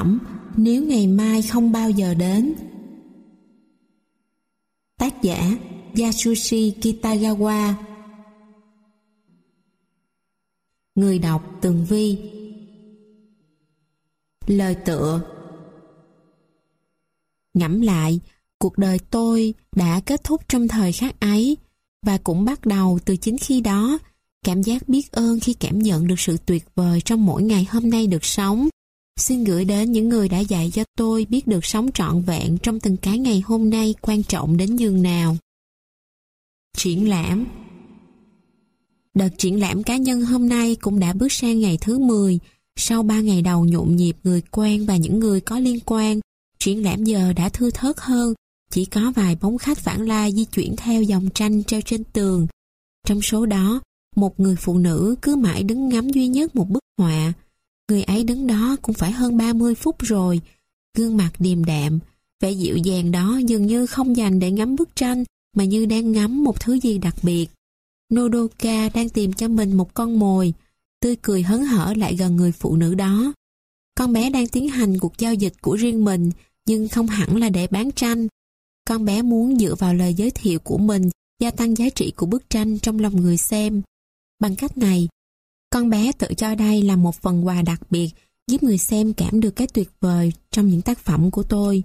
phẩm Nếu ngày mai không bao giờ đến. Tác giả Yasushi Kitagawa. Người đọc Tường Vi. Lời tựa. Ngẫm lại, cuộc đời tôi đã kết thúc trong thời khắc ấy và cũng bắt đầu từ chính khi đó. Cảm giác biết ơn khi cảm nhận được sự tuyệt vời trong mỗi ngày hôm nay được sống. Xin gửi đến những người đã dạy cho tôi biết được sống trọn vẹn trong từng cái ngày hôm nay quan trọng đến nhường nào. Triển lãm Đợt triển lãm cá nhân hôm nay cũng đã bước sang ngày thứ 10. Sau 3 ngày đầu nhộn nhịp người quen và những người có liên quan, triển lãm giờ đã thưa thớt hơn. Chỉ có vài bóng khách vãng lai di chuyển theo dòng tranh treo trên tường. Trong số đó, một người phụ nữ cứ mãi đứng ngắm duy nhất một bức họa. Người ấy đứng đó cũng phải hơn 30 phút rồi. Gương mặt điềm đạm, vẻ dịu dàng đó dường như không dành để ngắm bức tranh mà như đang ngắm một thứ gì đặc biệt. Nodoka đang tìm cho mình một con mồi, tươi cười hớn hở lại gần người phụ nữ đó. Con bé đang tiến hành cuộc giao dịch của riêng mình, nhưng không hẳn là để bán tranh. Con bé muốn dựa vào lời giới thiệu của mình gia tăng giá trị của bức tranh trong lòng người xem. Bằng cách này, con bé tự cho đây là một phần quà đặc biệt giúp người xem cảm được cái tuyệt vời trong những tác phẩm của tôi.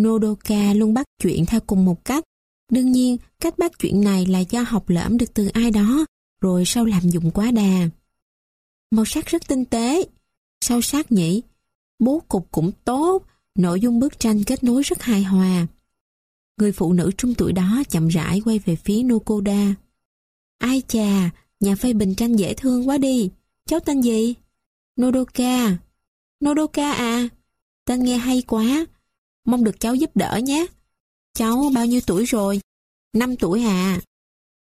Nodoka luôn bắt chuyện theo cùng một cách. Đương nhiên, cách bắt chuyện này là do học lỡm được từ ai đó, rồi sau làm dụng quá đà. Màu sắc rất tinh tế, sâu sắc nhỉ, bố cục cũng tốt, nội dung bức tranh kết nối rất hài hòa. Người phụ nữ trung tuổi đó chậm rãi quay về phía Nokoda. Ai chà, nhà phê bình tranh dễ thương quá đi. Cháu tên gì? Nodoka. Nodoka à? Tên nghe hay quá. Mong được cháu giúp đỡ nhé. Cháu bao nhiêu tuổi rồi? Năm tuổi à.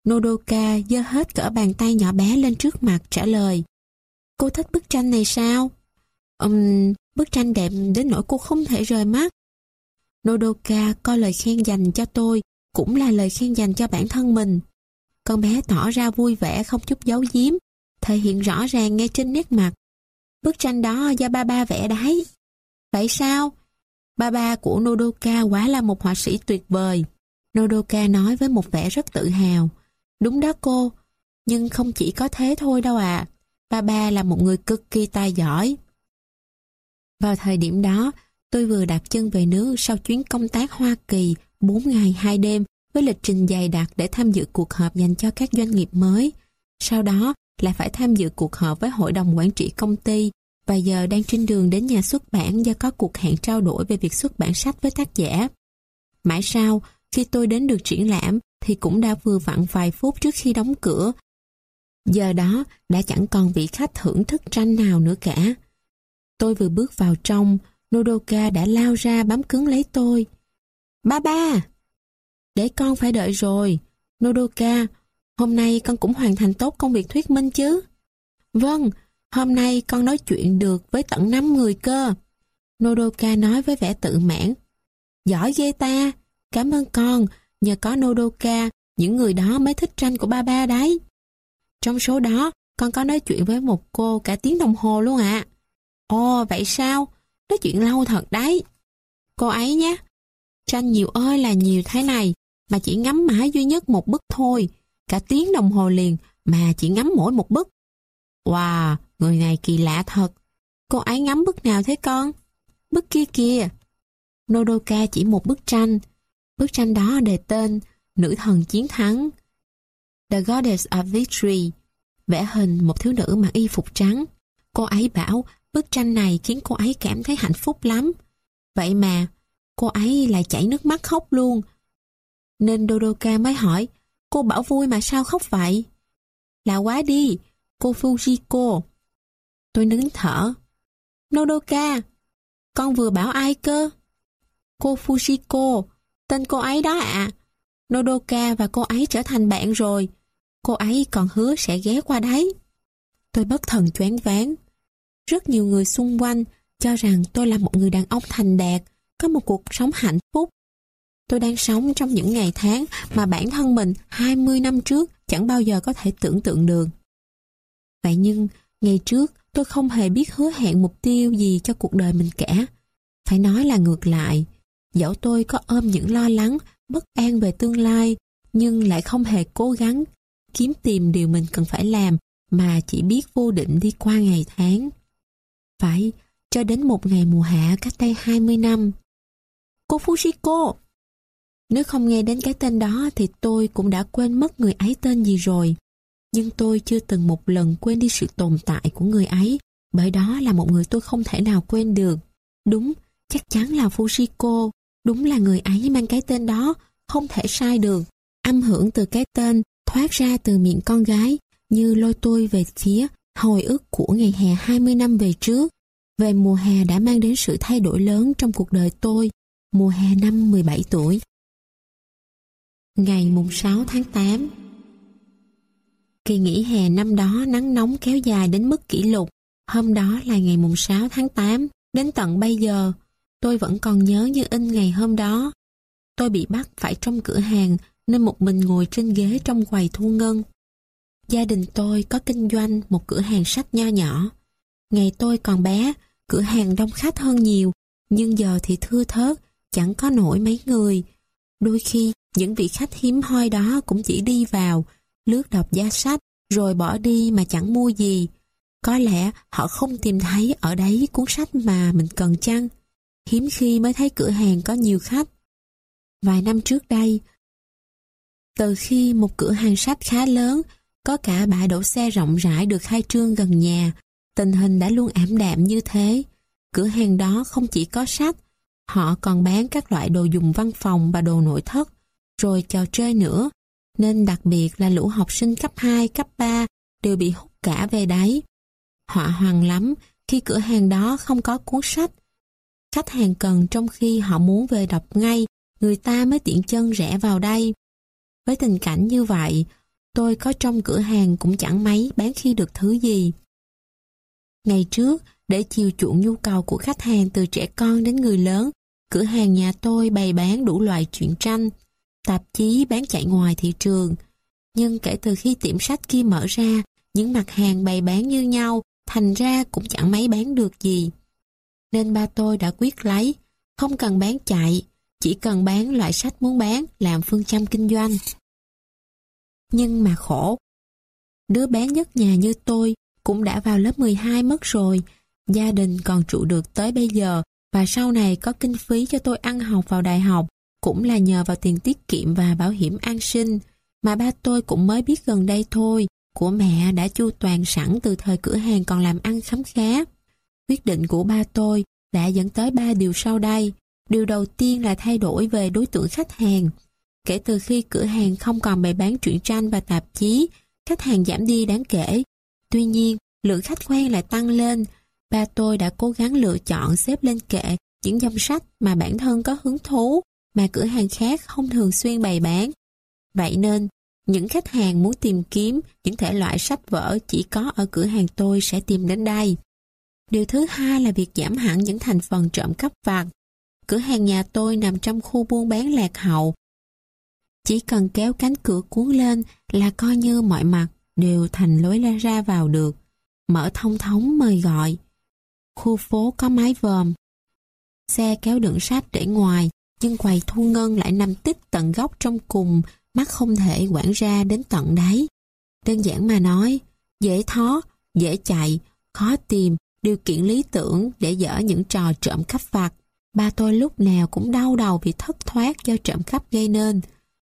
Nodoka giơ hết cỡ bàn tay nhỏ bé lên trước mặt trả lời. Cô thích bức tranh này sao? Um, bức tranh đẹp đến nỗi cô không thể rời mắt. Nodoka coi lời khen dành cho tôi cũng là lời khen dành cho bản thân mình. Con bé tỏ ra vui vẻ không chút giấu giếm, thể hiện rõ ràng ngay trên nét mặt. Bức tranh đó do ba ba vẽ đấy. Vậy sao? Ba ba của Nodoka quả là một họa sĩ tuyệt vời. Nodoka nói với một vẻ rất tự hào. Đúng đó cô, nhưng không chỉ có thế thôi đâu ạ. À. Ba ba là một người cực kỳ tài giỏi. Vào thời điểm đó, tôi vừa đặt chân về nước sau chuyến công tác Hoa Kỳ 4 ngày 2 đêm với lịch trình dày đặc để tham dự cuộc họp dành cho các doanh nghiệp mới. Sau đó lại phải tham dự cuộc họp với hội đồng quản trị công ty và giờ đang trên đường đến nhà xuất bản do có cuộc hẹn trao đổi về việc xuất bản sách với tác giả. Mãi sau, khi tôi đến được triển lãm thì cũng đã vừa vặn vài phút trước khi đóng cửa. Giờ đó đã chẳng còn vị khách thưởng thức tranh nào nữa cả. Tôi vừa bước vào trong, Nodoka đã lao ra bám cứng lấy tôi. Ba ba! Để con phải đợi rồi. Nodoka, hôm nay con cũng hoàn thành tốt công việc thuyết minh chứ? Vâng, hôm nay con nói chuyện được với tận 5 người cơ. Nodoka nói với vẻ tự mãn. Giỏi ghê ta, cảm ơn con, nhờ có Nodoka, những người đó mới thích tranh của ba ba đấy. Trong số đó, con có nói chuyện với một cô cả tiếng đồng hồ luôn ạ. À. Ồ, vậy sao? Nói chuyện lâu thật đấy. Cô ấy nhé. Tranh nhiều ơi là nhiều thế này, mà chỉ ngắm mãi duy nhất một bức thôi. Cả tiếng đồng hồ liền mà chỉ ngắm mỗi một bức. Wow, người này kỳ lạ thật. Cô ấy ngắm bức nào thế con? Bức kia kìa. Nodoka chỉ một bức tranh. Bức tranh đó đề tên Nữ thần chiến thắng. The Goddess of Victory. Vẽ hình một thiếu nữ mặc y phục trắng. Cô ấy bảo bức tranh này khiến cô ấy cảm thấy hạnh phúc lắm. Vậy mà, cô ấy lại chảy nước mắt khóc luôn nên Dodoka mới hỏi, cô bảo vui mà sao khóc vậy? Lạ quá đi, cô Fujiko. Tôi nín thở. Nodoka, con vừa bảo ai cơ? Cô Fujiko, tên cô ấy đó ạ. À. Nodoka và cô ấy trở thành bạn rồi. Cô ấy còn hứa sẽ ghé qua đấy. Tôi bất thần choáng váng. Rất nhiều người xung quanh cho rằng tôi là một người đàn ông thành đạt, có một cuộc sống hạnh phúc Tôi đang sống trong những ngày tháng mà bản thân mình 20 năm trước chẳng bao giờ có thể tưởng tượng được. Vậy nhưng, ngày trước tôi không hề biết hứa hẹn mục tiêu gì cho cuộc đời mình cả. Phải nói là ngược lại, dẫu tôi có ôm những lo lắng, bất an về tương lai, nhưng lại không hề cố gắng kiếm tìm điều mình cần phải làm mà chỉ biết vô định đi qua ngày tháng. Phải, cho đến một ngày mùa hạ cách đây 20 năm. Cô Fushiko! Nếu không nghe đến cái tên đó thì tôi cũng đã quên mất người ấy tên gì rồi. Nhưng tôi chưa từng một lần quên đi sự tồn tại của người ấy, bởi đó là một người tôi không thể nào quên được. Đúng, chắc chắn là Fushiko, đúng là người ấy mang cái tên đó, không thể sai được. Âm hưởng từ cái tên thoát ra từ miệng con gái như lôi tôi về phía hồi ức của ngày hè 20 năm về trước. Về mùa hè đã mang đến sự thay đổi lớn trong cuộc đời tôi, mùa hè năm 17 tuổi. Ngày mùng 6 tháng 8 Kỳ nghỉ hè năm đó nắng nóng kéo dài đến mức kỷ lục. Hôm đó là ngày mùng 6 tháng 8. Đến tận bây giờ, tôi vẫn còn nhớ như in ngày hôm đó. Tôi bị bắt phải trong cửa hàng nên một mình ngồi trên ghế trong quầy thu ngân. Gia đình tôi có kinh doanh một cửa hàng sách nho nhỏ. Ngày tôi còn bé, cửa hàng đông khách hơn nhiều, nhưng giờ thì thưa thớt, chẳng có nổi mấy người. Đôi khi, những vị khách hiếm hoi đó cũng chỉ đi vào, lướt đọc giá sách, rồi bỏ đi mà chẳng mua gì. Có lẽ họ không tìm thấy ở đấy cuốn sách mà mình cần chăng. Hiếm khi mới thấy cửa hàng có nhiều khách. Vài năm trước đây, từ khi một cửa hàng sách khá lớn, có cả bãi đổ xe rộng rãi được khai trương gần nhà, tình hình đã luôn ảm đạm như thế. Cửa hàng đó không chỉ có sách, họ còn bán các loại đồ dùng văn phòng và đồ nội thất, rồi trò chơi nữa, nên đặc biệt là lũ học sinh cấp 2, cấp 3 đều bị hút cả về đáy, Họa hoàng lắm khi cửa hàng đó không có cuốn sách. Khách hàng cần trong khi họ muốn về đọc ngay, người ta mới tiện chân rẽ vào đây. Với tình cảnh như vậy, tôi có trong cửa hàng cũng chẳng mấy bán khi được thứ gì. Ngày trước, để chiều chuộng nhu cầu của khách hàng từ trẻ con đến người lớn, cửa hàng nhà tôi bày bán đủ loại truyện tranh, tạp chí bán chạy ngoài thị trường. Nhưng kể từ khi tiệm sách kia mở ra, những mặt hàng bày bán như nhau, thành ra cũng chẳng mấy bán được gì. Nên ba tôi đã quyết lấy, không cần bán chạy, chỉ cần bán loại sách muốn bán làm phương châm kinh doanh. Nhưng mà khổ. Đứa bé nhất nhà như tôi cũng đã vào lớp 12 mất rồi, gia đình còn trụ được tới bây giờ và sau này có kinh phí cho tôi ăn học vào đại học cũng là nhờ vào tiền tiết kiệm và bảo hiểm an sinh mà ba tôi cũng mới biết gần đây thôi của mẹ đã chu toàn sẵn từ thời cửa hàng còn làm ăn khấm khá. Quyết định của ba tôi đã dẫn tới ba điều sau đây. Điều đầu tiên là thay đổi về đối tượng khách hàng. Kể từ khi cửa hàng không còn bày bán truyện tranh và tạp chí, khách hàng giảm đi đáng kể. Tuy nhiên, lượng khách quen lại tăng lên. Ba tôi đã cố gắng lựa chọn xếp lên kệ những dòng sách mà bản thân có hứng thú mà cửa hàng khác không thường xuyên bày bán. Vậy nên, những khách hàng muốn tìm kiếm những thể loại sách vở chỉ có ở cửa hàng tôi sẽ tìm đến đây. Điều thứ hai là việc giảm hẳn những thành phần trộm cắp vặt. Cửa hàng nhà tôi nằm trong khu buôn bán lạc hậu. Chỉ cần kéo cánh cửa cuốn lên là coi như mọi mặt đều thành lối ra ra vào được. Mở thông thống mời gọi. Khu phố có mái vòm. Xe kéo đựng sách để ngoài, nhưng quầy thu ngân lại nằm tích tận góc trong cùng, mắt không thể quản ra đến tận đáy. Đơn giản mà nói, dễ thó, dễ chạy, khó tìm, điều kiện lý tưởng để dở những trò trộm cắp vặt. Ba tôi lúc nào cũng đau đầu vì thất thoát do trộm cắp gây nên.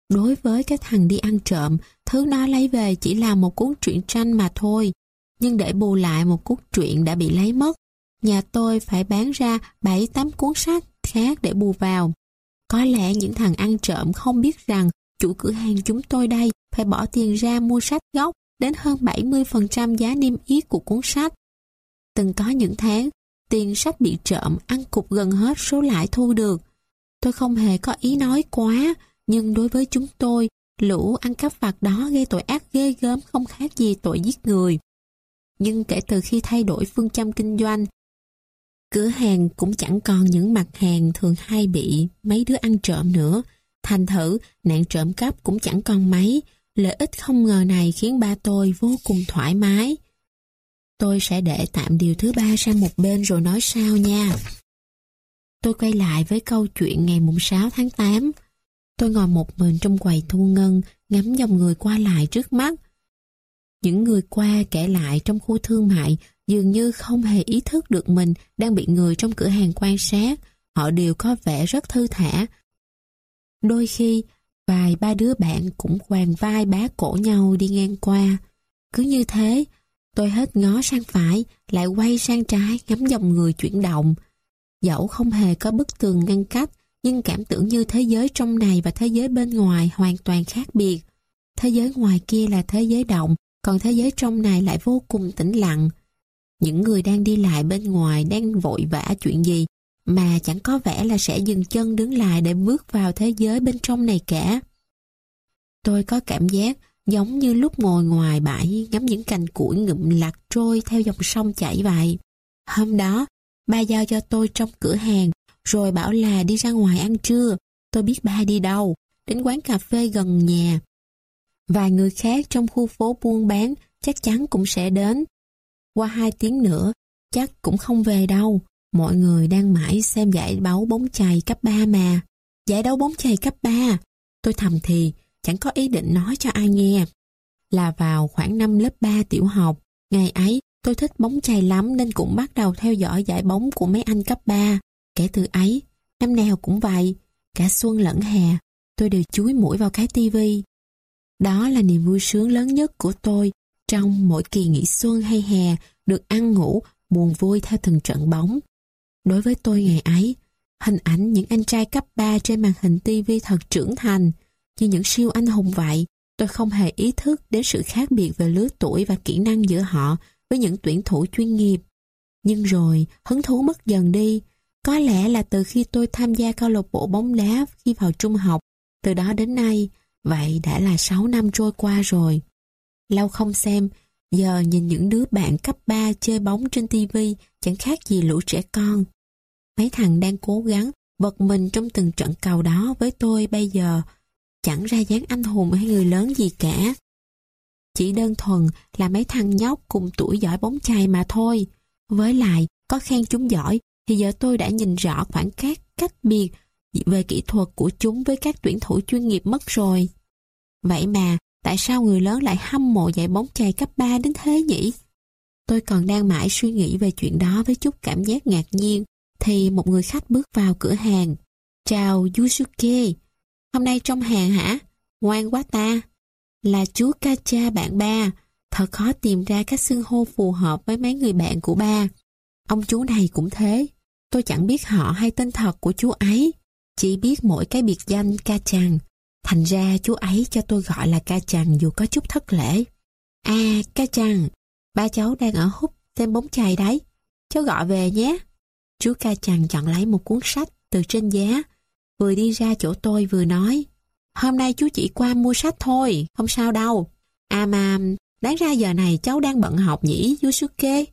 Đối với cái thằng đi ăn trộm, thứ nó lấy về chỉ là một cuốn truyện tranh mà thôi. Nhưng để bù lại một cuốn truyện đã bị lấy mất, nhà tôi phải bán ra 7-8 cuốn sách khác để bù vào. Có lẽ những thằng ăn trộm không biết rằng chủ cửa hàng chúng tôi đây phải bỏ tiền ra mua sách gốc đến hơn 70% giá niêm yết của cuốn sách. Từng có những tháng, tiền sách bị trộm ăn cục gần hết số lãi thu được. Tôi không hề có ý nói quá, nhưng đối với chúng tôi, lũ ăn cắp vặt đó gây tội ác ghê gớm không khác gì tội giết người. Nhưng kể từ khi thay đổi phương châm kinh doanh, cửa hàng cũng chẳng còn những mặt hàng thường hay bị mấy đứa ăn trộm nữa. Thành thử, nạn trộm cắp cũng chẳng còn mấy. Lợi ích không ngờ này khiến ba tôi vô cùng thoải mái. Tôi sẽ để tạm điều thứ ba sang một bên rồi nói sao nha. Tôi quay lại với câu chuyện ngày mùng 6 tháng 8. Tôi ngồi một mình trong quầy thu ngân, ngắm dòng người qua lại trước mắt. Những người qua kể lại trong khu thương mại dường như không hề ý thức được mình đang bị người trong cửa hàng quan sát. Họ đều có vẻ rất thư thả. Đôi khi, vài ba đứa bạn cũng quàng vai bá cổ nhau đi ngang qua. Cứ như thế, tôi hết ngó sang phải, lại quay sang trái ngắm dòng người chuyển động. Dẫu không hề có bức tường ngăn cách, nhưng cảm tưởng như thế giới trong này và thế giới bên ngoài hoàn toàn khác biệt. Thế giới ngoài kia là thế giới động, còn thế giới trong này lại vô cùng tĩnh lặng. Những người đang đi lại bên ngoài đang vội vã chuyện gì mà chẳng có vẻ là sẽ dừng chân đứng lại để bước vào thế giới bên trong này cả. Tôi có cảm giác giống như lúc ngồi ngoài bãi ngắm những cành củi ngụm lạc trôi theo dòng sông chảy vậy. Hôm đó, ba giao cho tôi trong cửa hàng, rồi bảo là đi ra ngoài ăn trưa. Tôi biết ba đi đâu, đến quán cà phê gần nhà. Vài người khác trong khu phố buôn bán chắc chắn cũng sẽ đến. Qua hai tiếng nữa, chắc cũng không về đâu. Mọi người đang mãi xem giải đấu bóng chày cấp 3 mà. Giải đấu bóng chày cấp 3. Tôi thầm thì, chẳng có ý định nói cho ai nghe. Là vào khoảng năm lớp 3 tiểu học, ngày ấy tôi thích bóng chày lắm nên cũng bắt đầu theo dõi giải bóng của mấy anh cấp 3. Kể từ ấy, năm nào cũng vậy, cả xuân lẫn hè, tôi đều chúi mũi vào cái tivi. Đó là niềm vui sướng lớn nhất của tôi trong mỗi kỳ nghỉ xuân hay hè được ăn ngủ, buồn vui theo từng trận bóng. Đối với tôi ngày ấy, hình ảnh những anh trai cấp 3 trên màn hình tivi thật trưởng thành, như những siêu anh hùng vậy, tôi không hề ý thức đến sự khác biệt về lứa tuổi và kỹ năng giữa họ với những tuyển thủ chuyên nghiệp. Nhưng rồi, hứng thú mất dần đi. Có lẽ là từ khi tôi tham gia câu lạc bộ bóng đá khi vào trung học, từ đó đến nay, vậy đã là 6 năm trôi qua rồi. Lâu không xem, giờ nhìn những đứa bạn cấp 3 chơi bóng trên tivi chẳng khác gì lũ trẻ con. Mấy thằng đang cố gắng vật mình trong từng trận cầu đó với tôi bây giờ chẳng ra dáng anh hùng hay người lớn gì cả. Chỉ đơn thuần là mấy thằng nhóc cùng tuổi giỏi bóng chày mà thôi. Với lại, có khen chúng giỏi thì giờ tôi đã nhìn rõ khoảng cách cách biệt về kỹ thuật của chúng với các tuyển thủ chuyên nghiệp mất rồi. Vậy mà, tại sao người lớn lại hâm mộ dạy bóng chày cấp 3 đến thế nhỉ? Tôi còn đang mãi suy nghĩ về chuyện đó với chút cảm giác ngạc nhiên, thì một người khách bước vào cửa hàng. Chào Yusuke, hôm nay trong hàng hả? Ngoan quá ta. Là chú Kacha bạn ba, thật khó tìm ra các xưng hô phù hợp với mấy người bạn của ba. Ông chú này cũng thế, tôi chẳng biết họ hay tên thật của chú ấy, chỉ biết mỗi cái biệt danh ca chàng. Thành ra chú ấy cho tôi gọi là ca chàng dù có chút thất lễ. À, ca chàng, ba cháu đang ở hút xem bóng chày đấy. Cháu gọi về nhé. Chú ca chàng chọn lấy một cuốn sách từ trên giá, vừa đi ra chỗ tôi vừa nói. Hôm nay chú chỉ qua mua sách thôi, không sao đâu. À mà, đáng ra giờ này cháu đang bận học nhỉ, Yusuke?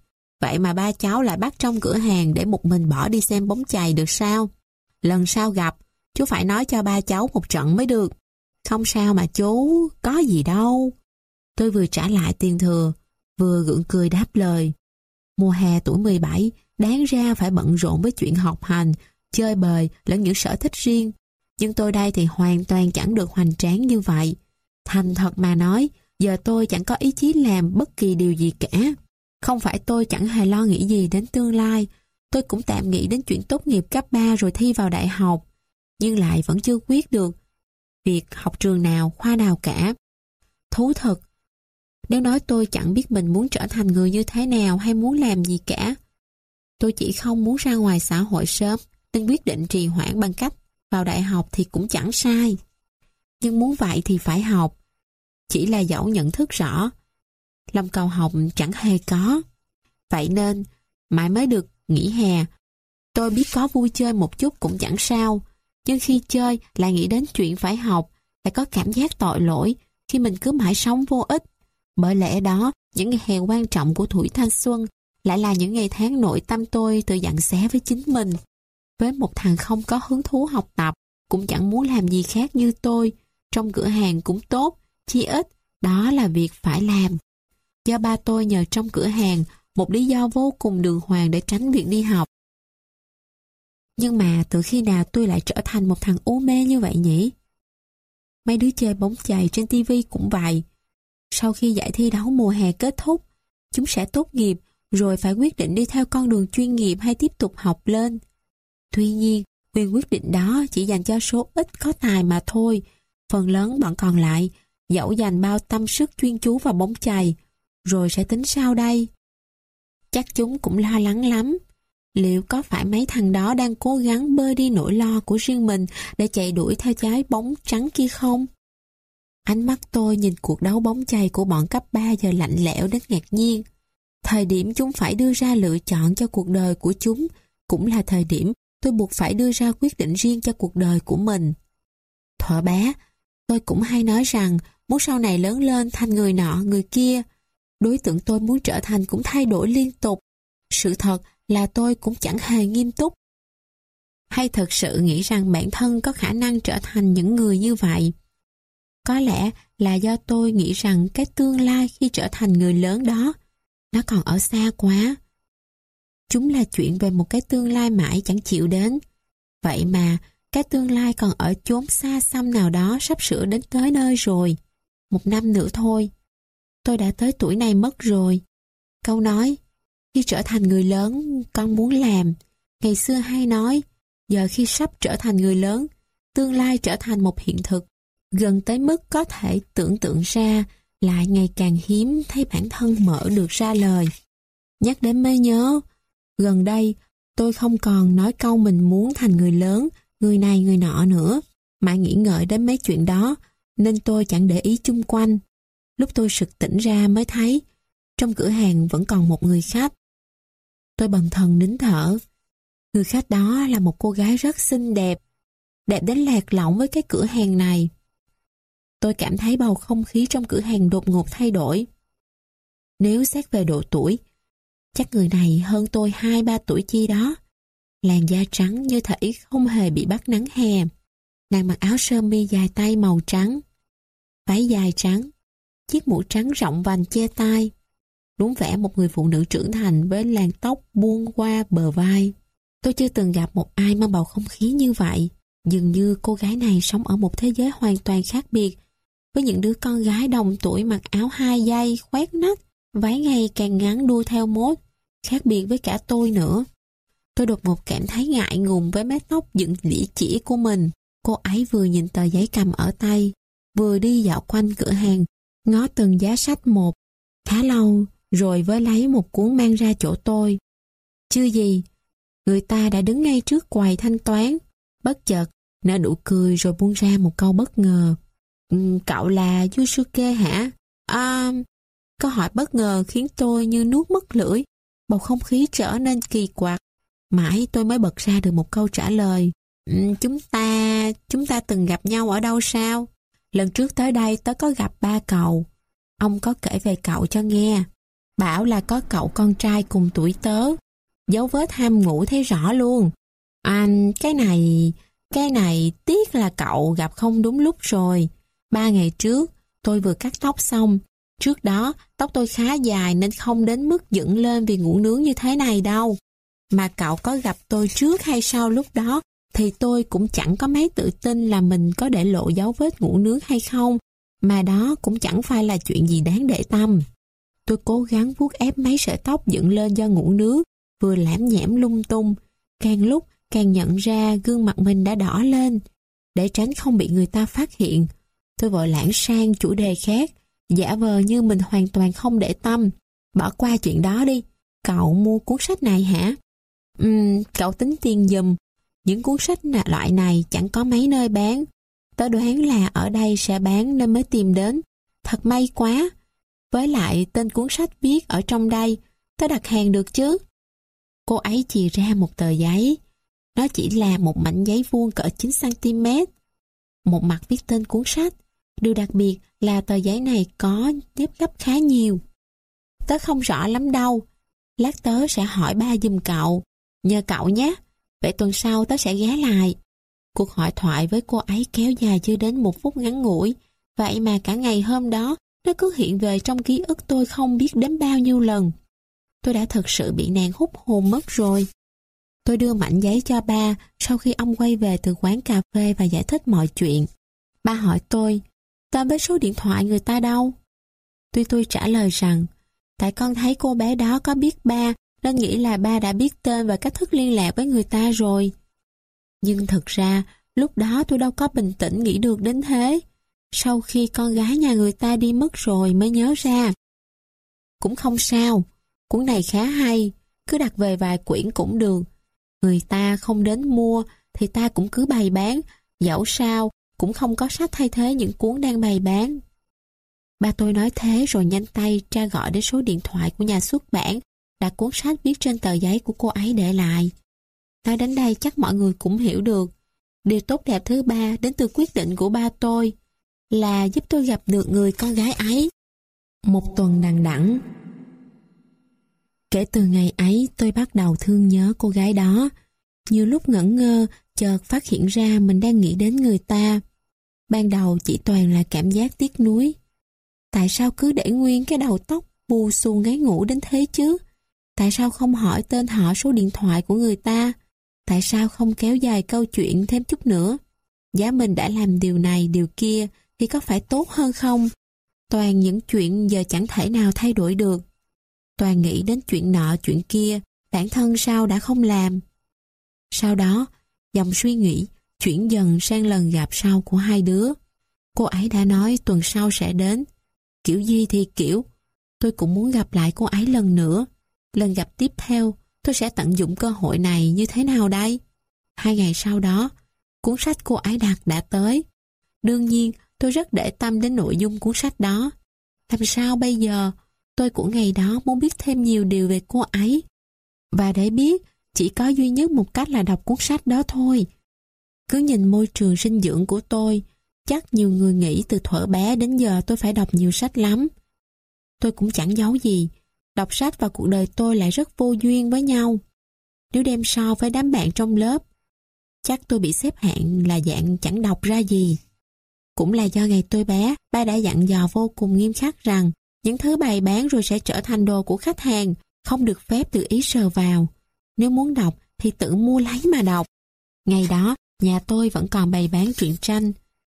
Vậy mà ba cháu lại bắt trong cửa hàng để một mình bỏ đi xem bóng chày được sao? Lần sau gặp, chú phải nói cho ba cháu một trận mới được. Không sao mà chú, có gì đâu. Tôi vừa trả lại tiền thừa, vừa gượng cười đáp lời. Mùa hè tuổi 17, đáng ra phải bận rộn với chuyện học hành, chơi bời lẫn những sở thích riêng. Nhưng tôi đây thì hoàn toàn chẳng được hoành tráng như vậy. Thành thật mà nói, giờ tôi chẳng có ý chí làm bất kỳ điều gì cả. Không phải tôi chẳng hề lo nghĩ gì đến tương lai, tôi cũng tạm nghĩ đến chuyện tốt nghiệp cấp 3 rồi thi vào đại học, nhưng lại vẫn chưa quyết được việc học trường nào, khoa nào cả. Thú thật, nếu nói tôi chẳng biết mình muốn trở thành người như thế nào hay muốn làm gì cả, tôi chỉ không muốn ra ngoài xã hội sớm nên quyết định trì hoãn bằng cách vào đại học thì cũng chẳng sai. Nhưng muốn vậy thì phải học. Chỉ là dẫu nhận thức rõ, lòng cầu học chẳng hề có. Vậy nên, mãi mới được nghỉ hè. Tôi biết có vui chơi một chút cũng chẳng sao, nhưng khi chơi lại nghĩ đến chuyện phải học, lại có cảm giác tội lỗi khi mình cứ mãi sống vô ích. Bởi lẽ đó, những ngày hè quan trọng của tuổi thanh xuân lại là những ngày tháng nội tâm tôi tự dặn xé với chính mình. Với một thằng không có hứng thú học tập, cũng chẳng muốn làm gì khác như tôi, trong cửa hàng cũng tốt, chi ít, đó là việc phải làm. Do ba tôi nhờ trong cửa hàng, một lý do vô cùng đường hoàng để tránh việc đi học. Nhưng mà từ khi nào tôi lại trở thành một thằng u mê như vậy nhỉ? Mấy đứa chơi bóng chày trên tivi cũng vậy. Sau khi giải thi đấu mùa hè kết thúc, chúng sẽ tốt nghiệp rồi phải quyết định đi theo con đường chuyên nghiệp hay tiếp tục học lên. Tuy nhiên, quyền quyết định đó chỉ dành cho số ít có tài mà thôi. Phần lớn bọn còn lại, dẫu dành bao tâm sức chuyên chú vào bóng chày, rồi sẽ tính sao đây? Chắc chúng cũng lo lắng lắm. Liệu có phải mấy thằng đó đang cố gắng bơi đi nỗi lo của riêng mình để chạy đuổi theo trái bóng trắng kia không? Ánh mắt tôi nhìn cuộc đấu bóng chày của bọn cấp 3 giờ lạnh lẽo đến ngạc nhiên. Thời điểm chúng phải đưa ra lựa chọn cho cuộc đời của chúng cũng là thời điểm tôi buộc phải đưa ra quyết định riêng cho cuộc đời của mình. Thỏa bé, tôi cũng hay nói rằng muốn sau này lớn lên thành người nọ người kia. Đối tượng tôi muốn trở thành cũng thay đổi liên tục. Sự thật là tôi cũng chẳng hề nghiêm túc. Hay thật sự nghĩ rằng bản thân có khả năng trở thành những người như vậy. Có lẽ là do tôi nghĩ rằng cái tương lai khi trở thành người lớn đó, nó còn ở xa quá. Chúng là chuyện về một cái tương lai mãi chẳng chịu đến. Vậy mà, cái tương lai còn ở chốn xa xăm nào đó sắp sửa đến tới nơi rồi. Một năm nữa thôi. Tôi đã tới tuổi này mất rồi. Câu nói, khi trở thành người lớn, con muốn làm. Ngày xưa hay nói, giờ khi sắp trở thành người lớn, tương lai trở thành một hiện thực, gần tới mức có thể tưởng tượng ra, lại ngày càng hiếm thấy bản thân mở được ra lời. Nhắc đến mới nhớ, gần đây tôi không còn nói câu mình muốn thành người lớn, người này người nọ nữa, mà nghĩ ngợi đến mấy chuyện đó, nên tôi chẳng để ý chung quanh. Lúc tôi sực tỉnh ra mới thấy, trong cửa hàng vẫn còn một người khách. Tôi bần thần nín thở. Người khách đó là một cô gái rất xinh đẹp, đẹp đến lạc lõng với cái cửa hàng này. Tôi cảm thấy bầu không khí trong cửa hàng đột ngột thay đổi. Nếu xét về độ tuổi, chắc người này hơn tôi 2-3 tuổi chi đó. Làn da trắng như thể không hề bị bắt nắng hè. Nàng mặc áo sơ mi dài tay màu trắng, váy dài trắng, chiếc mũ trắng rộng vành che tai. Đúng vẻ một người phụ nữ trưởng thành với làn tóc buông qua bờ vai. Tôi chưa từng gặp một ai mang bầu không khí như vậy. Dường như cô gái này sống ở một thế giới hoàn toàn khác biệt với những đứa con gái đồng tuổi mặc áo hai dây, khoét nách, váy ngày càng ngắn đua theo mốt, khác biệt với cả tôi nữa. Tôi đột ngột cảm thấy ngại ngùng với mái tóc dựng lĩa chỉ của mình. Cô ấy vừa nhìn tờ giấy cầm ở tay, vừa đi dạo quanh cửa hàng, ngó từng giá sách một. Khá lâu, rồi với lấy một cuốn mang ra chỗ tôi. Chưa gì, người ta đã đứng ngay trước quầy thanh toán, bất chợt, nở nụ cười rồi buông ra một câu bất ngờ. Ừ, cậu là Yusuke hả? À, câu hỏi bất ngờ khiến tôi như nuốt mất lưỡi. Bầu không khí trở nên kỳ quặc. Mãi tôi mới bật ra được một câu trả lời. Ừ, chúng ta, chúng ta từng gặp nhau ở đâu sao? Lần trước tới đây tớ có gặp ba cậu. Ông có kể về cậu cho nghe. Bảo là có cậu con trai cùng tuổi tớ. Dấu vết ham ngủ thấy rõ luôn. À, cái này, cái này tiếc là cậu gặp không đúng lúc rồi. Ba ngày trước, tôi vừa cắt tóc xong. Trước đó, tóc tôi khá dài nên không đến mức dựng lên vì ngủ nướng như thế này đâu. Mà cậu có gặp tôi trước hay sau lúc đó, thì tôi cũng chẳng có mấy tự tin là mình có để lộ dấu vết ngủ nướng hay không. Mà đó cũng chẳng phải là chuyện gì đáng để tâm. Tôi cố gắng vuốt ép mấy sợi tóc dựng lên do ngủ nướng, vừa lãm nhẽm lung tung. Càng lúc càng nhận ra gương mặt mình đã đỏ lên. Để tránh không bị người ta phát hiện, Tôi vội lãng sang chủ đề khác, giả vờ như mình hoàn toàn không để tâm. Bỏ qua chuyện đó đi, cậu mua cuốn sách này hả? Ừm, cậu tính tiền dùm. Những cuốn sách loại này chẳng có mấy nơi bán. Tớ đoán là ở đây sẽ bán nên mới tìm đến. Thật may quá. Với lại tên cuốn sách viết ở trong đây, tớ đặt hàng được chứ. Cô ấy chì ra một tờ giấy. Nó chỉ là một mảnh giấy vuông cỡ 9cm. Một mặt viết tên cuốn sách, Điều đặc biệt là tờ giấy này có tiếp gấp khá nhiều. Tớ không rõ lắm đâu. Lát tớ sẽ hỏi ba giùm cậu. Nhờ cậu nhé. Vậy tuần sau tớ sẽ ghé lại. Cuộc hội thoại với cô ấy kéo dài chưa đến một phút ngắn ngủi. Vậy mà cả ngày hôm đó nó cứ hiện về trong ký ức tôi không biết đến bao nhiêu lần. tôi đã thực sự bị nàng hút hồn mất rồi. Tôi đưa mảnh giấy cho ba sau khi ông quay về từ quán cà phê và giải thích mọi chuyện. Ba hỏi tôi, tên với số điện thoại người ta đâu? Tuy tôi trả lời rằng, tại con thấy cô bé đó có biết ba nên nghĩ là ba đã biết tên và cách thức liên lạc với người ta rồi. Nhưng thật ra, lúc đó tôi đâu có bình tĩnh nghĩ được đến thế. Sau khi con gái nhà người ta đi mất rồi mới nhớ ra. Cũng không sao, cuốn này khá hay, cứ đặt về vài quyển cũng được. Người ta không đến mua thì ta cũng cứ bày bán, dẫu sao cũng không có sách thay thế những cuốn đang bày bán. Ba tôi nói thế rồi nhanh tay tra gọi đến số điện thoại của nhà xuất bản, đặt cuốn sách viết trên tờ giấy của cô ấy để lại. Nói đến đây chắc mọi người cũng hiểu được. Điều tốt đẹp thứ ba đến từ quyết định của ba tôi là giúp tôi gặp được người con gái ấy. Một tuần đằng đẵng. Kể từ ngày ấy tôi bắt đầu thương nhớ cô gái đó. Nhiều lúc ngẩn ngơ, chợt phát hiện ra mình đang nghĩ đến người ta. Ban đầu chỉ toàn là cảm giác tiếc nuối. Tại sao cứ để nguyên cái đầu tóc bù xù ngáy ngủ đến thế chứ? Tại sao không hỏi tên họ số điện thoại của người ta? Tại sao không kéo dài câu chuyện thêm chút nữa? Giá mình đã làm điều này, điều kia thì có phải tốt hơn không? Toàn những chuyện giờ chẳng thể nào thay đổi được. Toàn nghĩ đến chuyện nọ chuyện kia, bản thân sao đã không làm. Sau đó, dòng suy nghĩ chuyển dần sang lần gặp sau của hai đứa. Cô ấy đã nói tuần sau sẽ đến. Kiểu gì thì kiểu, tôi cũng muốn gặp lại cô ấy lần nữa. Lần gặp tiếp theo, tôi sẽ tận dụng cơ hội này như thế nào đây? Hai ngày sau đó, cuốn sách cô ấy đặt đã tới. Đương nhiên, tôi rất để tâm đến nội dung cuốn sách đó. Làm sao bây giờ, tôi của ngày đó muốn biết thêm nhiều điều về cô ấy. Và để biết, chỉ có duy nhất một cách là đọc cuốn sách đó thôi. Cứ nhìn môi trường sinh dưỡng của tôi, chắc nhiều người nghĩ từ thuở bé đến giờ tôi phải đọc nhiều sách lắm. Tôi cũng chẳng giấu gì, đọc sách và cuộc đời tôi lại rất vô duyên với nhau. Nếu đem so với đám bạn trong lớp, chắc tôi bị xếp hạng là dạng chẳng đọc ra gì. Cũng là do ngày tôi bé, ba đã dặn dò vô cùng nghiêm khắc rằng những thứ bày bán rồi sẽ trở thành đồ của khách hàng, không được phép tự ý sờ vào. Nếu muốn đọc thì tự mua lấy mà đọc. Ngày đó, nhà tôi vẫn còn bày bán truyện tranh.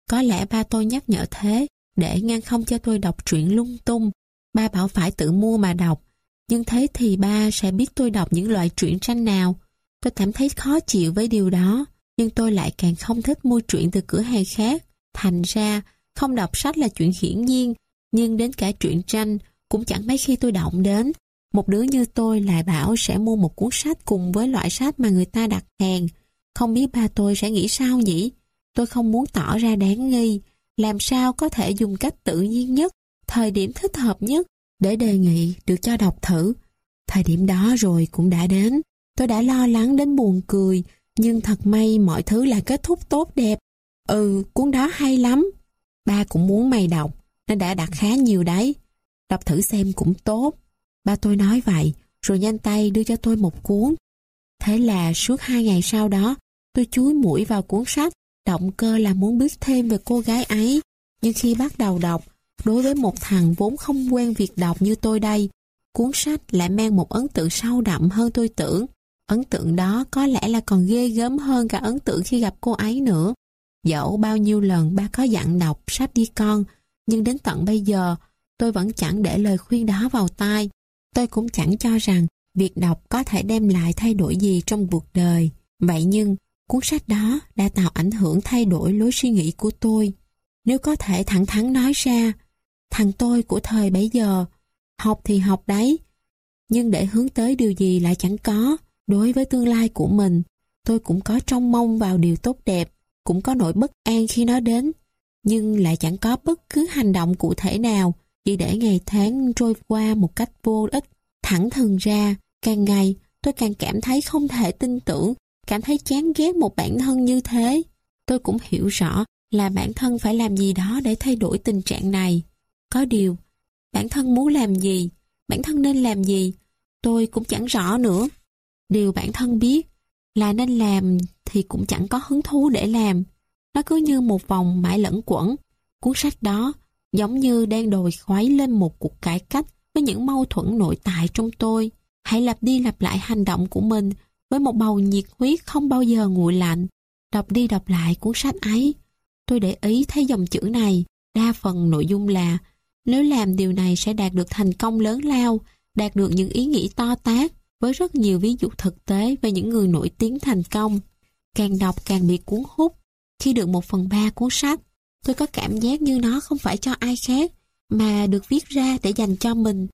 Có lẽ ba tôi nhắc nhở thế để ngăn không cho tôi đọc truyện lung tung. Ba bảo phải tự mua mà đọc. Nhưng thế thì ba sẽ biết tôi đọc những loại truyện tranh nào. Tôi cảm thấy khó chịu với điều đó. Nhưng tôi lại càng không thích mua truyện từ cửa hàng khác. Thành ra, không đọc sách là chuyện hiển nhiên. Nhưng đến cả truyện tranh cũng chẳng mấy khi tôi động đến. Một đứa như tôi lại bảo sẽ mua một cuốn sách cùng với loại sách mà người ta đặt hàng. Không biết ba tôi sẽ nghĩ sao nhỉ? Tôi không muốn tỏ ra đáng nghi. Làm sao có thể dùng cách tự nhiên nhất, thời điểm thích hợp nhất để đề nghị được cho đọc thử. Thời điểm đó rồi cũng đã đến. Tôi đã lo lắng đến buồn cười, nhưng thật may mọi thứ là kết thúc tốt đẹp. Ừ, cuốn đó hay lắm. Ba cũng muốn mày đọc, nên đã đặt khá nhiều đấy. Đọc thử xem cũng tốt. Ba tôi nói vậy, rồi nhanh tay đưa cho tôi một cuốn. Thế là suốt hai ngày sau đó, tôi chúi mũi vào cuốn sách, động cơ là muốn biết thêm về cô gái ấy. Nhưng khi bắt đầu đọc, đối với một thằng vốn không quen việc đọc như tôi đây, cuốn sách lại mang một ấn tượng sâu đậm hơn tôi tưởng. Ấn tượng đó có lẽ là còn ghê gớm hơn cả ấn tượng khi gặp cô ấy nữa. Dẫu bao nhiêu lần ba có dặn đọc sách đi con, nhưng đến tận bây giờ, tôi vẫn chẳng để lời khuyên đó vào tai. Tôi cũng chẳng cho rằng việc đọc có thể đem lại thay đổi gì trong cuộc đời. Vậy nhưng, cuốn sách đó đã tạo ảnh hưởng thay đổi lối suy nghĩ của tôi. Nếu có thể thẳng thắn nói ra, thằng tôi của thời bấy giờ, học thì học đấy, nhưng để hướng tới điều gì lại chẳng có. Đối với tương lai của mình, tôi cũng có trông mong vào điều tốt đẹp, cũng có nỗi bất an khi nó đến, nhưng lại chẳng có bất cứ hành động cụ thể nào chỉ để ngày tháng trôi qua một cách vô ích. Thẳng thừng ra, càng ngày tôi càng cảm thấy không thể tin tưởng, cảm thấy chán ghét một bản thân như thế. Tôi cũng hiểu rõ là bản thân phải làm gì đó để thay đổi tình trạng này. Có điều, bản thân muốn làm gì, bản thân nên làm gì, tôi cũng chẳng rõ nữa. Điều bản thân biết là nên làm thì cũng chẳng có hứng thú để làm. Nó cứ như một vòng mãi lẫn quẩn. Cuốn sách đó giống như đang đồi khoái lên một cuộc cải cách với những mâu thuẫn nội tại trong tôi. Hãy lặp đi lặp lại hành động của mình với một bầu nhiệt huyết không bao giờ nguội lạnh. Đọc đi đọc lại cuốn sách ấy. Tôi để ý thấy dòng chữ này, đa phần nội dung là nếu làm điều này sẽ đạt được thành công lớn lao, đạt được những ý nghĩ to tát, với rất nhiều ví dụ thực tế về những người nổi tiếng thành công. Càng đọc càng bị cuốn hút. Khi được một phần ba cuốn sách, tôi có cảm giác như nó không phải cho ai khác, mà được viết ra để dành cho mình.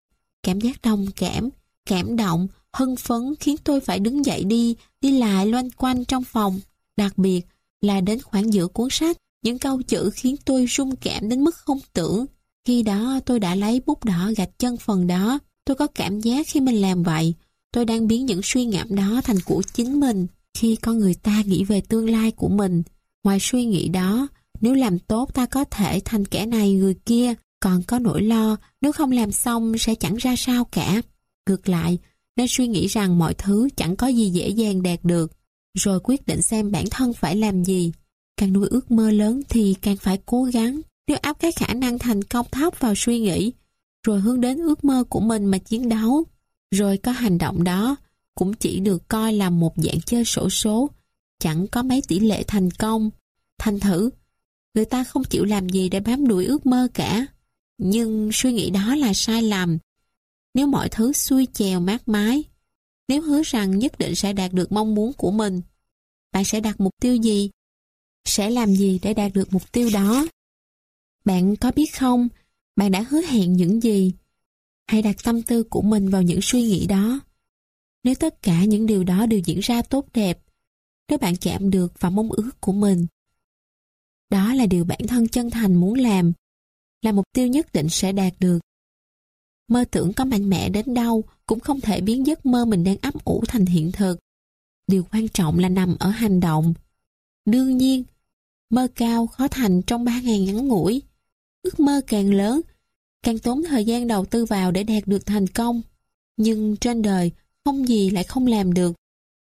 Cảm giác đồng cảm, cảm động, hưng phấn khiến tôi phải đứng dậy đi, đi lại loanh quanh trong phòng. Đặc biệt là đến khoảng giữa cuốn sách, những câu chữ khiến tôi rung cảm đến mức không tưởng. Khi đó tôi đã lấy bút đỏ gạch chân phần đó. Tôi có cảm giác khi mình làm vậy, tôi đang biến những suy ngẫm đó thành của chính mình. Khi con người ta nghĩ về tương lai của mình, ngoài suy nghĩ đó, nếu làm tốt ta có thể thành kẻ này người kia, còn có nỗi lo nếu không làm xong sẽ chẳng ra sao cả. Ngược lại, nên suy nghĩ rằng mọi thứ chẳng có gì dễ dàng đạt được, rồi quyết định xem bản thân phải làm gì. Càng nuôi ước mơ lớn thì càng phải cố gắng. Nếu áp cái khả năng thành công thấp vào suy nghĩ, rồi hướng đến ước mơ của mình mà chiến đấu, rồi có hành động đó, cũng chỉ được coi là một dạng chơi sổ số, chẳng có mấy tỷ lệ thành công. Thành thử, người ta không chịu làm gì để bám đuổi ước mơ cả. Nhưng suy nghĩ đó là sai lầm. Nếu mọi thứ xuôi chèo mát mái, nếu hứa rằng nhất định sẽ đạt được mong muốn của mình, bạn sẽ đặt mục tiêu gì? Sẽ làm gì để đạt được mục tiêu đó? Bạn có biết không, bạn đã hứa hẹn những gì? Hãy đặt tâm tư của mình vào những suy nghĩ đó. Nếu tất cả những điều đó đều diễn ra tốt đẹp, nếu bạn chạm được vào mong ước của mình, đó là điều bản thân chân thành muốn làm, là mục tiêu nhất định sẽ đạt được. Mơ tưởng có mạnh mẽ đến đâu cũng không thể biến giấc mơ mình đang ấp ủ thành hiện thực. Điều quan trọng là nằm ở hành động. Đương nhiên, mơ cao khó thành trong ba ngày ngắn ngủi. Ước mơ càng lớn, càng tốn thời gian đầu tư vào để đạt được thành công. Nhưng trên đời, không gì lại không làm được.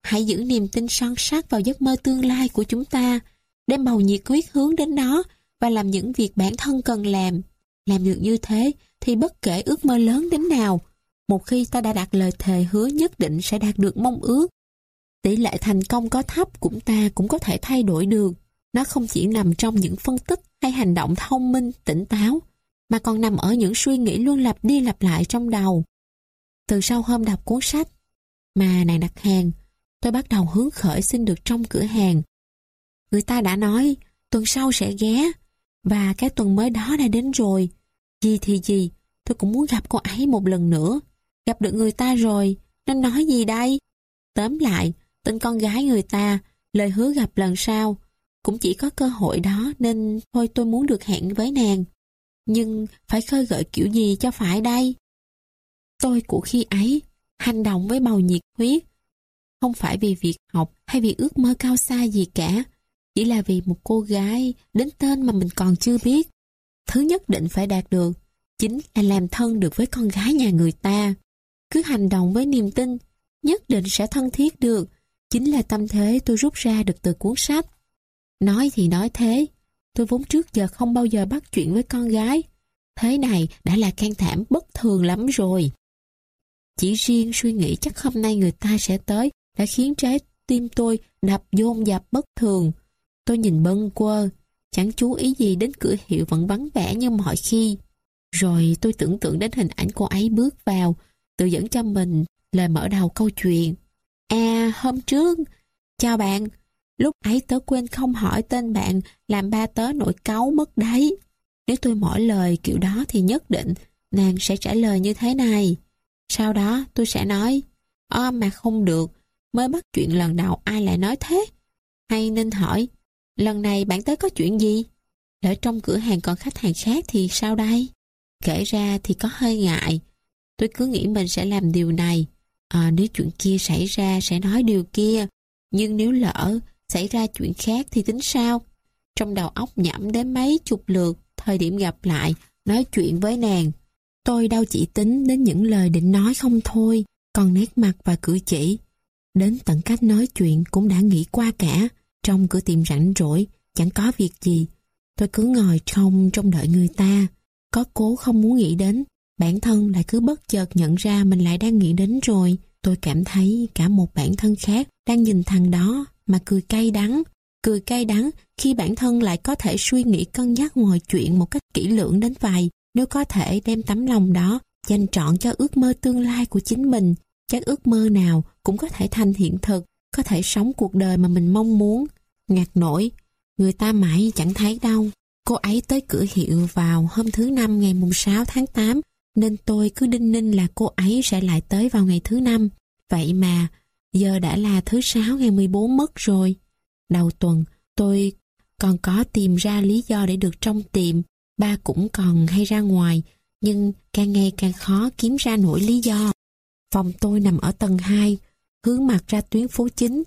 Hãy giữ niềm tin son sắc vào giấc mơ tương lai của chúng ta, đem bầu nhiệt huyết hướng đến nó và làm những việc bản thân cần làm. Làm được như thế thì bất kể ước mơ lớn đến nào, một khi ta đã đặt lời thề hứa nhất định sẽ đạt được mong ước. Tỷ lệ thành công có thấp cũng ta cũng có thể thay đổi được. Nó không chỉ nằm trong những phân tích hay hành động thông minh, tỉnh táo, mà còn nằm ở những suy nghĩ luôn lặp đi lặp lại trong đầu. Từ sau hôm đọc cuốn sách mà nàng đặt hàng, tôi bắt đầu hướng khởi xin được trong cửa hàng. Người ta đã nói tuần sau sẽ ghé và cái tuần mới đó đã đến rồi. Gì thì gì, tôi cũng muốn gặp cô ấy một lần nữa. Gặp được người ta rồi, nên nói gì đây? Tóm lại, tên con gái người ta, lời hứa gặp lần sau. Cũng chỉ có cơ hội đó nên thôi tôi muốn được hẹn với nàng. Nhưng phải khơi gợi kiểu gì cho phải đây? Tôi của khi ấy, hành động với bầu nhiệt huyết. Không phải vì việc học hay vì ước mơ cao xa gì cả. Chỉ là vì một cô gái đến tên mà mình còn chưa biết. Thứ nhất định phải đạt được chính là làm thân được với con gái nhà người ta. Cứ hành động với niềm tin, nhất định sẽ thân thiết được. Chính là tâm thế tôi rút ra được từ cuốn sách. Nói thì nói thế, tôi vốn trước giờ không bao giờ bắt chuyện với con gái. Thế này đã là can thảm bất thường lắm rồi. Chỉ riêng suy nghĩ chắc hôm nay người ta sẽ tới đã khiến trái tim tôi đập dồn dập bất thường. Tôi nhìn bâng quơ, chẳng chú ý gì đến cửa hiệu vẫn vắng vẻ như mọi khi. Rồi tôi tưởng tượng đến hình ảnh cô ấy bước vào, tự dẫn cho mình lời mở đầu câu chuyện. À, hôm trước, chào bạn, lúc ấy tớ quên không hỏi tên bạn làm ba tớ nổi cáu mất đấy. Nếu tôi mỗi lời kiểu đó thì nhất định nàng sẽ trả lời như thế này. Sau đó tôi sẽ nói, ơ mà không được, mới bắt chuyện lần đầu ai lại nói thế? Hay nên hỏi, lần này bạn tới có chuyện gì? Lỡ trong cửa hàng còn khách hàng khác thì sao đây? Kể ra thì có hơi ngại. Tôi cứ nghĩ mình sẽ làm điều này. À, nếu chuyện kia xảy ra sẽ nói điều kia. Nhưng nếu lỡ xảy ra chuyện khác thì tính sao? Trong đầu óc nhẩm đến mấy chục lượt thời điểm gặp lại, nói chuyện với nàng. Tôi đâu chỉ tính đến những lời định nói không thôi, còn nét mặt và cử chỉ. Đến tận cách nói chuyện cũng đã nghĩ qua cả. Trong cửa tiệm rảnh rỗi, chẳng có việc gì. Tôi cứ ngồi trong trong đợi người ta. Có cố không muốn nghĩ đến, bản thân lại cứ bất chợt nhận ra mình lại đang nghĩ đến rồi. Tôi cảm thấy cả một bản thân khác đang nhìn thằng đó mà cười cay đắng. Cười cay đắng khi bản thân lại có thể suy nghĩ cân nhắc mọi chuyện một cách kỹ lưỡng đến vậy. Nếu có thể đem tấm lòng đó dành trọn cho ước mơ tương lai của chính mình, chắc ước mơ nào cũng có thể thành hiện thực, có thể sống cuộc đời mà mình mong muốn. Ngạc nổi, người ta mãi chẳng thấy đâu. Cô ấy tới cửa hiệu vào hôm thứ năm ngày mùng 6 tháng 8, nên tôi cứ đinh ninh là cô ấy sẽ lại tới vào ngày thứ năm. Vậy mà, giờ đã là thứ sáu ngày 14 mất rồi. Đầu tuần, tôi còn có tìm ra lý do để được trong tiệm. Ba cũng còn hay ra ngoài, nhưng càng ngày càng khó kiếm ra nổi lý do. Phòng tôi nằm ở tầng 2, hướng mặt ra tuyến phố chính.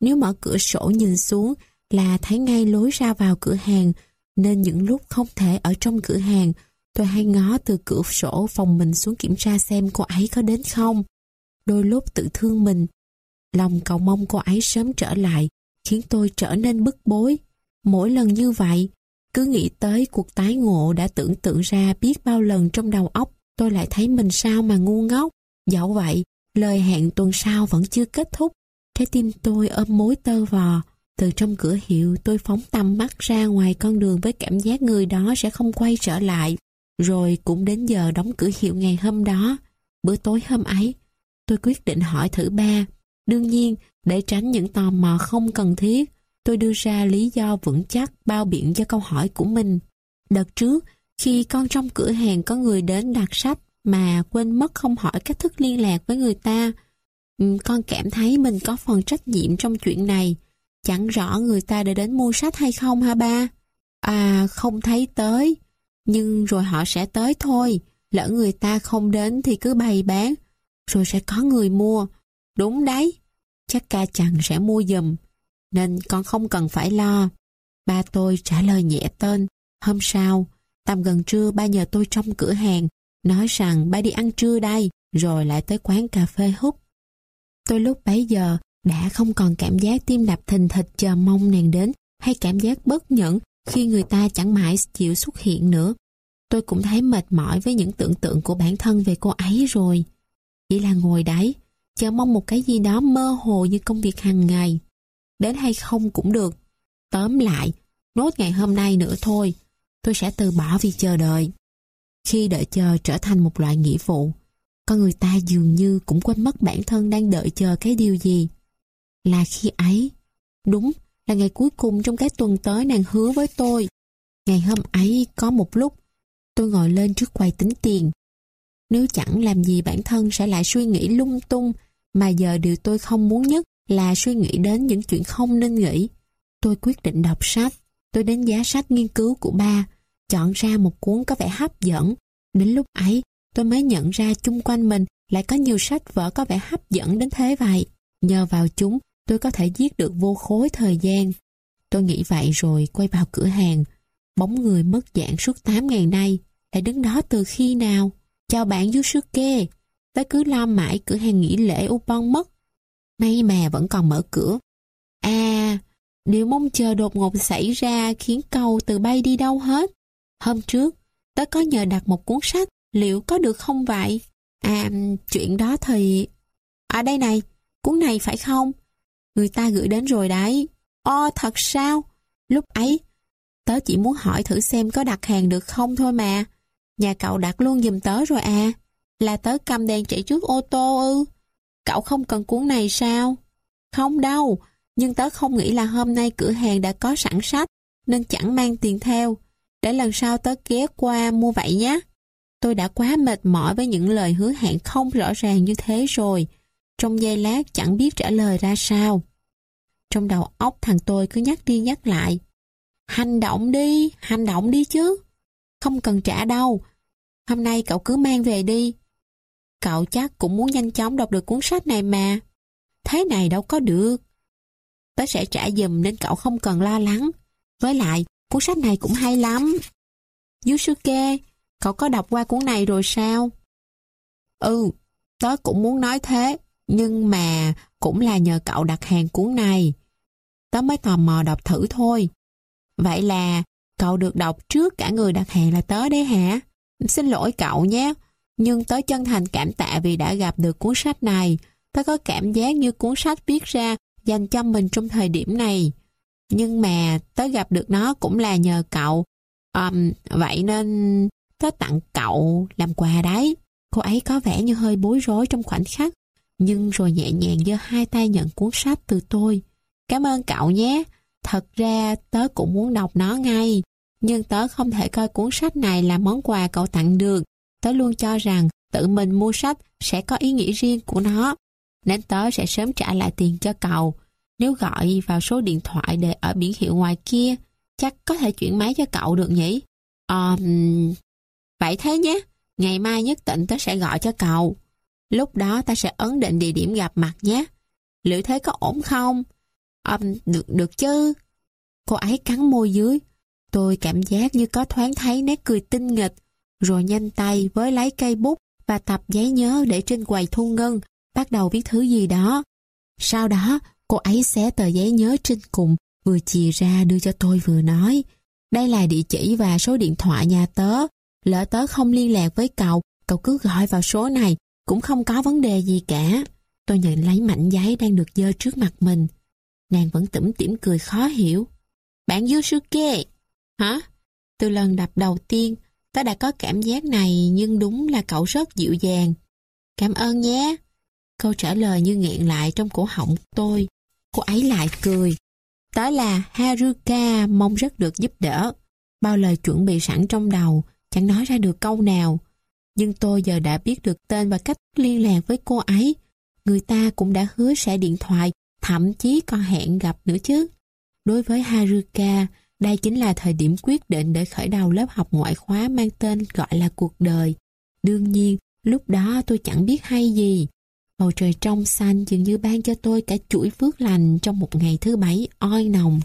Nếu mở cửa sổ nhìn xuống là thấy ngay lối ra vào cửa hàng, nên những lúc không thể ở trong cửa hàng, tôi hay ngó từ cửa sổ phòng mình xuống kiểm tra xem cô ấy có đến không. Đôi lúc tự thương mình, lòng cầu mong cô ấy sớm trở lại, khiến tôi trở nên bức bối. Mỗi lần như vậy, cứ nghĩ tới cuộc tái ngộ đã tưởng tượng ra biết bao lần trong đầu óc, tôi lại thấy mình sao mà ngu ngốc. Dẫu vậy, lời hẹn tuần sau vẫn chưa kết thúc. Trái tim tôi ôm mối tơ vò. Từ trong cửa hiệu tôi phóng tầm mắt ra ngoài con đường với cảm giác người đó sẽ không quay trở lại. Rồi cũng đến giờ đóng cửa hiệu ngày hôm đó. Bữa tối hôm ấy, tôi quyết định hỏi thử ba. Đương nhiên, để tránh những tò mò không cần thiết, tôi đưa ra lý do vững chắc bao biện cho câu hỏi của mình. Đợt trước, khi con trong cửa hàng có người đến đặt sách mà quên mất không hỏi cách thức liên lạc với người ta, ừ, con cảm thấy mình có phần trách nhiệm trong chuyện này. Chẳng rõ người ta đã đến mua sách hay không hả ba? À, không thấy tới. Nhưng rồi họ sẽ tới thôi. Lỡ người ta không đến thì cứ bày bán. Rồi sẽ có người mua. Đúng đấy. Chắc ca chàng sẽ mua giùm Nên con không cần phải lo. Ba tôi trả lời nhẹ tên. Hôm sau, tầm gần trưa ba nhờ tôi trong cửa hàng. Nói rằng ba đi ăn trưa đây. Rồi lại tới quán cà phê hút. Tôi lúc bấy giờ đã không còn cảm giác tim đập thình thịch chờ mong nàng đến hay cảm giác bất nhẫn khi người ta chẳng mãi chịu xuất hiện nữa. Tôi cũng thấy mệt mỏi với những tưởng tượng của bản thân về cô ấy rồi. Chỉ là ngồi đấy, chờ mong một cái gì đó mơ hồ như công việc hàng ngày. Đến hay không cũng được. Tóm lại, nốt ngày hôm nay nữa thôi, tôi sẽ từ bỏ vì chờ đợi. Khi đợi chờ trở thành một loại nghĩa vụ, con người ta dường như cũng quên mất bản thân đang đợi chờ cái điều gì là khi ấy. Đúng là ngày cuối cùng trong cái tuần tới nàng hứa với tôi. Ngày hôm ấy có một lúc tôi ngồi lên trước quầy tính tiền. Nếu chẳng làm gì bản thân sẽ lại suy nghĩ lung tung mà giờ điều tôi không muốn nhất là suy nghĩ đến những chuyện không nên nghĩ. Tôi quyết định đọc sách. Tôi đến giá sách nghiên cứu của ba, chọn ra một cuốn có vẻ hấp dẫn. Đến lúc ấy, tôi mới nhận ra chung quanh mình lại có nhiều sách vở có vẻ hấp dẫn đến thế vậy. Nhờ vào chúng, tôi có thể giết được vô khối thời gian. Tôi nghĩ vậy rồi quay vào cửa hàng. Bóng người mất dạng suốt 8 ngày nay. Đã đứng đó từ khi nào? Chào bạn Yusuke. Tớ cứ lo mãi cửa hàng nghỉ lễ Upon mất. May mà vẫn còn mở cửa. À, điều mong chờ đột ngột xảy ra khiến câu từ bay đi đâu hết. Hôm trước, tớ có nhờ đặt một cuốn sách, liệu có được không vậy? À, chuyện đó thì... À đây này, cuốn này phải không? Người ta gửi đến rồi đấy. O thật sao? Lúc ấy, tớ chỉ muốn hỏi thử xem có đặt hàng được không thôi mà. Nhà cậu đặt luôn giùm tớ rồi à. Là tớ cầm đèn chạy trước ô tô ư? Cậu không cần cuốn này sao? Không đâu, nhưng tớ không nghĩ là hôm nay cửa hàng đã có sẵn sách, nên chẳng mang tiền theo. Để lần sau tớ ghé qua mua vậy nhé. Tôi đã quá mệt mỏi với những lời hứa hẹn không rõ ràng như thế rồi. Trong giây lát chẳng biết trả lời ra sao. Trong đầu óc thằng tôi cứ nhắc đi nhắc lại. Hành động đi, hành động đi chứ. Không cần trả đâu. Hôm nay cậu cứ mang về đi. Cậu chắc cũng muốn nhanh chóng đọc được cuốn sách này mà. Thế này đâu có được. Tớ sẽ trả dùm nên cậu không cần lo lắng. Với lại, cuốn sách này cũng hay lắm. Yusuke, cậu có đọc qua cuốn này rồi sao? Ừ, tớ cũng muốn nói thế. Nhưng mà cũng là nhờ cậu đặt hàng cuốn này. Tớ mới tò mò đọc thử thôi. Vậy là cậu được đọc trước cả người đặt hàng là tớ đấy hả? Xin lỗi cậu nhé, nhưng tớ chân thành cảm tạ vì đã gặp được cuốn sách này. tớ có cảm giác như cuốn sách viết ra dành cho mình trong thời điểm này. Nhưng mà tớ gặp được nó cũng là nhờ cậu. Um, vậy nên tớ tặng cậu làm quà đấy. Cô ấy có vẻ như hơi bối rối trong khoảnh khắc, nhưng rồi nhẹ nhàng giơ hai tay nhận cuốn sách từ tôi. Cảm ơn cậu nhé. Thật ra tớ cũng muốn đọc nó ngay, nhưng tớ không thể coi cuốn sách này là món quà cậu tặng được. Tớ luôn cho rằng tự mình mua sách sẽ có ý nghĩa riêng của nó, nên tớ sẽ sớm trả lại tiền cho cậu. Nếu gọi vào số điện thoại để ở biển hiệu ngoài kia, chắc có thể chuyển máy cho cậu được nhỉ? Um, vậy thế nhé, ngày mai nhất định tớ sẽ gọi cho cậu. Lúc đó ta sẽ ấn định địa điểm gặp mặt nhé. Liệu thế có ổn không? Um, được được chứ. Cô ấy cắn môi dưới. Tôi cảm giác như có thoáng thấy nét cười tinh nghịch, rồi nhanh tay với lấy cây bút và tập giấy nhớ để trên quầy thu ngân, bắt đầu viết thứ gì đó. Sau đó, cô ấy xé tờ giấy nhớ trên cùng, vừa chìa ra đưa cho tôi vừa nói. Đây là địa chỉ và số điện thoại nhà tớ. Lỡ tớ không liên lạc với cậu, cậu cứ gọi vào số này, cũng không có vấn đề gì cả. Tôi nhận lấy mảnh giấy đang được dơ trước mặt mình. Nàng vẫn tủm tỉm cười khó hiểu. Bạn yusuke hả? Từ lần đập đầu tiên, tớ đã có cảm giác này nhưng đúng là cậu rất dịu dàng. Cảm ơn nhé. Câu trả lời như nghẹn lại trong cổ họng tôi. Cô ấy lại cười. Tớ là Haruka mong rất được giúp đỡ. Bao lời chuẩn bị sẵn trong đầu, chẳng nói ra được câu nào. Nhưng tôi giờ đã biết được tên và cách liên lạc với cô ấy. Người ta cũng đã hứa sẽ điện thoại, thậm chí còn hẹn gặp nữa chứ. Đối với Haruka, đây chính là thời điểm quyết định để khởi đầu lớp học ngoại khóa mang tên gọi là cuộc đời. Đương nhiên, lúc đó tôi chẳng biết hay gì. Bầu trời trong xanh dường như ban cho tôi cả chuỗi phước lành trong một ngày thứ bảy oi nồng.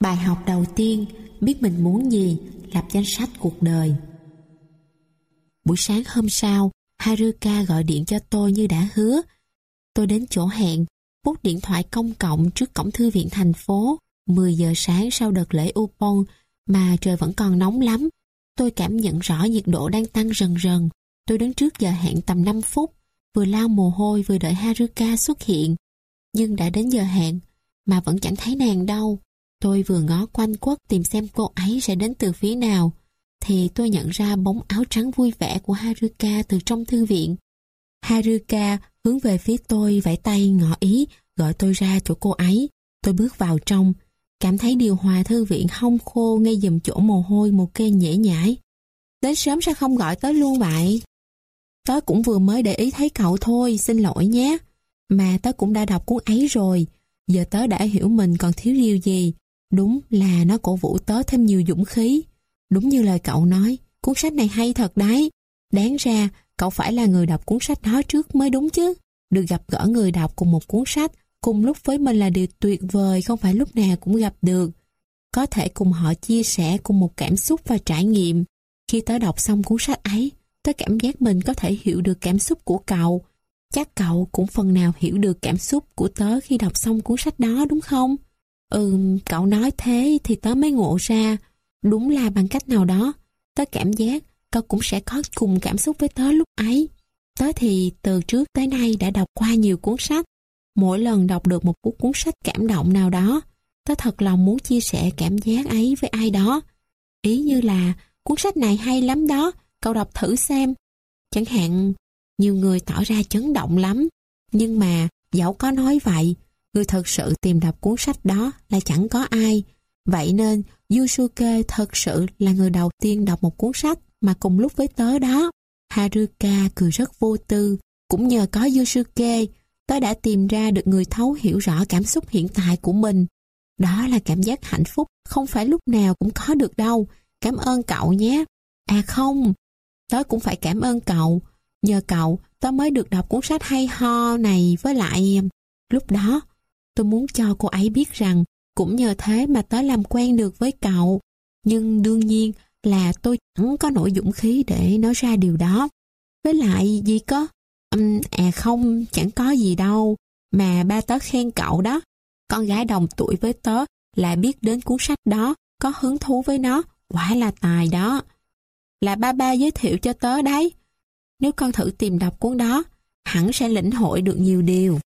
Bài học đầu tiên, biết mình muốn gì, lập danh sách cuộc đời. Buổi sáng hôm sau, Haruka gọi điện cho tôi như đã hứa. Tôi đến chỗ hẹn, bút điện thoại công cộng trước cổng thư viện thành phố. 10 giờ sáng sau đợt lễ Upon mà trời vẫn còn nóng lắm. Tôi cảm nhận rõ nhiệt độ đang tăng dần dần. Tôi đến trước giờ hẹn tầm 5 phút, vừa lao mồ hôi vừa đợi Haruka xuất hiện. Nhưng đã đến giờ hẹn, mà vẫn chẳng thấy nàng đâu. Tôi vừa ngó quanh quất tìm xem cô ấy sẽ đến từ phía nào, thì tôi nhận ra bóng áo trắng vui vẻ của Haruka từ trong thư viện. Haruka hướng về phía tôi vẫy tay ngỏ ý gọi tôi ra chỗ cô ấy. Tôi bước vào trong, cảm thấy điều hòa thư viện hong khô ngay dùm chỗ mồ hôi một kê nhễ nhãi. Đến sớm sao không gọi tới luôn vậy? Tớ cũng vừa mới để ý thấy cậu thôi, xin lỗi nhé. Mà tớ cũng đã đọc cuốn ấy rồi, giờ tớ đã hiểu mình còn thiếu điều gì. Đúng là nó cổ vũ tớ thêm nhiều dũng khí. Đúng như lời cậu nói, cuốn sách này hay thật đấy. Đáng ra, cậu phải là người đọc cuốn sách đó trước mới đúng chứ. Được gặp gỡ người đọc cùng một cuốn sách cùng lúc với mình là điều tuyệt vời không phải lúc nào cũng gặp được. Có thể cùng họ chia sẻ cùng một cảm xúc và trải nghiệm. Khi tớ đọc xong cuốn sách ấy, tớ cảm giác mình có thể hiểu được cảm xúc của cậu. Chắc cậu cũng phần nào hiểu được cảm xúc của tớ khi đọc xong cuốn sách đó đúng không? Ừ, cậu nói thế thì tớ mới ngộ ra. Đúng là bằng cách nào đó, tớ cảm giác cậu cũng sẽ có cùng cảm xúc với tớ lúc ấy. Tớ thì từ trước tới nay đã đọc qua nhiều cuốn sách. Mỗi lần đọc được một cuốn sách cảm động nào đó, tớ thật lòng muốn chia sẻ cảm giác ấy với ai đó. Ý như là, cuốn sách này hay lắm đó, cậu đọc thử xem. Chẳng hạn, nhiều người tỏ ra chấn động lắm. Nhưng mà, dẫu có nói vậy, người thật sự tìm đọc cuốn sách đó là chẳng có ai. Vậy nên, Yusuke thật sự là người đầu tiên đọc một cuốn sách mà cùng lúc với tớ đó. Haruka cười rất vô tư. Cũng nhờ có Yusuke, tớ đã tìm ra được người thấu hiểu rõ cảm xúc hiện tại của mình. Đó là cảm giác hạnh phúc, không phải lúc nào cũng có được đâu. Cảm ơn cậu nhé. À không, tớ cũng phải cảm ơn cậu. Nhờ cậu, tớ mới được đọc cuốn sách hay ho này với lại... Lúc đó, tôi muốn cho cô ấy biết rằng cũng nhờ thế mà tớ làm quen được với cậu. Nhưng đương nhiên là tôi chẳng có nổi dũng khí để nói ra điều đó. Với lại gì có? Um, à không, chẳng có gì đâu. Mà ba tớ khen cậu đó. Con gái đồng tuổi với tớ là biết đến cuốn sách đó, có hứng thú với nó, quả là tài đó. Là ba ba giới thiệu cho tớ đấy. Nếu con thử tìm đọc cuốn đó, hẳn sẽ lĩnh hội được nhiều điều.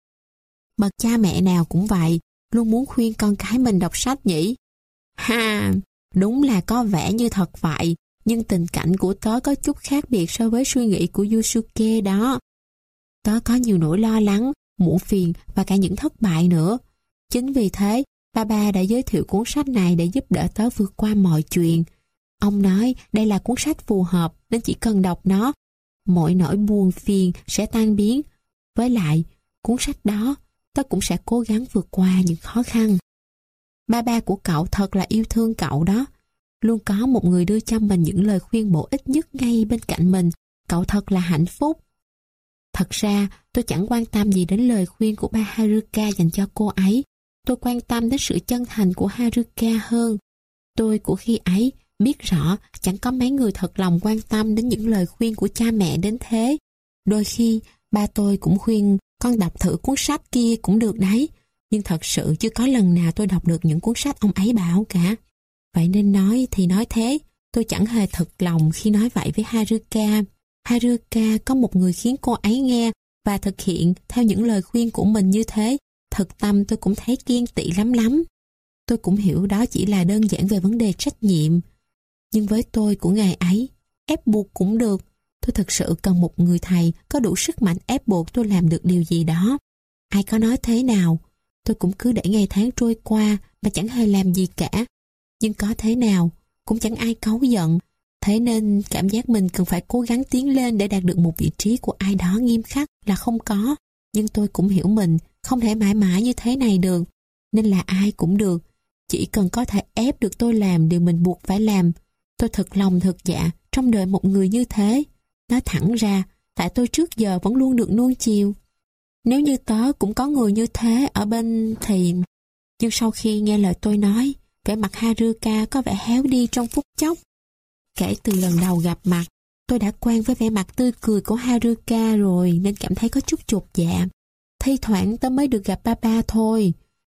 Bậc cha mẹ nào cũng vậy, luôn muốn khuyên con cái mình đọc sách nhỉ. Ha, đúng là có vẻ như thật vậy, nhưng tình cảnh của tớ có chút khác biệt so với suy nghĩ của Yusuke đó. Tớ có nhiều nỗi lo lắng, muộn phiền và cả những thất bại nữa. Chính vì thế, ba ba đã giới thiệu cuốn sách này để giúp đỡ tớ vượt qua mọi chuyện. Ông nói đây là cuốn sách phù hợp nên chỉ cần đọc nó. Mọi nỗi buồn phiền sẽ tan biến. Với lại, cuốn sách đó, tớ cũng sẽ cố gắng vượt qua những khó khăn. Ba ba của cậu thật là yêu thương cậu đó. Luôn có một người đưa cho mình những lời khuyên bổ ích nhất ngay bên cạnh mình. Cậu thật là hạnh phúc. Thật ra, tôi chẳng quan tâm gì đến lời khuyên của ba Haruka dành cho cô ấy. Tôi quan tâm đến sự chân thành của Haruka hơn. Tôi của khi ấy biết rõ chẳng có mấy người thật lòng quan tâm đến những lời khuyên của cha mẹ đến thế. Đôi khi, ba tôi cũng khuyên con đọc thử cuốn sách kia cũng được đấy. Nhưng thật sự chưa có lần nào tôi đọc được những cuốn sách ông ấy bảo cả. Vậy nên nói thì nói thế, tôi chẳng hề thật lòng khi nói vậy với Haruka. Haruka có một người khiến cô ấy nghe và thực hiện theo những lời khuyên của mình như thế. Thật tâm tôi cũng thấy kiên tị lắm lắm. Tôi cũng hiểu đó chỉ là đơn giản về vấn đề trách nhiệm. Nhưng với tôi của ngày ấy, ép buộc cũng được. Tôi thật sự cần một người thầy có đủ sức mạnh ép buộc tôi làm được điều gì đó. Ai có nói thế nào, tôi cũng cứ để ngày tháng trôi qua mà chẳng hề làm gì cả. Nhưng có thế nào, cũng chẳng ai cáu giận. Thế nên cảm giác mình cần phải cố gắng tiến lên để đạt được một vị trí của ai đó nghiêm khắc là không có. Nhưng tôi cũng hiểu mình không thể mãi mãi như thế này được. Nên là ai cũng được. Chỉ cần có thể ép được tôi làm điều mình buộc phải làm. Tôi thật lòng thật dạ trong đời một người như thế. Nói thẳng ra, tại tôi trước giờ vẫn luôn được nuông chiều. Nếu như tớ cũng có người như thế ở bên thì... Nhưng sau khi nghe lời tôi nói, vẻ mặt Haruka có vẻ héo đi trong phút chốc. Kể từ lần đầu gặp mặt, tôi đã quen với vẻ mặt tươi cười của Haruka rồi nên cảm thấy có chút chột dạ. Thi thoảng tớ mới được gặp ba ba thôi.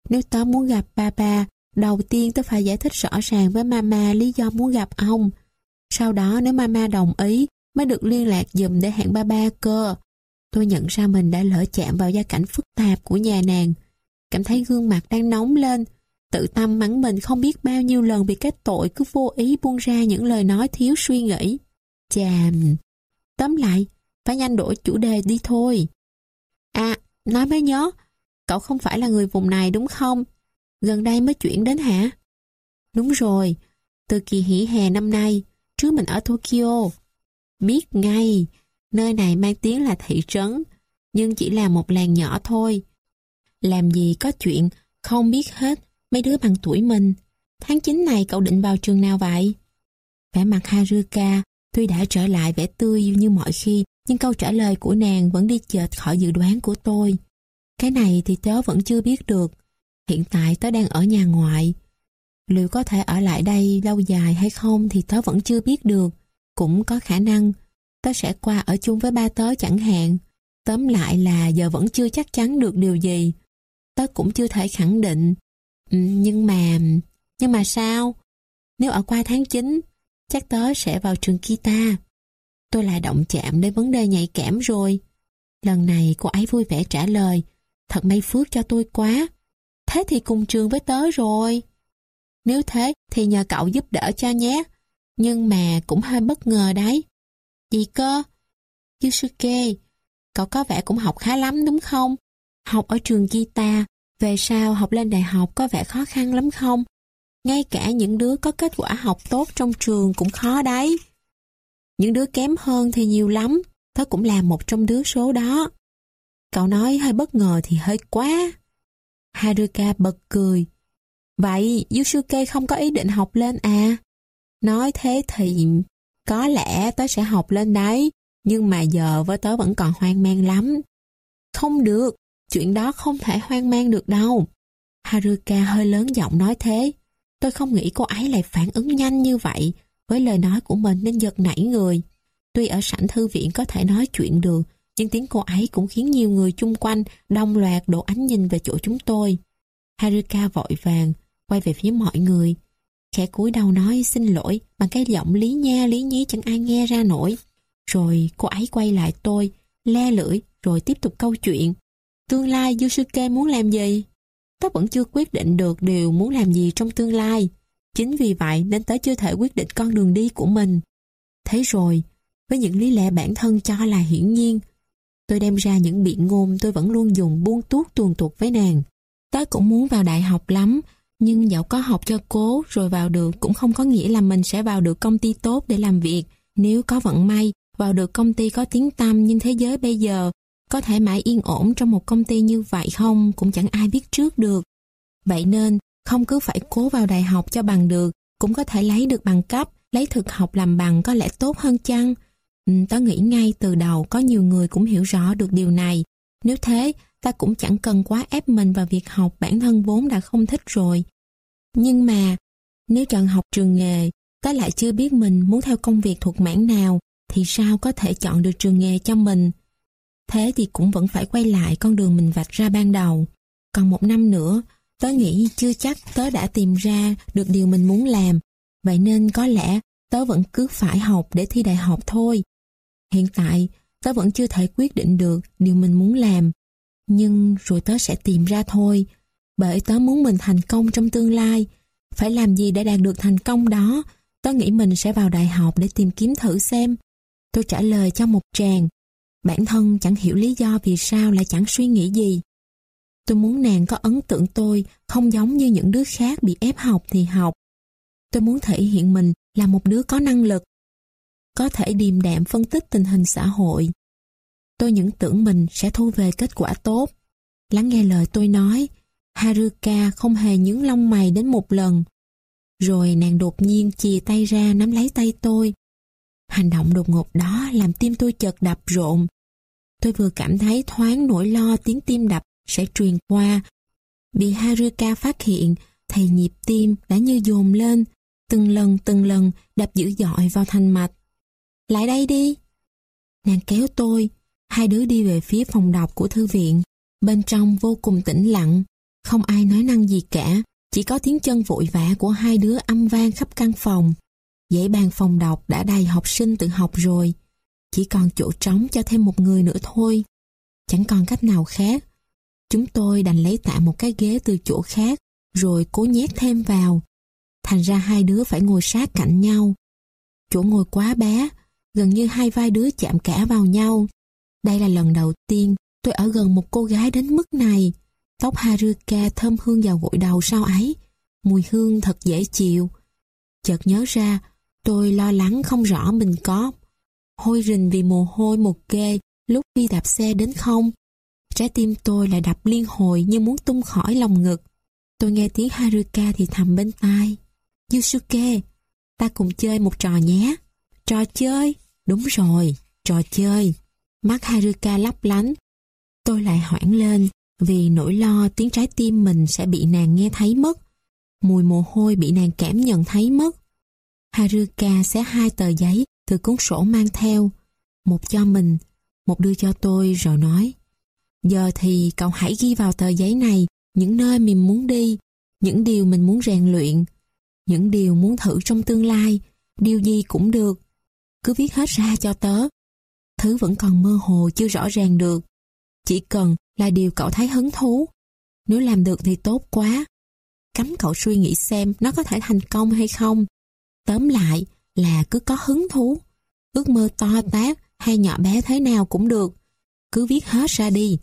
Nếu tớ muốn gặp ba ba, đầu tiên tớ phải giải thích rõ ràng với mama lý do muốn gặp ông. Sau đó nếu mama đồng ý, mới được liên lạc dùm để hẹn ba ba cơ. Tôi nhận ra mình đã lỡ chạm vào gia cảnh phức tạp của nhà nàng. Cảm thấy gương mặt đang nóng lên, tự tâm mắng mình không biết bao nhiêu lần bị cái tội cứ vô ý buông ra những lời nói thiếu suy nghĩ. Chàm! Tóm lại, phải nhanh đổi chủ đề đi thôi. À, nói mới nhớ, cậu không phải là người vùng này đúng không? Gần đây mới chuyển đến hả? Đúng rồi, từ kỳ nghỉ hè năm nay, trước mình ở Tokyo. Biết ngay, nơi này mang tiếng là thị trấn, nhưng chỉ là một làng nhỏ thôi. Làm gì có chuyện không biết hết mấy đứa bằng tuổi mình. Tháng 9 này cậu định vào trường nào vậy? Vẻ mặt Haruka tuy đã trở lại vẻ tươi như mọi khi, nhưng câu trả lời của nàng vẫn đi chệch khỏi dự đoán của tôi. Cái này thì tớ vẫn chưa biết được. Hiện tại tớ đang ở nhà ngoại. Liệu có thể ở lại đây lâu dài hay không thì tớ vẫn chưa biết được. Cũng có khả năng tớ sẽ qua ở chung với ba tớ chẳng hạn. Tóm lại là giờ vẫn chưa chắc chắn được điều gì. Tớ cũng chưa thể khẳng định. Ừ, nhưng mà... Nhưng mà sao? Nếu ở qua tháng 9, chắc tớ sẽ vào trường guitar. Tôi lại động chạm đến vấn đề nhạy cảm rồi. Lần này cô ấy vui vẻ trả lời. Thật may phước cho tôi quá. Thế thì cùng trường với tớ rồi. Nếu thế thì nhờ cậu giúp đỡ cho nhé. Nhưng mà cũng hơi bất ngờ đấy. Gì cơ? Yusuke, cậu có vẻ cũng học khá lắm đúng không? Học ở trường guitar, về sau học lên đại học có vẻ khó khăn lắm không? Ngay cả những đứa có kết quả học tốt trong trường cũng khó đấy. Những đứa kém hơn thì nhiều lắm, tớ cũng là một trong đứa số đó. Cậu nói hơi bất ngờ thì hơi quá. Haruka bật cười. Vậy Yusuke không có ý định học lên à? Nói thế thì có lẽ tớ sẽ học lên đấy, nhưng mà giờ với tớ vẫn còn hoang mang lắm. Không được, chuyện đó không thể hoang mang được đâu. Haruka hơi lớn giọng nói thế. Tôi không nghĩ cô ấy lại phản ứng nhanh như vậy với lời nói của mình nên giật nảy người. Tuy ở sảnh thư viện có thể nói chuyện được, nhưng tiếng cô ấy cũng khiến nhiều người chung quanh đông loạt đổ ánh nhìn về chỗ chúng tôi. Haruka vội vàng, quay về phía mọi người. Khẽ cúi đầu nói xin lỗi bằng cái giọng lý nha lý nhí chẳng ai nghe ra nổi. Rồi cô ấy quay lại tôi, le lưỡi rồi tiếp tục câu chuyện. Tương lai Yusuke muốn làm gì? Tớ vẫn chưa quyết định được điều muốn làm gì trong tương lai. Chính vì vậy nên tớ chưa thể quyết định con đường đi của mình. Thế rồi, với những lý lẽ bản thân cho là hiển nhiên, tôi đem ra những biện ngôn tôi vẫn luôn dùng buông tuốt tuồn tuột với nàng. Tớ cũng muốn vào đại học lắm, nhưng dẫu có học cho cố rồi vào được cũng không có nghĩa là mình sẽ vào được công ty tốt để làm việc. Nếu có vận may, vào được công ty có tiếng tăm nhưng thế giới bây giờ có thể mãi yên ổn trong một công ty như vậy không cũng chẳng ai biết trước được. Vậy nên, không cứ phải cố vào đại học cho bằng được, cũng có thể lấy được bằng cấp, lấy thực học làm bằng có lẽ tốt hơn chăng? Ừ, tớ nghĩ ngay từ đầu có nhiều người cũng hiểu rõ được điều này. Nếu thế, ta cũng chẳng cần quá ép mình vào việc học bản thân vốn đã không thích rồi. Nhưng mà, nếu chọn học trường nghề, ta lại chưa biết mình muốn theo công việc thuộc mảng nào, thì sao có thể chọn được trường nghề cho mình? Thế thì cũng vẫn phải quay lại con đường mình vạch ra ban đầu. Còn một năm nữa, tớ nghĩ chưa chắc tớ đã tìm ra được điều mình muốn làm. Vậy nên có lẽ tớ vẫn cứ phải học để thi đại học thôi. Hiện tại, tớ vẫn chưa thể quyết định được điều mình muốn làm. Nhưng rồi tớ sẽ tìm ra thôi. Bởi tớ muốn mình thành công trong tương lai. Phải làm gì để đạt được thành công đó? Tớ nghĩ mình sẽ vào đại học để tìm kiếm thử xem. Tôi trả lời cho một tràng. Bản thân chẳng hiểu lý do vì sao lại chẳng suy nghĩ gì. Tôi muốn nàng có ấn tượng tôi không giống như những đứa khác bị ép học thì học. Tôi muốn thể hiện mình là một đứa có năng lực. Có thể điềm đạm phân tích tình hình xã hội. Tôi những tưởng mình sẽ thu về kết quả tốt. Lắng nghe lời tôi nói, Haruka không hề nhướng lông mày đến một lần. Rồi nàng đột nhiên chìa tay ra nắm lấy tay tôi. Hành động đột ngột đó làm tim tôi chợt đập rộn. Tôi vừa cảm thấy thoáng nỗi lo tiếng tim đập sẽ truyền qua. Bị Haruka phát hiện, thì nhịp tim đã như dồn lên, từng lần từng lần đập dữ dội vào thành mạch. Lại đây đi! Nàng kéo tôi, hai đứa đi về phía phòng đọc của thư viện. Bên trong vô cùng tĩnh lặng, không ai nói năng gì cả, chỉ có tiếng chân vội vã của hai đứa âm vang khắp căn phòng. Dãy bàn phòng đọc đã đầy học sinh tự học rồi. Chỉ còn chỗ trống cho thêm một người nữa thôi. Chẳng còn cách nào khác. Chúng tôi đành lấy tạm một cái ghế từ chỗ khác, rồi cố nhét thêm vào. Thành ra hai đứa phải ngồi sát cạnh nhau. Chỗ ngồi quá bé, gần như hai vai đứa chạm cả vào nhau. Đây là lần đầu tiên tôi ở gần một cô gái đến mức này. Tóc Haruka thơm hương vào gội đầu sau ấy. Mùi hương thật dễ chịu. Chợt nhớ ra, tôi lo lắng không rõ mình có hôi rình vì mồ hôi một ghê lúc đi đạp xe đến không. Trái tim tôi lại đập liên hồi như muốn tung khỏi lòng ngực. Tôi nghe tiếng Haruka thì thầm bên tai. Yusuke, ta cùng chơi một trò nhé. Trò chơi? Đúng rồi, trò chơi. Mắt Haruka lấp lánh. Tôi lại hoảng lên vì nỗi lo tiếng trái tim mình sẽ bị nàng nghe thấy mất. Mùi mồ hôi bị nàng cảm nhận thấy mất. Haruka xé hai tờ giấy từ cuốn sổ mang theo. Một cho mình, một đưa cho tôi rồi nói. Giờ thì cậu hãy ghi vào tờ giấy này những nơi mình muốn đi, những điều mình muốn rèn luyện, những điều muốn thử trong tương lai, điều gì cũng được. Cứ viết hết ra cho tớ. Thứ vẫn còn mơ hồ chưa rõ ràng được. Chỉ cần là điều cậu thấy hứng thú. Nếu làm được thì tốt quá. Cấm cậu suy nghĩ xem nó có thể thành công hay không. Tóm lại là cứ có hứng thú. Ước mơ to tát hay nhỏ bé thế nào cũng được. Cứ viết hết ra đi.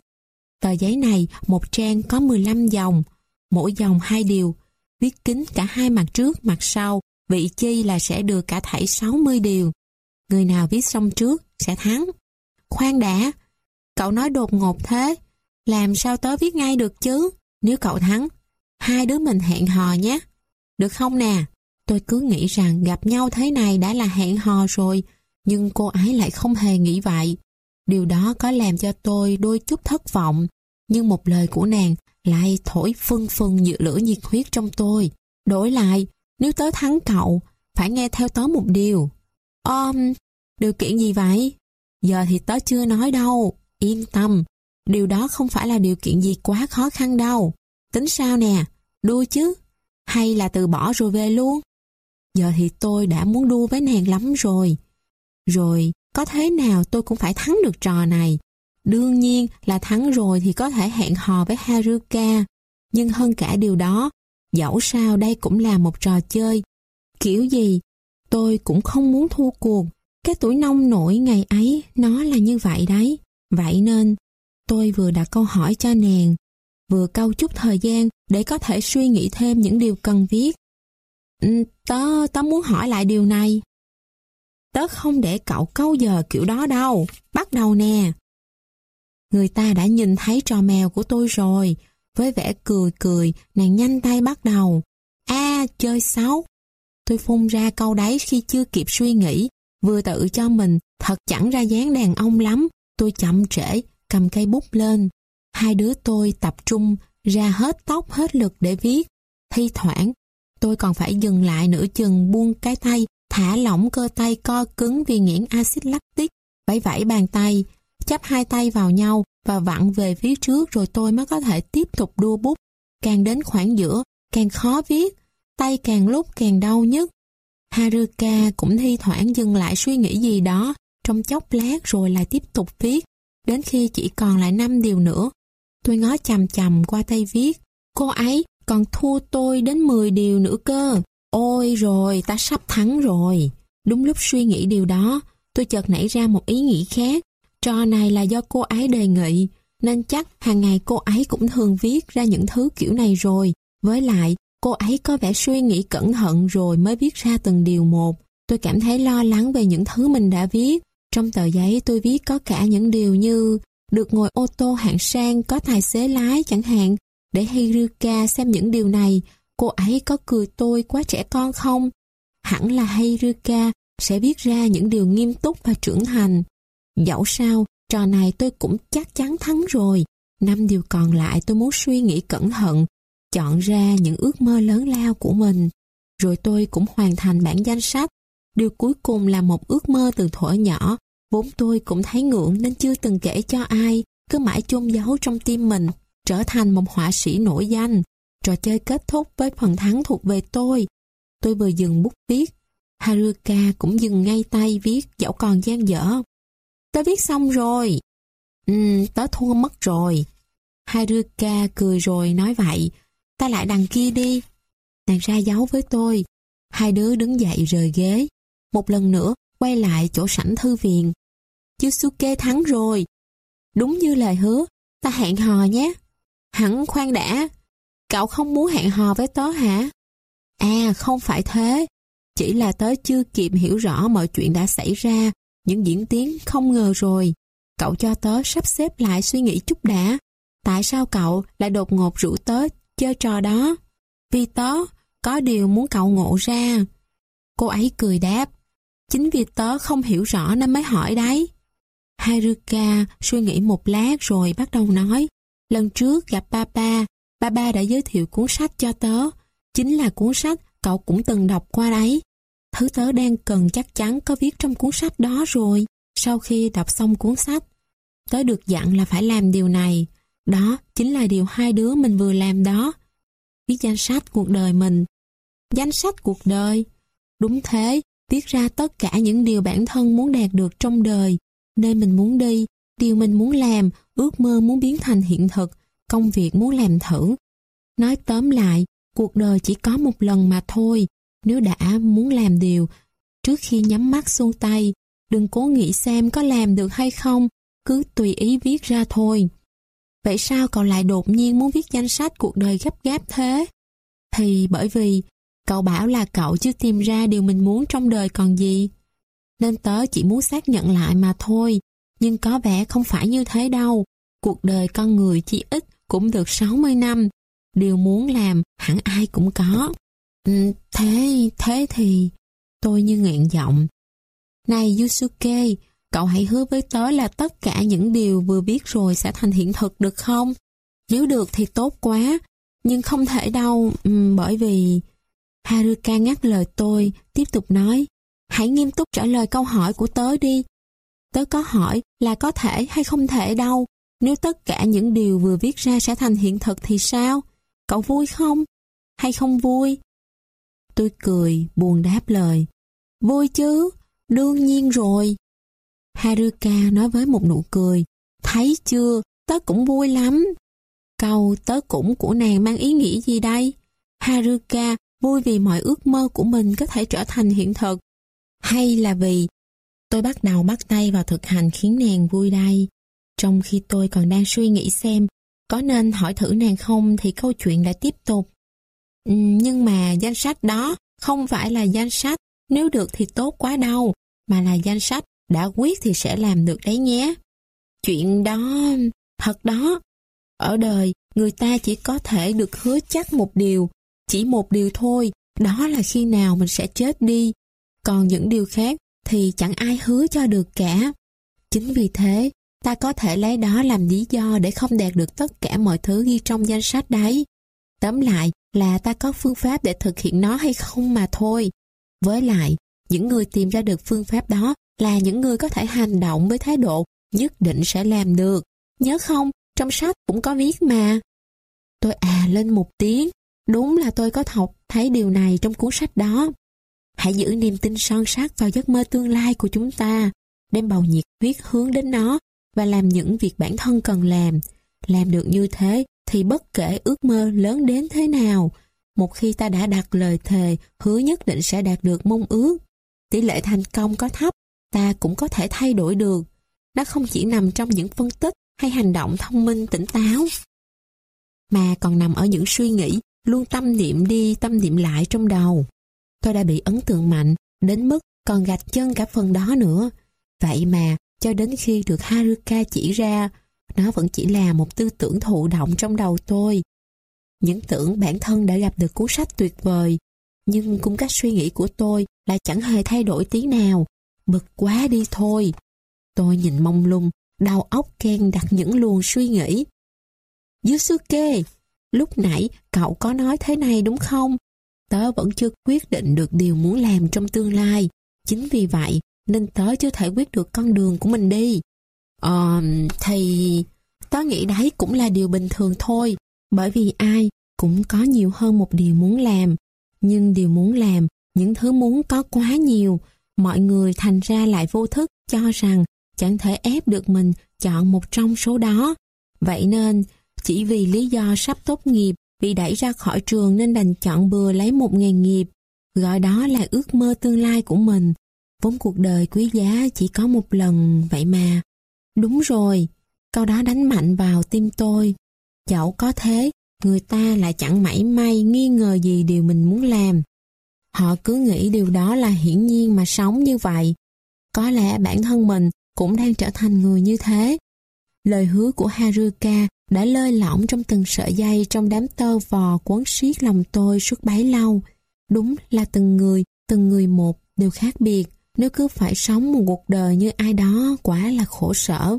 Tờ giấy này một trang có 15 dòng, mỗi dòng hai điều, viết kín cả hai mặt trước mặt sau, vị chi là sẽ được cả thảy 60 điều. Người nào viết xong trước sẽ thắng. Khoan đã, cậu nói đột ngột thế, làm sao tớ viết ngay được chứ? Nếu cậu thắng, hai đứa mình hẹn hò nhé. Được không nè? Tôi cứ nghĩ rằng gặp nhau thế này đã là hẹn hò rồi, nhưng cô ấy lại không hề nghĩ vậy. Điều đó có làm cho tôi đôi chút thất vọng, nhưng một lời của nàng lại thổi phân phân nhựa lửa nhiệt huyết trong tôi. Đổi lại, nếu tớ thắng cậu, phải nghe theo tớ một điều. Um, điều kiện gì vậy? Giờ thì tớ chưa nói đâu, yên tâm. Điều đó không phải là điều kiện gì quá khó khăn đâu. Tính sao nè, đua chứ? Hay là từ bỏ rồi về luôn? Giờ thì tôi đã muốn đua với nàng lắm rồi. Rồi, có thế nào tôi cũng phải thắng được trò này. Đương nhiên là thắng rồi thì có thể hẹn hò với Haruka. Nhưng hơn cả điều đó, dẫu sao đây cũng là một trò chơi. Kiểu gì, tôi cũng không muốn thua cuộc. Cái tuổi nông nổi ngày ấy, nó là như vậy đấy. Vậy nên, tôi vừa đặt câu hỏi cho nàng, vừa câu chút thời gian để có thể suy nghĩ thêm những điều cần viết. Ừ, tớ, tớ muốn hỏi lại điều này. Tớ không để cậu câu giờ kiểu đó đâu. Bắt đầu nè. Người ta đã nhìn thấy trò mèo của tôi rồi. Với vẻ cười cười, nàng nhanh tay bắt đầu. a chơi xấu. Tôi phun ra câu đấy khi chưa kịp suy nghĩ. Vừa tự cho mình, thật chẳng ra dáng đàn ông lắm. Tôi chậm trễ, cầm cây bút lên. Hai đứa tôi tập trung, ra hết tóc hết lực để viết. Thi thoảng, tôi còn phải dừng lại nửa chừng buông cái tay thả lỏng cơ tay co cứng vì nghiễn axit lactic, vẫy vẫy bàn tay, chắp hai tay vào nhau và vặn về phía trước rồi tôi mới có thể tiếp tục đua bút. Càng đến khoảng giữa, càng khó viết, tay càng lúc càng đau nhức. Haruka cũng thi thoảng dừng lại suy nghĩ gì đó, trong chốc lát rồi lại tiếp tục viết, đến khi chỉ còn lại năm điều nữa. Tôi ngó chầm chầm qua tay viết, cô ấy còn thua tôi đến 10 điều nữa cơ. Ôi rồi, ta sắp thắng rồi. Đúng lúc suy nghĩ điều đó, tôi chợt nảy ra một ý nghĩ khác. Trò này là do cô ấy đề nghị, nên chắc hàng ngày cô ấy cũng thường viết ra những thứ kiểu này rồi. Với lại, cô ấy có vẻ suy nghĩ cẩn thận rồi mới viết ra từng điều một. Tôi cảm thấy lo lắng về những thứ mình đã viết. Trong tờ giấy tôi viết có cả những điều như được ngồi ô tô hạng sang có tài xế lái chẳng hạn. Để Hiruka xem những điều này, cô ấy có cười tôi quá trẻ con không? Hẳn là Heiruka sẽ biết ra những điều nghiêm túc và trưởng thành. Dẫu sao, trò này tôi cũng chắc chắn thắng rồi. Năm điều còn lại tôi muốn suy nghĩ cẩn thận, chọn ra những ước mơ lớn lao của mình. Rồi tôi cũng hoàn thành bản danh sách. Điều cuối cùng là một ước mơ từ thuở nhỏ. Vốn tôi cũng thấy ngượng nên chưa từng kể cho ai, cứ mãi chôn giấu trong tim mình, trở thành một họa sĩ nổi danh. Trò chơi kết thúc với phần thắng thuộc về tôi. Tôi vừa dừng bút viết. Haruka cũng dừng ngay tay viết dẫu còn gian dở. Tớ viết xong rồi. Ừ, tớ thua mất rồi. Haruka cười rồi nói vậy. Ta lại đằng kia đi. Nàng ra dấu với tôi. Hai đứa đứng dậy rời ghế. Một lần nữa quay lại chỗ sảnh thư viện. Yusuke thắng rồi. Đúng như lời hứa, ta hẹn hò nhé. Hẳn khoan đã, Cậu không muốn hẹn hò với tớ hả? À, không phải thế. Chỉ là tớ chưa kịp hiểu rõ mọi chuyện đã xảy ra, những diễn tiến không ngờ rồi. Cậu cho tớ sắp xếp lại suy nghĩ chút đã. Tại sao cậu lại đột ngột rủ tớ chơi trò đó? Vì tớ có điều muốn cậu ngộ ra. Cô ấy cười đáp. Chính vì tớ không hiểu rõ nên mới hỏi đấy. Haruka suy nghĩ một lát rồi bắt đầu nói. Lần trước gặp ba Ba ba đã giới thiệu cuốn sách cho tớ. Chính là cuốn sách cậu cũng từng đọc qua đấy. Thứ tớ đang cần chắc chắn có viết trong cuốn sách đó rồi. Sau khi đọc xong cuốn sách, tớ được dặn là phải làm điều này. Đó chính là điều hai đứa mình vừa làm đó. Viết danh sách cuộc đời mình. Danh sách cuộc đời. Đúng thế, viết ra tất cả những điều bản thân muốn đạt được trong đời, nơi mình muốn đi, điều mình muốn làm, ước mơ muốn biến thành hiện thực, công việc muốn làm thử. Nói tóm lại, cuộc đời chỉ có một lần mà thôi. Nếu đã muốn làm điều, trước khi nhắm mắt xuông tay, đừng cố nghĩ xem có làm được hay không, cứ tùy ý viết ra thôi. Vậy sao cậu lại đột nhiên muốn viết danh sách cuộc đời gấp gáp thế? Thì bởi vì cậu bảo là cậu chưa tìm ra điều mình muốn trong đời còn gì. Nên tớ chỉ muốn xác nhận lại mà thôi, nhưng có vẻ không phải như thế đâu. Cuộc đời con người chỉ ít cũng được 60 năm. Điều muốn làm hẳn ai cũng có. Ừ, thế, thế thì... Tôi như nghẹn giọng. Này Yusuke, cậu hãy hứa với tớ là tất cả những điều vừa biết rồi sẽ thành hiện thực được không? Nếu được thì tốt quá, nhưng không thể đâu, um, bởi vì... Haruka ngắt lời tôi, tiếp tục nói, hãy nghiêm túc trả lời câu hỏi của tớ đi. Tớ có hỏi là có thể hay không thể đâu, nếu tất cả những điều vừa viết ra sẽ thành hiện thực thì sao? Cậu vui không? Hay không vui? Tôi cười, buồn đáp lời. Vui chứ, đương nhiên rồi. Haruka nói với một nụ cười. Thấy chưa, tớ cũng vui lắm. Câu tớ cũng của nàng mang ý nghĩa gì đây? Haruka vui vì mọi ước mơ của mình có thể trở thành hiện thực. Hay là vì tôi bắt đầu bắt tay vào thực hành khiến nàng vui đây. Trong khi tôi còn đang suy nghĩ xem có nên hỏi thử nàng không thì câu chuyện đã tiếp tục. Ừ, nhưng mà danh sách đó không phải là danh sách nếu được thì tốt quá đâu, mà là danh sách đã quyết thì sẽ làm được đấy nhé. Chuyện đó, thật đó. Ở đời, người ta chỉ có thể được hứa chắc một điều, chỉ một điều thôi, đó là khi nào mình sẽ chết đi. Còn những điều khác thì chẳng ai hứa cho được cả. Chính vì thế, ta có thể lấy đó làm lý do để không đạt được tất cả mọi thứ ghi trong danh sách đấy. Tóm lại là ta có phương pháp để thực hiện nó hay không mà thôi. Với lại, những người tìm ra được phương pháp đó là những người có thể hành động với thái độ nhất định sẽ làm được. Nhớ không, trong sách cũng có viết mà. Tôi à lên một tiếng, đúng là tôi có thọc thấy điều này trong cuốn sách đó. Hãy giữ niềm tin son sắt vào giấc mơ tương lai của chúng ta, đem bầu nhiệt huyết hướng đến nó và làm những việc bản thân cần làm. Làm được như thế thì bất kể ước mơ lớn đến thế nào, một khi ta đã đặt lời thề hứa nhất định sẽ đạt được mong ước. Tỷ lệ thành công có thấp, ta cũng có thể thay đổi được. Nó không chỉ nằm trong những phân tích hay hành động thông minh tỉnh táo, mà còn nằm ở những suy nghĩ luôn tâm niệm đi tâm niệm lại trong đầu. Tôi đã bị ấn tượng mạnh đến mức còn gạch chân cả phần đó nữa. Vậy mà cho đến khi được Haruka chỉ ra, nó vẫn chỉ là một tư tưởng thụ động trong đầu tôi. Những tưởng bản thân đã gặp được cuốn sách tuyệt vời, nhưng cung cách suy nghĩ của tôi lại chẳng hề thay đổi tí nào. Bực quá đi thôi. Tôi nhìn mông lung, đầu óc ken đặt những luồng suy nghĩ. Yusuke, lúc nãy cậu có nói thế này đúng không? Tớ vẫn chưa quyết định được điều muốn làm trong tương lai. Chính vì vậy nên tớ chưa thể quyết được con đường của mình đi. Ờ, thì tớ nghĩ đấy cũng là điều bình thường thôi. Bởi vì ai cũng có nhiều hơn một điều muốn làm. Nhưng điều muốn làm, những thứ muốn có quá nhiều. Mọi người thành ra lại vô thức cho rằng chẳng thể ép được mình chọn một trong số đó. Vậy nên, chỉ vì lý do sắp tốt nghiệp, bị đẩy ra khỏi trường nên đành chọn bừa lấy một nghề nghiệp, gọi đó là ước mơ tương lai của mình. Vốn cuộc đời quý giá chỉ có một lần, vậy mà. Đúng rồi, câu đó đánh mạnh vào tim tôi. Dẫu có thế, người ta lại chẳng mảy may nghi ngờ gì điều mình muốn làm. Họ cứ nghĩ điều đó là hiển nhiên mà sống như vậy. Có lẽ bản thân mình cũng đang trở thành người như thế. Lời hứa của Haruka đã lơi lỏng trong từng sợi dây trong đám tơ vò quấn siết lòng tôi suốt bấy lâu. Đúng là từng người, từng người một đều khác biệt. Nếu cứ phải sống một cuộc đời như ai đó quả là khổ sở.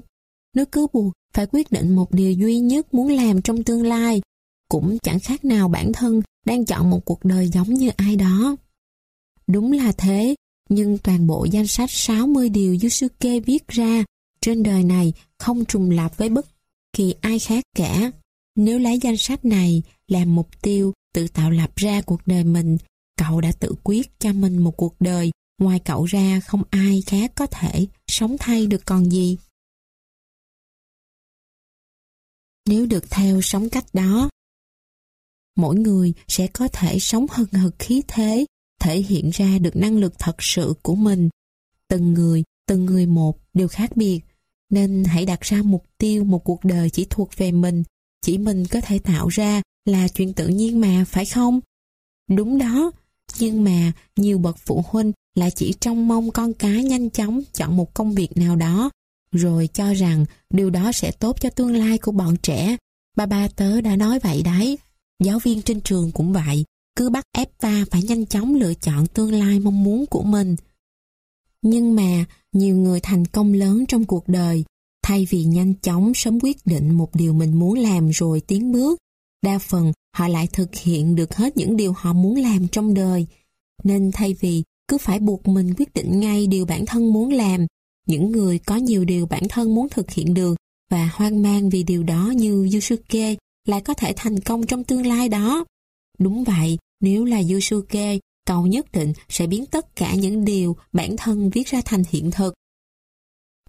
Nếu cứ buộc phải quyết định một điều duy nhất muốn làm trong tương lai, cũng chẳng khác nào bản thân đang chọn một cuộc đời giống như ai đó. Đúng là thế, nhưng toàn bộ danh sách 60 điều Yusuke viết ra trên đời này không trùng lặp với bất kỳ ai khác cả. Nếu lấy danh sách này làm mục tiêu tự tạo lập ra cuộc đời mình, cậu đã tự quyết cho mình một cuộc đời, ngoài cậu ra không ai khác có thể sống thay được còn gì. Nếu được theo sống cách đó, mỗi người sẽ có thể sống hừng hực khí thế, thể hiện ra được năng lực thật sự của mình. Từng người, từng người một đều khác biệt, nên hãy đặt ra mục tiêu một cuộc đời chỉ thuộc về mình, chỉ mình có thể tạo ra là chuyện tự nhiên mà, phải không? Đúng đó, nhưng mà nhiều bậc phụ huynh lại chỉ trông mong con cái nhanh chóng chọn một công việc nào đó, rồi cho rằng điều đó sẽ tốt cho tương lai của bọn trẻ. Ba ba tớ đã nói vậy đấy. Giáo viên trên trường cũng vậy, cứ bắt ép ta phải nhanh chóng lựa chọn tương lai mong muốn của mình. Nhưng mà, nhiều người thành công lớn trong cuộc đời, thay vì nhanh chóng sớm quyết định một điều mình muốn làm rồi tiến bước, đa phần họ lại thực hiện được hết những điều họ muốn làm trong đời. Nên thay vì cứ phải buộc mình quyết định ngay điều bản thân muốn làm, những người có nhiều điều bản thân muốn thực hiện được và hoang mang vì điều đó như Yusuke lại có thể thành công trong tương lai đó. Đúng vậy, nếu là Yusuke, cậu nhất định sẽ biến tất cả những điều bản thân viết ra thành hiện thực.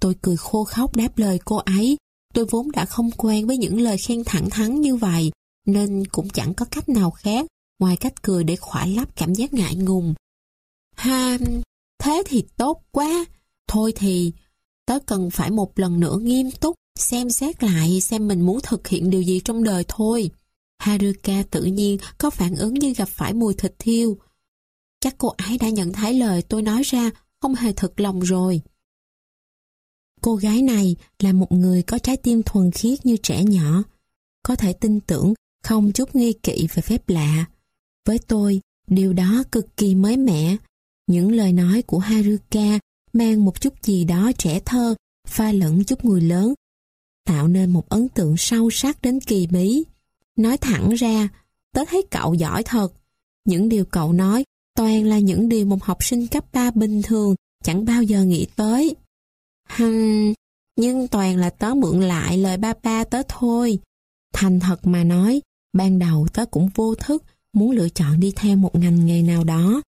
Tôi cười khô khóc đáp lời cô ấy. Tôi vốn đã không quen với những lời khen thẳng thắn như vậy, nên cũng chẳng có cách nào khác ngoài cách cười để khỏa lấp cảm giác ngại ngùng. Ha, thế thì tốt quá. Thôi thì, tớ cần phải một lần nữa nghiêm túc xem xét lại xem mình muốn thực hiện điều gì trong đời thôi. Haruka tự nhiên có phản ứng như gặp phải mùi thịt thiêu. Chắc cô ấy đã nhận thấy lời tôi nói ra không hề thật lòng rồi. Cô gái này là một người có trái tim thuần khiết như trẻ nhỏ, có thể tin tưởng, không chút nghi kỵ về phép lạ. Với tôi, điều đó cực kỳ mới mẻ. Những lời nói của Haruka mang một chút gì đó trẻ thơ, pha lẫn chút người lớn, tạo nên một ấn tượng sâu sắc đến kỳ bí. Nói thẳng ra, tớ thấy cậu giỏi thật. Những điều cậu nói toàn là những điều một học sinh cấp 3 bình thường chẳng bao giờ nghĩ tới. Hừm, nhưng toàn là tớ mượn lại lời ba ba tớ thôi. Thành thật mà nói, ban đầu tớ cũng vô thức muốn lựa chọn đi theo một ngành nghề nào đó.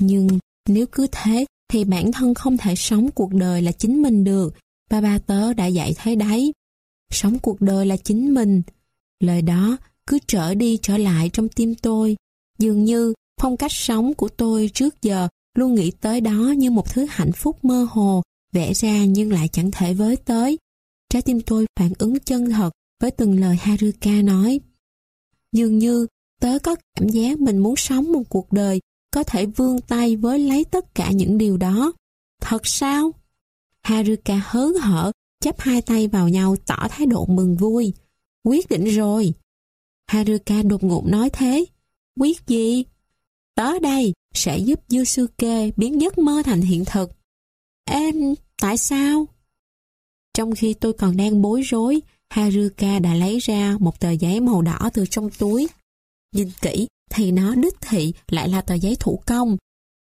Nhưng nếu cứ thế thì bản thân không thể sống cuộc đời là chính mình được. Ba ba tớ đã dạy thế đấy. Sống cuộc đời là chính mình. Lời đó cứ trở đi trở lại trong tim tôi. Dường như phong cách sống của tôi trước giờ luôn nghĩ tới đó như một thứ hạnh phúc mơ hồ, vẽ ra nhưng lại chẳng thể với tới. Trái tim tôi phản ứng chân thật với từng lời Haruka nói. Dường như tớ có cảm giác mình muốn sống một cuộc đời có thể vươn tay với lấy tất cả những điều đó. Thật sao? Haruka hớn hở, chắp hai tay vào nhau tỏ thái độ mừng vui. Quyết định rồi. Haruka đột ngột nói thế. Quyết gì? Tớ đây sẽ giúp Yusuke biến giấc mơ thành hiện thực. Em, tại sao? Trong khi tôi còn đang bối rối, Haruka đã lấy ra một tờ giấy màu đỏ từ trong túi. Nhìn kỹ thì nó đích thị lại là tờ giấy thủ công.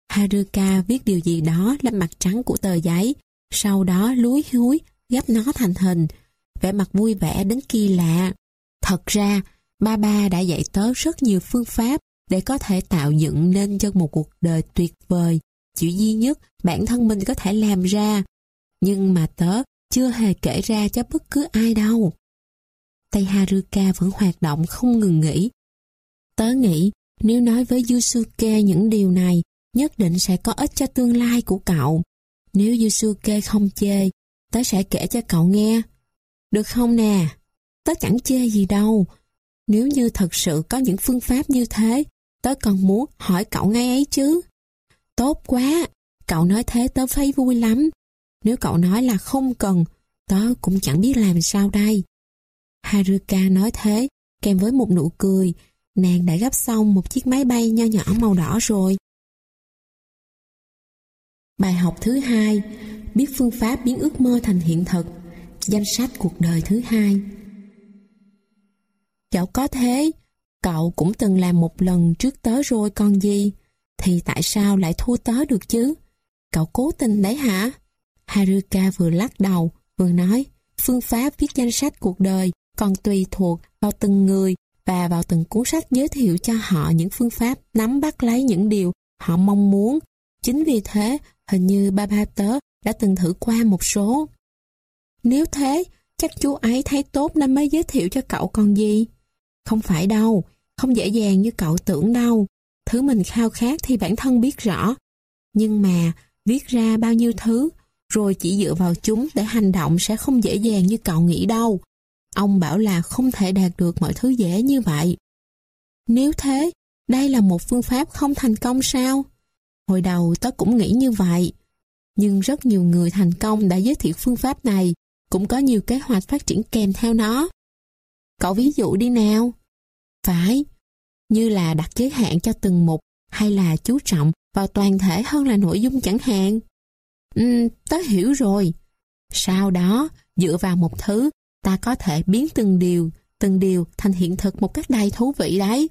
Haruka viết điều gì đó lên mặt trắng của tờ giấy, sau đó lúi húi gấp nó thành hình, vẻ mặt vui vẻ đến kỳ lạ. Thật ra, ba ba đã dạy tớ rất nhiều phương pháp để có thể tạo dựng nên cho một cuộc đời tuyệt vời. chỉ duy nhất bản thân mình có thể làm ra. Nhưng mà tớ chưa hề kể ra cho bất cứ ai đâu. Tay Haruka vẫn hoạt động không ngừng nghỉ. Tớ nghĩ nếu nói với Yusuke những điều này nhất định sẽ có ích cho tương lai của cậu. Nếu Yusuke không chê, tớ sẽ kể cho cậu nghe. Được không nè? Tớ chẳng chê gì đâu. Nếu như thật sự có những phương pháp như thế, tớ còn muốn hỏi cậu ngay ấy chứ. Tốt quá, cậu nói thế tớ thấy vui lắm. Nếu cậu nói là không cần, tớ cũng chẳng biết làm sao đây. Haruka nói thế, kèm với một nụ cười, nàng đã gấp xong một chiếc máy bay nho nhỏ màu đỏ rồi. Bài học thứ hai, biết phương pháp biến ước mơ thành hiện thực, danh sách cuộc đời thứ hai. Dẫu có thế, cậu cũng từng làm một lần trước tớ rồi còn gì, thì tại sao lại thua tớ được chứ? Cậu cố tình đấy hả? Haruka vừa lắc đầu, vừa nói, phương pháp viết danh sách cuộc đời còn tùy thuộc vào từng người và vào từng cuốn sách giới thiệu cho họ những phương pháp nắm bắt lấy những điều họ mong muốn. Chính vì thế, hình như ba ba tớ đã từng thử qua một số. Nếu thế, chắc chú ấy thấy tốt nên mới giới thiệu cho cậu còn gì. Không phải đâu, không dễ dàng như cậu tưởng đâu. Thứ mình khao khát thì bản thân biết rõ. Nhưng mà, viết ra bao nhiêu thứ, rồi chỉ dựa vào chúng để hành động sẽ không dễ dàng như cậu nghĩ đâu. Ông bảo là không thể đạt được mọi thứ dễ như vậy. Nếu thế, đây là một phương pháp không thành công sao? Hồi đầu tớ cũng nghĩ như vậy. Nhưng rất nhiều người thành công đã giới thiệu phương pháp này, cũng có nhiều kế hoạch phát triển kèm theo nó. Cậu ví dụ đi nào. Phải, như là đặt giới hạn cho từng mục hay là chú trọng vào toàn thể hơn là nội dung chẳng hạn. Ừ, tớ hiểu rồi. Sau đó, dựa vào một thứ, ta có thể biến từng điều, từng điều thành hiện thực một cách đầy thú vị đấy.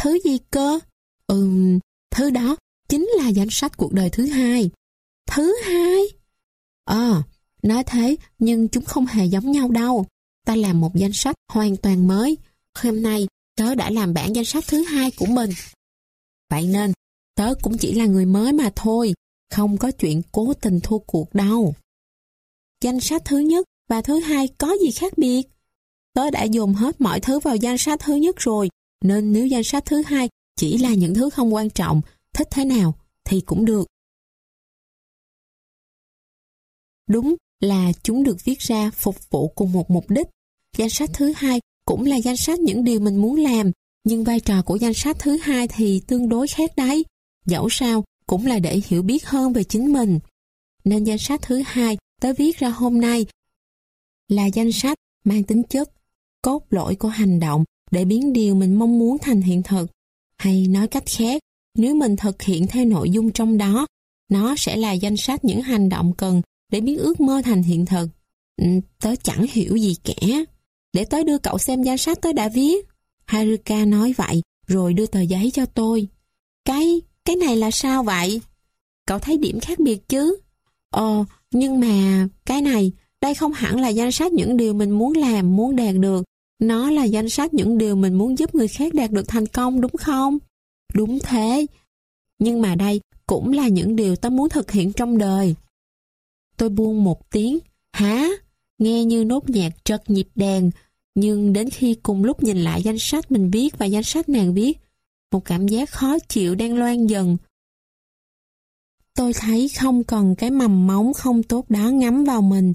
Thứ gì cơ? Ừm, thứ đó chính là danh sách cuộc đời thứ hai. Thứ hai? Ờ, nói thế nhưng chúng không hề giống nhau đâu. Ta làm một danh sách hoàn toàn mới. Hôm nay tớ đã làm bản danh sách thứ hai của mình. Vậy nên, tớ cũng chỉ là người mới mà thôi, không có chuyện cố tình thua cuộc đâu. Danh sách thứ nhất và thứ hai có gì khác biệt? Tớ đã dùng hết mọi thứ vào danh sách thứ nhất rồi, nên nếu danh sách thứ hai chỉ là những thứ không quan trọng, thích thế nào thì cũng được. Đúng là chúng được viết ra phục vụ cùng một mục đích. Danh sách thứ hai cũng là danh sách những điều mình muốn làm, nhưng vai trò của danh sách thứ hai thì tương đối khác đấy. Dẫu sao, cũng là để hiểu biết hơn về chính mình. Nên danh sách thứ hai tớ viết ra hôm nay là danh sách mang tính chất cốt lõi của hành động để biến điều mình mong muốn thành hiện thực. Hay nói cách khác, nếu mình thực hiện theo nội dung trong đó, nó sẽ là danh sách những hành động cần để biến ước mơ thành hiện thực. Ừ, tớ chẳng hiểu gì cả. Để tới đưa cậu xem danh sách tới đã viết. Haruka nói vậy, rồi đưa tờ giấy cho tôi. Cái, cái này là sao vậy? Cậu thấy điểm khác biệt chứ? Ờ, nhưng mà cái này, đây không hẳn là danh sách những điều mình muốn làm, muốn đạt được. Nó là danh sách những điều mình muốn giúp người khác đạt được thành công đúng không? Đúng thế. Nhưng mà đây cũng là những điều ta muốn thực hiện trong đời. Tôi buông một tiếng. Hả? Nghe như nốt nhạc trật nhịp đàn. Nhưng đến khi cùng lúc nhìn lại danh sách mình viết và danh sách nàng viết, một cảm giác khó chịu đang loan dần. Tôi thấy không cần cái mầm móng không tốt đó ngắm vào mình.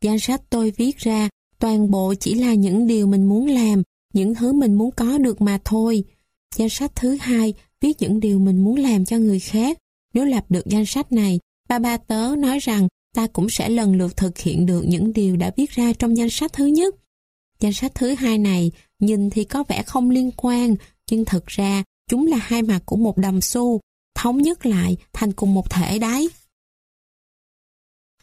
Danh sách tôi viết ra, toàn bộ chỉ là những điều mình muốn làm, những thứ mình muốn có được mà thôi. Danh sách thứ hai, viết những điều mình muốn làm cho người khác. Nếu lập được danh sách này, ba ba tớ nói rằng ta cũng sẽ lần lượt thực hiện được những điều đã viết ra trong danh sách thứ nhất. Danh sách thứ hai này nhìn thì có vẻ không liên quan, nhưng thật ra chúng là hai mặt của một đồng xu, thống nhất lại thành cùng một thể đấy.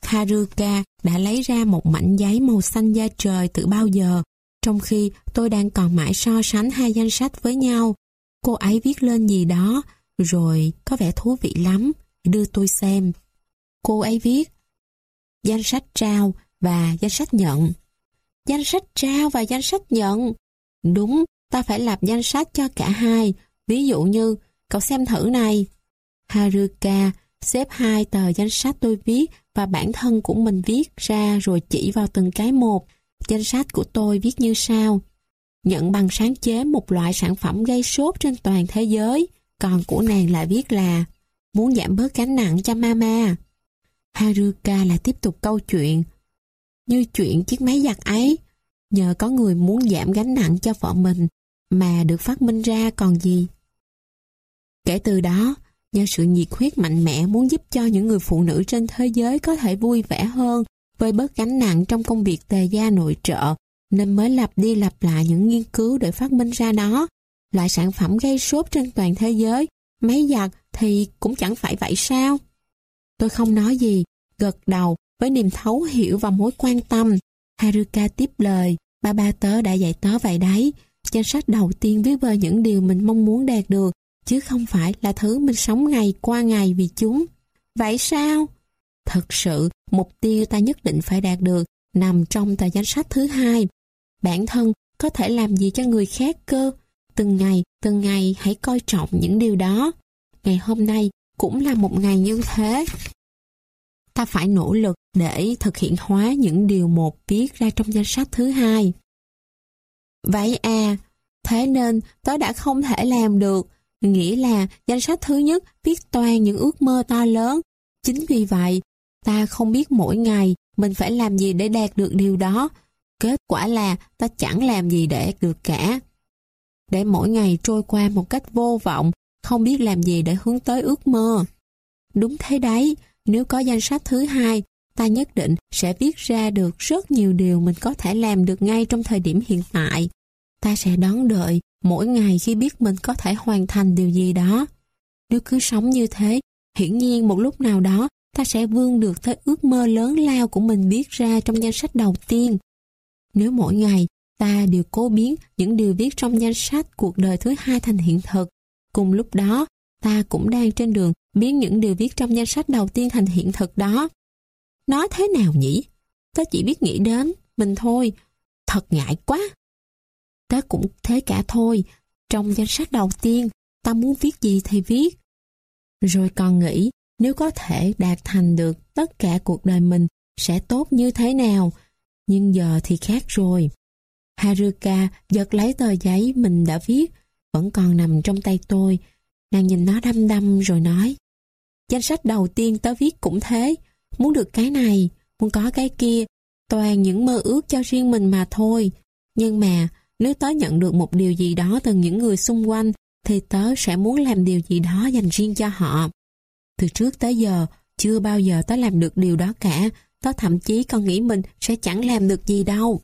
Haruka đã lấy ra một mảnh giấy màu xanh da trời từ bao giờ, trong khi tôi đang còn mãi so sánh hai danh sách với nhau. Cô ấy viết lên gì đó, rồi có vẻ thú vị lắm, đưa tôi xem. Cô ấy viết danh sách trao và danh sách nhận. Danh sách trao và danh sách nhận. Đúng, ta phải lập danh sách cho cả hai. Ví dụ như, cậu xem thử này. Haruka xếp hai tờ danh sách tôi viết và bản thân của mình viết ra rồi chỉ vào từng cái một. Danh sách của tôi viết như sau. Nhận bằng sáng chế một loại sản phẩm gây sốt trên toàn thế giới. Còn của nàng lại viết là muốn giảm bớt gánh nặng cho mama. Haruka lại tiếp tục câu chuyện. Như chuyện chiếc máy giặt ấy, nhờ có người muốn giảm gánh nặng cho vợ mình mà được phát minh ra còn gì. Kể từ đó, nhờ sự nhiệt huyết mạnh mẽ muốn giúp cho những người phụ nữ trên thế giới có thể vui vẻ hơn, vơi bớt gánh nặng trong công việc tề gia nội trợ, nên mới lặp đi lặp lại những nghiên cứu để phát minh ra nó. Loại sản phẩm gây sốt trên toàn thế giới, máy giặt thì cũng chẳng phải vậy sao? Tôi không nói gì, gật đầu với niềm thấu hiểu và mối quan tâm. Haruka tiếp lời, ba ba tớ đã dạy tớ vậy đấy. Danh sách đầu tiên viết về những điều mình mong muốn đạt được, chứ không phải là thứ mình sống ngày qua ngày vì chúng. Vậy sao? Thật sự, mục tiêu ta nhất định phải đạt được nằm trong tờ danh sách thứ hai. Bản thân có thể làm gì cho người khác cơ? Từng ngày, từng ngày hãy coi trọng những điều đó. Ngày hôm nay cũng là một ngày như thế. Ta phải nỗ lực để thực hiện hóa những điều một viết ra trong danh sách thứ hai. Vậy à, thế nên tớ đã không thể làm được, nghĩa là danh sách thứ nhất viết toàn những ước mơ to lớn. Chính vì vậy, ta không biết mỗi ngày mình phải làm gì để đạt được điều đó. Kết quả là ta chẳng làm gì để được cả. Để mỗi ngày trôi qua một cách vô vọng không biết làm gì để hướng tới ước mơ. Đúng thế đấy, nếu có danh sách thứ hai, ta nhất định sẽ viết ra được rất nhiều điều mình có thể làm được ngay trong thời điểm hiện tại. Ta sẽ đón đợi mỗi ngày khi biết mình có thể hoàn thành điều gì đó. Nếu cứ sống như thế, hiển nhiên một lúc nào đó ta sẽ vươn được tới ước mơ lớn lao của mình viết ra trong danh sách đầu tiên. Nếu mỗi ngày ta đều cố biến những điều viết trong danh sách cuộc đời thứ hai thành hiện thực, Cùng lúc đó, ta cũng đang trên đường biến những điều viết trong danh sách đầu tiên thành hiện thực đó. Nói thế nào nhỉ? ta chỉ biết nghĩ đến mình thôi. Thật ngại quá. ta cũng thế cả thôi. Trong danh sách đầu tiên, ta muốn viết gì thì viết. Rồi còn nghĩ nếu có thể đạt thành được tất cả cuộc đời mình sẽ tốt như thế nào. Nhưng giờ thì khác rồi. Haruka giật lấy tờ giấy mình đã viết, vẫn còn nằm trong tay tôi. Nàng nhìn nó đăm đăm rồi nói, danh sách đầu tiên tớ viết cũng thế, muốn được cái này, muốn có cái kia, toàn những mơ ước cho riêng mình mà thôi. Nhưng mà, nếu tớ nhận được một điều gì đó từ những người xung quanh, thì tớ sẽ muốn làm điều gì đó dành riêng cho họ. Từ trước tới giờ, chưa bao giờ tớ làm được điều đó cả, tớ thậm chí còn nghĩ mình sẽ chẳng làm được gì đâu.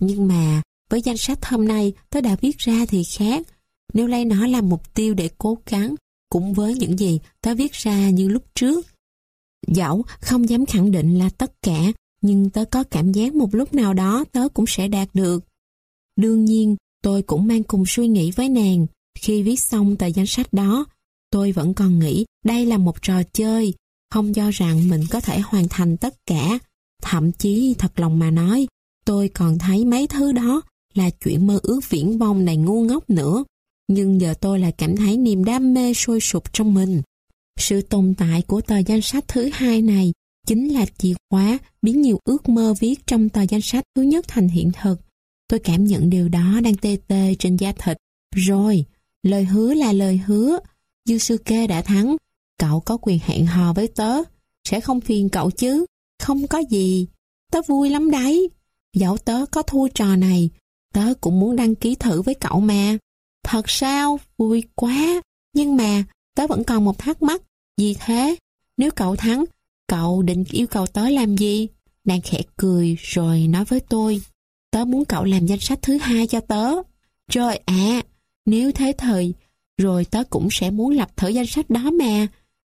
Nhưng mà, với danh sách hôm nay, tớ đã viết ra thì khác. Nếu lấy nó làm mục tiêu để cố gắng, cũng với những gì tớ viết ra như lúc trước. Dẫu không dám khẳng định là tất cả, nhưng tớ có cảm giác một lúc nào đó tớ cũng sẽ đạt được. Đương nhiên, tôi cũng mang cùng suy nghĩ với nàng. Khi viết xong tờ danh sách đó, tôi vẫn còn nghĩ đây là một trò chơi, không cho rằng mình có thể hoàn thành tất cả. Thậm chí thật lòng mà nói, tôi còn thấy mấy thứ đó là chuyện mơ ước viễn vông này ngu ngốc nữa. Nhưng giờ tôi lại cảm thấy niềm đam mê sôi sục trong mình. Sự tồn tại của tờ danh sách thứ hai này chính là chìa khóa biến nhiều ước mơ viết trong tờ danh sách thứ nhất thành hiện thực. Tôi cảm nhận điều đó đang tê tê trên da thịt. Rồi, lời hứa là lời hứa. Yusuke đã thắng. Cậu có quyền hẹn hò với tớ. Sẽ không phiền cậu chứ. Không có gì. Tớ vui lắm đấy. Dẫu tớ có thua trò này, tớ cũng muốn đăng ký thử với cậu mà. Thật sao? Vui quá. Nhưng mà, tớ vẫn còn một thắc mắc. vì thế? Nếu cậu thắng, cậu định yêu cầu tớ làm gì? Nàng khẽ cười rồi nói với tôi. Tớ muốn cậu làm danh sách thứ hai cho tớ. Trời ạ, nếu thế thời, rồi tớ cũng sẽ muốn lập thử danh sách đó mà.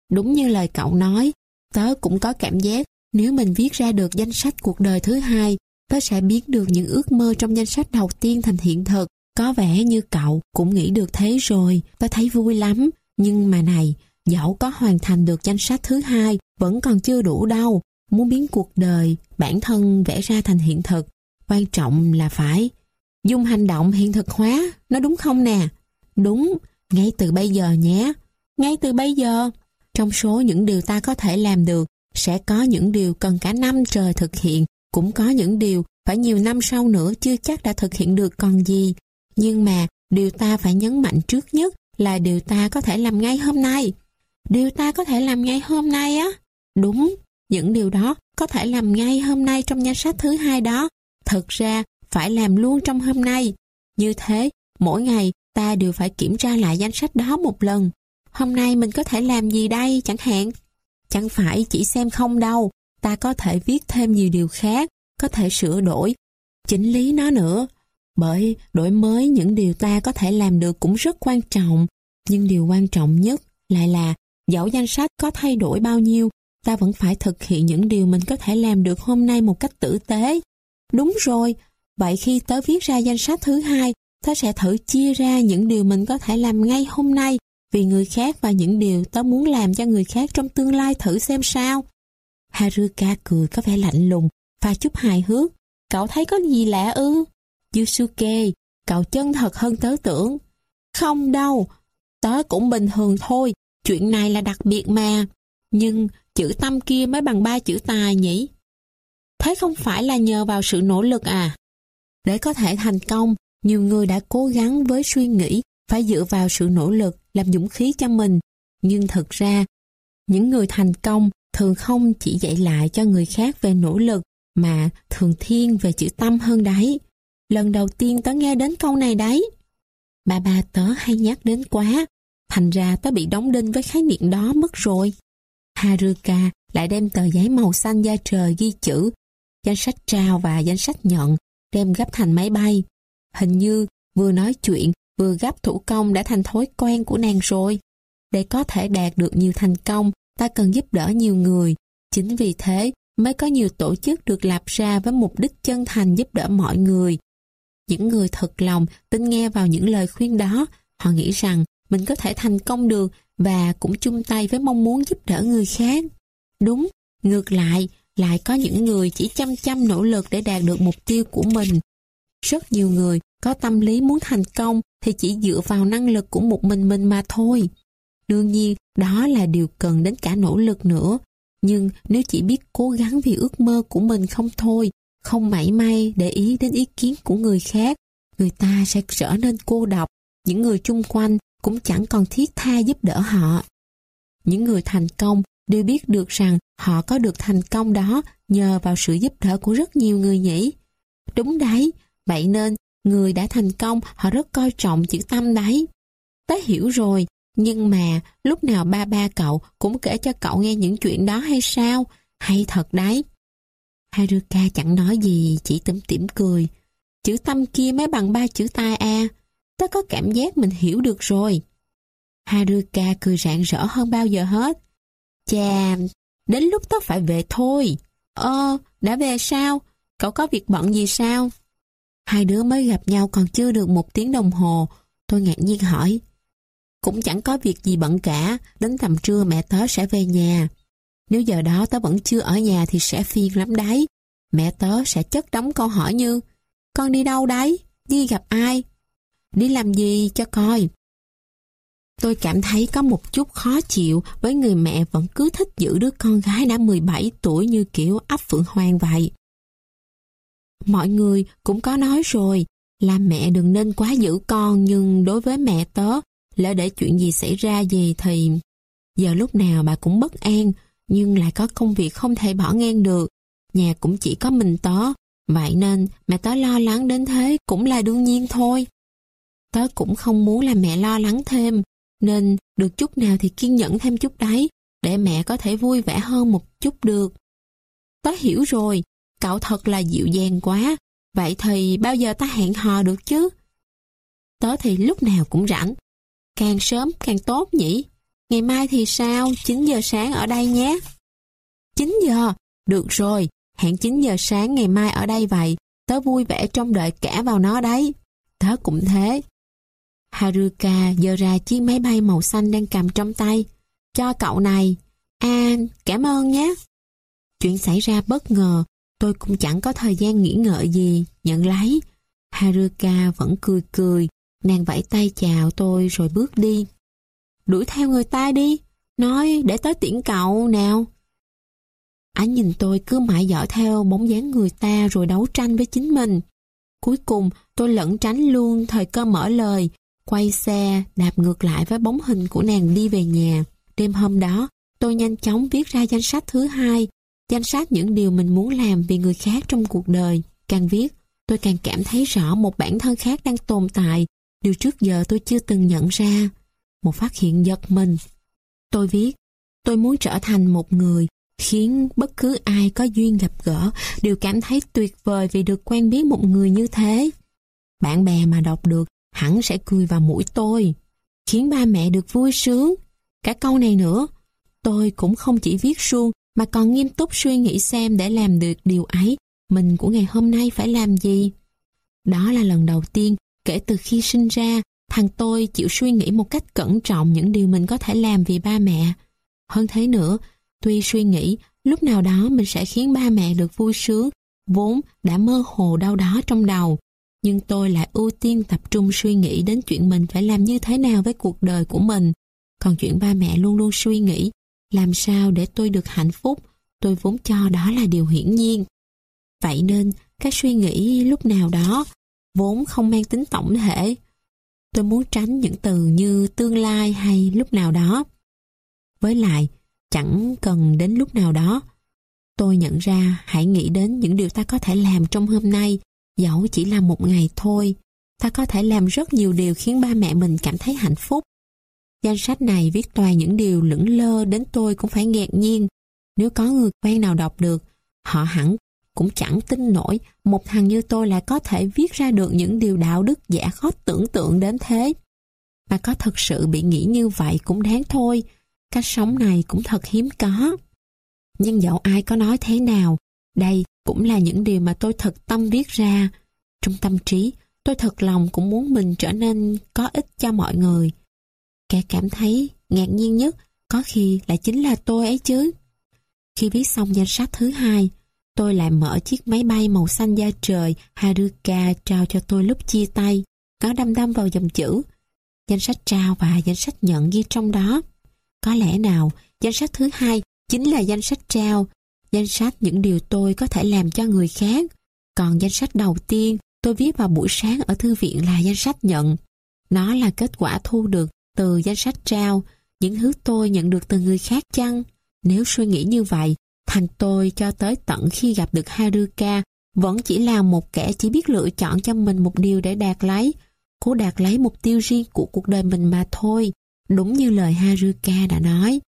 Đúng như lời cậu nói, tớ cũng có cảm giác nếu mình viết ra được danh sách cuộc đời thứ hai, tớ sẽ biến được những ước mơ trong danh sách đầu tiên thành hiện thực. Có vẻ như cậu cũng nghĩ được thế rồi, tôi thấy vui lắm. Nhưng mà này, dẫu có hoàn thành được danh sách thứ hai, vẫn còn chưa đủ đâu. Muốn biến cuộc đời, bản thân vẽ ra thành hiện thực, quan trọng là phải dùng hành động hiện thực hóa, nó đúng không nè? Đúng, ngay từ bây giờ nhé. Ngay từ bây giờ, trong số những điều ta có thể làm được, sẽ có những điều cần cả năm trời thực hiện, cũng có những điều phải nhiều năm sau nữa chưa chắc đã thực hiện được còn gì. Nhưng mà điều ta phải nhấn mạnh trước nhất là điều ta có thể làm ngay hôm nay. Điều ta có thể làm ngay hôm nay á. Đúng, những điều đó có thể làm ngay hôm nay trong danh sách thứ hai đó. Thật ra, phải làm luôn trong hôm nay. Như thế, mỗi ngày ta đều phải kiểm tra lại danh sách đó một lần. Hôm nay mình có thể làm gì đây chẳng hạn? Chẳng phải chỉ xem không đâu, ta có thể viết thêm nhiều điều khác, có thể sửa đổi, chỉnh lý nó nữa. Bởi đổi mới những điều ta có thể làm được cũng rất quan trọng, nhưng điều quan trọng nhất lại là dẫu danh sách có thay đổi bao nhiêu, ta vẫn phải thực hiện những điều mình có thể làm được hôm nay một cách tử tế. Đúng rồi, vậy khi tớ viết ra danh sách thứ hai, tớ sẽ thử chia ra những điều mình có thể làm ngay hôm nay vì người khác và những điều tớ muốn làm cho người khác trong tương lai thử xem sao. Haruka cười có vẻ lạnh lùng và chút hài hước. Cậu thấy có gì lạ ư? Yusuke, cậu chân thật hơn tớ tưởng. Không đâu, tớ cũng bình thường thôi, chuyện này là đặc biệt mà. Nhưng chữ tâm kia mới bằng ba chữ tài nhỉ? Thế không phải là nhờ vào sự nỗ lực à? Để có thể thành công, nhiều người đã cố gắng với suy nghĩ phải dựa vào sự nỗ lực làm dũng khí cho mình. Nhưng thực ra, những người thành công thường không chỉ dạy lại cho người khác về nỗ lực mà thường thiên về chữ tâm hơn đấy. Lần đầu tiên tớ nghe đến câu này đấy. bà ba tớ hay nhắc đến quá, thành ra tớ bị đóng đinh với khái niệm đó mất rồi. Haruka lại đem tờ giấy màu xanh da trời ghi chữ, danh sách trao và danh sách nhận, đem gấp thành máy bay. Hình như vừa nói chuyện vừa gấp thủ công đã thành thói quen của nàng rồi. Để có thể đạt được nhiều thành công, ta cần giúp đỡ nhiều người. Chính vì thế mới có nhiều tổ chức được lập ra với mục đích chân thành giúp đỡ mọi người. Những người thật lòng tin nghe vào những lời khuyên đó, họ nghĩ rằng mình có thể thành công được và cũng chung tay với mong muốn giúp đỡ người khác. Đúng, ngược lại, lại có những người chỉ chăm chăm nỗ lực để đạt được mục tiêu của mình. Rất nhiều người có tâm lý muốn thành công thì chỉ dựa vào năng lực của một mình mình mà thôi. Đương nhiên, đó là điều cần đến cả nỗ lực nữa. Nhưng nếu chỉ biết cố gắng vì ước mơ của mình không thôi, không mảy may để ý đến ý kiến của người khác, người ta sẽ trở nên cô độc, những người chung quanh cũng chẳng còn thiết tha giúp đỡ họ. Những người thành công đều biết được rằng họ có được thành công đó nhờ vào sự giúp đỡ của rất nhiều người nhỉ. Đúng đấy, vậy nên người đã thành công họ rất coi trọng chữ tâm đấy. Tớ hiểu rồi, nhưng mà lúc nào ba ba cậu cũng kể cho cậu nghe những chuyện đó hay sao? Hay thật đấy. Haruka chẳng nói gì, chỉ tủm tỉm cười. Chữ tâm kia mới bằng ba chữ tai a. Tớ có cảm giác mình hiểu được rồi. Haruka cười rạng rỡ hơn bao giờ hết. Chà, đến lúc tớ phải về thôi. Ơ, đã về sao? Cậu có việc bận gì sao? Hai đứa mới gặp nhau còn chưa được một tiếng đồng hồ. Tôi ngạc nhiên hỏi. Cũng chẳng có việc gì bận cả, đến tầm trưa mẹ tớ sẽ về nhà. Nếu giờ đó tớ vẫn chưa ở nhà thì sẽ phiền lắm đấy. Mẹ tớ sẽ chất đóng câu hỏi như Con đi đâu đấy? Đi gặp ai? Đi làm gì cho coi? Tôi cảm thấy có một chút khó chịu với người mẹ vẫn cứ thích giữ đứa con gái đã 17 tuổi như kiểu ấp phượng hoàng vậy. Mọi người cũng có nói rồi, là mẹ đừng nên quá giữ con nhưng đối với mẹ tớ, lỡ để chuyện gì xảy ra gì thì giờ lúc nào bà cũng bất an, nhưng lại có công việc không thể bỏ ngang được. Nhà cũng chỉ có mình tớ, vậy nên mẹ tớ lo lắng đến thế cũng là đương nhiên thôi. Tớ cũng không muốn làm mẹ lo lắng thêm, nên được chút nào thì kiên nhẫn thêm chút đấy, để mẹ có thể vui vẻ hơn một chút được. Tớ hiểu rồi, cậu thật là dịu dàng quá, vậy thì bao giờ ta hẹn hò được chứ? Tớ thì lúc nào cũng rảnh, càng sớm càng tốt nhỉ? Ngày mai thì sao? 9 giờ sáng ở đây nhé. 9 giờ? Được rồi, hẹn 9 giờ sáng ngày mai ở đây vậy. Tớ vui vẻ trông đợi cả vào nó đấy. Tớ cũng thế. Haruka giơ ra chiếc máy bay màu xanh đang cầm trong tay. Cho cậu này. À, cảm ơn nhé. Chuyện xảy ra bất ngờ, tôi cũng chẳng có thời gian nghĩ ngợi gì, nhận lấy. Haruka vẫn cười cười, nàng vẫy tay chào tôi rồi bước đi. Đuổi theo người ta đi, nói để tới tiễn cậu nào. Anh nhìn tôi cứ mãi dõi theo bóng dáng người ta rồi đấu tranh với chính mình. Cuối cùng tôi lẩn tránh luôn thời cơ mở lời, quay xe, đạp ngược lại với bóng hình của nàng đi về nhà. Đêm hôm đó, tôi nhanh chóng viết ra danh sách thứ hai, danh sách những điều mình muốn làm vì người khác trong cuộc đời. Càng viết, tôi càng cảm thấy rõ một bản thân khác đang tồn tại, điều trước giờ tôi chưa từng nhận ra. Một phát hiện giật mình. Tôi viết, tôi muốn trở thành một người khiến bất cứ ai có duyên gặp gỡ đều cảm thấy tuyệt vời vì được quen biết một người như thế. Bạn bè mà đọc được hẳn sẽ cười vào mũi tôi, khiến ba mẹ được vui sướng. Cả câu này nữa, tôi cũng không chỉ viết suông mà còn nghiêm túc suy nghĩ xem để làm được điều ấy, mình của ngày hôm nay phải làm gì. Đó là lần đầu tiên kể từ khi sinh ra, thằng tôi chịu suy nghĩ một cách cẩn trọng những điều mình có thể làm vì ba mẹ. Hơn thế nữa, tuy suy nghĩ lúc nào đó mình sẽ khiến ba mẹ được vui sướng, vốn đã mơ hồ đâu đó trong đầu, nhưng tôi lại ưu tiên tập trung suy nghĩ đến chuyện mình phải làm như thế nào với cuộc đời của mình. Còn chuyện ba mẹ luôn luôn suy nghĩ, làm sao để tôi được hạnh phúc, tôi vốn cho đó là điều hiển nhiên. Vậy nên, các suy nghĩ lúc nào đó, vốn không mang tính tổng thể. Tôi muốn tránh những từ như tương lai hay lúc nào đó. Với lại, chẳng cần đến lúc nào đó. Tôi nhận ra hãy nghĩ đến những điều ta có thể làm trong hôm nay Dẫu chỉ là một ngày thôi, ta có thể làm rất nhiều điều khiến ba mẹ mình cảm thấy hạnh phúc. Danh sách này viết toàn những điều lững lơ đến tôi cũng phải ngạc nhiên. Nếu có người quen nào đọc được, họ hẳn cũng chẳng tin nổi một thằng như tôi lại có thể viết ra được những điều đạo đức giả khó tưởng tượng đến thế. Mà có thật sự bị nghĩ như vậy cũng đáng thôi. Cách sống này cũng thật hiếm có. Nhưng dẫu ai có nói thế nào, đây cũng là những điều mà tôi thật tâm viết ra. Trong tâm trí, tôi thật lòng cũng muốn mình trở nên có ích cho mọi người. Kẻ cảm thấy ngạc nhiên nhất có khi lại chính là tôi ấy chứ. Khi viết xong danh sách thứ hai, tôi lại mở chiếc máy bay màu xanh da trời Haruka trao cho tôi lúc chia tay, có đâm đâm vào dòng chữ. Danh sách trao và danh sách nhận ghi trong đó. Có lẽ nào, danh sách thứ hai chính là danh sách trao danh sách những điều tôi có thể làm cho người khác. Còn danh sách đầu tiên tôi viết vào buổi sáng ở thư viện là danh sách nhận. Nó là kết quả thu được từ danh sách trao, những thứ tôi nhận được từ người khác chăng? Nếu suy nghĩ như vậy, thành tôi cho tới tận khi gặp được Haruka vẫn chỉ là một kẻ chỉ biết lựa chọn cho mình một điều để đạt lấy, cố đạt lấy mục tiêu riêng của cuộc đời mình mà thôi, đúng như lời Haruka đã nói.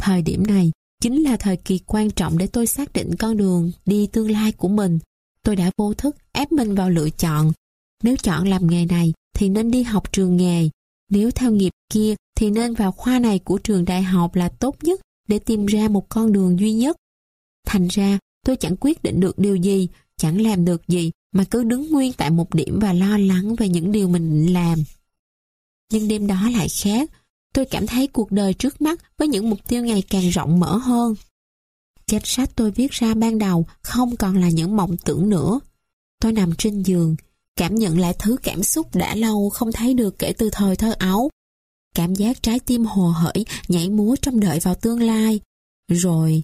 Thời điểm này chính là thời kỳ quan trọng để tôi xác định con đường đi tương lai của mình. Tôi đã vô thức ép mình vào lựa chọn. Nếu chọn làm nghề này thì nên đi học trường nghề. Nếu theo nghiệp kia thì nên vào khoa này của trường đại học là tốt nhất để tìm ra một con đường duy nhất. Thành ra, tôi chẳng quyết định được điều gì, chẳng làm được gì mà cứ đứng nguyên tại một điểm và lo lắng về những điều mình định làm. Nhưng đêm đó lại khác, tôi cảm thấy cuộc đời trước mắt với những mục tiêu ngày càng rộng mở hơn. Danh sách tôi viết ra ban đầu không còn là những mộng tưởng nữa. Tôi nằm trên giường, cảm nhận lại thứ cảm xúc đã lâu không thấy được kể từ thời thơ ấu. Cảm giác trái tim hồ hởi, nhảy múa trong đợi vào tương lai. Rồi,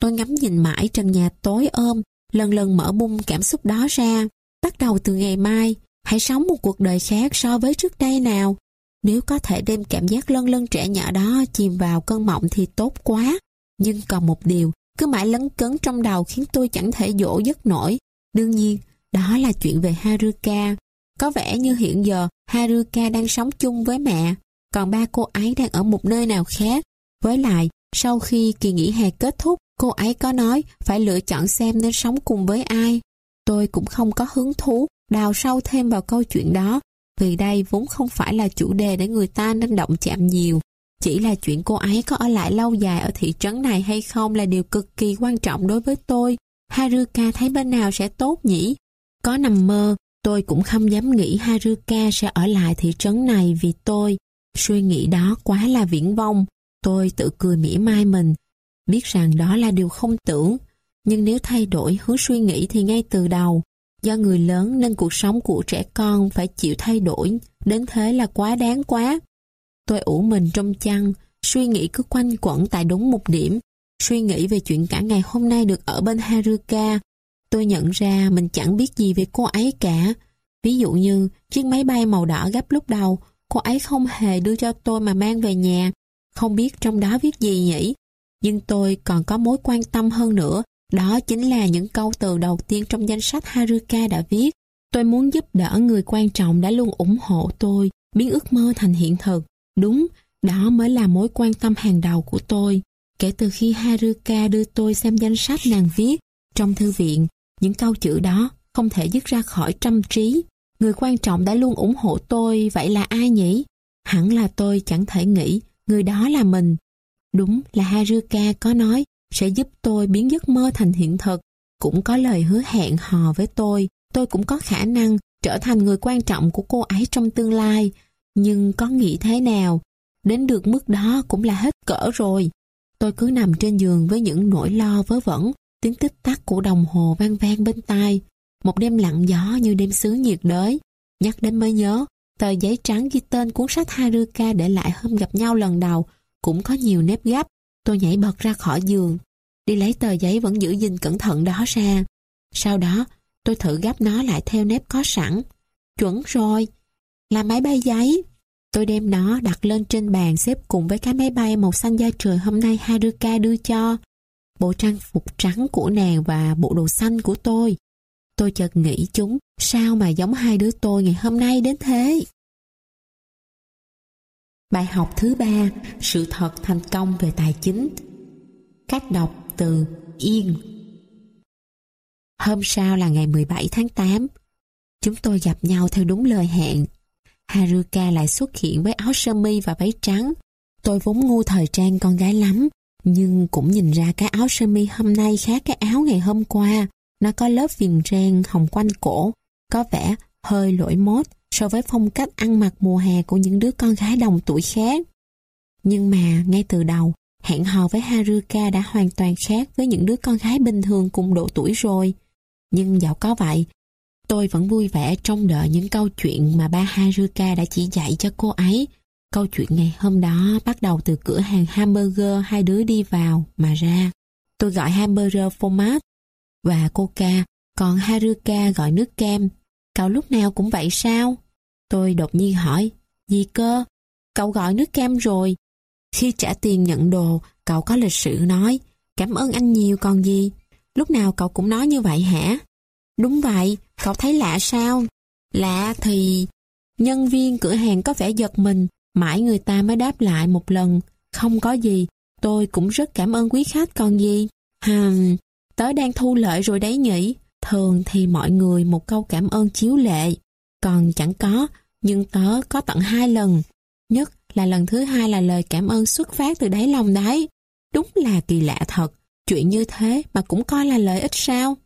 tôi ngắm nhìn mãi trần nhà tối ôm, lần lần mở bung cảm xúc đó ra. Bắt đầu từ ngày mai, hãy sống một cuộc đời khác so với trước đây nào. Nếu có thể đem cảm giác lân lân trẻ nhỏ đó chìm vào cơn mộng thì tốt quá. Nhưng còn một điều, cứ mãi lấn cấn trong đầu khiến tôi chẳng thể dỗ giấc nổi. Đương nhiên, đó là chuyện về Haruka. Có vẻ như hiện giờ Haruka đang sống chung với mẹ, còn ba cô ấy đang ở một nơi nào khác. Với lại, sau khi kỳ nghỉ hè kết thúc, cô ấy có nói phải lựa chọn xem nên sống cùng với ai. Tôi cũng không có hứng thú đào sâu thêm vào câu chuyện đó, vì đây vốn không phải là chủ đề để người ta nên động chạm nhiều. Chỉ là chuyện cô ấy có ở lại lâu dài ở thị trấn này hay không là điều cực kỳ quan trọng đối với tôi. Haruka thấy bên nào sẽ tốt nhỉ? Có nằm mơ, tôi cũng không dám nghĩ Haruka sẽ ở lại thị trấn này vì tôi. Suy nghĩ đó quá là viễn vông. Tôi tự cười mỉa mai mình. Biết rằng đó là điều không tưởng. Nhưng nếu thay đổi hướng suy nghĩ thì ngay từ đầu, do người lớn nên cuộc sống của trẻ con phải chịu thay đổi, đến thế là quá đáng quá. Tôi ủ mình trong chăn, suy nghĩ cứ quanh quẩn tại đúng một điểm, suy nghĩ về chuyện cả ngày hôm nay được ở bên Haruka. Tôi nhận ra mình chẳng biết gì về cô ấy cả. Ví dụ như chiếc máy bay màu đỏ gấp lúc đầu, cô ấy không hề đưa cho tôi mà mang về nhà. Không biết trong đó viết gì nhỉ? Nhưng tôi còn có mối quan tâm hơn nữa, đó chính là những câu từ đầu tiên trong danh sách Haruka đã viết. Tôi muốn giúp đỡ người quan trọng đã luôn ủng hộ tôi, biến ước mơ thành hiện thực. Đúng, đó mới là mối quan tâm hàng đầu của tôi. Kể từ khi Haruka đưa tôi xem danh sách nàng viết trong thư viện, những câu chữ đó không thể dứt ra khỏi tâm trí. Người quan trọng đã luôn ủng hộ tôi, vậy là ai nhỉ? Hẳn là tôi chẳng thể nghĩ người đó là mình. Đúng là Haruka có nói sẽ giúp tôi biến giấc mơ thành hiện thực. Cũng có lời hứa hẹn hò với tôi, tôi cũng có khả năng trở thành người quan trọng của cô ấy trong tương lai. Nhưng có nghĩ thế nào? Đến được mức đó cũng là hết cỡ rồi. Tôi cứ nằm trên giường với những nỗi lo vớ vẩn, tiếng tích tắc của đồng hồ vang vang bên tai. Một đêm lặng gió như đêm xứ nhiệt đới. Nhắc đến mới nhớ, tờ giấy trắng ghi tên cuốn sách Haruka để lại hôm gặp nhau lần đầu cũng có nhiều nếp gấp. Tôi nhảy bật ra khỏi giường, đi lấy tờ giấy vẫn giữ gìn cẩn thận đó ra. Sau đó, tôi thử gấp nó lại theo nếp có sẵn. Chuẩn rồi, là máy bay giấy. Tôi đem nó đặt lên trên bàn xếp cùng với cái máy bay màu xanh da trời hôm nay Haruka đưa cho. Bộ trang phục trắng của nàng và bộ đồ xanh của tôi. Tôi chợt nghĩ chúng sao mà giống hai đứa tôi ngày hôm nay đến thế. Bài học thứ ba, sự thật thành công về tài chính. Cách đọc từ Yên. Hôm sau là ngày 17 tháng 8. Chúng tôi gặp nhau theo đúng lời hẹn. Haruka lại xuất hiện với áo sơ mi và váy trắng. Tôi vốn ngu thời trang con gái lắm, nhưng cũng nhìn ra cái áo sơ mi hôm nay khác cái áo ngày hôm qua. Nó có lớp viền ren hồng quanh cổ, có vẻ hơi lỗi mốt so với phong cách ăn mặc mùa hè của những đứa con gái đồng tuổi khác. Nhưng mà ngay từ đầu, hẹn hò với Haruka đã hoàn toàn khác với những đứa con gái bình thường cùng độ tuổi rồi. Nhưng dẫu có vậy, tôi vẫn vui vẻ trông đợi những câu chuyện mà ba Haruka đã chỉ dạy cho cô ấy. Câu chuyện ngày hôm đó bắt đầu từ cửa hàng hamburger hai đứa đi vào mà ra. Tôi gọi hamburger format và coca còn Haruka gọi nước kem. Cậu lúc nào cũng vậy sao? Tôi đột nhiên hỏi, gì cơ? Cậu gọi nước kem rồi. Khi trả tiền nhận đồ, cậu có lịch sự nói, cảm ơn anh nhiều còn gì. Lúc nào cậu cũng nói như vậy hả? Đúng vậy, cậu thấy lạ sao? Lạ thì... Nhân viên cửa hàng có vẻ giật mình, mãi người ta mới đáp lại một lần. Không có gì, tôi cũng rất cảm ơn quý khách còn gì. Hừm, tớ đang thu lợi rồi đấy nhỉ. Thường thì mọi người một câu cảm ơn chiếu lệ. Còn chẳng có, nhưng tớ có tận hai lần. Nhất là lần thứ hai là lời cảm ơn xuất phát từ đáy lòng đấy. Đúng là kỳ lạ thật. Chuyện như thế mà cũng coi là lợi ích sao?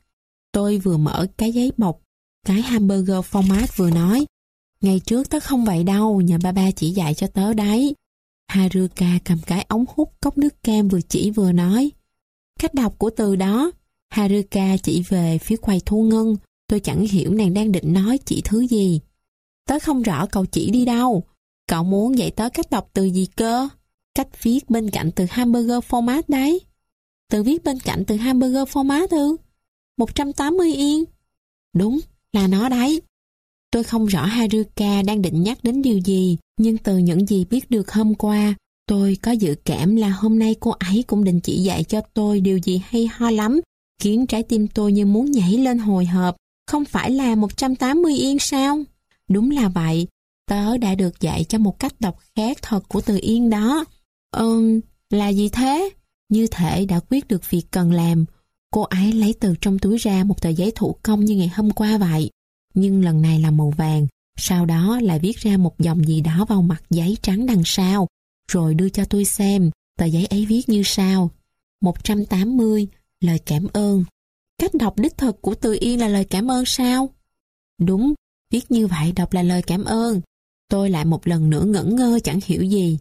Tôi vừa mở cái giấy bọc, cái hamburger format vừa nói. Ngày trước tớ không vậy đâu, nhà ba ba chỉ dạy cho tớ đấy. Haruka cầm cái ống hút cốc nước kem vừa chỉ vừa nói. Cách đọc của từ đó, Haruka chỉ về phía quầy thu ngân, tôi chẳng hiểu nàng đang định nói chỉ thứ gì. Tớ không rõ cậu chỉ đi đâu. Cậu muốn dạy tớ cách đọc từ gì cơ? Cách viết bên cạnh từ hamburger format đấy. Từ viết bên cạnh từ hamburger format ư? 180 yên. Đúng, là nó đấy. Tôi không rõ Haruka đang định nhắc đến điều gì, nhưng từ những gì biết được hôm qua, tôi có dự cảm là hôm nay cô ấy cũng định chỉ dạy cho tôi điều gì hay ho lắm, khiến trái tim tôi như muốn nhảy lên hồi hộp. Không phải là 180 yên sao? Đúng là vậy, tớ đã được dạy cho một cách đọc khác thật của từ yên đó. Ừm, là gì thế? Như thể đã quyết được việc cần làm. Cô ấy lấy từ trong túi ra một tờ giấy thủ công như ngày hôm qua vậy. Nhưng lần này là màu vàng, sau đó lại viết ra một dòng gì đó vào mặt giấy trắng đằng sau, rồi đưa cho tôi xem, tờ giấy ấy viết như sau. 180, lời cảm ơn. Cách đọc đích thực của Từ Yên là lời cảm ơn sao? Đúng, viết như vậy đọc là lời cảm ơn. Tôi lại một lần nữa ngẩn ngơ chẳng hiểu gì.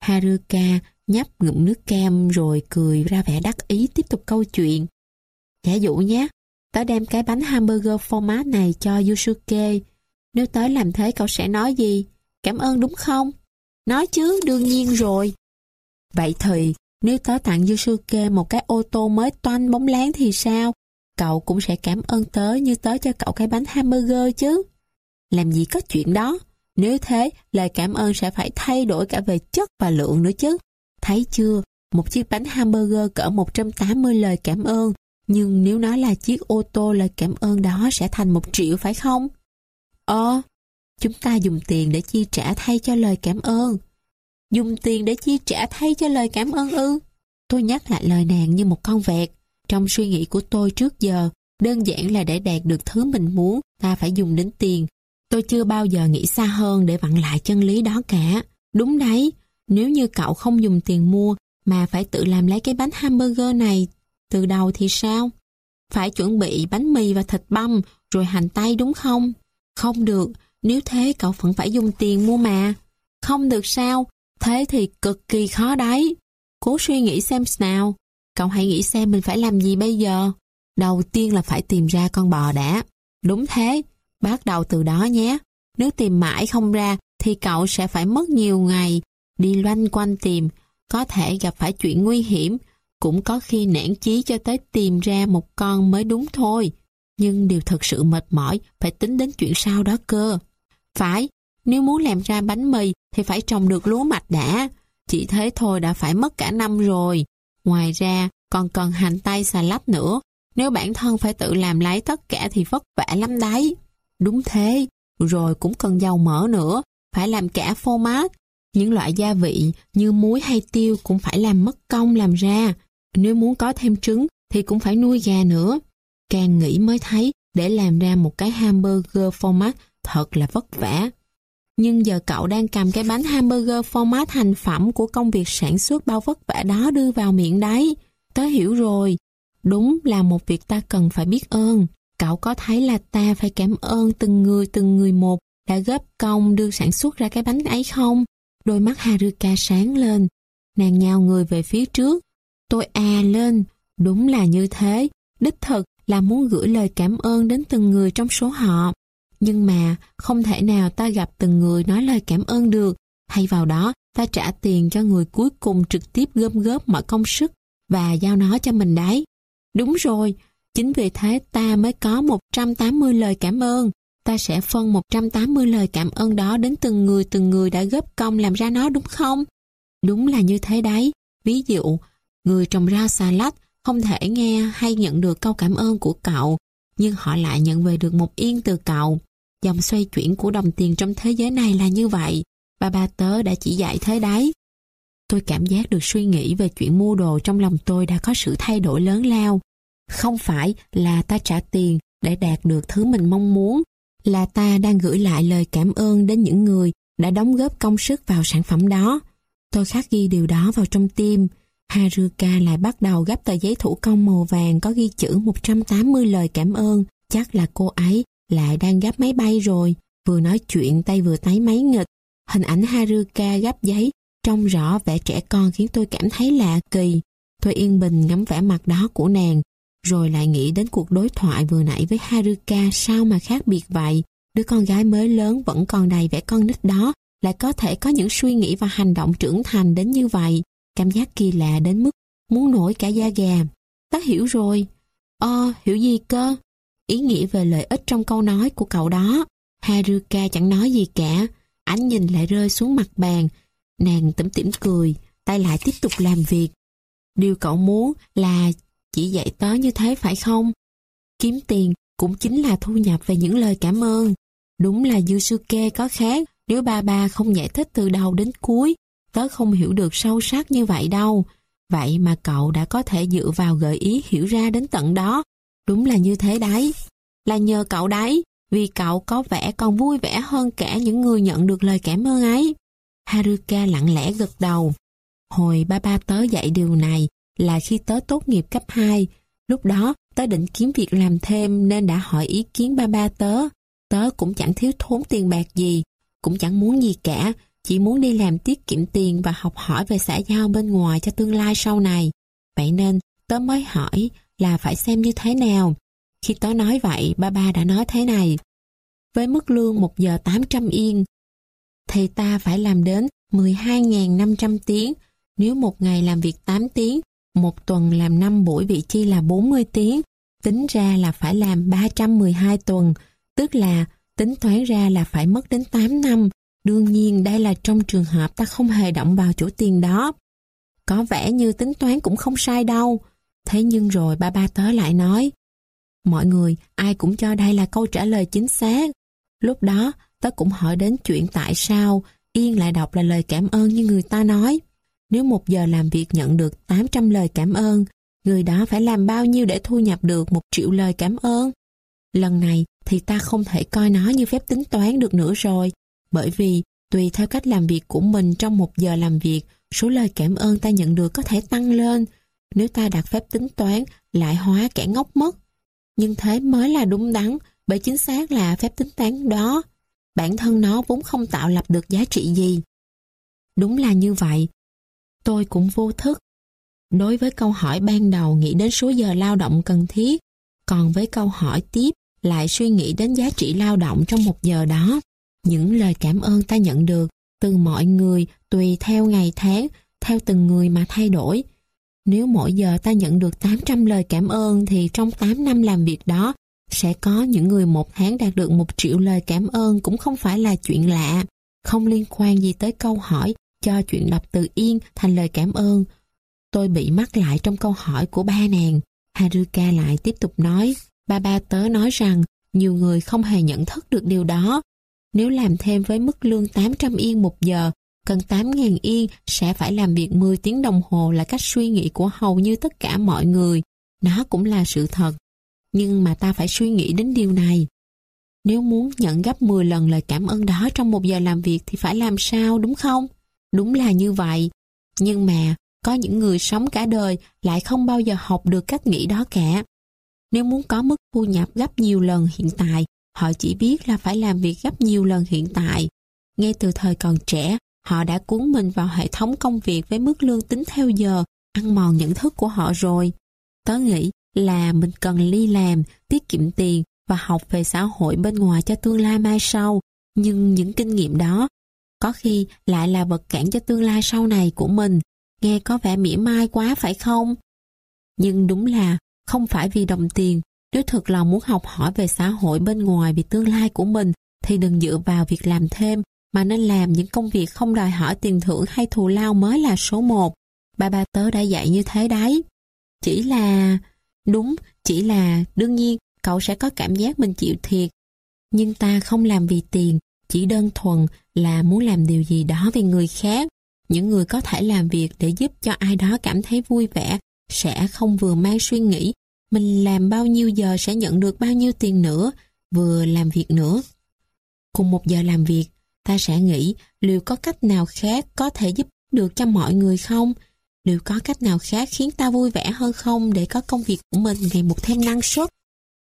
Haruka nhấp ngụm nước cam rồi cười ra vẻ đắc ý tiếp tục câu chuyện. Giả dụ nhé, tớ đem cái bánh hamburger format này cho Yusuke. Nếu tớ làm thế cậu sẽ nói gì? Cảm ơn đúng không? Nói chứ, đương nhiên rồi. Vậy thì, nếu tớ tặng Yusuke một cái ô tô mới toanh bóng láng thì sao? Cậu cũng sẽ cảm ơn tớ như tớ cho cậu cái bánh hamburger chứ. Làm gì có chuyện đó. Nếu thế, lời cảm ơn sẽ phải thay đổi cả về chất và lượng nữa chứ. Thấy chưa, một chiếc bánh hamburger cỡ 180 lời cảm ơn, nhưng nếu nó là chiếc ô tô lời cảm ơn đó sẽ thành một triệu phải không? Ờ, chúng ta dùng tiền để chi trả thay cho lời cảm ơn. Dùng tiền để chi trả thay cho lời cảm ơn ư? Tôi nhắc lại lời nàng như một con vẹt. Trong suy nghĩ của tôi trước giờ, đơn giản là để đạt được thứ mình muốn, ta phải dùng đến tiền. Tôi chưa bao giờ nghĩ xa hơn để vặn lại chân lý đó cả. Đúng đấy, nếu như cậu không dùng tiền mua mà phải tự làm lấy cái bánh hamburger này từ đầu thì sao? Phải chuẩn bị bánh mì và thịt băm rồi hành tây đúng không? Không được, nếu thế cậu vẫn phải dùng tiền mua mà. Không được sao, thế thì cực kỳ khó đấy. Cố suy nghĩ xem nào. Cậu hãy nghĩ xem mình phải làm gì bây giờ. Đầu tiên là phải tìm ra con bò đã. Đúng thế, bắt đầu từ đó nhé. Nếu tìm mãi không ra thì cậu sẽ phải mất nhiều ngày đi loanh quanh tìm, có thể gặp phải chuyện nguy hiểm, cũng có khi nản chí cho tới tìm ra một con mới đúng thôi. Nhưng điều thật sự mệt mỏi phải tính đến chuyện sau đó cơ. Phải, nếu muốn làm ra bánh mì thì phải trồng được lúa mạch đã. Chỉ thế thôi đã phải mất cả năm rồi. Ngoài ra còn cần hành tây xà lách nữa. Nếu bản thân phải tự làm lấy tất cả thì vất vả lắm đấy. Đúng thế, rồi cũng cần dầu mỡ nữa, phải làm cả phô mát. Những loại gia vị như muối hay tiêu cũng phải làm mất công làm ra. Nếu muốn có thêm trứng thì cũng phải nuôi gà nữa. Càng nghĩ mới thấy để làm ra một cái hamburger format thật là vất vả. Nhưng giờ cậu đang cầm cái bánh hamburger format thành phẩm của công việc sản xuất bao vất vả đó đưa vào miệng đấy. Tớ hiểu rồi. Đúng là một việc ta cần phải biết ơn. Cậu có thấy là ta phải cảm ơn từng người từng người một đã góp công đưa sản xuất ra cái bánh ấy không? Đôi mắt Haruka sáng lên. Nàng nhào người về phía trước. Tôi à lên. Đúng là như thế. Đích thực là muốn gửi lời cảm ơn đến từng người trong số họ. Nhưng mà không thể nào ta gặp từng người nói lời cảm ơn được. Thay vào đó, ta trả tiền cho người cuối cùng trực tiếp gom góp mọi công sức và giao nó cho mình đấy. Đúng rồi, Chính vì thế ta mới có 180 lời cảm ơn. Ta sẽ phân 180 lời cảm ơn đó đến từng người từng người đã góp công làm ra nó đúng không? Đúng là như thế đấy. Ví dụ, người trồng rau xà lách không thể nghe hay nhận được câu cảm ơn của cậu, nhưng họ lại nhận về được một yên từ cậu. Dòng xoay chuyển của đồng tiền trong thế giới này là như vậy, và ba tớ đã chỉ dạy thế đấy. Tôi cảm giác được suy nghĩ về chuyện mua đồ trong lòng tôi đã có sự thay đổi lớn lao. Không phải là ta trả tiền để đạt được thứ mình mong muốn, là ta đang gửi lại lời cảm ơn đến những người đã đóng góp công sức vào sản phẩm đó. Tôi khắc ghi điều đó vào trong tim. Haruka lại bắt đầu gấp tờ giấy thủ công màu vàng có ghi chữ 180 lời cảm ơn. Chắc là cô ấy lại đang gấp máy bay rồi. Vừa nói chuyện tay vừa tái máy nghịch. Hình ảnh Haruka gấp giấy trông rõ vẻ trẻ con khiến tôi cảm thấy lạ kỳ. Tôi yên bình ngắm vẻ mặt đó của nàng, rồi lại nghĩ đến cuộc đối thoại vừa nãy với Haruka sao mà khác biệt vậy. Đứa con gái mới lớn vẫn còn đầy vẻ con nít đó, lại có thể có những suy nghĩ và hành động trưởng thành đến như vậy. Cảm giác kỳ lạ đến mức muốn nổi cả da gà. Ta hiểu rồi. Ờ, hiểu gì cơ? Ý nghĩa về lợi ích trong câu nói của cậu đó. Haruka chẳng nói gì cả. Ánh nhìn lại rơi xuống mặt bàn. Nàng tủm tỉm cười, tay lại tiếp tục làm việc. Điều cậu muốn là chỉ dạy tớ như thế phải không? Kiếm tiền cũng chính là thu nhập về những lời cảm ơn. Đúng là Yusuke có khác, nếu ba ba không giải thích từ đầu đến cuối, tớ không hiểu được sâu sắc như vậy đâu. Vậy mà cậu đã có thể dựa vào gợi ý hiểu ra đến tận đó. Đúng là như thế đấy. Là nhờ cậu đấy, vì cậu có vẻ còn vui vẻ hơn cả những người nhận được lời cảm ơn ấy. Haruka lặng lẽ gật đầu. Hồi ba ba tớ dạy điều này là khi tớ tốt nghiệp cấp 2. Lúc đó tớ định kiếm việc làm thêm nên đã hỏi ý kiến ba ba tớ. Tớ cũng chẳng thiếu thốn tiền bạc gì, cũng chẳng muốn gì cả, chỉ muốn đi làm tiết kiệm tiền và học hỏi về xã giao bên ngoài cho tương lai sau này. Vậy nên tớ mới hỏi là phải xem như thế nào. Khi tớ nói vậy, ba ba đã nói thế này. Với mức lương 1 giờ 800 yên, thì ta phải làm đến 12.500 tiếng. Nếu một ngày làm việc 8 tiếng, một tuần làm 5 buổi vị chi là 40 tiếng, tính ra là phải làm 312 tuần, tức là tính toán ra là phải mất đến 8 năm. Đương nhiên đây là trong trường hợp ta không hề động vào chỗ tiền đó. Có vẻ như tính toán cũng không sai đâu. Thế nhưng rồi ba ba tớ lại nói, mọi người ai cũng cho đây là câu trả lời chính xác. Lúc đó tớ cũng hỏi đến chuyện tại sao Yên lại đọc là lời cảm ơn như người ta nói. Nếu một giờ làm việc nhận được 800 lời cảm ơn, người đó phải làm bao nhiêu để thu nhập được một triệu lời cảm ơn? Lần này thì ta không thể coi nó như phép tính toán được nữa rồi, bởi vì tùy theo cách làm việc của mình trong một giờ làm việc, số lời cảm ơn ta nhận được có thể tăng lên. Nếu ta đặt phép tính toán, lại hóa kẻ ngốc mất. Nhưng thế mới là đúng đắn, bởi chính xác là phép tính toán đó bản thân nó vốn không tạo lập được giá trị gì. Đúng là như vậy. Tôi cũng vô thức. Đối với câu hỏi ban đầu nghĩ đến số giờ lao động cần thiết, còn với câu hỏi tiếp lại suy nghĩ đến giá trị lao động trong một giờ đó. Những lời cảm ơn ta nhận được từ mọi người tùy theo ngày tháng, theo từng người mà thay đổi. Nếu mỗi giờ ta nhận được 800 lời cảm ơn thì trong 8 năm làm việc đó sẽ có những người một tháng đạt được một triệu lời cảm ơn cũng không phải là chuyện lạ, không liên quan gì tới câu hỏi cho chuyện đọc từ yên thành lời cảm ơn. Tôi bị mắc lại trong câu hỏi của ba nàng. Haruka lại tiếp tục nói, ba ba tớ nói rằng nhiều người không hề nhận thức được điều đó. Nếu làm thêm với mức lương 800 yên một giờ, cần 8.000 yên sẽ phải làm việc 10 tiếng đồng hồ là cách suy nghĩ của hầu như tất cả mọi người. Nó cũng là sự thật. Nhưng mà ta phải suy nghĩ đến điều này. Nếu muốn nhận gấp 10 lần lời cảm ơn đó trong một giờ làm việc thì phải làm sao đúng không? Đúng là như vậy. Nhưng mà có những người sống cả đời lại không bao giờ học được cách nghĩ đó cả. Nếu muốn có mức thu nhập gấp nhiều lần hiện tại, họ chỉ biết là phải làm việc gấp nhiều lần hiện tại. Ngay từ thời còn trẻ, họ đã cuốn mình vào hệ thống công việc với mức lương tính theo giờ, ăn mòn nhận thức của họ rồi. Tớ nghĩ là mình cần ly làm, tiết kiệm tiền và học về xã hội bên ngoài cho tương lai mai sau. Nhưng những kinh nghiệm đó có khi lại là vật cản cho tương lai sau này của mình. Nghe có vẻ mỉa mai quá phải không? Nhưng đúng là Không phải vì đồng tiền, nếu thực lòng muốn học hỏi về xã hội bên ngoài vì tương lai của mình thì đừng dựa vào việc làm thêm mà nên làm những công việc không đòi hỏi tiền thưởng hay thù lao mới là số một. Ba ba tớ đã dạy như thế đấy. Chỉ là... Đúng, chỉ là đương nhiên cậu sẽ có cảm giác mình chịu thiệt. Nhưng ta không làm vì tiền, chỉ đơn thuần là muốn làm điều gì đó vì người khác. Những người có thể làm việc để giúp cho ai đó cảm thấy vui vẻ sẽ không vừa mang suy nghĩ mình làm bao nhiêu giờ sẽ nhận được bao nhiêu tiền nữa, vừa làm việc nữa. Cùng một giờ làm việc, ta sẽ nghĩ liệu có cách nào khác có thể giúp được cho mọi người không? Liệu có cách nào khác khiến ta vui vẻ hơn không để có công việc của mình ngày một thêm năng suất?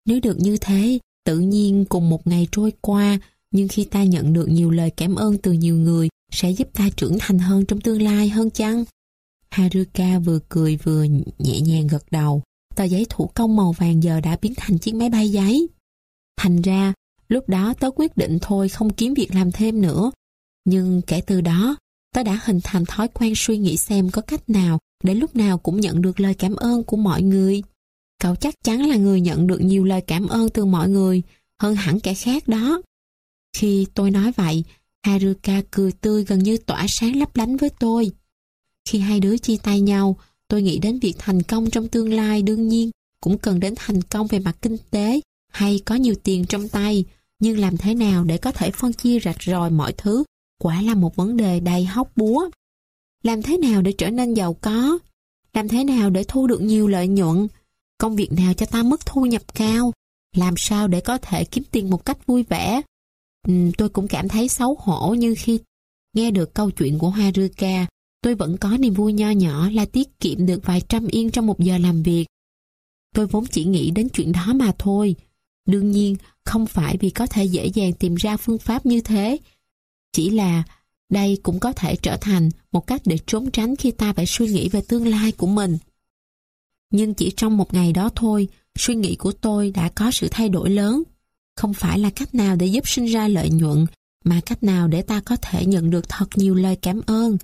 Nếu được như thế, tự nhiên cùng một ngày trôi qua, nhưng khi ta nhận được nhiều lời cảm ơn từ nhiều người sẽ giúp ta trưởng thành hơn trong tương lai hơn chăng? Haruka vừa cười vừa nhẹ nhàng gật đầu. Tờ giấy thủ công màu vàng giờ đã biến thành chiếc máy bay giấy. Thành ra, lúc đó tớ quyết định thôi không kiếm việc làm thêm nữa. Nhưng kể từ đó, tớ đã hình thành thói quen suy nghĩ xem có cách nào để lúc nào cũng nhận được lời cảm ơn của mọi người. Cậu chắc chắn là người nhận được nhiều lời cảm ơn từ mọi người, hơn hẳn kẻ khác đó. Khi tôi nói vậy, Haruka cười tươi gần như tỏa sáng lấp lánh với tôi. Khi hai đứa chia tay nhau, tôi nghĩ đến việc thành công trong tương lai đương nhiên cũng cần đến thành công về mặt kinh tế hay có nhiều tiền trong tay, nhưng làm thế nào để có thể phân chia rạch ròi mọi thứ quả là một vấn đề đầy hóc búa. Làm thế nào để trở nên giàu có? Làm thế nào để thu được nhiều lợi nhuận? Công việc nào cho ta mức thu nhập cao? Làm sao để có thể kiếm tiền một cách vui vẻ? Ừ, tôi cũng cảm thấy xấu hổ như khi nghe được câu chuyện của Haruka, tôi vẫn có niềm vui nho nhỏ là tiết kiệm được vài trăm yên trong một giờ làm việc. Tôi vốn chỉ nghĩ đến chuyện đó mà thôi. Đương nhiên, không phải vì có thể dễ dàng tìm ra phương pháp như thế. Chỉ là đây cũng có thể trở thành một cách để trốn tránh khi ta phải suy nghĩ về tương lai của mình. Nhưng chỉ trong một ngày đó thôi, suy nghĩ của tôi đã có sự thay đổi lớn. Không phải là cách nào để giúp sinh ra lợi nhuận, mà cách nào để ta có thể nhận được thật nhiều lời cảm ơn.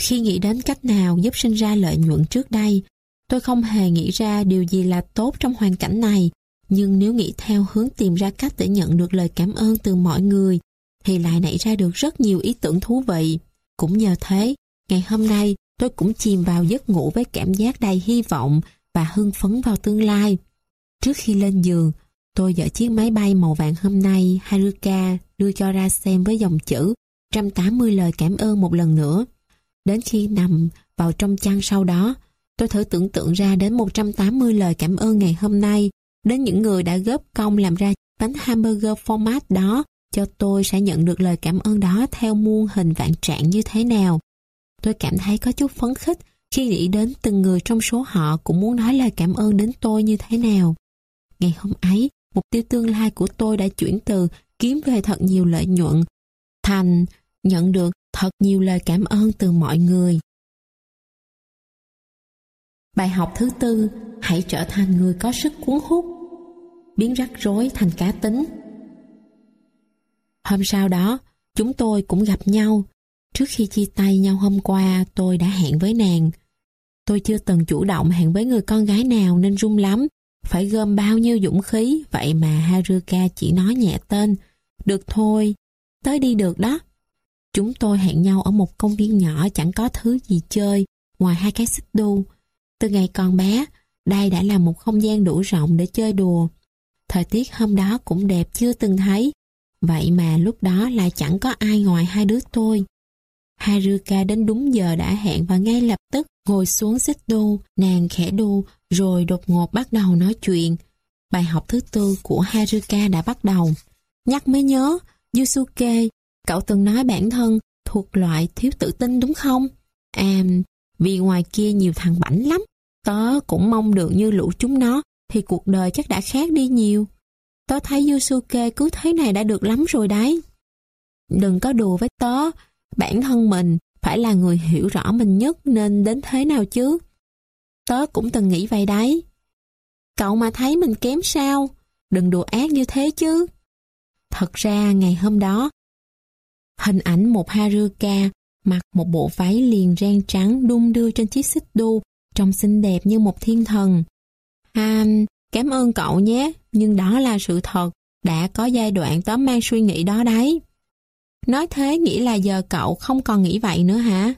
Khi nghĩ đến cách nào giúp sinh ra lợi nhuận trước đây, tôi không hề nghĩ ra điều gì là tốt trong hoàn cảnh này, nhưng nếu nghĩ theo hướng tìm ra cách để nhận được lời cảm ơn từ mọi người, thì lại nảy ra được rất nhiều ý tưởng thú vị. Cũng nhờ thế, ngày hôm nay tôi cũng chìm vào giấc ngủ với cảm giác đầy hy vọng và hưng phấn vào tương lai. Trước khi lên giường, tôi dở chiếc máy bay màu vàng hôm nay Haruka đưa cho ra xem với dòng chữ 180 lời cảm ơn một lần nữa. Đến khi nằm vào trong chăn sau đó, tôi thử tưởng tượng ra đến 180 lời cảm ơn ngày hôm nay đến những người đã góp công làm ra bánh hamburger format đó cho tôi sẽ nhận được lời cảm ơn đó theo muôn hình vạn trạng như thế nào. Tôi cảm thấy có chút phấn khích khi nghĩ đến từng người trong số họ cũng muốn nói lời cảm ơn đến tôi như thế nào. Ngày hôm ấy, mục tiêu tương lai của tôi đã chuyển từ kiếm về thật nhiều lợi nhuận thành nhận được thật nhiều lời cảm ơn từ mọi người. Bài học thứ tư, hãy trở thành người có sức cuốn hút, biến rắc rối thành cá tính. Hôm sau đó, chúng tôi cũng gặp nhau. Trước khi chia tay nhau hôm qua, tôi đã hẹn với nàng. Tôi chưa từng chủ động hẹn với người con gái nào nên run lắm. Phải gom bao nhiêu dũng khí, vậy mà Haruka chỉ nói nhẹ tên. Được thôi, tới đi được đó. Chúng tôi hẹn nhau ở một công viên nhỏ chẳng có thứ gì chơi ngoài hai cái xích đu. Từ ngày còn bé, đây đã là một không gian đủ rộng để chơi đùa. Thời tiết hôm đó cũng đẹp chưa từng thấy. Vậy mà lúc đó lại chẳng có ai ngoài hai đứa tôi. Haruka đến đúng giờ đã hẹn và ngay lập tức ngồi xuống xích đu, nàng khẽ đu, rồi đột ngột bắt đầu nói chuyện. Bài học thứ tư của Haruka đã bắt đầu. Nhắc mới nhớ, Yusuke Cậu từng nói bản thân thuộc loại thiếu tự tin đúng không? À, vì ngoài kia nhiều thằng bảnh lắm. Tớ cũng mong được như lũ chúng nó thì cuộc đời chắc đã khác đi nhiều. Tớ thấy Yusuke cứ thế này đã được lắm rồi đấy. Đừng có đùa với tớ, bản thân mình phải là người hiểu rõ mình nhất nên đến thế nào chứ. Tớ cũng từng nghĩ vậy đấy. Cậu mà thấy mình kém sao? Đừng đùa ác như thế chứ. Thật ra ngày hôm đó Hình ảnh một Haruka mặc một bộ váy liền ren trắng đung đưa trên chiếc xích đu trông xinh đẹp như một thiên thần. À, cảm ơn cậu nhé, nhưng đó là sự thật. Đã có giai đoạn tớ mang suy nghĩ đó đấy. Nói thế nghĩ là giờ cậu không còn nghĩ vậy nữa hả?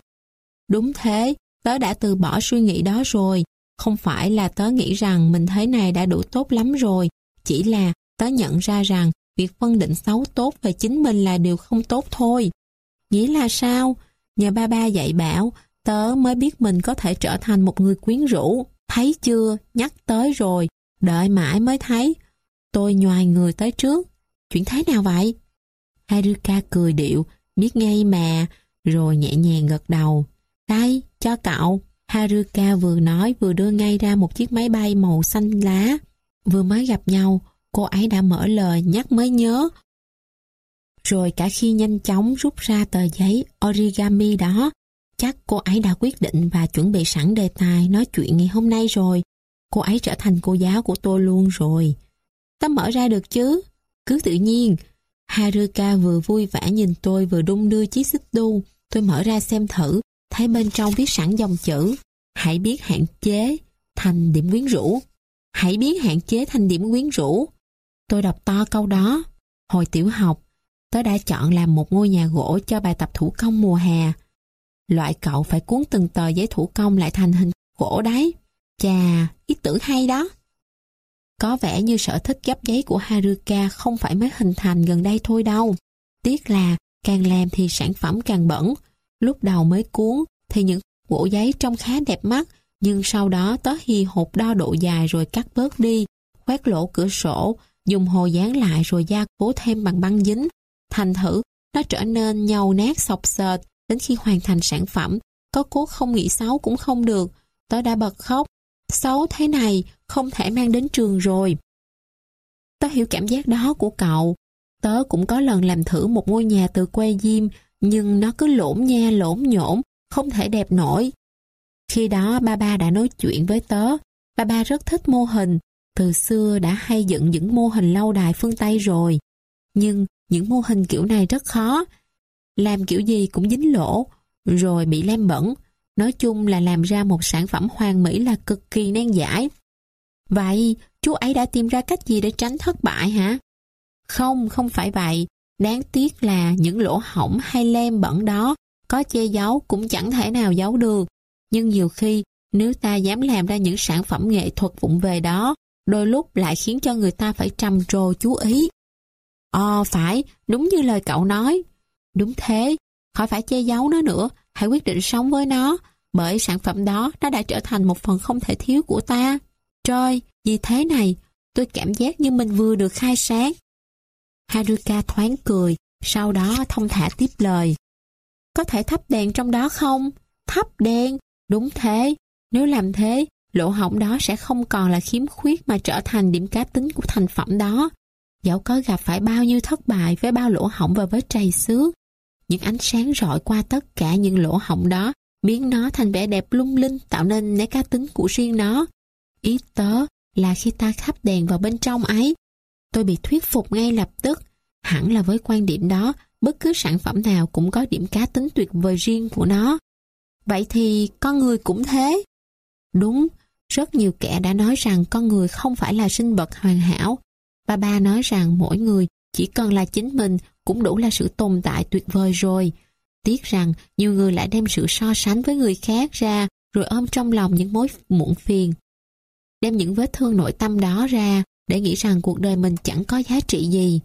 Đúng thế, tớ đã từ bỏ suy nghĩ đó rồi. Không phải là tớ nghĩ rằng mình thế này đã đủ tốt lắm rồi, chỉ là tớ nhận ra rằng việc phân định xấu tốt về chính mình là điều không tốt thôi. Nghĩa là sao? Nhờ ba ba dạy bảo, tớ mới biết mình có thể trở thành một người quyến rũ. Thấy chưa? Nhắc tới rồi. Đợi mãi mới thấy. Tôi nhoài người tới trước. Chuyện thế nào vậy? Haruka cười điệu, biết ngay mà, rồi nhẹ nhàng gật đầu. Đây, cho cậu. Haruka vừa nói vừa đưa ngay ra một chiếc máy bay màu xanh lá. Vừa mới gặp nhau, cô ấy đã mở lời nhắc mới nhớ. Rồi cả khi nhanh chóng rút ra tờ giấy origami đó, chắc cô ấy đã quyết định và chuẩn bị sẵn đề tài nói chuyện ngày hôm nay rồi. Cô ấy trở thành cô giáo của tôi luôn rồi. Ta mở ra được chứ? Cứ tự nhiên. Haruka vừa vui vẻ nhìn tôi vừa đung đưa chiếc xích đu. Tôi mở ra xem thử, thấy bên trong viết sẵn dòng chữ. Hãy biết hạn chế thành điểm quyến rũ. Hãy biết hạn chế thành điểm quyến rũ. Tôi đọc to câu đó. Hồi tiểu học, tớ đã chọn làm một ngôi nhà gỗ cho bài tập thủ công mùa hè. Loại cậu phải cuốn từng tờ giấy thủ công lại thành hình gỗ đấy. Chà, ý tưởng hay đó. Có vẻ như sở thích gấp giấy của Haruka không phải mới hình thành gần đây thôi đâu. Tiếc là càng làm thì sản phẩm càng bẩn. Lúc đầu mới cuốn thì những gỗ giấy trông khá đẹp mắt nhưng sau đó tớ hi hụt đo độ dài rồi cắt bớt đi, khoét lỗ cửa sổ, dùng hồ dán lại rồi gia cố thêm bằng băng dính. Thành thử, nó trở nên nhầu nát sọc sệt đến khi hoàn thành sản phẩm. Có cố không nghĩ xấu cũng không được. Tớ đã bật khóc. Xấu thế này, không thể mang đến trường rồi. Tớ hiểu cảm giác đó của cậu. Tớ cũng có lần làm thử một ngôi nhà từ que diêm, nhưng nó cứ lỗm nha lỗm nhổm, không thể đẹp nổi. Khi đó ba ba đã nói chuyện với tớ. Ba ba rất thích mô hình, từ xưa đã hay dựng những mô hình lâu đài phương Tây rồi. Nhưng những mô hình kiểu này rất khó. Làm kiểu gì cũng dính lỗ, rồi bị lem bẩn. Nói chung là làm ra một sản phẩm hoàn mỹ là cực kỳ nan giải. Vậy, chú ấy đã tìm ra cách gì để tránh thất bại hả? Không, không phải vậy. Đáng tiếc là những lỗ hỏng hay lem bẩn đó có che giấu cũng chẳng thể nào giấu được. Nhưng nhiều khi, nếu ta dám làm ra những sản phẩm nghệ thuật vụng về đó, đôi lúc lại khiến cho người ta phải trầm trồ chú ý. Ồ phải, đúng như lời cậu nói. Đúng thế, khỏi phải che giấu nó nữa, hãy quyết định sống với nó, bởi sản phẩm đó nó đã trở thành một phần không thể thiếu của ta. Trời, vì thế này, tôi cảm giác như mình vừa được khai sáng. Haruka thoáng cười, sau đó thông thả tiếp lời. Có thể thắp đèn trong đó không? Thắp đèn? Đúng thế. Nếu làm thế, lỗ hổng đó sẽ không còn là khiếm khuyết mà trở thành điểm cá tính của thành phẩm đó. Dẫu có gặp phải bao nhiêu thất bại với bao lỗ hổng và với trầy xước, những ánh sáng rọi qua tất cả những lỗ hổng đó, biến nó thành vẻ đẹp lung linh tạo nên nét cá tính của riêng nó. Ý tớ là khi ta khắp đèn vào bên trong ấy, tôi bị thuyết phục ngay lập tức. Hẳn là với quan điểm đó, bất cứ sản phẩm nào cũng có điểm cá tính tuyệt vời riêng của nó. Vậy thì con người cũng thế. Đúng, rất nhiều kẻ đã nói rằng con người không phải là sinh vật hoàn hảo. Ba ba nói rằng mỗi người chỉ cần là chính mình cũng đủ là sự tồn tại tuyệt vời rồi. Tiếc rằng nhiều người lại đem sự so sánh với người khác ra rồi ôm trong lòng những mối muộn phiền. Đem những vết thương nội tâm đó ra để nghĩ rằng cuộc đời mình chẳng có giá trị gì.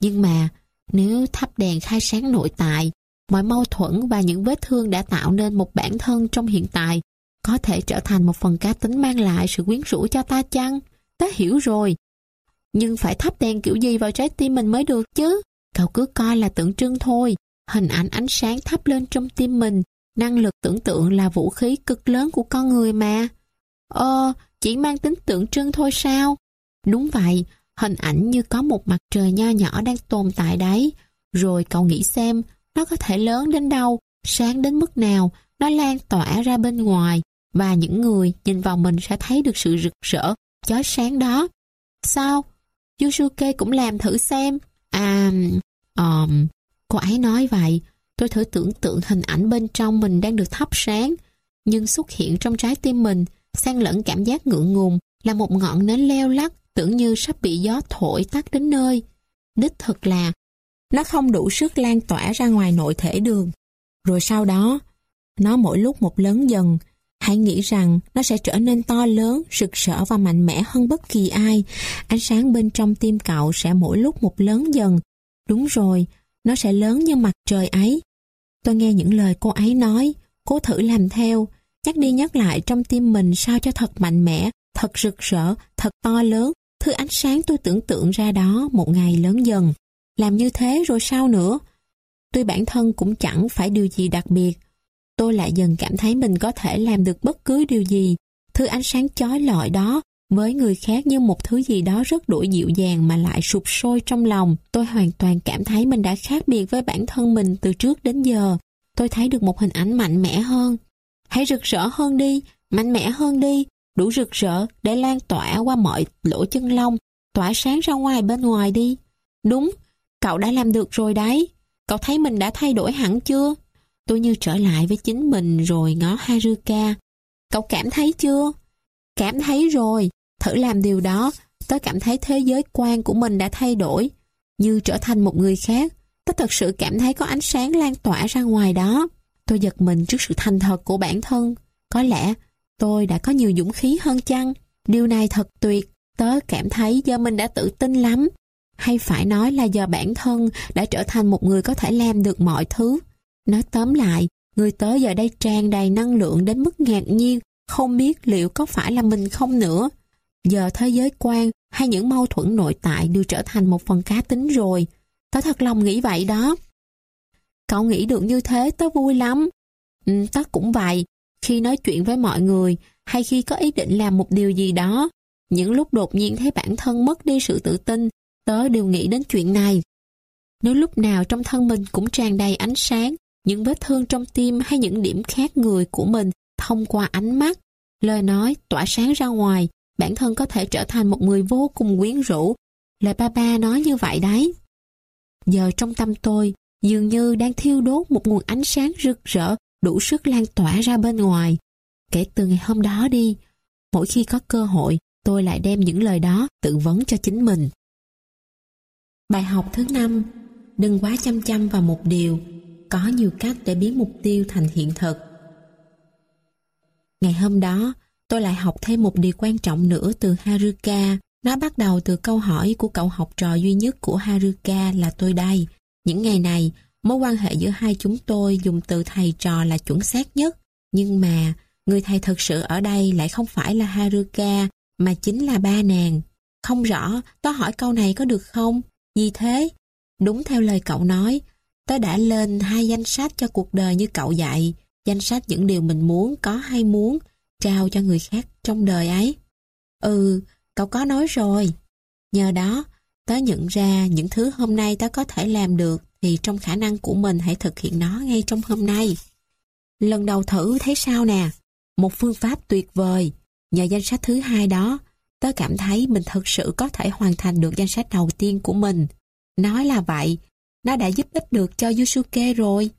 Nhưng mà nếu thắp đèn khai sáng nội tại, mọi mâu thuẫn và những vết thương đã tạo nên một bản thân trong hiện tại có thể trở thành một phần cá tính mang lại sự quyến rũ cho ta chăng? Ta hiểu rồi. Nhưng phải thắp đèn kiểu gì vào trái tim mình mới được chứ? Cậu cứ coi là tượng trưng thôi. Hình ảnh ánh sáng thắp lên trong tim mình. Năng lực tưởng tượng là vũ khí cực lớn của con người mà. Ờ, chỉ mang tính tượng trưng thôi sao? Đúng vậy, hình ảnh như có một mặt trời nho nhỏ đang tồn tại đấy. Rồi cậu nghĩ xem, nó có thể lớn đến đâu, sáng đến mức nào, nó lan tỏa ra bên ngoài, và những người nhìn vào mình sẽ thấy được sự rực rỡ, chói sáng đó. Sao? Yusuke cũng làm thử xem. À, um, cô ấy nói vậy. Tôi thử tưởng tượng hình ảnh bên trong mình đang được thắp sáng, nhưng xuất hiện trong trái tim mình, xen lẫn cảm giác ngượng ngùng là một ngọn nến leo lắc tưởng như sắp bị gió thổi tắt đến nơi. Đích thực là nó không đủ sức lan tỏa ra ngoài nội thể đường. Rồi sau đó, nó mỗi lúc một lớn dần, hãy nghĩ rằng nó sẽ trở nên to lớn, rực rỡ và mạnh mẽ hơn bất kỳ ai. Ánh sáng bên trong tim cậu sẽ mỗi lúc một lớn dần. Đúng rồi, nó sẽ lớn như mặt trời ấy. Tôi nghe những lời cô ấy nói, cố thử làm theo, nhắc đi nhắc lại trong tim mình sao cho thật mạnh mẽ, thật rực rỡ, thật to lớn, thứ ánh sáng tôi tưởng tượng ra đó một ngày lớn dần. Làm như thế rồi sao nữa? Tuy bản thân cũng chẳng phải điều gì đặc biệt, tôi lại dần cảm thấy mình có thể làm được bất cứ điều gì. Thứ ánh sáng chói lọi đó với người khác như một thứ gì đó rất đổi dịu dàng mà lại sụp sôi trong lòng. Tôi hoàn toàn cảm thấy mình đã khác biệt với bản thân mình từ trước đến giờ. Tôi thấy được một hình ảnh mạnh mẽ hơn. Hãy rực rỡ hơn đi, mạnh mẽ hơn đi, đủ rực rỡ để lan tỏa qua mọi lỗ chân lông, tỏa sáng ra ngoài bên ngoài đi. Đúng, cậu đã làm được rồi đấy. Cậu thấy mình đã thay đổi hẳn chưa? Tôi như trở lại với chính mình rồi ngó Haruka. Cậu cảm thấy chưa? Cảm thấy rồi. Thử làm điều đó, tớ cảm thấy thế giới quan của mình đã thay đổi. Như trở thành một người khác, tớ thật sự cảm thấy có ánh sáng lan tỏa ra ngoài đó. Tôi giật mình trước sự thành thật của bản thân. Có lẽ tôi đã có nhiều dũng khí hơn chăng? Điều này thật tuyệt. Tớ cảm thấy giờ mình đã tự tin lắm. Hay phải nói là giờ bản thân đã trở thành một người có thể làm được mọi thứ. Nói tóm lại, người tớ giờ đây tràn đầy năng lượng đến mức ngạc nhiên, không biết liệu có phải là mình không nữa. Giờ thế giới quan hay những mâu thuẫn nội tại đều trở thành một phần cá tính rồi. Tớ thật lòng nghĩ vậy đó. Cậu nghĩ được như thế tớ vui lắm. Ừ, tớ cũng vậy. Khi nói chuyện với mọi người hay khi có ý định làm một điều gì đó, những lúc đột nhiên thấy bản thân mất đi sự tự tin, tớ đều nghĩ đến chuyện này. Nếu lúc nào trong thân mình cũng tràn đầy ánh sáng, những vết thương trong tim hay những điểm khác người của mình thông qua ánh mắt, lời nói tỏa sáng ra ngoài, bản thân có thể trở thành một người vô cùng quyến rũ. Lời ba ba nói như vậy đấy. Giờ trong tâm tôi, dường như đang thiêu đốt một nguồn ánh sáng rực rỡ, đủ sức lan tỏa ra bên ngoài. Kể từ ngày hôm đó đi, mỗi khi có cơ hội, tôi lại đem những lời đó tự vấn cho chính mình. Bài học thứ năm Đừng quá chăm chăm vào một điều có nhiều cách để biến mục tiêu thành hiện thực Ngày hôm đó Tôi lại học thêm một điều quan trọng nữa từ Haruka Nó bắt đầu từ câu hỏi của cậu học trò duy nhất của Haruka là tôi đây Những ngày này Mối quan hệ giữa hai chúng tôi dùng từ thầy trò là chuẩn xác nhất Nhưng mà Người thầy thật sự ở đây lại không phải là Haruka Mà chính là ba nàng Không rõ, tôi hỏi câu này có được không? Gì thế? Đúng theo lời cậu nói, tớ đã lên hai danh sách cho cuộc đời như cậu dạy, danh sách những điều mình muốn, có hay muốn, trao cho người khác trong đời ấy. Ừ, cậu có nói rồi. Nhờ đó, tớ nhận ra những thứ hôm nay tớ có thể làm được thì trong khả năng của mình hãy thực hiện nó ngay trong hôm nay. Lần đầu thử thấy sao nè? Một phương pháp tuyệt vời. Nhờ danh sách thứ hai đó, tớ cảm thấy mình thật sự có thể hoàn thành được danh sách đầu tiên của mình. Nói là vậy, nó đã giúp ích được cho Yusuke rồi.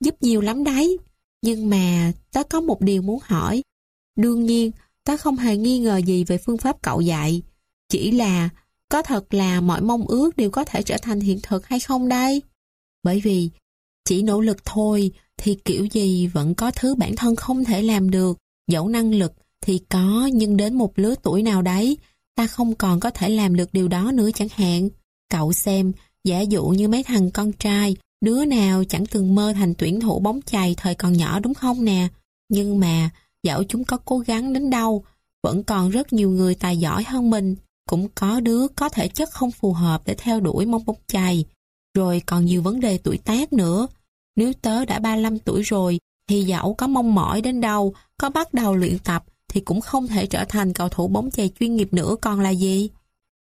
Giúp nhiều lắm đấy. Nhưng mà tớ có một điều muốn hỏi. Đương nhiên, tớ không hề nghi ngờ gì về phương pháp cậu dạy. Chỉ là có thật là mọi mong ước đều có thể trở thành hiện thực hay không đây? Bởi vì chỉ nỗ lực thôi thì kiểu gì vẫn có thứ bản thân không thể làm được. Dẫu năng lực thì có nhưng đến một lứa tuổi nào đấy ta không còn có thể làm được điều đó nữa chẳng hạn. Cậu xem, giả dụ như mấy thằng con trai, đứa nào chẳng từng mơ thành tuyển thủ bóng chày thời còn nhỏ đúng không nè? Nhưng mà, dẫu chúng có cố gắng đến đâu, vẫn còn rất nhiều người tài giỏi hơn mình, cũng có đứa có thể chất không phù hợp để theo đuổi mong bóng chày. Rồi còn nhiều vấn đề tuổi tác nữa. Nếu tớ đã 35 tuổi rồi, thì dẫu có mong mỏi đến đâu, có bắt đầu luyện tập, thì cũng không thể trở thành cầu thủ bóng chày chuyên nghiệp nữa còn là gì.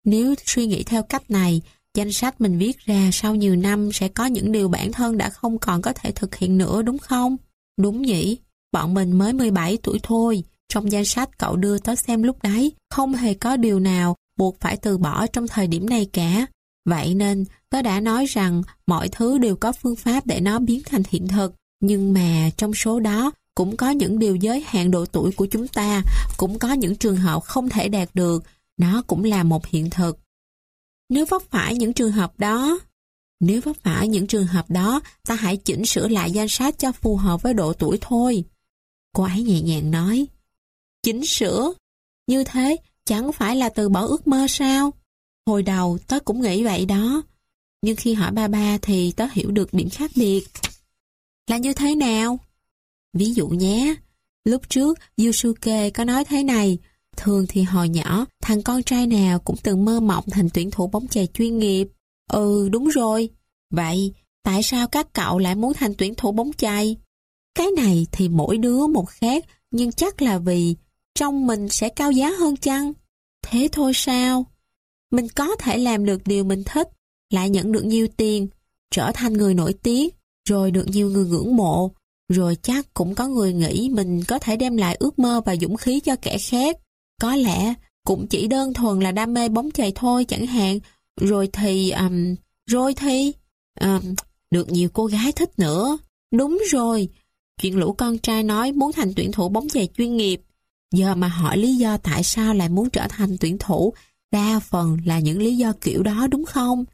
Nếu suy nghĩ theo cách này, danh sách mình viết ra sau nhiều năm sẽ có những điều bản thân đã không còn có thể thực hiện nữa đúng không? Đúng nhỉ, bọn mình mới 17 tuổi thôi. Trong danh sách cậu đưa tớ xem lúc đấy, không hề có điều nào buộc phải từ bỏ trong thời điểm này cả. Vậy nên, tớ đã nói rằng mọi thứ đều có phương pháp để nó biến thành hiện thực. Nhưng mà trong số đó, cũng có những điều giới hạn độ tuổi của chúng ta, cũng có những trường hợp không thể đạt được, nó cũng là một hiện thực. Nếu vấp phải những trường hợp đó, nếu vấp phải những trường hợp đó, ta hãy chỉnh sửa lại danh sách cho phù hợp với độ tuổi thôi. Cô ấy nhẹ nhàng nói, chỉnh sửa? Như thế, chẳng phải là từ bỏ ước mơ sao? Hồi đầu, tớ cũng nghĩ vậy đó. Nhưng khi hỏi ba ba thì tớ hiểu được điểm khác biệt. Là như thế nào? Ví dụ nhé, lúc trước Yusuke có nói thế này, thường thì hồi nhỏ, thằng con trai nào cũng từng mơ mộng thành tuyển thủ bóng chày chuyên nghiệp. Ừ, đúng rồi. Vậy, tại sao các cậu lại muốn thành tuyển thủ bóng chày? Cái này thì mỗi đứa một khác, nhưng chắc là vì trong mình sẽ cao giá hơn chăng? Thế thôi sao? Mình có thể làm được điều mình thích, lại nhận được nhiều tiền, trở thành người nổi tiếng, rồi được nhiều người ngưỡng mộ, rồi chắc cũng có người nghĩ mình có thể đem lại ước mơ và dũng khí cho kẻ khác. Có lẽ cũng chỉ đơn thuần là đam mê bóng chày thôi chẳng hạn, rồi thì... Um, rồi thì... Um, được nhiều cô gái thích nữa. Đúng rồi, chuyện lũ con trai nói muốn thành tuyển thủ bóng chày chuyên nghiệp. Giờ mà hỏi lý do tại sao lại muốn trở thành tuyển thủ, đa phần là những lý do kiểu đó đúng không?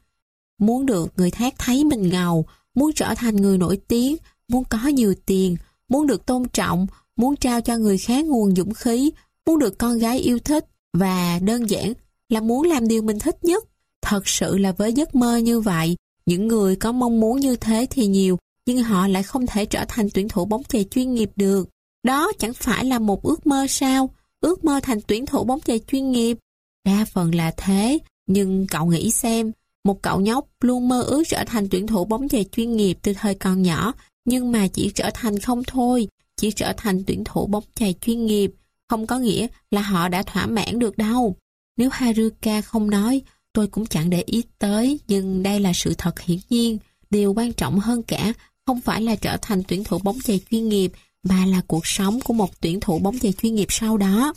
Muốn được người khác thấy mình ngầu, muốn trở thành người nổi tiếng, muốn có nhiều tiền, muốn được tôn trọng, muốn trao cho người khác nguồn dũng khí, muốn được con gái yêu thích và đơn giản là muốn làm điều mình thích nhất. Thật sự là với giấc mơ như vậy, những người có mong muốn như thế thì nhiều, nhưng họ lại không thể trở thành tuyển thủ bóng chày chuyên nghiệp được. Đó chẳng phải là một ước mơ sao? Ước mơ thành tuyển thủ bóng chày chuyên nghiệp. Đa phần là thế, nhưng cậu nghĩ xem, một cậu nhóc luôn mơ ước trở thành tuyển thủ bóng chày chuyên nghiệp từ thời còn nhỏ, nhưng mà chỉ trở thành không thôi, chỉ trở thành tuyển thủ bóng chày chuyên nghiệp, không có nghĩa là họ đã thỏa mãn được đâu. Nếu Haruka không nói, tôi cũng chẳng để ý tới, nhưng đây là sự thật hiển nhiên. Điều quan trọng hơn cả không phải là trở thành tuyển thủ bóng chày chuyên nghiệp, mà là cuộc sống của một tuyển thủ bóng chày chuyên nghiệp sau đó.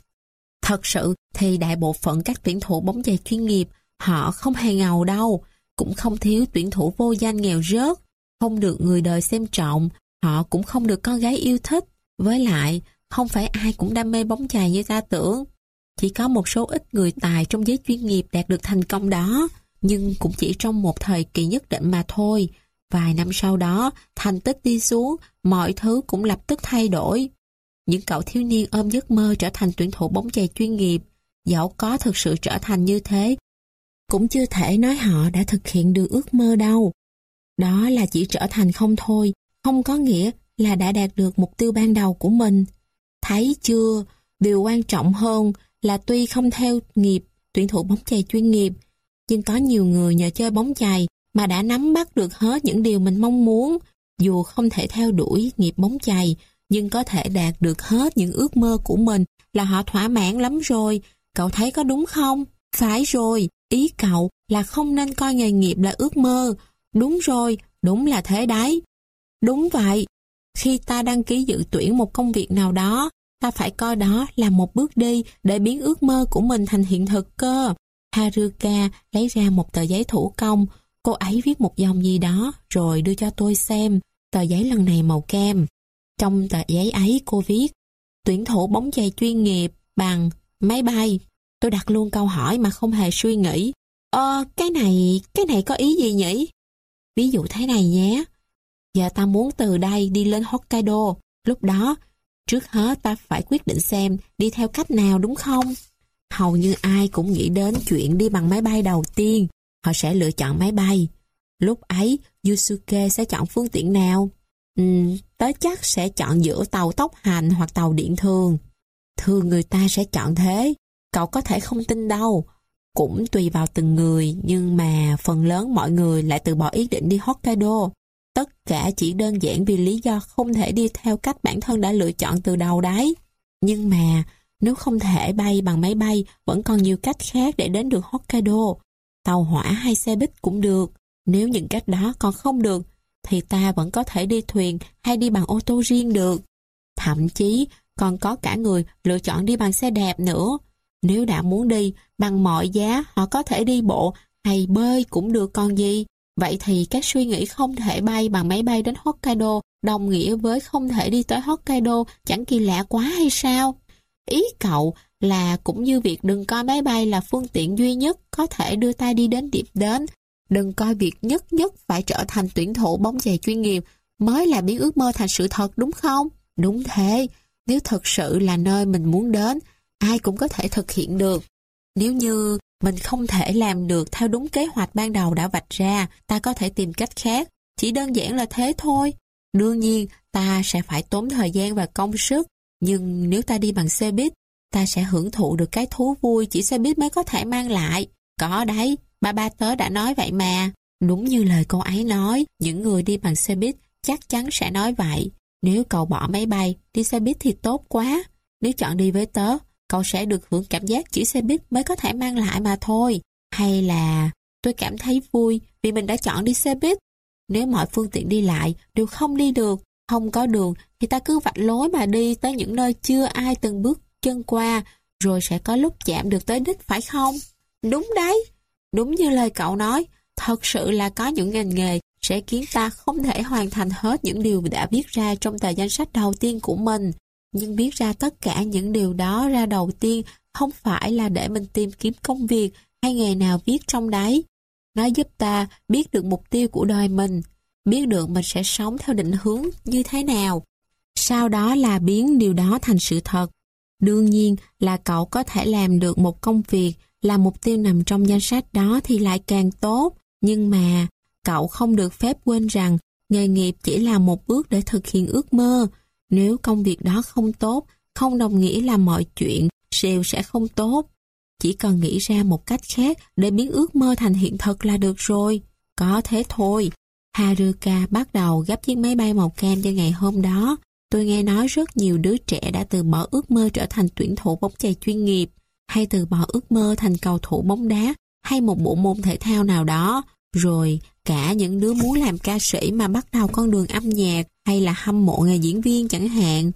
Thật sự thì đại bộ phận các tuyển thủ bóng chày chuyên nghiệp họ không hề ngầu đâu, cũng không thiếu tuyển thủ vô danh nghèo rớt, không được người đời xem trọng, họ cũng không được con gái yêu thích. Với lại, không phải ai cũng đam mê bóng chày như ta tưởng. Chỉ có một số ít người tài trong giới chuyên nghiệp đạt được thành công đó, nhưng cũng chỉ trong một thời kỳ nhất định mà thôi. Vài năm sau đó, thành tích đi xuống, mọi thứ cũng lập tức thay đổi. Những cậu thiếu niên ôm giấc mơ trở thành tuyển thủ bóng chày chuyên nghiệp, dẫu có thực sự trở thành như thế, cũng chưa thể nói họ đã thực hiện được ước mơ đâu. Đó là chỉ trở thành không thôi, không có nghĩa là đã đạt được mục tiêu ban đầu của mình. Thấy chưa, điều quan trọng hơn là tuy không theo nghiệp tuyển thủ bóng chày chuyên nghiệp, nhưng có nhiều người nhờ chơi bóng chày mà đã nắm bắt được hết những điều mình mong muốn. Dù không thể theo đuổi nghiệp bóng chày, nhưng có thể đạt được hết những ước mơ của mình là họ thỏa mãn lắm rồi. Cậu thấy có đúng không? Phải rồi, ý cậu là không nên coi nghề nghiệp là ước mơ. Đúng rồi, đúng là thế đấy. Đúng vậy, khi ta đăng ký dự tuyển một công việc nào đó, ta phải coi đó là một bước đi để biến ước mơ của mình thành hiện thực cơ. Haruka lấy ra một tờ giấy thủ công, cô ấy viết một dòng gì đó rồi đưa cho tôi xem. Tờ giấy lần này màu kem. Trong tờ giấy ấy cô viết tuyển thủ bóng chày chuyên nghiệp bằng máy bay. Tôi đặt luôn câu hỏi mà không hề suy nghĩ. Ờ, cái này, cái này có ý gì nhỉ? Ví dụ thế này nhé. Giờ ta muốn từ đây đi lên Hokkaido. Lúc đó, trước hết ta phải quyết định xem đi theo cách nào đúng không? Hầu như ai cũng nghĩ đến chuyện đi bằng máy bay đầu tiên. Họ sẽ lựa chọn máy bay. Lúc ấy, Yusuke sẽ chọn phương tiện nào? Ừ, tớ chắc sẽ chọn giữa tàu tốc hành hoặc tàu điện thường. Thường người ta sẽ chọn thế. Cậu có thể không tin đâu. Cũng tùy vào từng người, nhưng mà phần lớn mọi người lại từ bỏ ý định đi Hokkaido. Tất cả chỉ đơn giản vì lý do không thể đi theo cách bản thân đã lựa chọn từ đầu đấy. Nhưng mà, nếu không thể bay bằng máy bay, vẫn còn nhiều cách khác để đến được Hokkaido. Tàu hỏa hay xe buýt cũng được. Nếu những cách đó còn không được, thì ta vẫn có thể đi thuyền hay đi bằng ô tô riêng được. Thậm chí, còn có cả người lựa chọn đi bằng xe đẹp nữa. Nếu đã muốn đi, bằng mọi giá họ có thể đi bộ hay bơi cũng được còn gì. Vậy thì các suy nghĩ không thể bay bằng máy bay đến Hokkaido đồng nghĩa với không thể đi tới Hokkaido chẳng kỳ lạ quá hay sao? Ý cậu là cũng như việc đừng coi máy bay là phương tiện duy nhất có thể đưa ta đi đến điểm đến. Đừng coi việc nhất nhất phải trở thành tuyển thủ bóng chày chuyên nghiệp mới là biến ước mơ thành sự thật đúng không? Đúng thế, nếu thật sự là nơi mình muốn đến, ai cũng có thể thực hiện được. Nếu như mình không thể làm được theo đúng kế hoạch ban đầu đã vạch ra, ta có thể tìm cách khác. Chỉ đơn giản là thế thôi. Đương nhiên, ta sẽ phải tốn thời gian và công sức. Nhưng nếu ta đi bằng xe buýt, ta sẽ hưởng thụ được cái thú vui chỉ xe buýt mới có thể mang lại. Có đấy, ba ba tớ đã nói vậy mà. Đúng như lời cô ấy nói, những người đi bằng xe buýt chắc chắn sẽ nói vậy. Nếu cậu bỏ máy bay, đi xe buýt thì tốt quá. Nếu chọn đi với tớ, cậu sẽ được hưởng cảm giác chỉ xe buýt mới có thể mang lại mà thôi. Hay là tôi cảm thấy vui vì mình đã chọn đi xe buýt. Nếu mọi phương tiện đi lại đều không đi được, không có đường thì ta cứ vạch lối mà đi tới những nơi chưa ai từng bước chân qua rồi sẽ có lúc chạm được tới đích phải không? Đúng đấy, đúng như lời cậu nói, thật sự là có những ngành nghề sẽ khiến ta không thể hoàn thành hết những điều đã viết ra trong tờ danh sách đầu tiên của mình. Nhưng biết ra tất cả những điều đó ra đầu tiên không phải là để mình tìm kiếm công việc hay nghề nào viết trong đấy. Nó giúp ta biết được mục tiêu của đời mình, biết được mình sẽ sống theo định hướng như thế nào. Sau đó là biến điều đó thành sự thật. Đương nhiên là cậu có thể làm được một công việc là mục tiêu nằm trong danh sách đó thì lại càng tốt. Nhưng mà cậu không được phép quên rằng nghề nghiệp chỉ là một bước để thực hiện ước mơ. Nếu công việc đó không tốt, không đồng nghĩa là mọi chuyện đều sẽ không tốt. Chỉ cần nghĩ ra một cách khác để biến ước mơ thành hiện thực là được rồi. Có thế thôi. Haruka bắt đầu gấp chiếc máy bay màu cam cho ngày hôm đó. Tôi nghe nói rất nhiều đứa trẻ đã từ bỏ ước mơ trở thành tuyển thủ bóng chày chuyên nghiệp, hay từ bỏ ước mơ thành cầu thủ bóng đá, hay một bộ môn thể thao nào đó. Rồi cả những đứa muốn làm ca sĩ mà bắt đầu con đường âm nhạc hay là hâm mộ nghề diễn viên chẳng hạn.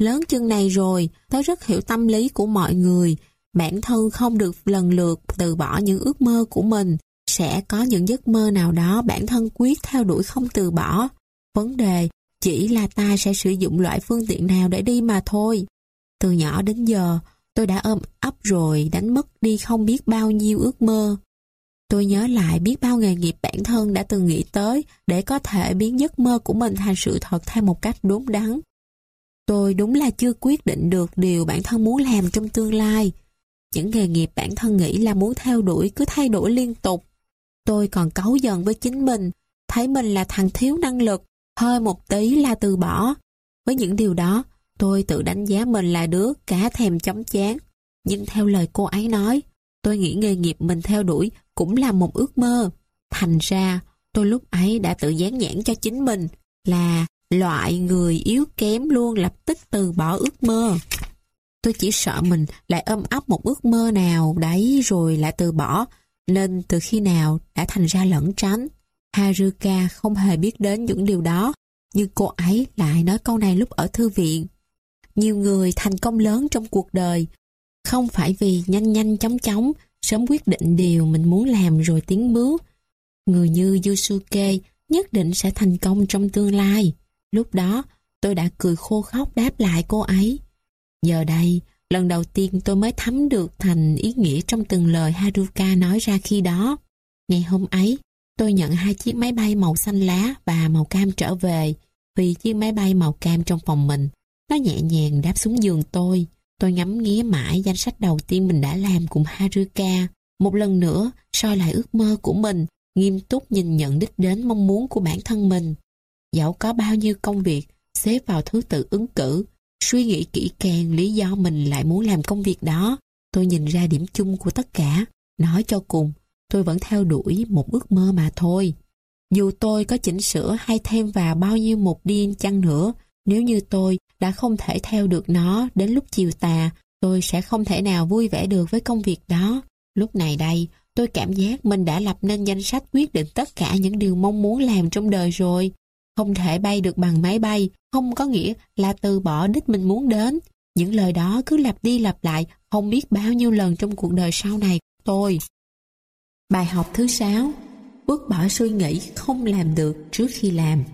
Lớn chân này rồi, tôi rất hiểu tâm lý của mọi người. Bản thân không được lần lượt từ bỏ những ước mơ của mình. Sẽ có những giấc mơ nào đó bản thân quyết theo đuổi không từ bỏ. Vấn đề chỉ là ta sẽ sử dụng loại phương tiện nào để đi mà thôi. Từ nhỏ đến giờ, tôi đã ôm ấp rồi đánh mất đi không biết bao nhiêu ước mơ. Tôi nhớ lại biết bao nghề nghiệp bản thân đã từng nghĩ tới để có thể biến giấc mơ của mình thành sự thật theo một cách đúng đắn. Tôi đúng là chưa quyết định được điều bản thân muốn làm trong tương lai. Những nghề nghiệp bản thân nghĩ là muốn theo đuổi cứ thay đổi liên tục. Tôi còn cáu dần với chính mình, thấy mình là thằng thiếu năng lực, hơi một tí là từ bỏ. Với những điều đó, tôi tự đánh giá mình là đứa cả thèm chóng chán. Nhưng theo lời cô ấy nói, tôi nghĩ nghề nghiệp mình theo đuổi cũng là một ước mơ. Thành ra, tôi lúc ấy đã tự dán nhãn cho chính mình là loại người yếu kém luôn lập tức từ bỏ ước mơ. Tôi chỉ sợ mình lại ôm ấp một ước mơ nào đấy rồi lại từ bỏ, nên từ khi nào đã thành ra lẩn tránh. Haruka không hề biết đến những điều đó, nhưng cô ấy lại nói câu này lúc ở thư viện. Nhiều người thành công lớn trong cuộc đời, không phải vì nhanh nhanh chóng chóng, sớm quyết định điều mình muốn làm rồi tiến bước. Người như Yusuke nhất định sẽ thành công trong tương lai. Lúc đó, tôi đã cười khô khóc đáp lại cô ấy. Giờ đây, lần đầu tiên tôi mới thấm được thành ý nghĩa trong từng lời Haruka nói ra khi đó. Ngày hôm ấy, tôi nhận hai chiếc máy bay màu xanh lá và màu cam trở về vì chiếc máy bay màu cam trong phòng mình. Nó nhẹ nhàng đáp xuống giường tôi. Tôi ngắm nghía mãi danh sách đầu tiên mình đã làm cùng Haruka. Một lần nữa, soi lại ước mơ của mình, nghiêm túc nhìn nhận đích đến mong muốn của bản thân mình. Dẫu có bao nhiêu công việc, xếp vào thứ tự ứng cử, suy nghĩ kỹ càng lý do mình lại muốn làm công việc đó. Tôi nhìn ra điểm chung của tất cả, nói cho cùng, tôi vẫn theo đuổi một ước mơ mà thôi. Dù tôi có chỉnh sửa hay thêm vào bao nhiêu một điên chăng nữa, nếu như tôi đã không thể theo được nó đến lúc chiều tà, tôi sẽ không thể nào vui vẻ được với công việc đó. Lúc này đây, tôi cảm giác mình đã lập nên danh sách quyết định tất cả những điều mong muốn làm trong đời rồi. Không thể bay được bằng máy bay, không có nghĩa là từ bỏ đích mình muốn đến. Những lời đó cứ lặp đi lặp lại không biết bao nhiêu lần trong cuộc đời sau này của tôi. Bài học thứ sáu bước bỏ suy nghĩ không làm được trước khi làm.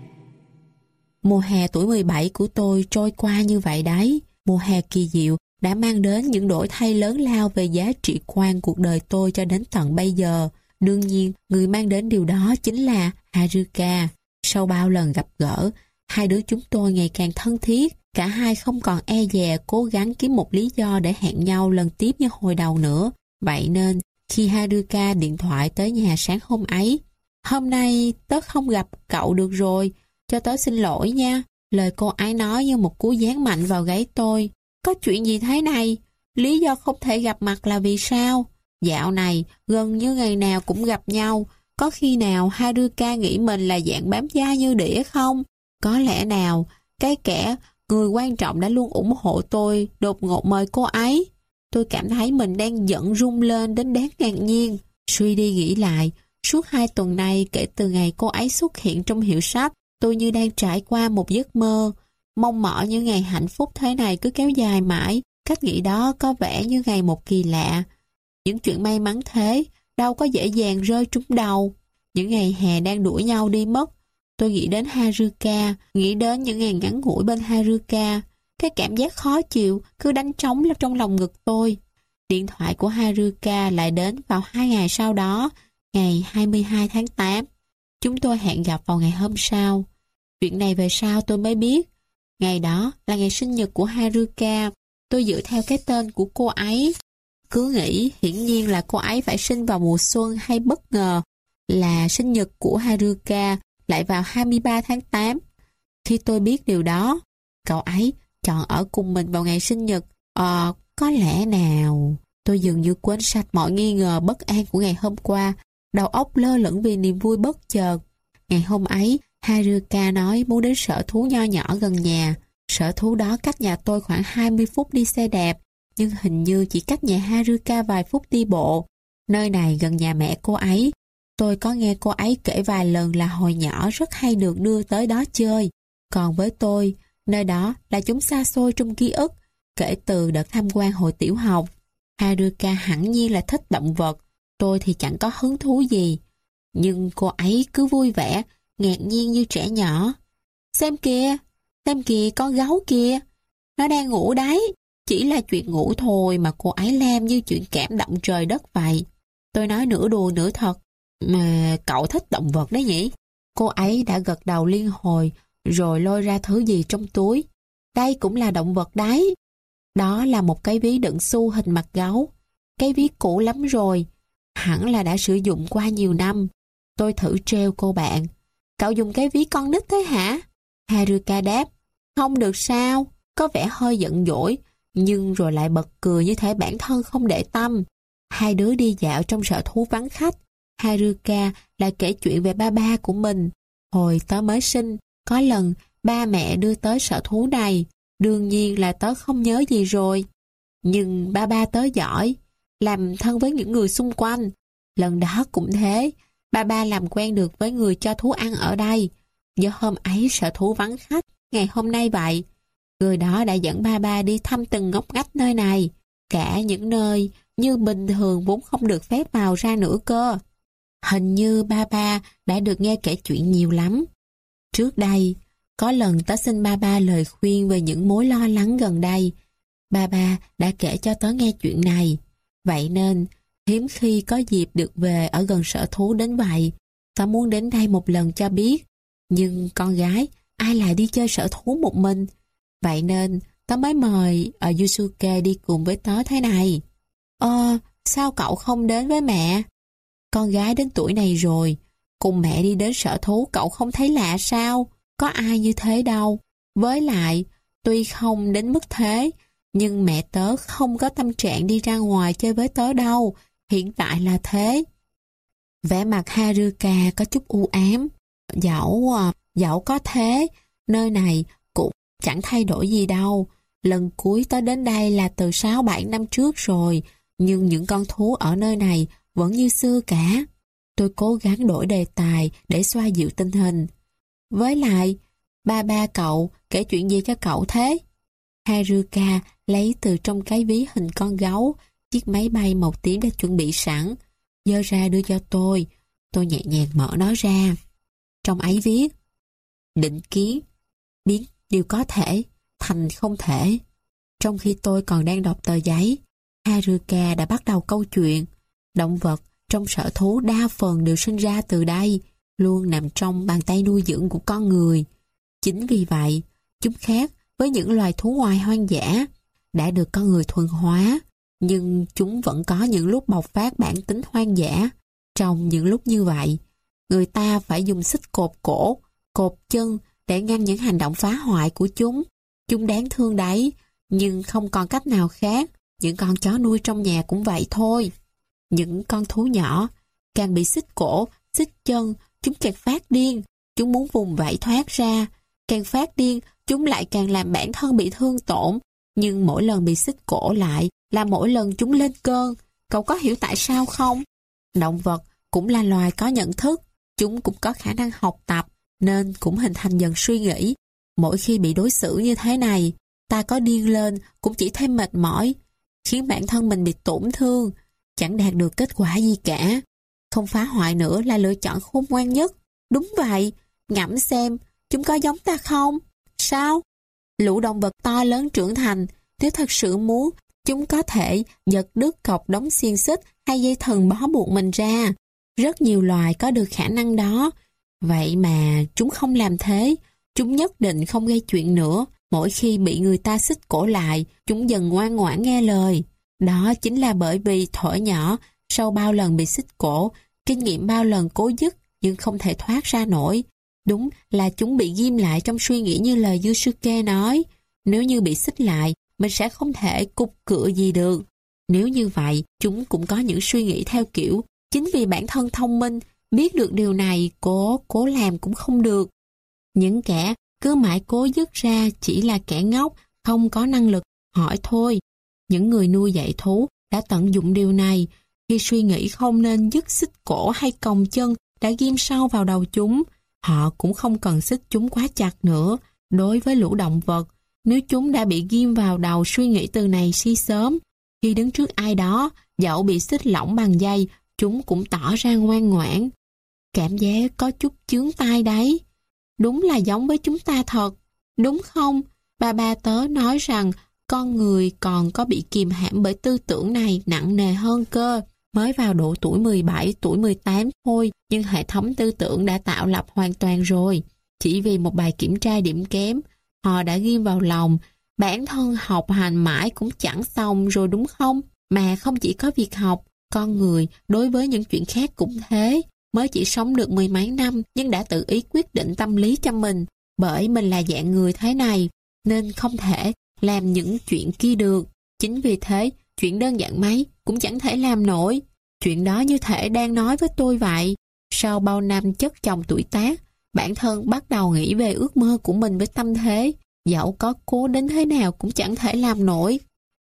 Mùa hè tuổi 17 của tôi trôi qua như vậy đấy. Mùa hè kỳ diệu đã mang đến những đổi thay lớn lao về giá trị quan cuộc đời tôi cho đến tận bây giờ. Đương nhiên, người mang đến điều đó chính là Haruka. Sau bao lần gặp gỡ, hai đứa chúng tôi ngày càng thân thiết. Cả hai không còn e dè cố gắng kiếm một lý do để hẹn nhau lần tiếp như hồi đầu nữa. Vậy nên, khi Haruka điện thoại tới nhà sáng hôm ấy, Hôm nay tớ không gặp cậu được rồi, cho tớ xin lỗi nha. Lời cô ấy nói như một cú giáng mạnh vào gáy tôi. Có chuyện gì thế này? Lý do không thể gặp mặt là vì sao? Dạo này, gần như ngày nào cũng gặp nhau. Có khi nào Haruka nghĩ mình là dạng bám da như đĩa không? Có lẽ nào, cái kẻ, người quan trọng đã luôn ủng hộ tôi, đột ngột mời cô ấy. Tôi cảm thấy mình đang giận rung lên đến đáng ngạc nhiên. Suy đi nghĩ lại, suốt hai tuần nay kể từ ngày cô ấy xuất hiện trong hiệu sách, tôi như đang trải qua một giấc mơ. Mong mỏi những ngày hạnh phúc thế này cứ kéo dài mãi. Cách nghĩ đó có vẻ như ngày một kỳ lạ. Những chuyện may mắn thế, đâu có dễ dàng rơi trúng đầu. Những ngày hè đang đuổi nhau đi mất. Tôi nghĩ đến Haruka, nghĩ đến những ngày ngắn ngủi bên Haruka. Cái cảm giác khó chịu cứ đánh trống trong lòng ngực tôi. Điện thoại của Haruka lại đến vào hai ngày sau đó, ngày 22 tháng 8. Chúng tôi hẹn gặp vào ngày hôm sau. Chuyện này về sau tôi mới biết. Ngày đó là ngày sinh nhật của Haruka. Tôi dựa theo cái tên của cô ấy. Cứ nghĩ hiển nhiên là cô ấy phải sinh vào mùa xuân hay bất ngờ là sinh nhật của Haruka lại vào 23 tháng 8. Khi tôi biết điều đó, cậu ấy chọn ở cùng mình vào ngày sinh nhật. Ờ, có lẽ nào... Tôi dường như quên sạch mọi nghi ngờ bất an của ngày hôm qua. Đầu óc lơ lửng vì niềm vui bất chợt. Ngày hôm ấy, Haruka nói muốn đến sở thú nho nhỏ gần nhà. Sở thú đó cách nhà tôi khoảng 20 phút đi xe đẹp, nhưng hình như chỉ cách nhà Haruka vài phút đi bộ. Nơi này gần nhà mẹ cô ấy. Tôi có nghe cô ấy kể vài lần là hồi nhỏ rất hay được đưa tới đó chơi. Còn với tôi, nơi đó là chúng xa xôi trong ký ức, kể từ đợt tham quan hồi tiểu học. Haruka hẳn nhiên là thích động vật, tôi thì chẳng có hứng thú gì. Nhưng cô ấy cứ vui vẻ, ngạc nhiên như trẻ nhỏ. Xem kìa, xem kìa con gấu kia, nó đang ngủ đấy. Chỉ là chuyện ngủ thôi mà cô ấy làm như chuyện cảm động trời đất vậy. Tôi nói nửa đùa nửa thật, mà cậu thích động vật đấy nhỉ? Cô ấy đã gật đầu liên hồi, rồi lôi ra thứ gì trong túi. Đây cũng là động vật đấy. Đó là một cái ví đựng xu hình mặt gấu. Cái ví cũ lắm rồi, hẳn là đã sử dụng qua nhiều năm. Tôi thử treo cô bạn. Cậu dùng cái ví con nít thế hả? Haruka đáp. Không được sao, có vẻ hơi giận dỗi, nhưng rồi lại bật cười như thể bản thân không để tâm. Hai đứa đi dạo trong sở thú vắng khách. Haruka lại kể chuyện về ba ba của mình. Hồi tớ mới sinh, có lần ba mẹ đưa tới sở thú này. Đương nhiên là tớ không nhớ gì rồi. Nhưng ba ba tớ giỏi, làm thân với những người xung quanh. Lần đó cũng thế, ba ba làm quen được với người cho thú ăn ở đây. Do hôm ấy sợ thú vắng khách, ngày hôm nay vậy. Người đó đã dẫn ba ba đi thăm từng ngóc ngách nơi này, cả những nơi như bình thường vốn không được phép vào ra nữa cơ. Hình như ba ba đã được nghe kể chuyện nhiều lắm. Trước đây, có lần tớ xin ba ba lời khuyên về những mối lo lắng gần đây. Ba ba đã kể cho tớ nghe chuyện này. Vậy nên, hiếm khi có dịp được về ở gần sở thú đến vậy. Tớ muốn đến đây một lần cho biết. Nhưng con gái, ai lại đi chơi sở thú một mình? Vậy nên, tớ mới mời ở Yusuke đi cùng với tớ thế này. Ờ, sao cậu không đến với mẹ? Con gái đến tuổi này rồi, cùng mẹ đi đến sở thú cậu không thấy lạ sao? Có ai như thế đâu. Với lại, tuy không đến mức thế, nhưng mẹ tớ không có tâm trạng đi ra ngoài chơi với tớ đâu, hiện tại là thế. Vẻ mặt Haruka có chút u ám. Dẫu, ờ, dẫu có thế, nơi này cũng chẳng thay đổi gì đâu. Lần cuối tới đến đây là từ 6-7 năm trước rồi, nhưng những con thú ở nơi này vẫn như xưa cả. Tôi cố gắng đổi đề tài để xoa dịu tinh hình. Với lại, ba ba cậu kể chuyện gì cho cậu thế? Haruka lấy từ trong cái ví hình con gấu, chiếc máy bay màu tím đã chuẩn bị sẵn, dơ ra đưa cho tôi. Tôi nhẹ nhàng mở nó ra. Trong ấy viết, định kiến, biến điều có thể, thành không thể. Trong khi tôi còn đang đọc tờ giấy, Haruka đã bắt đầu câu chuyện. Động vật trong sở thú đa phần đều sinh ra từ đây, luôn nằm trong bàn tay nuôi dưỡng của con người. Chính vì vậy, chúng khác với những loài thú ngoài hoang dã, đã được con người thuần hóa, nhưng chúng vẫn có những lúc bộc phát bản tính hoang dã. Trong những lúc như vậy, người ta phải dùng xích cột cổ, cột chân để ngăn những hành động phá hoại của chúng. Chúng đáng thương đấy, nhưng không còn cách nào khác. Những con chó nuôi trong nhà cũng vậy thôi. Những con thú nhỏ, càng bị xích cổ, xích chân, chúng càng phát điên. Chúng muốn vùng vẫy thoát ra. Càng phát điên, chúng lại càng làm bản thân bị thương tổn. Nhưng mỗi lần bị xích cổ lại là mỗi lần chúng lên cơn. Cậu có hiểu tại sao không? Động vật cũng là loài có nhận thức. Chúng cũng có khả năng học tập, nên cũng hình thành dần suy nghĩ. Mỗi khi bị đối xử như thế này, ta có điên lên cũng chỉ thêm mệt mỏi, khiến bản thân mình bị tổn thương, chẳng đạt được kết quả gì cả. Không phá hoại nữa là lựa chọn khôn ngoan nhất. Đúng vậy, ngẫm xem, chúng có giống ta không? Sao? Lũ động vật to lớn trưởng thành, nếu thật sự muốn, chúng có thể giật đứt cọc đóng xiên xích hay dây thần bó buộc mình ra. Rất nhiều loài có được khả năng đó. Vậy mà chúng không làm thế. Chúng nhất định không gây chuyện nữa. Mỗi khi bị người ta xích cổ lại, chúng dần ngoan ngoãn nghe lời. Đó chính là bởi vì thổi nhỏ, sau bao lần bị xích cổ, kinh nghiệm bao lần cố dứt nhưng không thể thoát ra nổi. Đúng là chúng bị ghim lại trong suy nghĩ như lời Yusuke nói. Nếu như bị xích lại, mình sẽ không thể cục cửa gì được. Nếu như vậy, chúng cũng có những suy nghĩ theo kiểu chính vì bản thân thông minh, biết được điều này, cố, cố làm cũng không được. Những kẻ cứ mãi cố dứt ra chỉ là kẻ ngốc, không có năng lực, hỏi thôi. Những người nuôi dạy thú đã tận dụng điều này, khi suy nghĩ không nên dứt xích cổ hay còng chân đã ghim sâu vào đầu chúng, họ cũng không cần xích chúng quá chặt nữa. Đối với lũ động vật, nếu chúng đã bị ghim vào đầu suy nghĩ từ này si sớm, khi đứng trước ai đó, dẫu bị xích lỏng bằng dây, chúng cũng tỏ ra ngoan ngoãn. Cảm giác có chút chướng tai đấy. Đúng là giống với chúng ta thật. Đúng không? Ba ba tớ nói rằng con người còn có bị kìm hãm bởi tư tưởng này nặng nề hơn cơ. Mới vào độ tuổi 17, tuổi 18 thôi, nhưng hệ thống tư tưởng đã tạo lập hoàn toàn rồi. Chỉ vì một bài kiểm tra điểm kém, họ đã ghi vào lòng, bản thân học hành mãi cũng chẳng xong rồi đúng không? Mà không chỉ có việc học, con người đối với những chuyện khác cũng thế. Mới chỉ sống được mười mấy năm nhưng đã tự ý quyết định tâm lý cho mình. Bởi mình là dạng người thế này, nên không thể làm những chuyện kia được. Chính vì thế, chuyện đơn giản mấy cũng chẳng thể làm nổi. Chuyện đó như thể đang nói với tôi vậy. Sau bao năm chất chồng tuổi tác, bản thân bắt đầu nghĩ về ước mơ của mình với tâm thế. Dẫu có cố đến thế nào cũng chẳng thể làm nổi.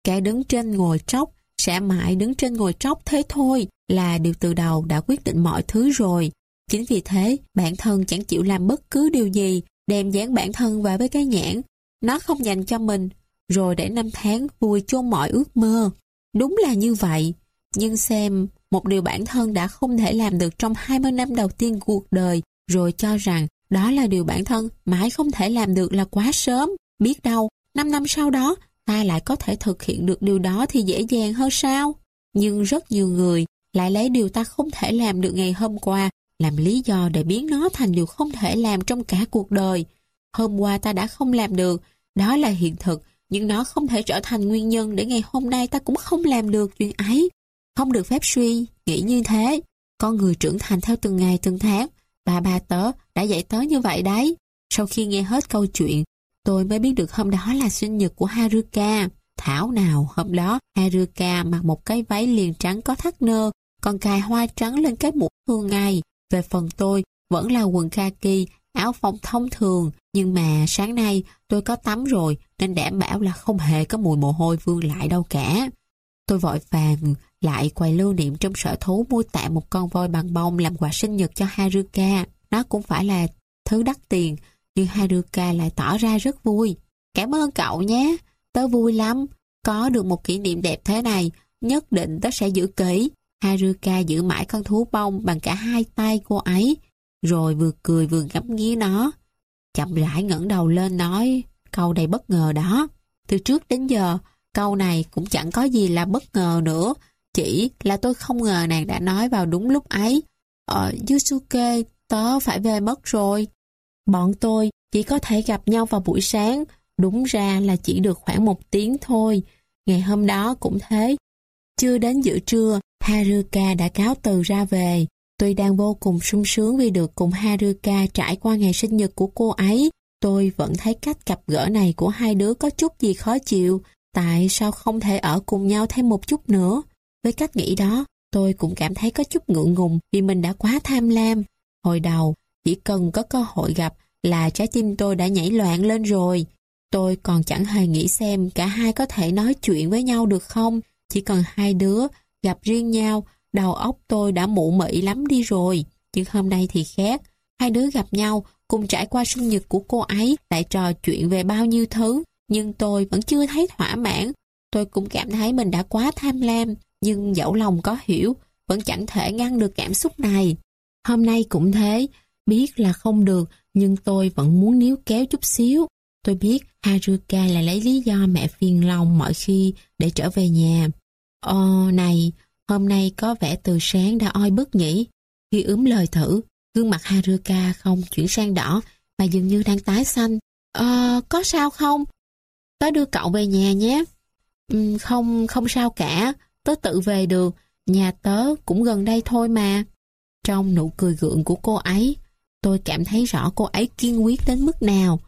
Kẻ đứng trên ngồi tróc, sẽ mãi đứng trên ngồi tróc thế thôi là điều từ đầu đã quyết định mọi thứ rồi. Chính vì thế, bản thân chẳng chịu làm bất cứ điều gì, đem dán bản thân vào với cái nhãn. Nó không dành cho mình, rồi để năm tháng vui chôn mọi ước mơ. Đúng là như vậy, nhưng xem một điều bản thân đã không thể làm được trong 20 năm đầu tiên cuộc đời, rồi cho rằng đó là điều bản thân mãi không thể làm được là quá sớm. Biết đâu, 5 năm sau đó, ta lại có thể thực hiện được điều đó thì dễ dàng hơn sao? Nhưng rất nhiều người lại lấy điều ta không thể làm được ngày hôm qua làm lý do để biến nó thành điều không thể làm trong cả cuộc đời. Hôm qua ta đã không làm được, đó là hiện thực, nhưng nó không thể trở thành nguyên nhân để ngày hôm nay ta cũng không làm được chuyện ấy. Không được phép suy, nghĩ như thế. Con người trưởng thành theo từng ngày từng tháng. Bà ba tớ đã dạy tớ như vậy đấy. Sau khi nghe hết câu chuyện, tôi mới biết được hôm đó là sinh nhật của Haruka. Thảo nào hôm đó Haruka mặc một cái váy liền trắng có thắt nơ, còn cài hoa trắng lên cái mũ thường ngày. Về phần tôi, vẫn là quần kaki, áo phông thông thường, nhưng mà sáng nay tôi có tắm rồi nên đảm bảo là không hề có mùi mồ hôi vương lại đâu cả. Tôi vội vàng lại quay lưu niệm trong sở thú mua tạm một con voi bằng bông làm quà sinh nhật cho Haruka. Nó cũng phải là thứ đắt tiền, nhưng Haruka lại tỏ ra rất vui. Cảm ơn cậu nhé, tớ vui lắm. Có được một kỷ niệm đẹp thế này, nhất định tớ sẽ giữ kỹ. Haruka giữ mãi con thú bông bằng cả hai tay cô ấy, rồi vừa cười vừa ngắm nghía nó. Chậm rãi ngẩng đầu lên nói câu đầy bất ngờ đó. Từ trước đến giờ, câu này cũng chẳng có gì là bất ngờ nữa, chỉ là tôi không ngờ nàng đã nói vào đúng lúc ấy. Ờ, Yusuke, tớ phải về mất rồi. Bọn tôi chỉ có thể gặp nhau vào buổi sáng, đúng ra là chỉ được khoảng một tiếng thôi. Ngày hôm đó cũng thế. Chưa đến giữa trưa, Haruka đã cáo từ ra về. Tôi đang vô cùng sung sướng vì được cùng Haruka trải qua ngày sinh nhật của cô ấy. Tôi vẫn thấy cách gặp gỡ này của hai đứa có chút gì khó chịu. Tại sao không thể ở cùng nhau thêm một chút nữa? Với cách nghĩ đó, tôi cũng cảm thấy có chút ngượng ngùng vì mình đã quá tham lam. Hồi đầu, chỉ cần có cơ hội gặp là trái tim tôi đã nhảy loạn lên rồi. Tôi còn chẳng hề nghĩ xem cả hai có thể nói chuyện với nhau được không. Chỉ cần hai đứa gặp riêng nhau, đầu óc tôi đã mụ mị lắm đi rồi. Nhưng hôm nay thì khác. Hai đứa gặp nhau, cùng trải qua sinh nhật của cô ấy, lại trò chuyện về bao nhiêu thứ. Nhưng tôi vẫn chưa thấy thỏa mãn. Tôi cũng cảm thấy mình đã quá tham lam, nhưng dẫu lòng có hiểu, vẫn chẳng thể ngăn được cảm xúc này. Hôm nay cũng thế, biết là không được, nhưng tôi vẫn muốn níu kéo chút xíu. Tôi biết Haruka là lấy lý do mẹ phiền lòng mọi khi để trở về nhà. Ồ này, hôm nay có vẻ từ sáng đã oi bức nhỉ. Khi ướm lời thử, gương mặt Haruka không chuyển sang đỏ mà dường như đang tái xanh. Ờ, có sao không? Tớ đưa cậu về nhà nhé. Ừ, không, không sao cả. Tớ tự về được. Nhà tớ cũng gần đây thôi mà. Trong nụ cười gượng của cô ấy, tôi cảm thấy rõ cô ấy kiên quyết đến mức nào.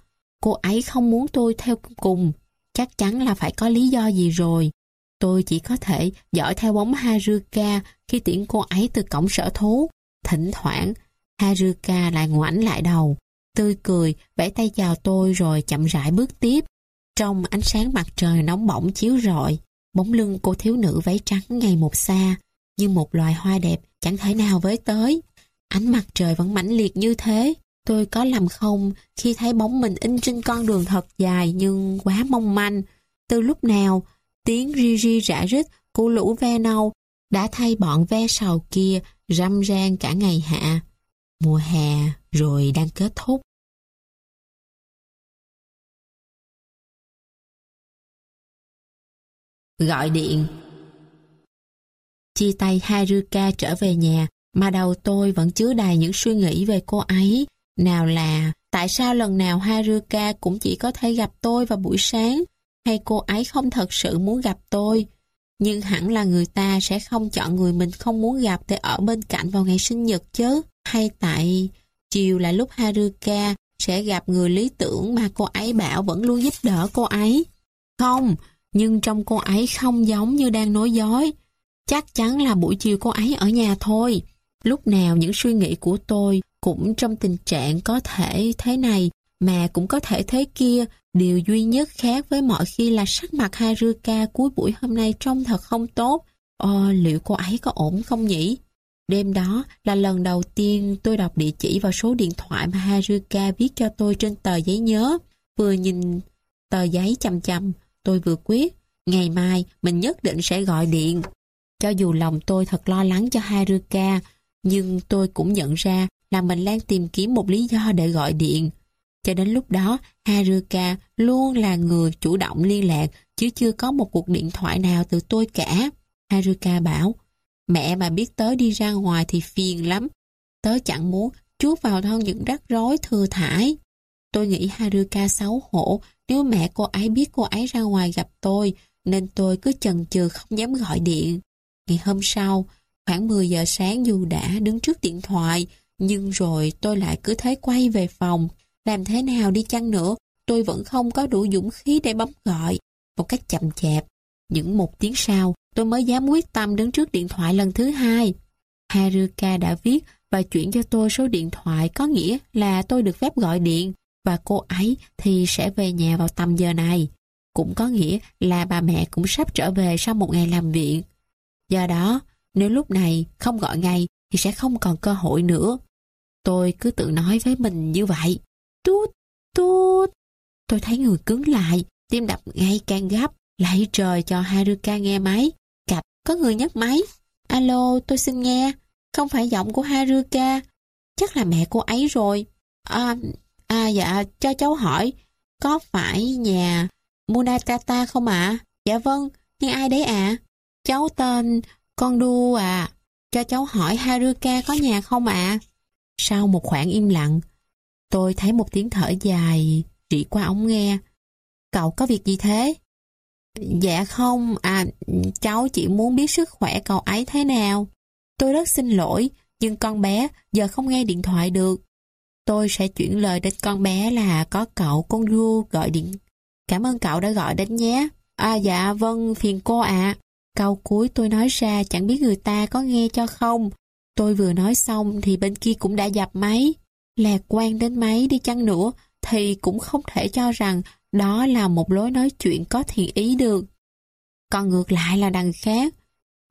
Cô ấy không muốn tôi theo cùng. Chắc chắn là phải có lý do gì rồi. Tôi chỉ có thể dõi theo bóng Haruka khi tiễn cô ấy từ cổng sở thú. Thỉnh thoảng, Haruka lại ngoảnh lại đầu, tươi cười, vẫy tay chào tôi rồi chậm rãi bước tiếp. Trong ánh sáng mặt trời nóng bỏng chiếu rọi, bóng lưng cô thiếu nữ váy trắng ngày một xa, như một loài hoa đẹp chẳng thể nào với tới. Ánh mặt trời vẫn mãnh liệt như thế. Tôi có làm không khi thấy bóng mình in trên con đường thật dài nhưng quá mong manh. Từ lúc nào, tiếng ri ri rã rít của lũ ve nâu đã thay bọn ve sầu kia râm ran cả ngày hạ. Mùa hè rồi đang kết thúc. Gọi điện Chia tay Haruka trở về nhà, mà đầu tôi vẫn chứa đầy những suy nghĩ về cô ấy. Nào là, tại sao lần nào Haruka cũng chỉ có thể gặp tôi vào buổi sáng, hay cô ấy không thật sự muốn gặp tôi. Nhưng hẳn là người ta sẽ không chọn người mình không muốn gặp để ở bên cạnh vào ngày sinh nhật chứ. Hay tại chiều là lúc Haruka sẽ gặp người lý tưởng mà cô ấy bảo vẫn luôn giúp đỡ cô ấy. Không, nhưng trong cô ấy không giống như đang nói dối. Chắc chắn là buổi chiều cô ấy ở nhà thôi. Lúc nào những suy nghĩ của tôi cũng trong tình trạng có thể thế này mà cũng có thể thế kia. Điều duy nhất khác với mọi khi là sắc mặt Haruka cuối buổi hôm nay trông thật không tốt. Ờ, liệu cô ấy có ổn không nhỉ? Đêm đó là lần đầu tiên tôi đọc địa chỉ và số điện thoại mà Haruka viết cho tôi trên tờ giấy nhớ. Vừa nhìn tờ giấy chầm chầm, tôi vừa quyết, ngày mai mình nhất định sẽ gọi điện. Cho dù lòng tôi thật lo lắng cho Haruka, nhưng tôi cũng nhận ra là mình đang tìm kiếm một lý do để gọi điện. Cho đến lúc đó, Haruka luôn là người chủ động liên lạc, chứ chưa có một cuộc điện thoại nào từ tôi cả. Haruka bảo, mẹ mà biết tớ đi ra ngoài thì phiền lắm. Tớ chẳng muốn chuốt vào thân những rắc rối thừa thải. Tôi nghĩ Haruka xấu hổ nếu mẹ cô ấy biết cô ấy ra ngoài gặp tôi, nên tôi cứ chần chừ không dám gọi điện. Ngày hôm sau, khoảng 10 giờ sáng dù đã đứng trước điện thoại, nhưng rồi tôi lại cứ thế quay về phòng. Làm thế nào đi chăng nữa, tôi vẫn không có đủ dũng khí để bấm gọi. Một cách chậm chạp. Những một tiếng sau, tôi mới dám quyết tâm đứng trước điện thoại lần thứ hai. Haruka đã viết và chuyển cho tôi số điện thoại có nghĩa là tôi được phép gọi điện và cô ấy thì sẽ về nhà vào tầm giờ này. Cũng có nghĩa là bà mẹ cũng sắp trở về sau một ngày làm việc. Do đó, nếu lúc này không gọi ngay thì sẽ không còn cơ hội nữa. Tôi cứ tự nói với mình như vậy. Tút, tút. Tôi thấy người cứng lại, tim đập ngay càng gấp. lại trời cho Haruka nghe máy. Cặp có người nhấc máy. Alo, tôi xin nghe. Không phải giọng của Haruka. Chắc là mẹ cô ấy rồi. À, à dạ, cho cháu hỏi. Có phải nhà Munakata không ạ? Dạ vâng, nhưng ai đấy ạ? Cháu tên Con Đu à. Cho cháu hỏi Haruka có nhà không ạ? Sau một khoảng im lặng, tôi thấy một tiếng thở dài trị qua ống nghe. Cậu có việc gì thế? Dạ không, à, cháu chỉ muốn biết sức khỏe cậu ấy thế nào. Tôi rất xin lỗi, nhưng con bé giờ không nghe điện thoại được. Tôi sẽ chuyển lời đến con bé là có cậu con Du gọi điện. Cảm ơn cậu đã gọi đến nhé. À dạ vâng, phiền cô ạ. Câu cuối tôi nói ra chẳng biết người ta có nghe cho không. Tôi vừa nói xong thì bên kia cũng đã dập máy. Lạc quan đến máy đi chăng nữa thì cũng không thể cho rằng đó là một lối nói chuyện có thiện ý được. Còn ngược lại là đằng khác.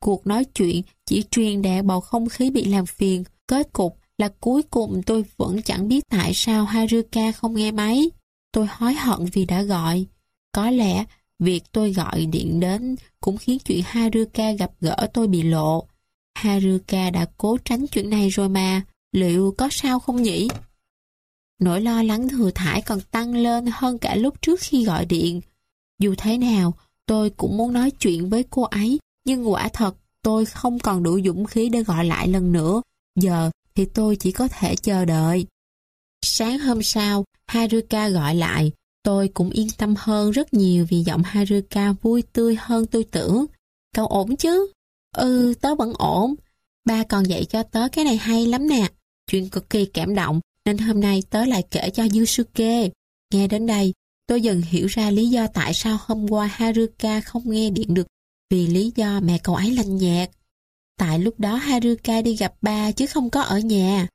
Cuộc nói chuyện chỉ truyền đạt bầu không khí bị làm phiền. Kết cục là cuối cùng tôi vẫn chẳng biết tại sao Haruka không nghe máy. Tôi hối hận vì đã gọi. Có lẽ việc tôi gọi điện đến cũng khiến chuyện Haruka gặp gỡ tôi bị lộ. Haruka đã cố tránh chuyện này rồi mà, liệu có sao không nhỉ? Nỗi lo lắng thừa thải còn tăng lên hơn cả lúc trước khi gọi điện. Dù thế nào, tôi cũng muốn nói chuyện với cô ấy, nhưng quả thật tôi không còn đủ dũng khí để gọi lại lần nữa. Giờ thì tôi chỉ có thể chờ đợi. Sáng hôm sau, Haruka gọi lại, tôi cũng yên tâm hơn rất nhiều vì giọng Haruka vui tươi hơn tôi tưởng. Cậu ổn chứ? Ừ, tớ vẫn ổn. Ba còn dạy cho tớ cái này hay lắm nè. Chuyện cực kỳ cảm động, nên hôm nay tớ lại kể cho Yusuke. Nghe đến đây, tôi dần hiểu ra lý do tại sao hôm qua Haruka không nghe điện được vì lý do mẹ cậu ấy lành nhạt. Tại lúc đó Haruka đi gặp ba chứ không có ở nhà.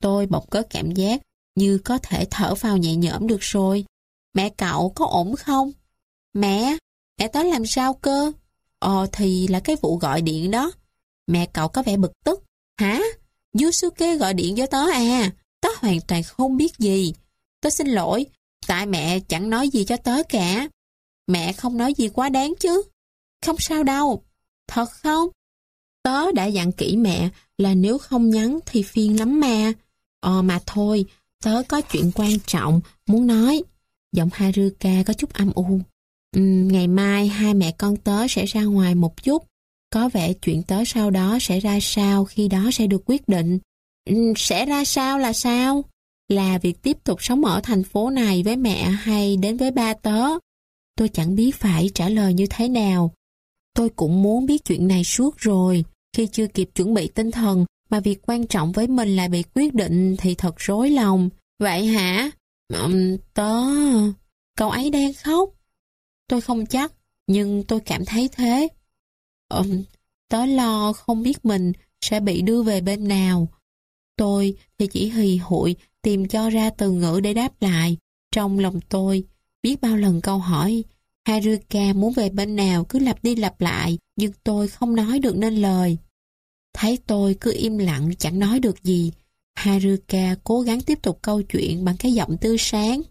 Tôi bỗng có cảm giác như có thể thở vào nhẹ nhõm được rồi. Mẹ cậu có ổn không? Mẹ, mẹ tới làm sao cơ? Ờ thì là cái vụ gọi điện đó. Mẹ cậu có vẻ bực tức. Hả? Yusuke gọi điện cho tớ à? Tớ hoàn toàn không biết gì. Tớ xin lỗi, tại mẹ chẳng nói gì cho tớ cả. Mẹ không nói gì quá đáng chứ. Không sao đâu. Thật không? Tớ đã dặn kỹ mẹ là nếu không nhắn thì phiền lắm mà. Ờ mà thôi, tớ có chuyện quan trọng muốn nói. Giọng Haruka có chút âm u. Ừ, ngày mai hai mẹ con tớ sẽ ra ngoài một chút. Có vẻ chuyện tớ sau đó sẽ ra sao khi đó sẽ được quyết định. Ừ, sẽ ra sao là sao? Là việc tiếp tục sống ở thành phố này với mẹ hay đến với ba tớ? Tôi chẳng biết phải trả lời như thế nào. Tôi cũng muốn biết chuyện này suốt rồi. Khi chưa kịp chuẩn bị tinh thần mà việc quan trọng với mình lại bị quyết định thì thật rối lòng. Vậy hả? Ừm, tớ... Cậu ấy đang khóc. Tôi không chắc, nhưng tôi cảm thấy thế. Ừm, tớ lo không biết mình sẽ bị đưa về bên nào. Tôi thì chỉ hì hụi tìm cho ra từ ngữ để đáp lại. Trong lòng tôi, biết bao lần câu hỏi Haruka muốn về bên nào cứ lặp đi lặp lại, nhưng tôi không nói được nên lời. Thấy tôi cứ im lặng chẳng nói được gì, Haruka cố gắng tiếp tục câu chuyện bằng cái giọng tươi sáng.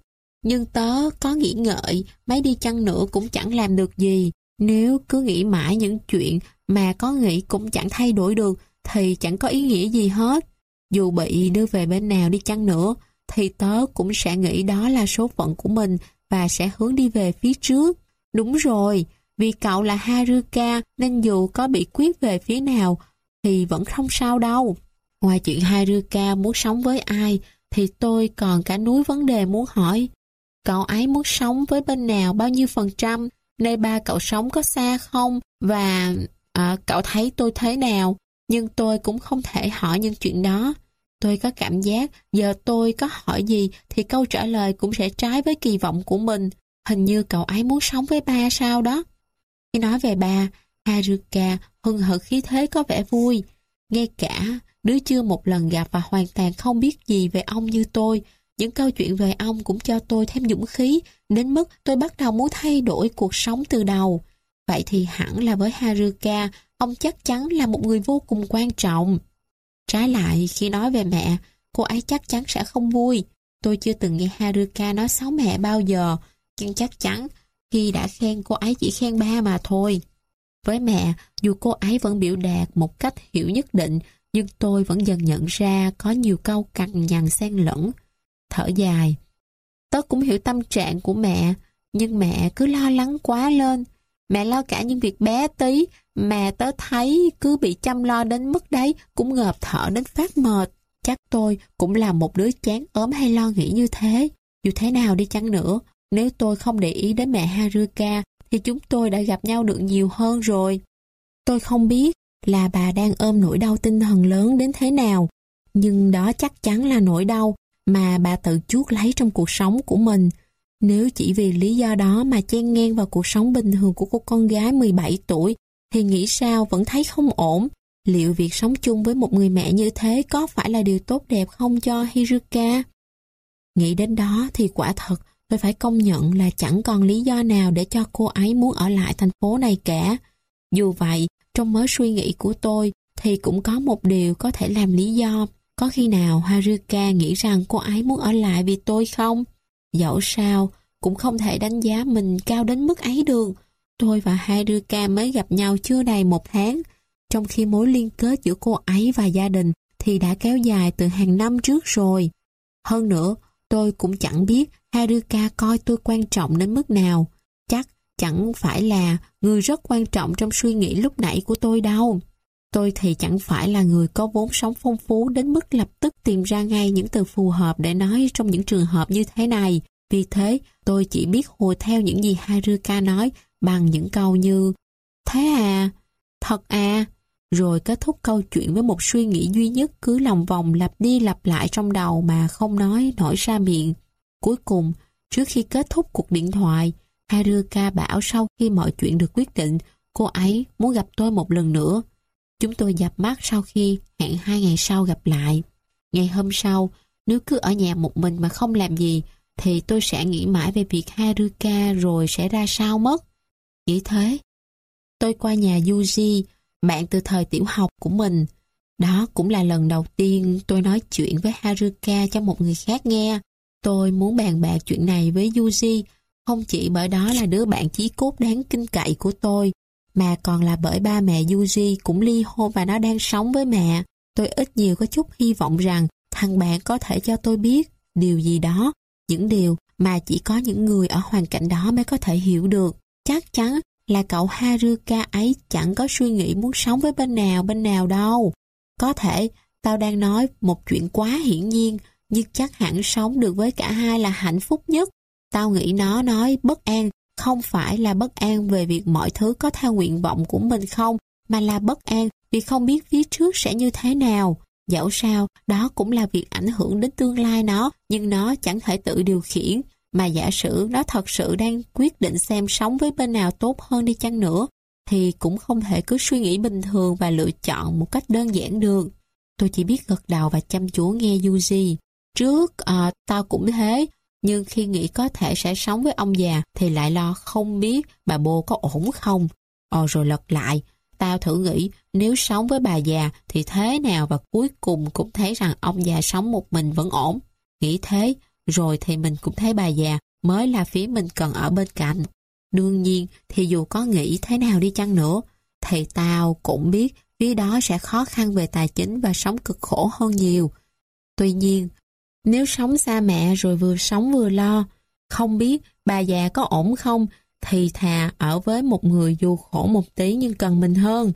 Nhưng tớ có nghĩ ngợi, mấy đi chăng nữa cũng chẳng làm được gì. Nếu cứ nghĩ mãi những chuyện mà có nghĩ cũng chẳng thay đổi được, thì chẳng có ý nghĩa gì hết. Dù bị đưa về bên nào đi chăng nữa, thì tớ cũng sẽ nghĩ đó là số phận của mình và sẽ hướng đi về phía trước. Đúng rồi, vì cậu là Haruka nên dù có bị quyết về phía nào thì vẫn không sao đâu. Ngoài chuyện Haruka muốn sống với ai thì tôi còn cả núi vấn đề muốn hỏi. Cậu ấy muốn sống với bên nào bao nhiêu phần trăm? Nơi ba cậu sống có xa không? Và à, cậu thấy tôi thế nào? Nhưng tôi cũng không thể hỏi những chuyện đó. Tôi có cảm giác giờ tôi có hỏi gì thì câu trả lời cũng sẽ trái với kỳ vọng của mình. Hình như cậu ấy muốn sống với ba sao đó. Khi nói về ba, Haruka hưng hực khí thế có vẻ vui. Ngay cả đứa chưa một lần gặp và hoàn toàn không biết gì về ông như tôi, những câu chuyện về ông cũng cho tôi thêm dũng khí, đến mức tôi bắt đầu muốn thay đổi cuộc sống từ đầu. Vậy thì hẳn là với Haruka, ông chắc chắn là một người vô cùng quan trọng. Trái lại, khi nói về mẹ, cô ấy chắc chắn sẽ không vui. Tôi chưa từng nghe Haruka nói xấu mẹ bao giờ, nhưng chắc chắn khi đã khen cô ấy chỉ khen ba mà thôi. với mẹ, dù cô ấy vẫn biểu đạt một cách hiểu nhất định, nhưng tôi vẫn dần nhận ra có nhiều câu cằn nhằn xen lẫn. Thở dài. Tớ cũng hiểu tâm trạng của mẹ, nhưng mẹ cứ lo lắng quá lên. Mẹ lo cả những việc bé tí, mà tớ thấy cứ bị chăm lo đến mức đấy, cũng ngợp thở đến phát mệt. Chắc tôi cũng là một đứa chán ốm hay lo nghĩ như thế. Dù thế nào đi chăng nữa, nếu tôi không để ý đến mẹ Haruka, thì chúng tôi đã gặp nhau được nhiều hơn rồi. Tôi không biết là bà đang ôm nỗi đau tinh thần lớn đến thế nào, nhưng đó chắc chắn là nỗi đau mà bà tự chuốt lấy trong cuộc sống của mình. Nếu chỉ vì lý do đó mà chen ngang vào cuộc sống bình thường của cô con gái 17 tuổi, thì nghĩ sao vẫn thấy không ổn. Liệu việc sống chung với một người mẹ như thế có phải là điều tốt đẹp không cho Hiruka? Nghĩ đến đó thì quả thật tôi phải công nhận là chẳng còn lý do nào để cho cô ấy muốn ở lại thành phố này cả. Dù vậy, trong mớ suy nghĩ của tôi thì cũng có một điều có thể làm lý do. Có khi nào Haruka nghĩ rằng cô ấy muốn ở lại vì tôi không? Dẫu sao, cũng không thể đánh giá mình cao đến mức ấy được. Tôi và Haruka mới gặp nhau chưa đầy một tháng, trong khi mối liên kết giữa cô ấy và gia đình thì đã kéo dài từ hàng năm trước rồi. Hơn nữa, tôi cũng chẳng biết Haruka coi tôi quan trọng đến mức nào. Chắc chẳng phải là người rất quan trọng trong suy nghĩ lúc nãy của tôi đâu. Tôi thì chẳng phải là người có vốn sống phong phú đến mức lập tức tìm ra ngay những từ phù hợp để nói trong những trường hợp như thế này. Vì thế, tôi chỉ biết hùa theo những gì Haruka nói bằng những câu như Thế à? Thật à? Rồi kết thúc câu chuyện với một suy nghĩ duy nhất cứ lòng vòng lặp đi lặp lại trong đầu mà không nói nổi ra miệng. Cuối cùng, trước khi kết thúc cuộc điện thoại, Haruka bảo sau khi mọi chuyện được quyết định, cô ấy muốn gặp tôi một lần nữa. Chúng tôi dập mắt sau khi hẹn hai ngày sau gặp lại. Ngày hôm sau, nếu cứ ở nhà một mình mà không làm gì, thì tôi sẽ nghĩ mãi về việc Haruka rồi sẽ ra sao mất. Nghĩ thế, tôi qua nhà Yuji, bạn từ thời tiểu học của mình. Đó cũng là lần đầu tiên tôi nói chuyện với Haruka cho một người khác nghe. Tôi muốn bàn bạc chuyện này với Yuji, không chỉ bởi đó là đứa bạn chí cốt đáng kinh cậy của tôi, mà còn là bởi ba mẹ Yuji cũng ly hôn và nó đang sống với mẹ. Tôi ít nhiều có chút hy vọng rằng thằng bạn có thể cho tôi biết điều gì đó, những điều mà chỉ có những người ở hoàn cảnh đó mới có thể hiểu được. Chắc chắn là cậu Haruka ấy chẳng có suy nghĩ muốn sống với bên nào bên nào đâu. Có thể tao đang nói một chuyện quá hiển nhiên, nhưng chắc hẳn sống được với cả hai là hạnh phúc nhất. Tao nghĩ nó nói bất an không phải là bất an về việc mọi thứ có theo nguyện vọng của mình không, mà là bất an vì không biết phía trước sẽ như thế nào. Dẫu sao, đó cũng là việc ảnh hưởng đến tương lai nó, nhưng nó chẳng thể tự điều khiển. Mà giả sử nó thật sự đang quyết định xem sống với bên nào tốt hơn đi chăng nữa, thì cũng không thể cứ suy nghĩ bình thường và lựa chọn một cách đơn giản được. Tôi chỉ biết gật đầu và chăm chú nghe Yuji. Trước, à, tao cũng thế, nhưng khi nghĩ có thể sẽ sống với ông già thì lại lo không biết bà bô có ổn không. Ờ rồi lật lại, tao thử nghĩ nếu sống với bà già thì thế nào và cuối cùng cũng thấy rằng ông già sống một mình vẫn ổn. Nghĩ thế, rồi thì mình cũng thấy bà già mới là phía mình cần ở bên cạnh. Đương nhiên thì dù có nghĩ thế nào đi chăng nữa, thì tao cũng biết phía đó sẽ khó khăn về tài chính và sống cực khổ hơn nhiều. Tuy nhiên, nếu sống xa mẹ rồi vừa sống vừa lo, không biết bà già có ổn không, thì thà ở với một người dù khổ một tí nhưng cần mình hơn.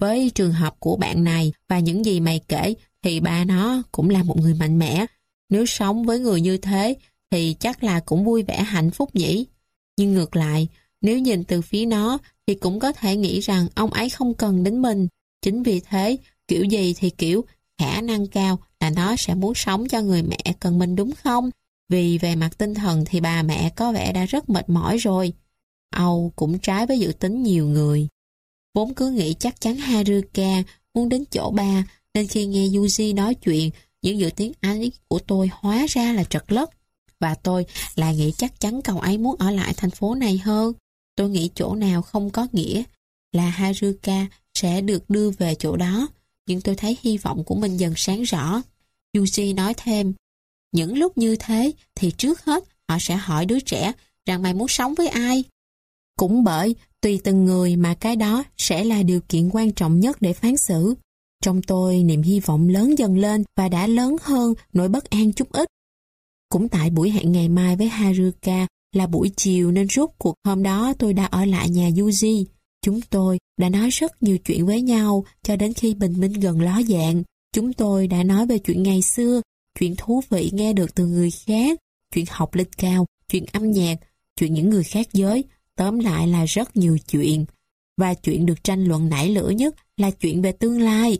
Với trường hợp của bạn này và những gì mày kể thì bà nó cũng là một người mạnh mẽ. Nếu sống với người như thế thì chắc là cũng vui vẻ hạnh phúc nhỉ. Nhưng ngược lại, nếu nhìn từ phía nó thì cũng có thể nghĩ rằng ông ấy không cần đến mình. Chính vì thế, kiểu gì thì kiểu khả năng cao là nó sẽ muốn sống cho người mẹ cần mình đúng không? Vì về mặt tinh thần thì bà mẹ có vẻ đã rất mệt mỏi rồi. Âu cũng trái với dự tính nhiều người. Vốn cứ nghĩ chắc chắn Haruka muốn đến chỗ ba, nên khi nghe Yuji nói chuyện, những dự tính anh của tôi hóa ra là trật lất. Và tôi lại nghĩ chắc chắn cậu ấy muốn ở lại thành phố này hơn. Tôi nghĩ chỗ nào không có nghĩa là Haruka sẽ được đưa về chỗ đó. Nhưng tôi thấy hy vọng của mình dần sáng rõ. Yuji nói thêm, những lúc như thế thì trước hết họ sẽ hỏi đứa trẻ rằng mày muốn sống với ai? Cũng bởi tùy từng người mà cái đó sẽ là điều kiện quan trọng nhất để phán xử. Trong tôi niềm hy vọng lớn dần lên và đã lớn hơn nỗi bất an chút ít. Cũng tại buổi hẹn ngày mai với Haruka là buổi chiều nên rốt cuộc hôm đó tôi đã ở lại nhà Yuji. Chúng tôi đã nói rất nhiều chuyện với nhau cho đến khi bình minh gần ló dạng. Chúng tôi đã nói về chuyện ngày xưa, chuyện thú vị nghe được từ người khác, chuyện học lịch cao, chuyện âm nhạc, chuyện những người khác giới, tóm lại là rất nhiều chuyện. Và chuyện được tranh luận nảy lửa nhất là chuyện về tương lai.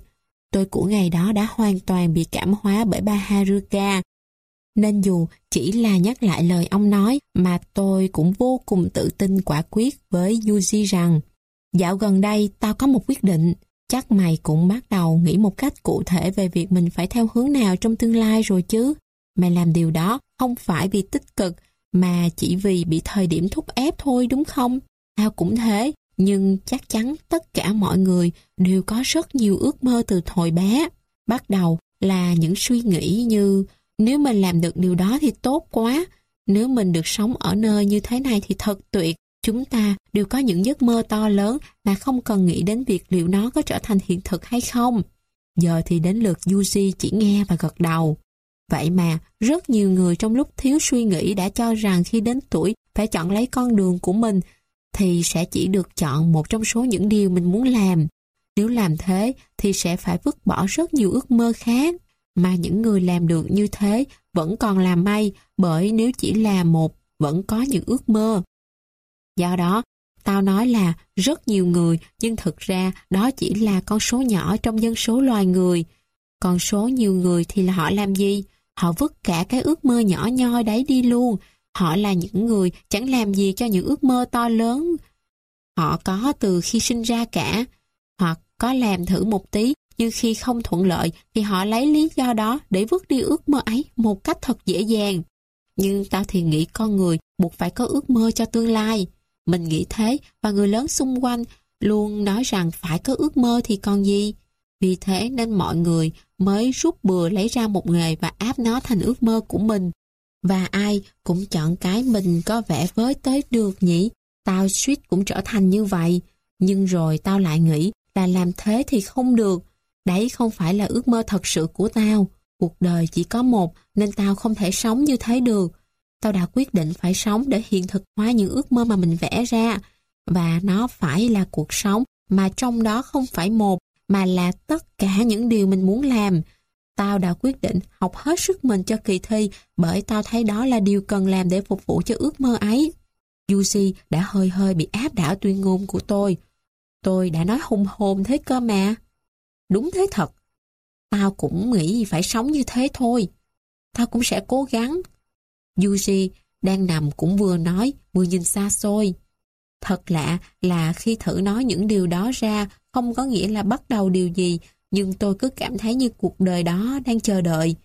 Tôi của ngày đó đã hoàn toàn bị cảm hóa bởi ba Haruka. Nên dù chỉ là nhắc lại lời ông nói mà tôi cũng vô cùng tự tin quả quyết với Yuji rằng Dạo gần đây tao có một quyết định, chắc mày cũng bắt đầu nghĩ một cách cụ thể về việc mình phải theo hướng nào trong tương lai rồi chứ. Mày làm điều đó không phải vì tích cực mà chỉ vì bị thời điểm thúc ép thôi đúng không? Tao cũng thế, nhưng chắc chắn tất cả mọi người đều có rất nhiều ước mơ từ hồi bé. Bắt đầu là những suy nghĩ như nếu mình làm được điều đó thì tốt quá, nếu mình được sống ở nơi như thế này thì thật tuyệt. Chúng ta đều có những giấc mơ to lớn mà không cần nghĩ đến việc liệu nó có trở thành hiện thực hay không. Giờ thì đến lượt Yuji chỉ nghe và gật đầu. Vậy mà, rất nhiều người trong lúc thiếu suy nghĩ đã cho rằng khi đến tuổi phải chọn lấy con đường của mình thì sẽ chỉ được chọn một trong số những điều mình muốn làm. Nếu làm thế thì sẽ phải vứt bỏ rất nhiều ước mơ khác. Mà những người làm được như thế vẫn còn là may bởi nếu chỉ là một vẫn có những ước mơ. Do đó, tao nói là rất nhiều người nhưng thực ra đó chỉ là con số nhỏ trong dân số loài người. Còn số nhiều người thì là họ làm gì? Họ vứt cả cái ước mơ nhỏ nhoi đấy đi luôn. Họ là những người chẳng làm gì cho những ước mơ to lớn. Họ có từ khi sinh ra cả. Hoặc có làm thử một tí, nhưng khi không thuận lợi thì họ lấy lý do đó để vứt đi ước mơ ấy một cách thật dễ dàng. Nhưng tao thì nghĩ con người buộc phải có ước mơ cho tương lai. Mình nghĩ thế, và người lớn xung quanh luôn nói rằng phải có ước mơ thì còn gì. Vì thế nên mọi người mới rút bừa lấy ra một nghề và áp nó thành ước mơ của mình. Và ai cũng chọn cái mình có vẻ với tới được nhỉ. Tao suýt cũng trở thành như vậy. Nhưng rồi tao lại nghĩ là làm thế thì không được. Đấy không phải là ước mơ thật sự của tao. Cuộc đời chỉ có một, nên tao không thể sống như thế được. Tao đã quyết định phải sống để hiện thực hóa những ước mơ mà mình vẽ ra. Và nó phải là cuộc sống mà trong đó không phải một, mà là tất cả những điều mình muốn làm. Tao đã quyết định học hết sức mình cho kỳ thi bởi tao thấy đó là điều cần làm để phục vụ cho ước mơ ấy. Yuji đã hơi hơi bị áp đảo tuyên ngôn của tôi. Tôi đã nói hùng hồn thế cơ mà. Đúng thế thật. Tao cũng nghĩ phải sống như thế thôi. Tao cũng sẽ cố gắng. Yuji đang nằm cũng vừa nói, vừa nhìn xa xôi. Thật lạ là khi thử nói những điều đó ra không có nghĩa là bắt đầu điều gì, nhưng tôi cứ cảm thấy như cuộc đời đó đang chờ đợi.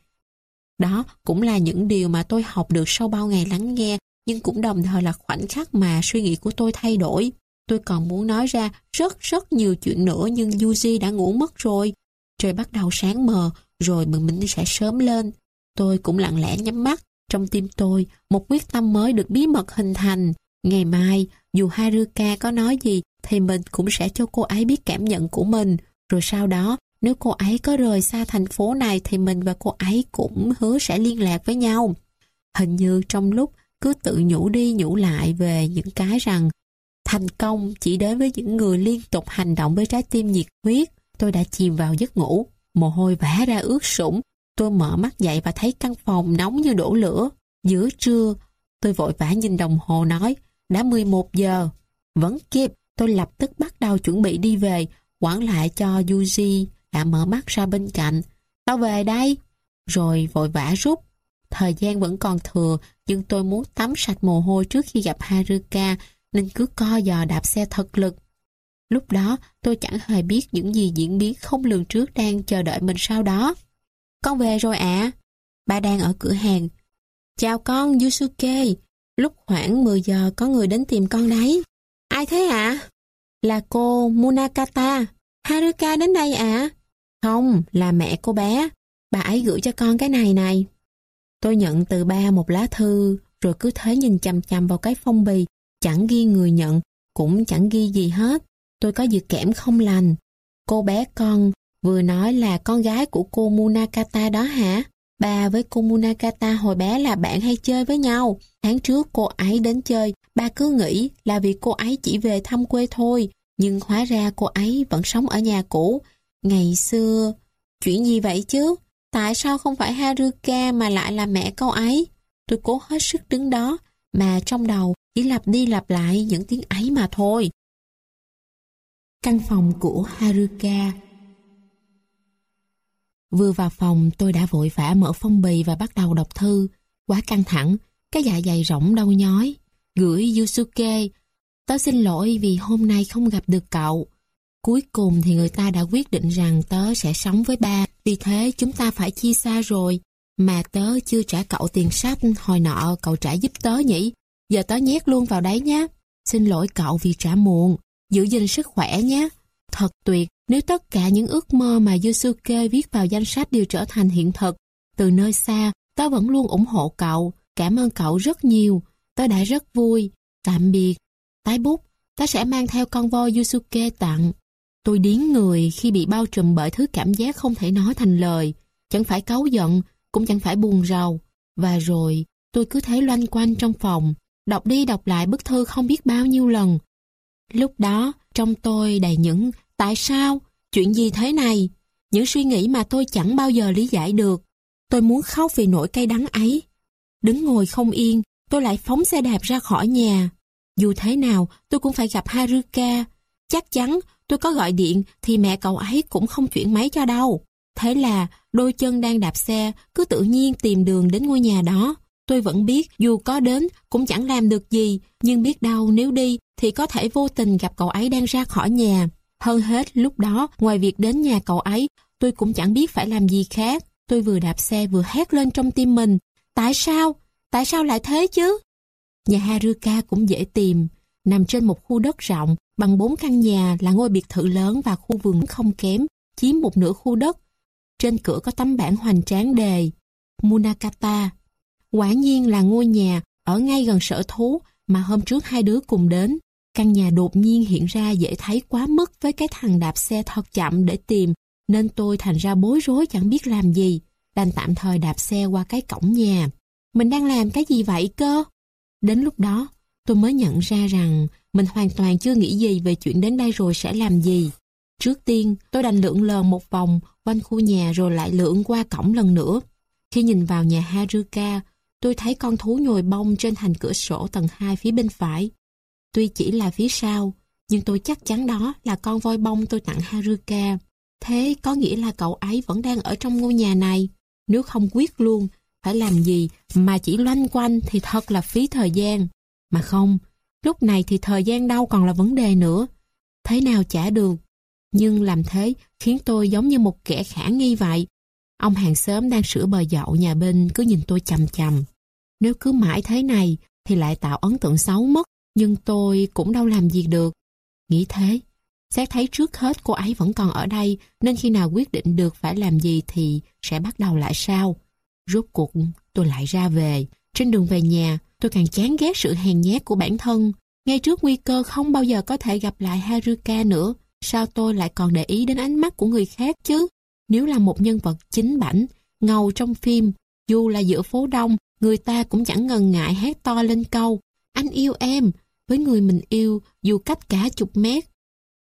Đó cũng là những điều mà tôi học được sau bao ngày lắng nghe, nhưng cũng đồng thời là khoảnh khắc mà suy nghĩ của tôi thay đổi. Tôi còn muốn nói ra rất rất nhiều chuyện nữa nhưng Yuji đã ngủ mất rồi. Trời bắt đầu sáng mờ, rồi mừng mình sẽ sớm lên. Tôi cũng lặng lẽ nhắm mắt. Trong tim tôi, một quyết tâm mới được bí mật hình thành. Ngày mai, dù Haruka có nói gì, thì mình cũng sẽ cho cô ấy biết cảm nhận của mình. Rồi sau đó, nếu cô ấy có rời xa thành phố này thì mình và cô ấy cũng hứa sẽ liên lạc với nhau. Hình như trong lúc cứ tự nhủ đi nhủ lại về những cái rằng thành công chỉ đến với những người liên tục hành động với trái tim nhiệt huyết. Tôi đã chìm vào giấc ngủ, mồ hôi vã ra ướt sũng. Tôi mở mắt dậy và thấy căn phòng nóng như đổ lửa. Giữa trưa, tôi vội vã nhìn đồng hồ nói, đã 11 giờ. Vẫn kịp, tôi lập tức bắt đầu chuẩn bị đi về, quản lại cho Yuji đã mở mắt ra bên cạnh. Tao về đây. Rồi vội vã rút. Thời gian vẫn còn thừa, nhưng tôi muốn tắm sạch mồ hôi trước khi gặp Haruka, nên cứ co giò đạp xe thật lực. Lúc đó, tôi chẳng hề biết những gì diễn biến không lường trước đang chờ đợi mình sau đó. Con về rồi ạ. À? Ba đang ở cửa hàng. Chào con, Yusuke. Lúc khoảng 10 giờ có người đến tìm con đấy. Ai thế ạ? À? Là cô Munakata. Haruka đến đây ạ? À? Không, là mẹ cô bé. Bà ấy gửi cho con cái này này. Tôi nhận từ ba một lá thư, rồi cứ thế nhìn chằm chằm vào cái phong bì, chẳng ghi người nhận, cũng chẳng ghi gì hết. Tôi có dự kẽm không lành. Cô bé con vừa nói là con gái của cô Munakata đó hả? Bà với cô Munakata hồi bé là bạn hay chơi với nhau. Tháng trước cô ấy đến chơi, ba cứ nghĩ là vì cô ấy chỉ về thăm quê thôi. Nhưng hóa ra cô ấy vẫn sống ở nhà cũ. Ngày xưa... Chuyện gì vậy chứ? Tại sao không phải Haruka mà lại là mẹ cô ấy? Tôi cố hết sức đứng đó, mà trong đầu chỉ lặp đi lặp lại những tiếng ấy mà thôi. Căn phòng của Haruka Vừa vào phòng tôi đã vội vã mở phong bì và bắt đầu đọc thư. Quá căng thẳng, cái dạ dày rỗng đau nhói. Gửi Yusuke, tớ xin lỗi vì hôm nay không gặp được cậu. Cuối cùng thì người ta đã quyết định rằng tớ sẽ sống với ba, vì thế chúng ta phải chia xa rồi. Mà tớ chưa trả cậu tiền sách, hồi nọ cậu trả giúp tớ nhỉ? Giờ tớ nhét luôn vào đấy nhé. Xin lỗi cậu vì trả muộn, giữ gìn sức khỏe nhé. Thật tuyệt nếu tất cả những ước mơ mà Yusuke viết vào danh sách đều trở thành hiện thực. Từ nơi xa, tớ vẫn luôn ủng hộ cậu. Cảm ơn cậu rất nhiều. Tớ đã rất vui. Tạm biệt. Tái bút, tớ sẽ mang theo con voi Yusuke tặng. Tôi điến người khi bị bao trùm bởi thứ cảm giác không thể nói thành lời. Chẳng phải cáu giận, cũng chẳng phải buồn rầu. Và rồi, tôi cứ thế loanh quanh trong phòng, đọc đi đọc lại bức thư không biết bao nhiêu lần. Lúc đó, trong tôi đầy những tại sao, chuyện gì thế này, những suy nghĩ mà tôi chẳng bao giờ lý giải được. Tôi muốn khóc vì nỗi cay đắng ấy. Đứng ngồi không yên, tôi lại phóng xe đạp ra khỏi nhà. Dù thế nào, tôi cũng phải gặp Haruka. Chắc chắn tôi có gọi điện thì mẹ cậu ấy cũng không chuyển máy cho đâu. Thế là đôi chân đang đạp xe cứ tự nhiên tìm đường đến ngôi nhà đó. Tôi vẫn biết dù có đến cũng chẳng làm được gì, nhưng biết đâu nếu đi thì có thể vô tình gặp cậu ấy đang ra khỏi nhà. Hơn hết lúc đó, ngoài việc đến nhà cậu ấy, tôi cũng chẳng biết phải làm gì khác. Tôi vừa đạp xe vừa hét lên trong tim mình. Tại sao? Tại sao lại thế chứ? Nhà Haruka cũng dễ tìm. Nằm trên một khu đất rộng, bằng bốn căn nhà là ngôi biệt thự lớn và khu vườn không kém, chiếm một nửa khu đất. Trên cửa có tấm bảng hoành tráng đề Munakata. Quả nhiên là ngôi nhà ở ngay gần sở thú mà hôm trước hai đứa cùng đến. Căn nhà đột nhiên hiện ra dễ thấy quá mức với cái thằng đạp xe thật chậm để tìm, nên tôi thành ra bối rối chẳng biết làm gì, đành tạm thời đạp xe qua cái cổng nhà. Mình đang làm cái gì vậy cơ? Đến lúc đó, tôi mới nhận ra rằng mình hoàn toàn chưa nghĩ gì về chuyện đến đây rồi sẽ làm gì. Trước tiên, tôi đành lượn lờ một vòng quanh khu nhà rồi lại lượn qua cổng lần nữa. Khi nhìn vào nhà Haruka, tôi thấy con thú nhồi bông trên thành cửa sổ tầng 2 phía bên phải. Tuy chỉ là phía sau, nhưng tôi chắc chắn đó là con voi bông tôi tặng Haruka. Thế có nghĩa là cậu ấy vẫn đang ở trong ngôi nhà này. Nếu không quyết luôn, phải làm gì mà chỉ loanh quanh thì thật là phí thời gian. Mà không, lúc này thì thời gian đâu còn là vấn đề nữa. Thế nào chả được. Nhưng làm thế khiến tôi giống như một kẻ khả nghi vậy. Ông hàng xóm đang sửa bờ dậu nhà bên cứ nhìn tôi chầm chầm. Nếu cứ mãi thế này thì lại tạo ấn tượng xấu mất. Nhưng tôi cũng đâu làm gì được. Nghĩ thế, xét thấy trước hết cô ấy vẫn còn ở đây nên khi nào quyết định được phải làm gì thì sẽ bắt đầu lại sau. Rốt cuộc tôi lại ra về. Trên đường về nhà, tôi càng chán ghét sự hèn nhát của bản thân. Ngay trước nguy cơ không bao giờ có thể gặp lại Haruka nữa, sao tôi lại còn để ý đến ánh mắt của người khác chứ? Nếu là một nhân vật chính bảnh, ngầu trong phim, dù là giữa phố đông, người ta cũng chẳng ngần ngại hét to lên câu anh yêu em, với người mình yêu dù cách cả chục mét.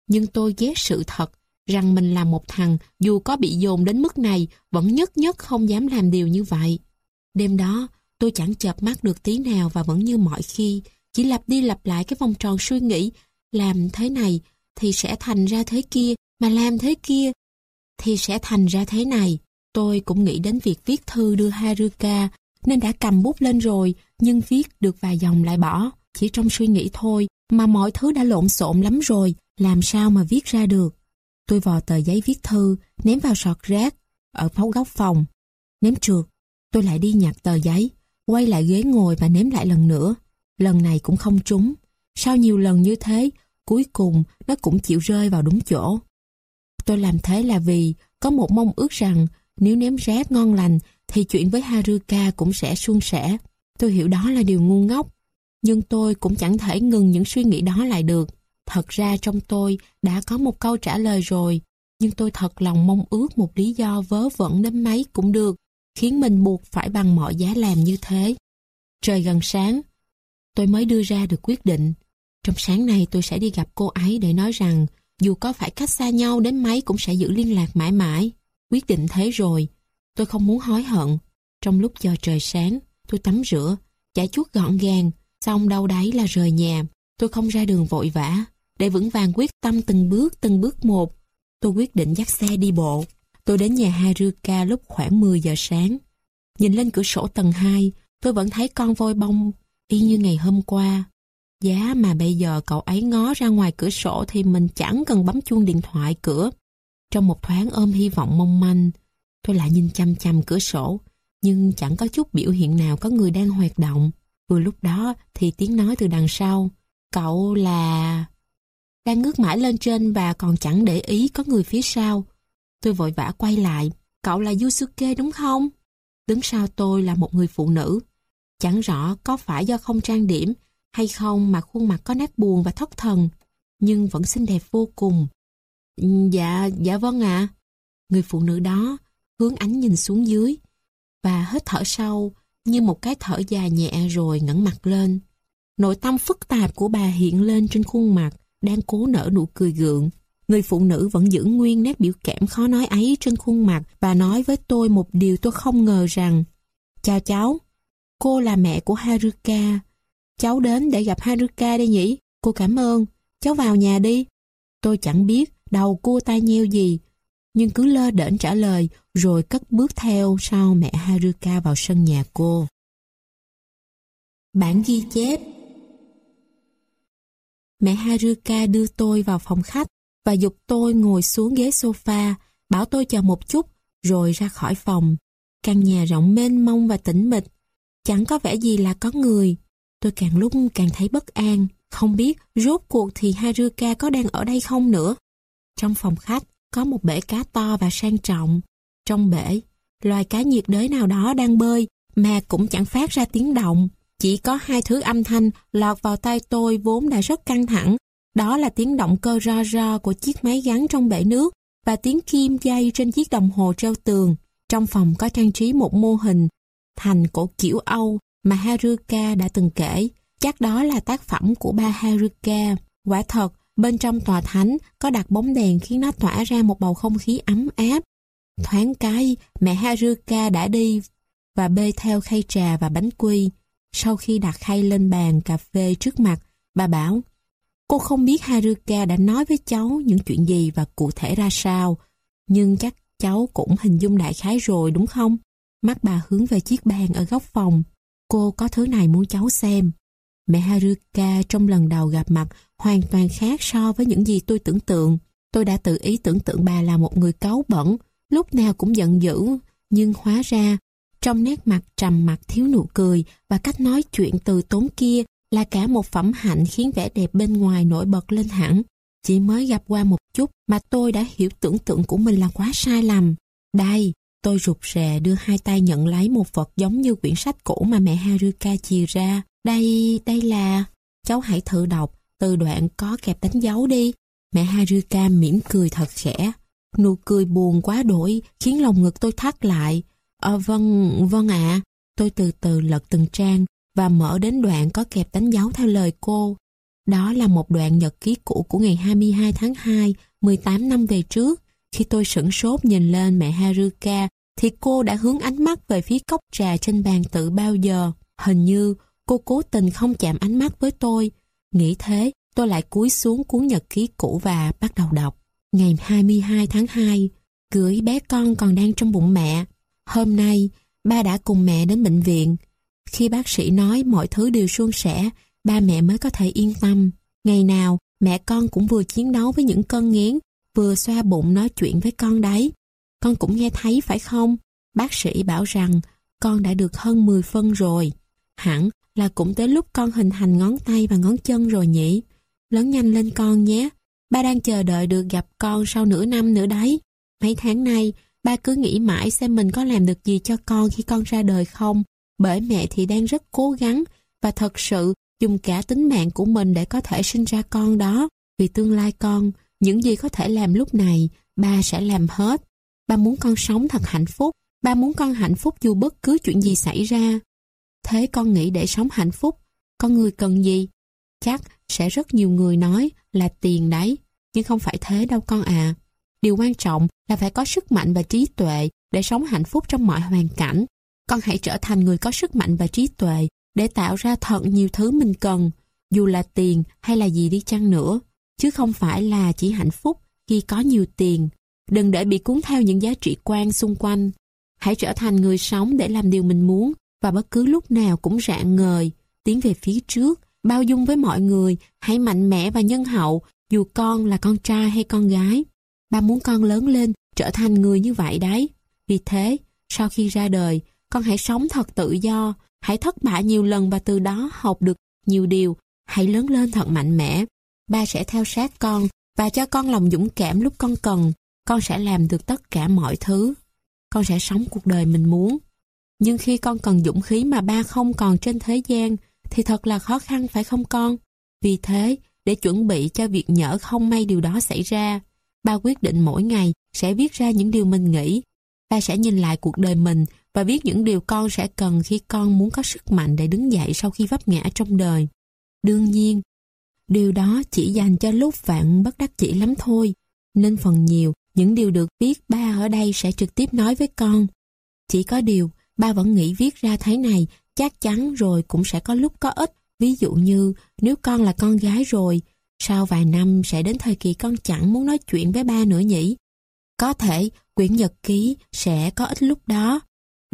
Nhưng tôi ghét sự thật rằng mình là một thằng dù có bị dồn đến mức này vẫn nhất nhất không dám làm điều như vậy. Đêm đó tôi chẳng chợp mắt được tí nào và vẫn như mọi khi chỉ lặp đi lặp lại cái vòng tròn suy nghĩ làm thế này thì sẽ thành ra thế kia mà làm thế kia thì sẽ thành ra thế này. Tôi cũng nghĩ đến việc viết thư đưa Haruka nên đã cầm bút lên rồi nhưng viết được vài dòng lại bỏ. Chỉ trong suy nghĩ thôi mà mọi thứ đã lộn xộn lắm rồi, làm sao mà viết ra được. Tôi vò tờ giấy viết thư, ném vào sọt rác, ở phóng góc phòng. Ném trượt, tôi lại đi nhặt tờ giấy, quay lại ghế ngồi và ném lại lần nữa. Lần này cũng không trúng. Sau nhiều lần như thế, cuối cùng nó cũng chịu rơi vào đúng chỗ. Tôi làm thế là vì có một mong ước rằng nếu ném rác ngon lành thì chuyện với Haruka cũng sẽ suôn sẻ. Tôi hiểu đó là điều ngu ngốc, nhưng tôi cũng chẳng thể ngừng những suy nghĩ đó lại được. Thật ra trong tôi đã có một câu trả lời rồi, nhưng tôi thật lòng mong ước một lý do vớ vẩn đến mấy cũng được, khiến mình buộc phải bằng mọi giá làm như thế. Trời gần sáng, tôi mới đưa ra được quyết định. Trong sáng nay tôi sẽ đi gặp cô ấy để nói rằng dù có phải cách xa nhau đến mấy cũng sẽ giữ liên lạc mãi mãi. Quyết định thế rồi, tôi không muốn hối hận. Trong lúc chờ trời sáng, tôi tắm rửa, chải chuốt gọn gàng, xong đâu đấy là rời nhà. Tôi không ra đường vội vã, để vững vàng quyết tâm từng bước từng bước một. Tôi quyết định dắt xe đi bộ. Tôi đến nhà Haruka lúc khoảng 10 giờ sáng. Nhìn lên cửa sổ tầng 2, tôi vẫn thấy con voi bông y như ngày hôm qua. Giá mà bây giờ cậu ấy ngó ra ngoài cửa sổ thì mình chẳng cần bấm chuông điện thoại cửa. Trong một thoáng ôm hy vọng mong manh, tôi lại nhìn chăm chăm cửa sổ, nhưng chẳng có chút biểu hiện nào có người đang hoạt động. Vừa lúc đó thì tiếng nói từ đằng sau, cậu là... Đang ngước mãi lên trên và còn chẳng để ý có người phía sau. Tôi vội vã quay lại, cậu là Yusuke đúng không? Đứng sau tôi là một người phụ nữ. Chẳng rõ có phải do không trang điểm hay không mà khuôn mặt có nét buồn và thất thần, nhưng vẫn xinh đẹp vô cùng. Dạ, dạ vâng ạ. Người phụ nữ đó hướng ánh nhìn xuống dưới và hít thở sâu như một cái thở dài nhẹ rồi ngẩng mặt lên. Nội tâm phức tạp của bà hiện lên trên khuôn mặt, đang cố nở nụ cười gượng. Người phụ nữ vẫn giữ nguyên nét biểu cảm khó nói ấy trên khuôn mặt và nói với tôi một điều tôi không ngờ rằng Chào cháu, cô là mẹ của Haruka. Cháu đến để gặp Haruka đây nhỉ? Cô cảm ơn. Cháu vào nhà đi. Tôi chẳng biết đầu cua tai nheo gì, nhưng cứ lơ đễnh trả lời rồi cất bước theo sau mẹ Haruka vào sân nhà cô. Bản ghi chép Mẹ Haruka đưa tôi vào phòng khách và dục tôi ngồi xuống ghế sofa, bảo tôi chờ một chút, rồi ra khỏi phòng. Căn nhà rộng mênh mông và tĩnh mịch, chẳng có vẻ gì là có người. Tôi càng lúc càng thấy bất an, không biết rốt cuộc thì Haruka có đang ở đây không nữa. Trong phòng khách có một bể cá to và sang trọng. Trong bể, loài cá nhiệt đới nào đó đang bơi mà cũng chẳng phát ra tiếng động. Chỉ có hai thứ âm thanh lọt vào tai tôi vốn đã rất căng thẳng. Đó là tiếng động cơ ro ro của chiếc máy gắn trong bể nước và tiếng kim dây trên chiếc đồng hồ treo tường. Trong phòng có trang trí một mô hình thành cổ kiểu Âu mà Haruka đã từng kể. Chắc đó là tác phẩm của ba Haruka. Quả thật, bên trong tòa thánh có đặt bóng đèn khiến nó tỏa ra một bầu không khí ấm áp. Thoáng cái, mẹ Haruka đã đi và bê theo khay trà và bánh quy. Sau khi đặt khay lên bàn cà phê trước mặt, bà bảo Cô không biết Haruka đã nói với cháu những chuyện gì và cụ thể ra sao, nhưng chắc cháu cũng hình dung đại khái rồi đúng không? Mắt bà hướng về chiếc bàn ở góc phòng. Cô có thứ này muốn cháu xem. Mẹ Haruka trong lần đầu gặp mặt hoàn toàn khác so với những gì tôi tưởng tượng. Tôi đã tự ý tưởng tượng bà là một người cáu bẩn, lúc nào cũng giận dữ, nhưng hóa ra trong nét mặt trầm mặt thiếu nụ cười và cách nói chuyện từ tốn kia là cả một phẩm hạnh khiến vẻ đẹp bên ngoài nổi bật lên hẳn. Chỉ mới gặp qua một chút mà tôi đã hiểu tưởng tượng của mình là quá sai lầm. Đây, tôi rụt rè đưa hai tay nhận lấy một vật giống như quyển sách cũ mà mẹ Haruka chia ra. Đây, đây là... Cháu hãy thử đọc, từ đoạn có kẹp đánh dấu đi. Mẹ Haruka mỉm cười thật khẽ. Nụ cười buồn quá đổi khiến lòng ngực tôi thắt lại. Ờ vâng, vâng ạ. Tôi từ từ lật từng trang và mở đến đoạn có kẹp đánh dấu theo lời cô. Đó là một đoạn nhật ký cũ của ngày 22 tháng 2, 18 năm về trước. Khi tôi sửng sốt nhìn lên mẹ Haruka, thì cô đã hướng ánh mắt về phía cốc trà trên bàn tự bao giờ. Hình như cô cố tình không chạm ánh mắt với tôi. Nghĩ thế, tôi lại cúi xuống cuốn nhật ký cũ và bắt đầu đọc. Ngày 22 tháng 2, gửi bé con còn đang trong bụng mẹ. Hôm nay, ba đã cùng mẹ đến bệnh viện. Khi bác sĩ nói mọi thứ đều suôn sẻ, ba mẹ mới có thể yên tâm. Ngày nào, mẹ con cũng vừa chiến đấu với những cơn nghiến, vừa xoa bụng nói chuyện với con đấy. Con cũng nghe thấy phải không? Bác sĩ bảo rằng con đã được hơn 10 phân rồi. Hẳn là cũng tới lúc con hình thành ngón tay và ngón chân rồi nhỉ? Lớn nhanh lên con nhé. Ba đang chờ đợi được gặp con sau nửa năm nữa đấy. Mấy tháng nay, ba cứ nghĩ mãi xem mình có làm được gì cho con khi con ra đời không. Bởi mẹ thì đang rất cố gắng và thật sự dùng cả tính mạng của mình để có thể sinh ra con đó. Vì tương lai con, những gì có thể làm lúc này, ba sẽ làm hết. Ba muốn con sống thật hạnh phúc. Ba muốn con hạnh phúc dù bất cứ chuyện gì xảy ra. Thế con nghĩ để sống hạnh phúc, con người cần gì? Chắc sẽ rất nhiều người nói là tiền đấy. Nhưng không phải thế đâu con à. Điều quan trọng là phải có sức mạnh và trí tuệ để sống hạnh phúc trong mọi hoàn cảnh. Con hãy trở thành người có sức mạnh và trí tuệ để tạo ra thật nhiều thứ mình cần, dù là tiền hay là gì đi chăng nữa, chứ không phải là chỉ hạnh phúc khi có nhiều tiền. Đừng để bị cuốn theo những giá trị quan xung quanh. Hãy trở thành người sống để làm điều mình muốn và bất cứ lúc nào cũng rạng ngời, tiến về phía trước, bao dung với mọi người, hãy mạnh mẽ và nhân hậu, dù con là con trai hay con gái. Ba muốn con lớn lên, trở thành người như vậy đấy. Vì thế, sau khi ra đời, con hãy sống thật tự do, hãy thất bại nhiều lần và từ đó học được nhiều điều, hãy lớn lên thật mạnh mẽ. Ba sẽ theo sát con và cho con lòng dũng cảm lúc con cần, con sẽ làm được tất cả mọi thứ. Con sẽ sống cuộc đời mình muốn. Nhưng khi con cần dũng khí mà ba không còn trên thế gian, thì thật là khó khăn phải không con? Vì thế, để chuẩn bị cho việc nhỡ không may điều đó xảy ra, ba quyết định mỗi ngày sẽ viết ra những điều mình nghĩ. Ba sẽ nhìn lại cuộc đời mình và viết những điều con sẽ cần khi con muốn có sức mạnh để đứng dậy sau khi vấp ngã trong đời. Đương nhiên, điều đó chỉ dành cho lúc vạn bất đắc chỉ lắm thôi, nên phần nhiều những điều được viết ba ở đây sẽ trực tiếp nói với con. Chỉ có điều, ba vẫn nghĩ viết ra thế này chắc chắn rồi cũng sẽ có lúc có ích. Ví dụ như nếu con là con gái rồi, sau vài năm sẽ đến thời kỳ con chẳng muốn nói chuyện với ba nữa nhỉ. Có thể quyển nhật ký sẽ có ích lúc đó.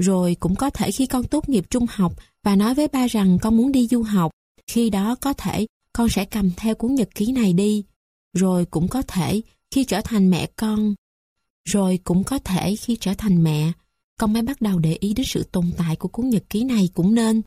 Rồi cũng có thể khi con tốt nghiệp trung học và nói với ba rằng con muốn đi du học, khi đó có thể con sẽ cầm theo cuốn nhật ký này đi. Rồi cũng có thể khi trở thành mẹ con. Rồi cũng có thể khi trở thành mẹ, con mới bắt đầu để ý đến sự tồn tại của cuốn nhật ký này cũng nên.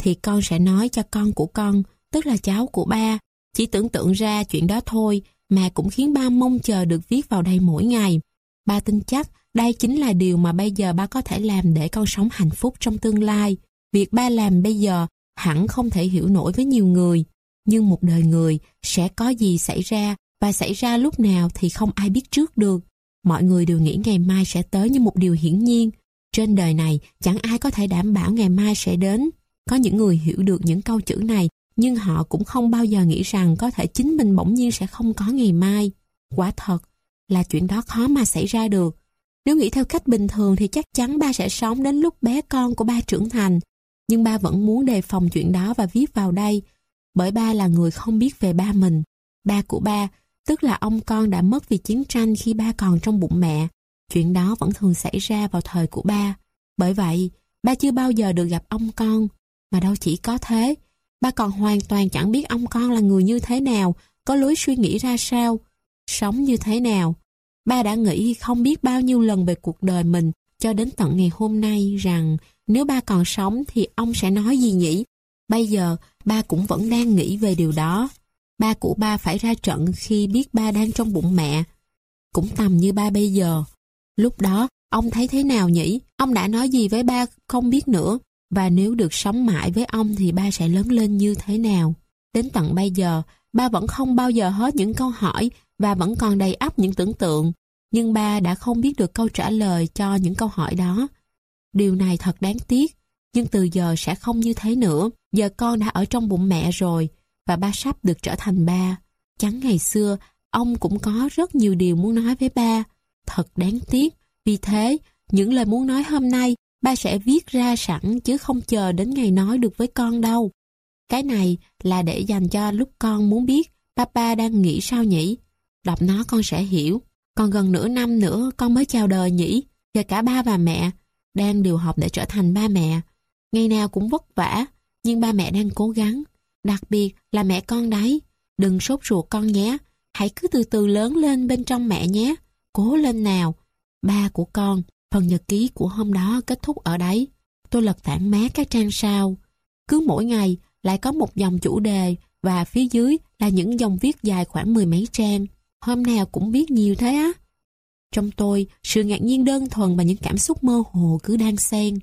Thì con sẽ nói cho con của con, tức là cháu của ba, chỉ tưởng tượng ra chuyện đó thôi mà cũng khiến ba mong chờ được viết vào đây mỗi ngày. Ba tin chắc đây chính là điều mà bây giờ ba có thể làm để con sống hạnh phúc trong tương lai. Việc ba làm bây giờ hẳn không thể hiểu nổi với nhiều người. Nhưng một đời người, sẽ có gì xảy ra và xảy ra lúc nào thì không ai biết trước được. Mọi người đều nghĩ ngày mai sẽ tới như một điều hiển nhiên. Trên đời này, chẳng ai có thể đảm bảo ngày mai sẽ đến. Có những người hiểu được những câu chữ này, nhưng họ cũng không bao giờ nghĩ rằng có thể chính mình bỗng nhiên sẽ không có ngày mai. Quả thật là chuyện đó khó mà xảy ra được. Nếu nghĩ theo cách bình thường thì chắc chắn ba sẽ sống đến lúc bé con của ba trưởng thành. Nhưng ba vẫn muốn đề phòng chuyện đó và viết vào đây. Bởi ba là người không biết về ba mình. Ba của ba, tức là ông con đã mất vì chiến tranh khi ba còn trong bụng mẹ. Chuyện đó vẫn thường xảy ra vào thời của ba. Bởi vậy, ba chưa bao giờ được gặp ông con. Mà đâu chỉ có thế, ba còn hoàn toàn chẳng biết ông con là người như thế nào, có lối suy nghĩ ra sao, sống như thế nào. Ba đã nghĩ không biết bao nhiêu lần về cuộc đời mình cho đến tận ngày hôm nay rằng nếu ba còn sống thì ông sẽ nói gì nhỉ? Bây giờ ba cũng vẫn đang nghĩ về điều đó. Ba của ba phải ra trận khi biết ba đang trong bụng mẹ. Cũng tầm như ba bây giờ. Lúc đó, ông thấy thế nào nhỉ? Ông đã nói gì với ba không biết nữa. Và nếu được sống mãi với ông thì ba sẽ lớn lên như thế nào? Đến tận bây giờ, ba vẫn không bao giờ hết những câu hỏi và vẫn còn đầy ắp những tưởng tượng. Nhưng ba đã không biết được câu trả lời cho những câu hỏi đó. Điều này thật đáng tiếc, nhưng từ giờ sẽ không như thế nữa. Giờ con đã ở trong bụng mẹ rồi, và ba sắp được trở thành ba. Chẳng ngày xưa, ông cũng có rất nhiều điều muốn nói với ba. Thật đáng tiếc, vì thế, những lời muốn nói hôm nay, ba sẽ viết ra sẵn chứ không chờ đến ngày nói được với con đâu. Cái này là để dành cho lúc con muốn biết papa đang nghĩ sao nhỉ? Đọc nó con sẽ hiểu. Còn gần nửa năm nữa con mới chào đời nhỉ? Giờ cả ba và mẹ đang điều học để trở thành ba mẹ. Ngày nào cũng vất vả, nhưng ba mẹ đang cố gắng. Đặc biệt là mẹ con đấy. Đừng sốt ruột con nhé. Hãy cứ từ từ lớn lên bên trong mẹ nhé. Cố lên nào. Ba của con, phần nhật ký của hôm đó kết thúc ở đấy. Tôi lật tản má các trang sau. Cứ mỗi ngày lại có một dòng chủ đề và phía dưới là những dòng viết dài khoảng mười mấy trang. Hôm nào cũng viết nhiều thế á. Trong tôi, sự ngạc nhiên đơn thuần và những cảm xúc mơ hồ cứ đang xen.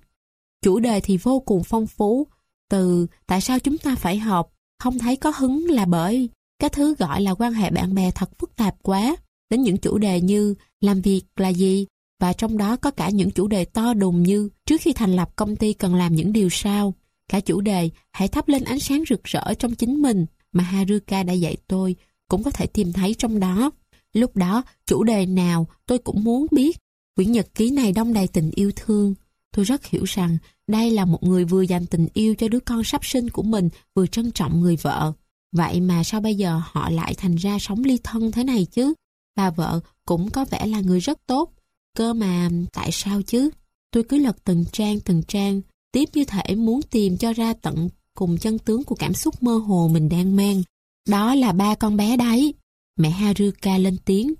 Chủ đề thì vô cùng phong phú, từ tại sao chúng ta phải học, không thấy có hứng là bởi cái thứ gọi là quan hệ bạn bè thật phức tạp quá, đến những chủ đề như làm việc là gì, và trong đó có cả những chủ đề to đùng như trước khi thành lập công ty cần làm những điều sao. Cả chủ đề hãy thắp lên ánh sáng rực rỡ trong chính mình mà Haruka đã dạy tôi cũng có thể tìm thấy trong đó. Lúc đó, chủ đề nào tôi cũng muốn biết. Quyển nhật ký này đông đầy tình yêu thương. Tôi rất hiểu rằng đây là một người vừa dành tình yêu cho đứa con sắp sinh của mình, vừa trân trọng người vợ. Vậy mà sao bây giờ họ lại thành ra sống ly thân thế này chứ? Bà vợ cũng có vẻ là người rất tốt. Cơ mà tại sao chứ? Tôi cứ lật từng trang từng trang, tiếp như thể muốn tìm cho ra tận cùng chân tướng của cảm xúc mơ hồ mình đang mang. Đó là ba con bé đấy. Mẹ Haruka lên tiếng.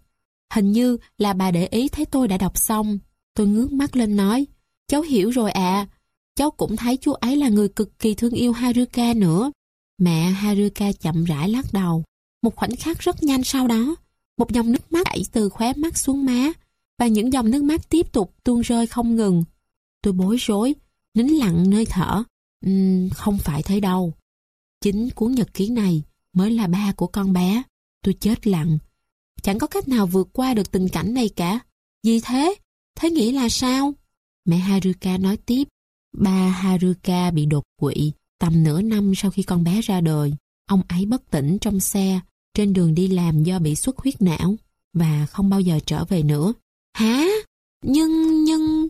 Hình như là bà để ý thấy tôi đã đọc xong. Tôi ngước mắt lên nói. Cháu hiểu rồi ạ. Cháu cũng thấy chú ấy là người cực kỳ thương yêu Haruka nữa. Mẹ Haruka chậm rãi lắc đầu. Một khoảnh khắc rất nhanh sau đó, một dòng nước mắt chảy từ khóe mắt xuống má và những dòng nước mắt tiếp tục tuôn rơi không ngừng. Tôi bối rối, nín lặng nơi thở. Uhm, không phải thế đâu. Chính cuốn nhật ký này mới là ba của con bé. Tôi chết lặng. Chẳng có cách nào vượt qua được tình cảnh này cả. Vì thế? Thế nghĩ là sao? Mẹ Haruka nói tiếp. Ba Haruka bị đột quỵ tầm nửa năm sau khi con bé ra đời. Ông ấy bất tỉnh trong xe, trên đường đi làm do bị xuất huyết não và không bao giờ trở về nữa. Hả? Nhưng, nhưng...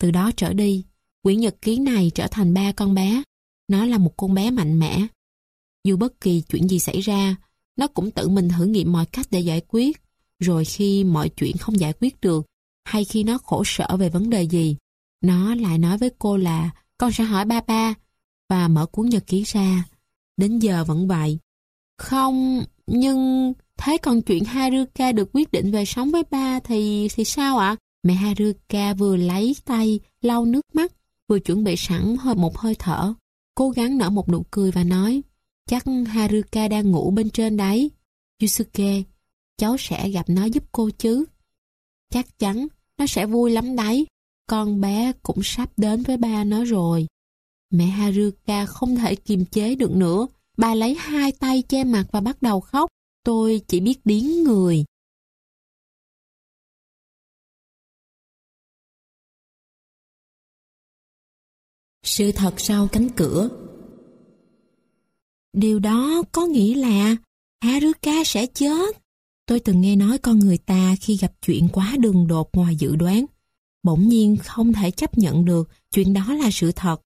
Từ đó trở đi, quyển nhật ký này trở thành ba con bé. Nó là một con bé mạnh mẽ. Dù bất kỳ chuyện gì xảy ra, nó cũng tự mình thử nghiệm mọi cách để giải quyết. Rồi khi mọi chuyện không giải quyết được, hay khi nó khổ sở về vấn đề gì, nó lại nói với cô là con sẽ hỏi ba ba và mở cuốn nhật ký ra. Đến giờ vẫn vậy. Không, nhưng thấy còn chuyện Haruka được quyết định về sống với ba thì thì sao ạ? Mẹ Haruka vừa lấy tay lau nước mắt, vừa chuẩn bị sẵn hơi một hơi thở. Cố gắng nở một nụ cười và nói, chắc Haruka đang ngủ bên trên đấy. Yusuke, cháu sẽ gặp nó giúp cô chứ. Chắc chắn, nó sẽ vui lắm đấy. Con bé cũng sắp đến với ba nó rồi. Mẹ Haruka không thể kiềm chế được nữa. Bà lấy hai tay che mặt và bắt đầu khóc. Tôi chỉ biết điến người. Sự thật sau cánh cửa Điều đó có nghĩa là Haruka sẽ chết. Tôi từng nghe nói con người ta khi gặp chuyện quá đường đột ngoài dự đoán, bỗng nhiên không thể chấp nhận được chuyện đó là sự thật.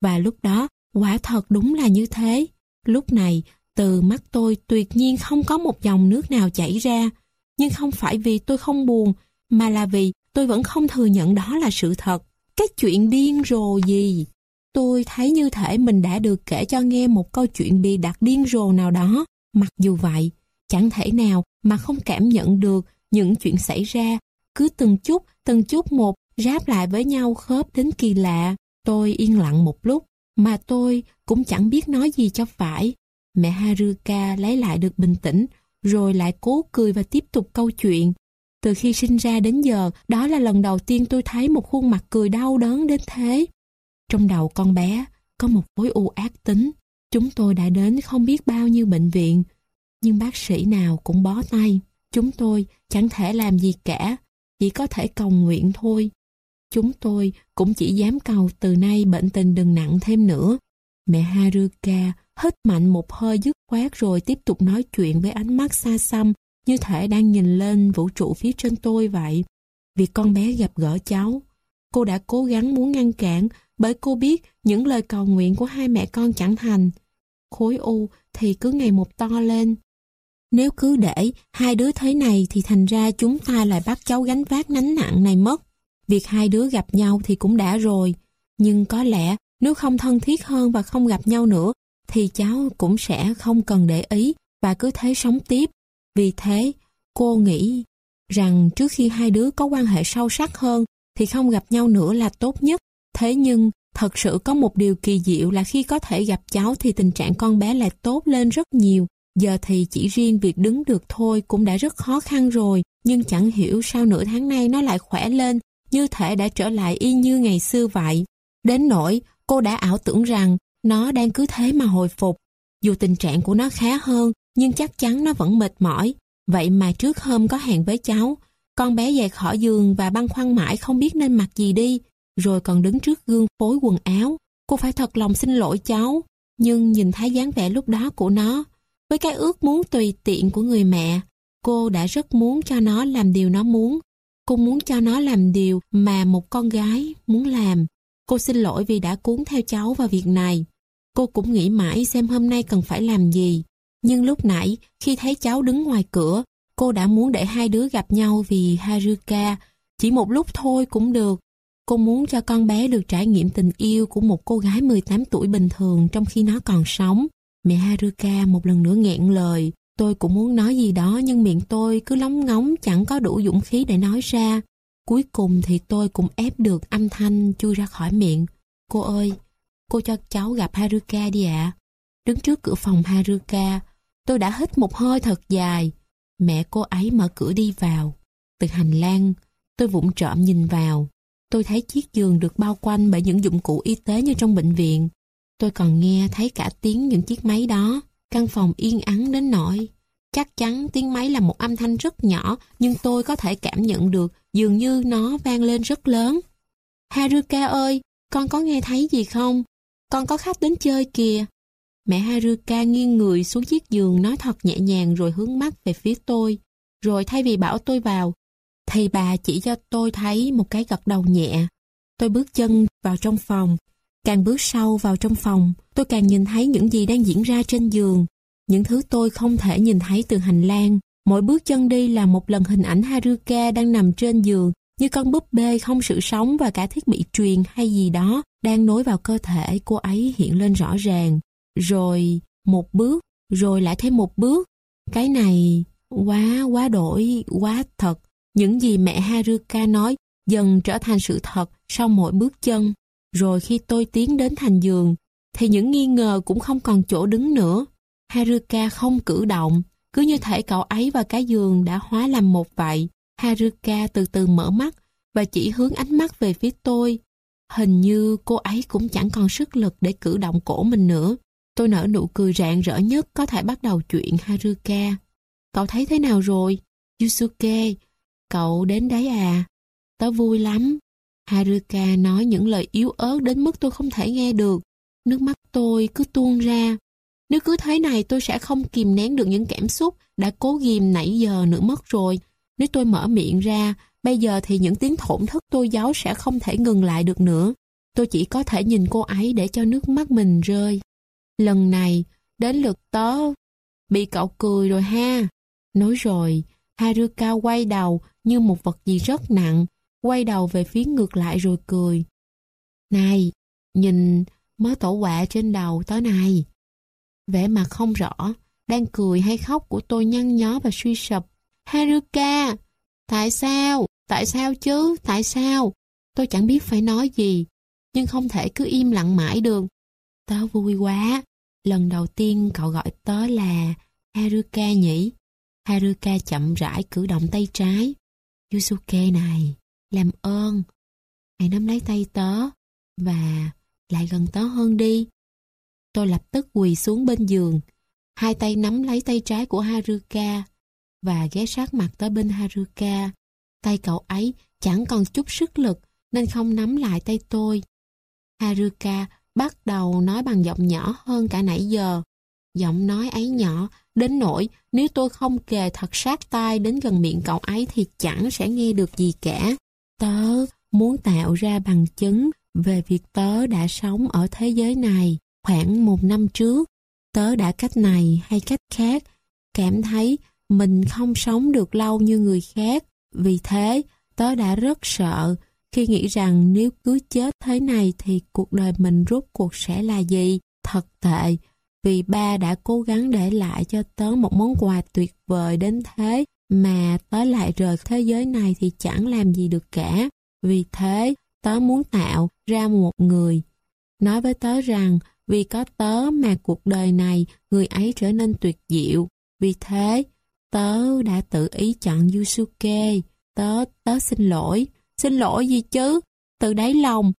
Và lúc đó, quả thật đúng là như thế. Lúc này, từ mắt tôi tuyệt nhiên không có một dòng nước nào chảy ra. Nhưng không phải vì tôi không buồn, mà là vì tôi vẫn không thừa nhận đó là sự thật. Cái chuyện điên rồ gì? Tôi thấy như thể mình đã được kể cho nghe một câu chuyện bị đặt điên rồ nào đó. Mặc dù vậy, chẳng thể nào mà không cảm nhận được những chuyện xảy ra. Cứ từng chút, từng chút một ráp lại với nhau khớp đến kỳ lạ. Tôi yên lặng một lúc, mà tôi cũng chẳng biết nói gì cho phải. Mẹ Haruka lấy lại được bình tĩnh, rồi lại cố cười và tiếp tục câu chuyện. Từ khi sinh ra đến giờ, đó là lần đầu tiên tôi thấy một khuôn mặt cười đau đớn đến thế. Trong đầu con bé có một khối u ác tính. Chúng tôi đã đến không biết bao nhiêu bệnh viện, nhưng bác sĩ nào cũng bó tay. Chúng tôi chẳng thể làm gì cả, chỉ có thể cầu nguyện thôi. Chúng tôi cũng chỉ dám cầu từ nay bệnh tình đừng nặng thêm nữa. Mẹ Haruka hít mạnh một hơi dứt khoát rồi tiếp tục nói chuyện với ánh mắt xa xăm như thể đang nhìn lên vũ trụ phía trên tôi vậy. Việc con bé gặp gỡ cháu, cô đã cố gắng muốn ngăn cản bởi cô biết những lời cầu nguyện của hai mẹ con chẳng thành. Khối u thì cứ ngày một to lên. Nếu cứ để hai đứa thế này thì thành ra chúng ta lại bắt cháu gánh vác nánh nặng này mất. Việc hai đứa gặp nhau thì cũng đã rồi, nhưng có lẽ nếu không thân thiết hơn và không gặp nhau nữa thì cháu cũng sẽ không cần để ý và cứ thế sống tiếp. Vì thế, cô nghĩ rằng trước khi hai đứa có quan hệ sâu sắc hơn thì không gặp nhau nữa là tốt nhất. Thế nhưng, thật sự có một điều kỳ diệu là khi có thể gặp cháu thì tình trạng con bé lại tốt lên rất nhiều. Giờ thì chỉ riêng việc đứng được thôi cũng đã rất khó khăn rồi, nhưng chẳng hiểu sao nửa tháng nay nó lại khỏe lên như thể đã trở lại y như ngày xưa vậy. Đến nỗi cô đã ảo tưởng rằng nó đang cứ thế mà hồi phục. Dù tình trạng của nó khá hơn, nhưng chắc chắn nó vẫn mệt mỏi. Vậy mà trước hôm có hẹn với cháu, con bé dậy khỏi giường và băn khoăn mãi không biết nên mặc gì đi, rồi còn đứng trước gương phối quần áo. Cô phải thật lòng xin lỗi cháu, nhưng nhìn thấy dáng vẻ lúc đó của nó, với cái ước muốn tùy tiện của người mẹ, cô đã rất muốn cho nó làm điều nó muốn. Cô muốn cho nó làm điều mà một con gái muốn làm. Cô xin lỗi vì đã cuốn theo cháu vào việc này. Cô cũng nghĩ mãi xem hôm nay cần phải làm gì. Nhưng lúc nãy, khi thấy cháu đứng ngoài cửa, cô đã muốn để hai đứa gặp nhau vì Haruka. Chỉ một lúc thôi cũng được. Cô muốn cho con bé được trải nghiệm tình yêu của một cô gái 18 tuổi bình thường trong khi nó còn sống. Mẹ Haruka một lần nữa nghẹn lời. Tôi cũng muốn nói gì đó nhưng miệng tôi cứ lóng ngóng chẳng có đủ dũng khí để nói ra. Cuối cùng thì tôi cũng ép được âm thanh chui ra khỏi miệng. Cô ơi, cô cho cháu gặp Haruka đi ạ. Đứng trước cửa phòng Haruka, tôi đã hít một hơi thật dài. Mẹ cô ấy mở cửa đi vào. Từ hành lang, tôi vụng trộm nhìn vào. Tôi thấy chiếc giường được bao quanh bởi những dụng cụ y tế như trong bệnh viện. Tôi còn nghe thấy cả tiếng những chiếc máy đó. Căn phòng yên ắng đến nỗi. Chắc chắn tiếng máy là một âm thanh rất nhỏ nhưng tôi có thể cảm nhận được dường như nó vang lên rất lớn. Haruka ơi, con có nghe thấy gì không? Con có khách đến chơi kìa. Mẹ Haruka nghiêng người xuống chiếc giường nói thật nhẹ nhàng rồi hướng mắt về phía tôi. Rồi thay vì bảo tôi vào, thì bà chỉ cho tôi thấy một cái gật đầu nhẹ. Tôi bước chân vào trong phòng. Càng bước sâu vào trong phòng, tôi càng nhìn thấy những gì đang diễn ra trên giường. Những thứ tôi không thể nhìn thấy từ hành lang. Mỗi bước chân đi là một lần hình ảnh Haruka đang nằm trên giường như con búp bê không sự sống và cả thiết bị truyền hay gì đó đang nối vào cơ thể cô ấy hiện lên rõ ràng. Rồi một bước, rồi lại thêm một bước. Cái này quá quá đổi, quá thật. Những gì mẹ Haruka nói dần trở thành sự thật sau mỗi bước chân. Rồi khi tôi tiến đến thành giường, thì những nghi ngờ cũng không còn chỗ đứng nữa. Haruka không cử động, cứ như thể cậu ấy và cái giường đã hóa làm một vậy. Haruka từ từ mở mắt và chỉ hướng ánh mắt về phía tôi. Hình như cô ấy cũng chẳng còn sức lực để cử động cổ mình nữa. Tôi nở nụ cười rạng rỡ nhất có thể bắt đầu chuyện Haruka. Cậu thấy thế nào rồi? Yusuke, cậu đến đấy à? Tớ vui lắm. Haruka nói những lời yếu ớt đến mức tôi không thể nghe được. Nước mắt tôi cứ tuôn ra. Nếu cứ thế này tôi sẽ không kìm nén được những cảm xúc đã cố ghim nãy giờ nữa mất rồi. Nếu tôi mở miệng ra, bây giờ thì những tiếng thổn thức tôi giấu sẽ không thể ngừng lại được nữa. Tôi chỉ có thể nhìn cô ấy để cho nước mắt mình rơi. Lần này, đến lượt tớ. Bị cậu cười rồi ha. Nói rồi, Haruka quay đầu như một vật gì rất nặng, quay đầu về phía ngược lại rồi cười. Này, nhìn mớ tổ quạ trên đầu tớ này. Vẻ mặt không rõ, đang cười hay khóc của tôi nhăn nhó và suy sụp. Haruka, tại sao? Tại sao chứ? Tại sao? Tôi chẳng biết phải nói gì, nhưng không thể cứ im lặng mãi được. Tớ vui quá. Lần đầu tiên cậu gọi tớ là Haruka nhỉ? Haruka chậm rãi cử động tay trái. Yusuke này, làm ơn, hãy nắm lấy tay tớ và lại gần tớ hơn đi. Tôi lập tức quỳ xuống bên giường, hai tay nắm lấy tay trái của Haruka và ghé sát mặt tới bên Haruka. Tay cậu ấy chẳng còn chút sức lực nên không nắm lại tay tôi. Haruka bắt đầu nói bằng giọng nhỏ hơn cả nãy giờ. Giọng nói ấy nhỏ đến nỗi nếu tôi không kề thật sát tai đến gần miệng cậu ấy thì chẳng sẽ nghe được gì cả. Tớ muốn tạo ra bằng chứng về việc tớ đã sống ở thế giới này khoảng một năm trước. Tớ đã cách này hay cách khác cảm thấy mình không sống được lâu như người khác. Vì thế, tớ đã rất sợ khi nghĩ rằng nếu cứ chết thế này thì cuộc đời mình rốt cuộc sẽ là gì? Thật tệ, vì ba đã cố gắng để lại cho tớ một món quà tuyệt vời đến thế mà tớ lại rời thế giới này thì chẳng làm gì được cả. Vì thế, tớ muốn tạo ra một người. Nói với tớ rằng vì có tớ mà cuộc đời này người ấy trở nên tuyệt diệu. Vì thế, tớ đã tự ý chọn Yusuke. Tớ, tớ xin lỗi. Xin lỗi gì chứ? Từ đáy lòng,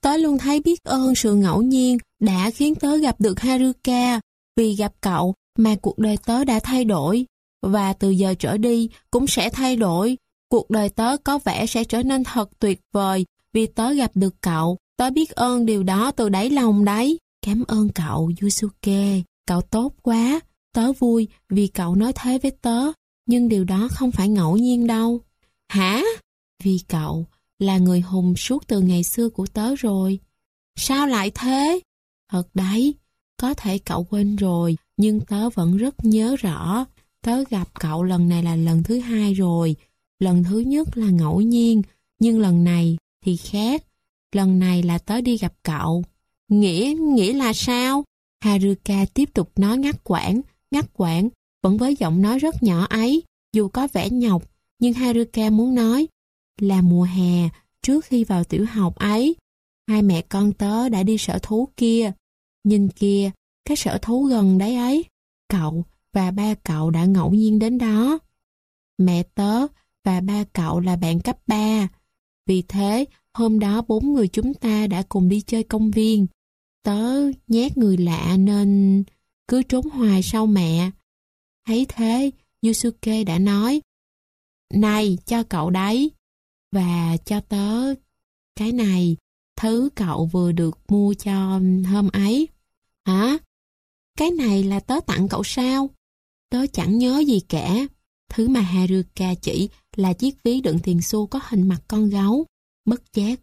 tớ luôn thấy biết ơn sự ngẫu nhiên đã khiến tớ gặp được Haruka. Vì gặp cậu mà cuộc đời tớ đã thay đổi, và từ giờ trở đi cũng sẽ thay đổi. Cuộc đời tớ có vẻ sẽ trở nên thật tuyệt vời vì tớ gặp được cậu. Tớ biết ơn điều đó từ đáy lòng đấy. Cảm ơn cậu, Yusuke. Cậu tốt quá. Tớ vui vì cậu nói thế với tớ. Nhưng điều đó không phải ngẫu nhiên đâu. Hả? Vì cậu là người hùng suốt từ ngày xưa của tớ rồi. Sao lại thế? Thật đấy, có thể cậu quên rồi, nhưng tớ vẫn rất nhớ rõ. Tớ gặp cậu lần này là lần thứ hai rồi. Lần thứ nhất là ngẫu nhiên, nhưng lần này thì khác. Lần này là tớ đi gặp cậu. Nghĩa, nghĩa là sao? Haruka tiếp tục nói ngắt quãng, ngắt quãng, vẫn với giọng nói rất nhỏ ấy, dù có vẻ nhọc, nhưng Haruka muốn nói là mùa hè, trước khi vào tiểu học ấy, hai mẹ con tớ đã đi sở thú kia. Nhìn kia, cái sở thú gần đấy ấy, cậu và ba cậu đã ngẫu nhiên đến đó. Mẹ tớ và ba cậu là bạn cấp 3. Vì thế, hôm đó bốn người chúng ta đã cùng đi chơi công viên. Tớ nhát người lạ nên cứ trốn hoài sau mẹ. Thấy thế, Yusuke đã nói Này, cho cậu đấy. Và cho tớ cái này, thứ cậu vừa được mua cho hôm ấy. Hả? Cái này là tớ tặng cậu sao? Tớ chẳng nhớ gì cả. Thứ mà Haruka chỉ là chiếc ví đựng tiền xu có hình mặt con gấu. Bất giác,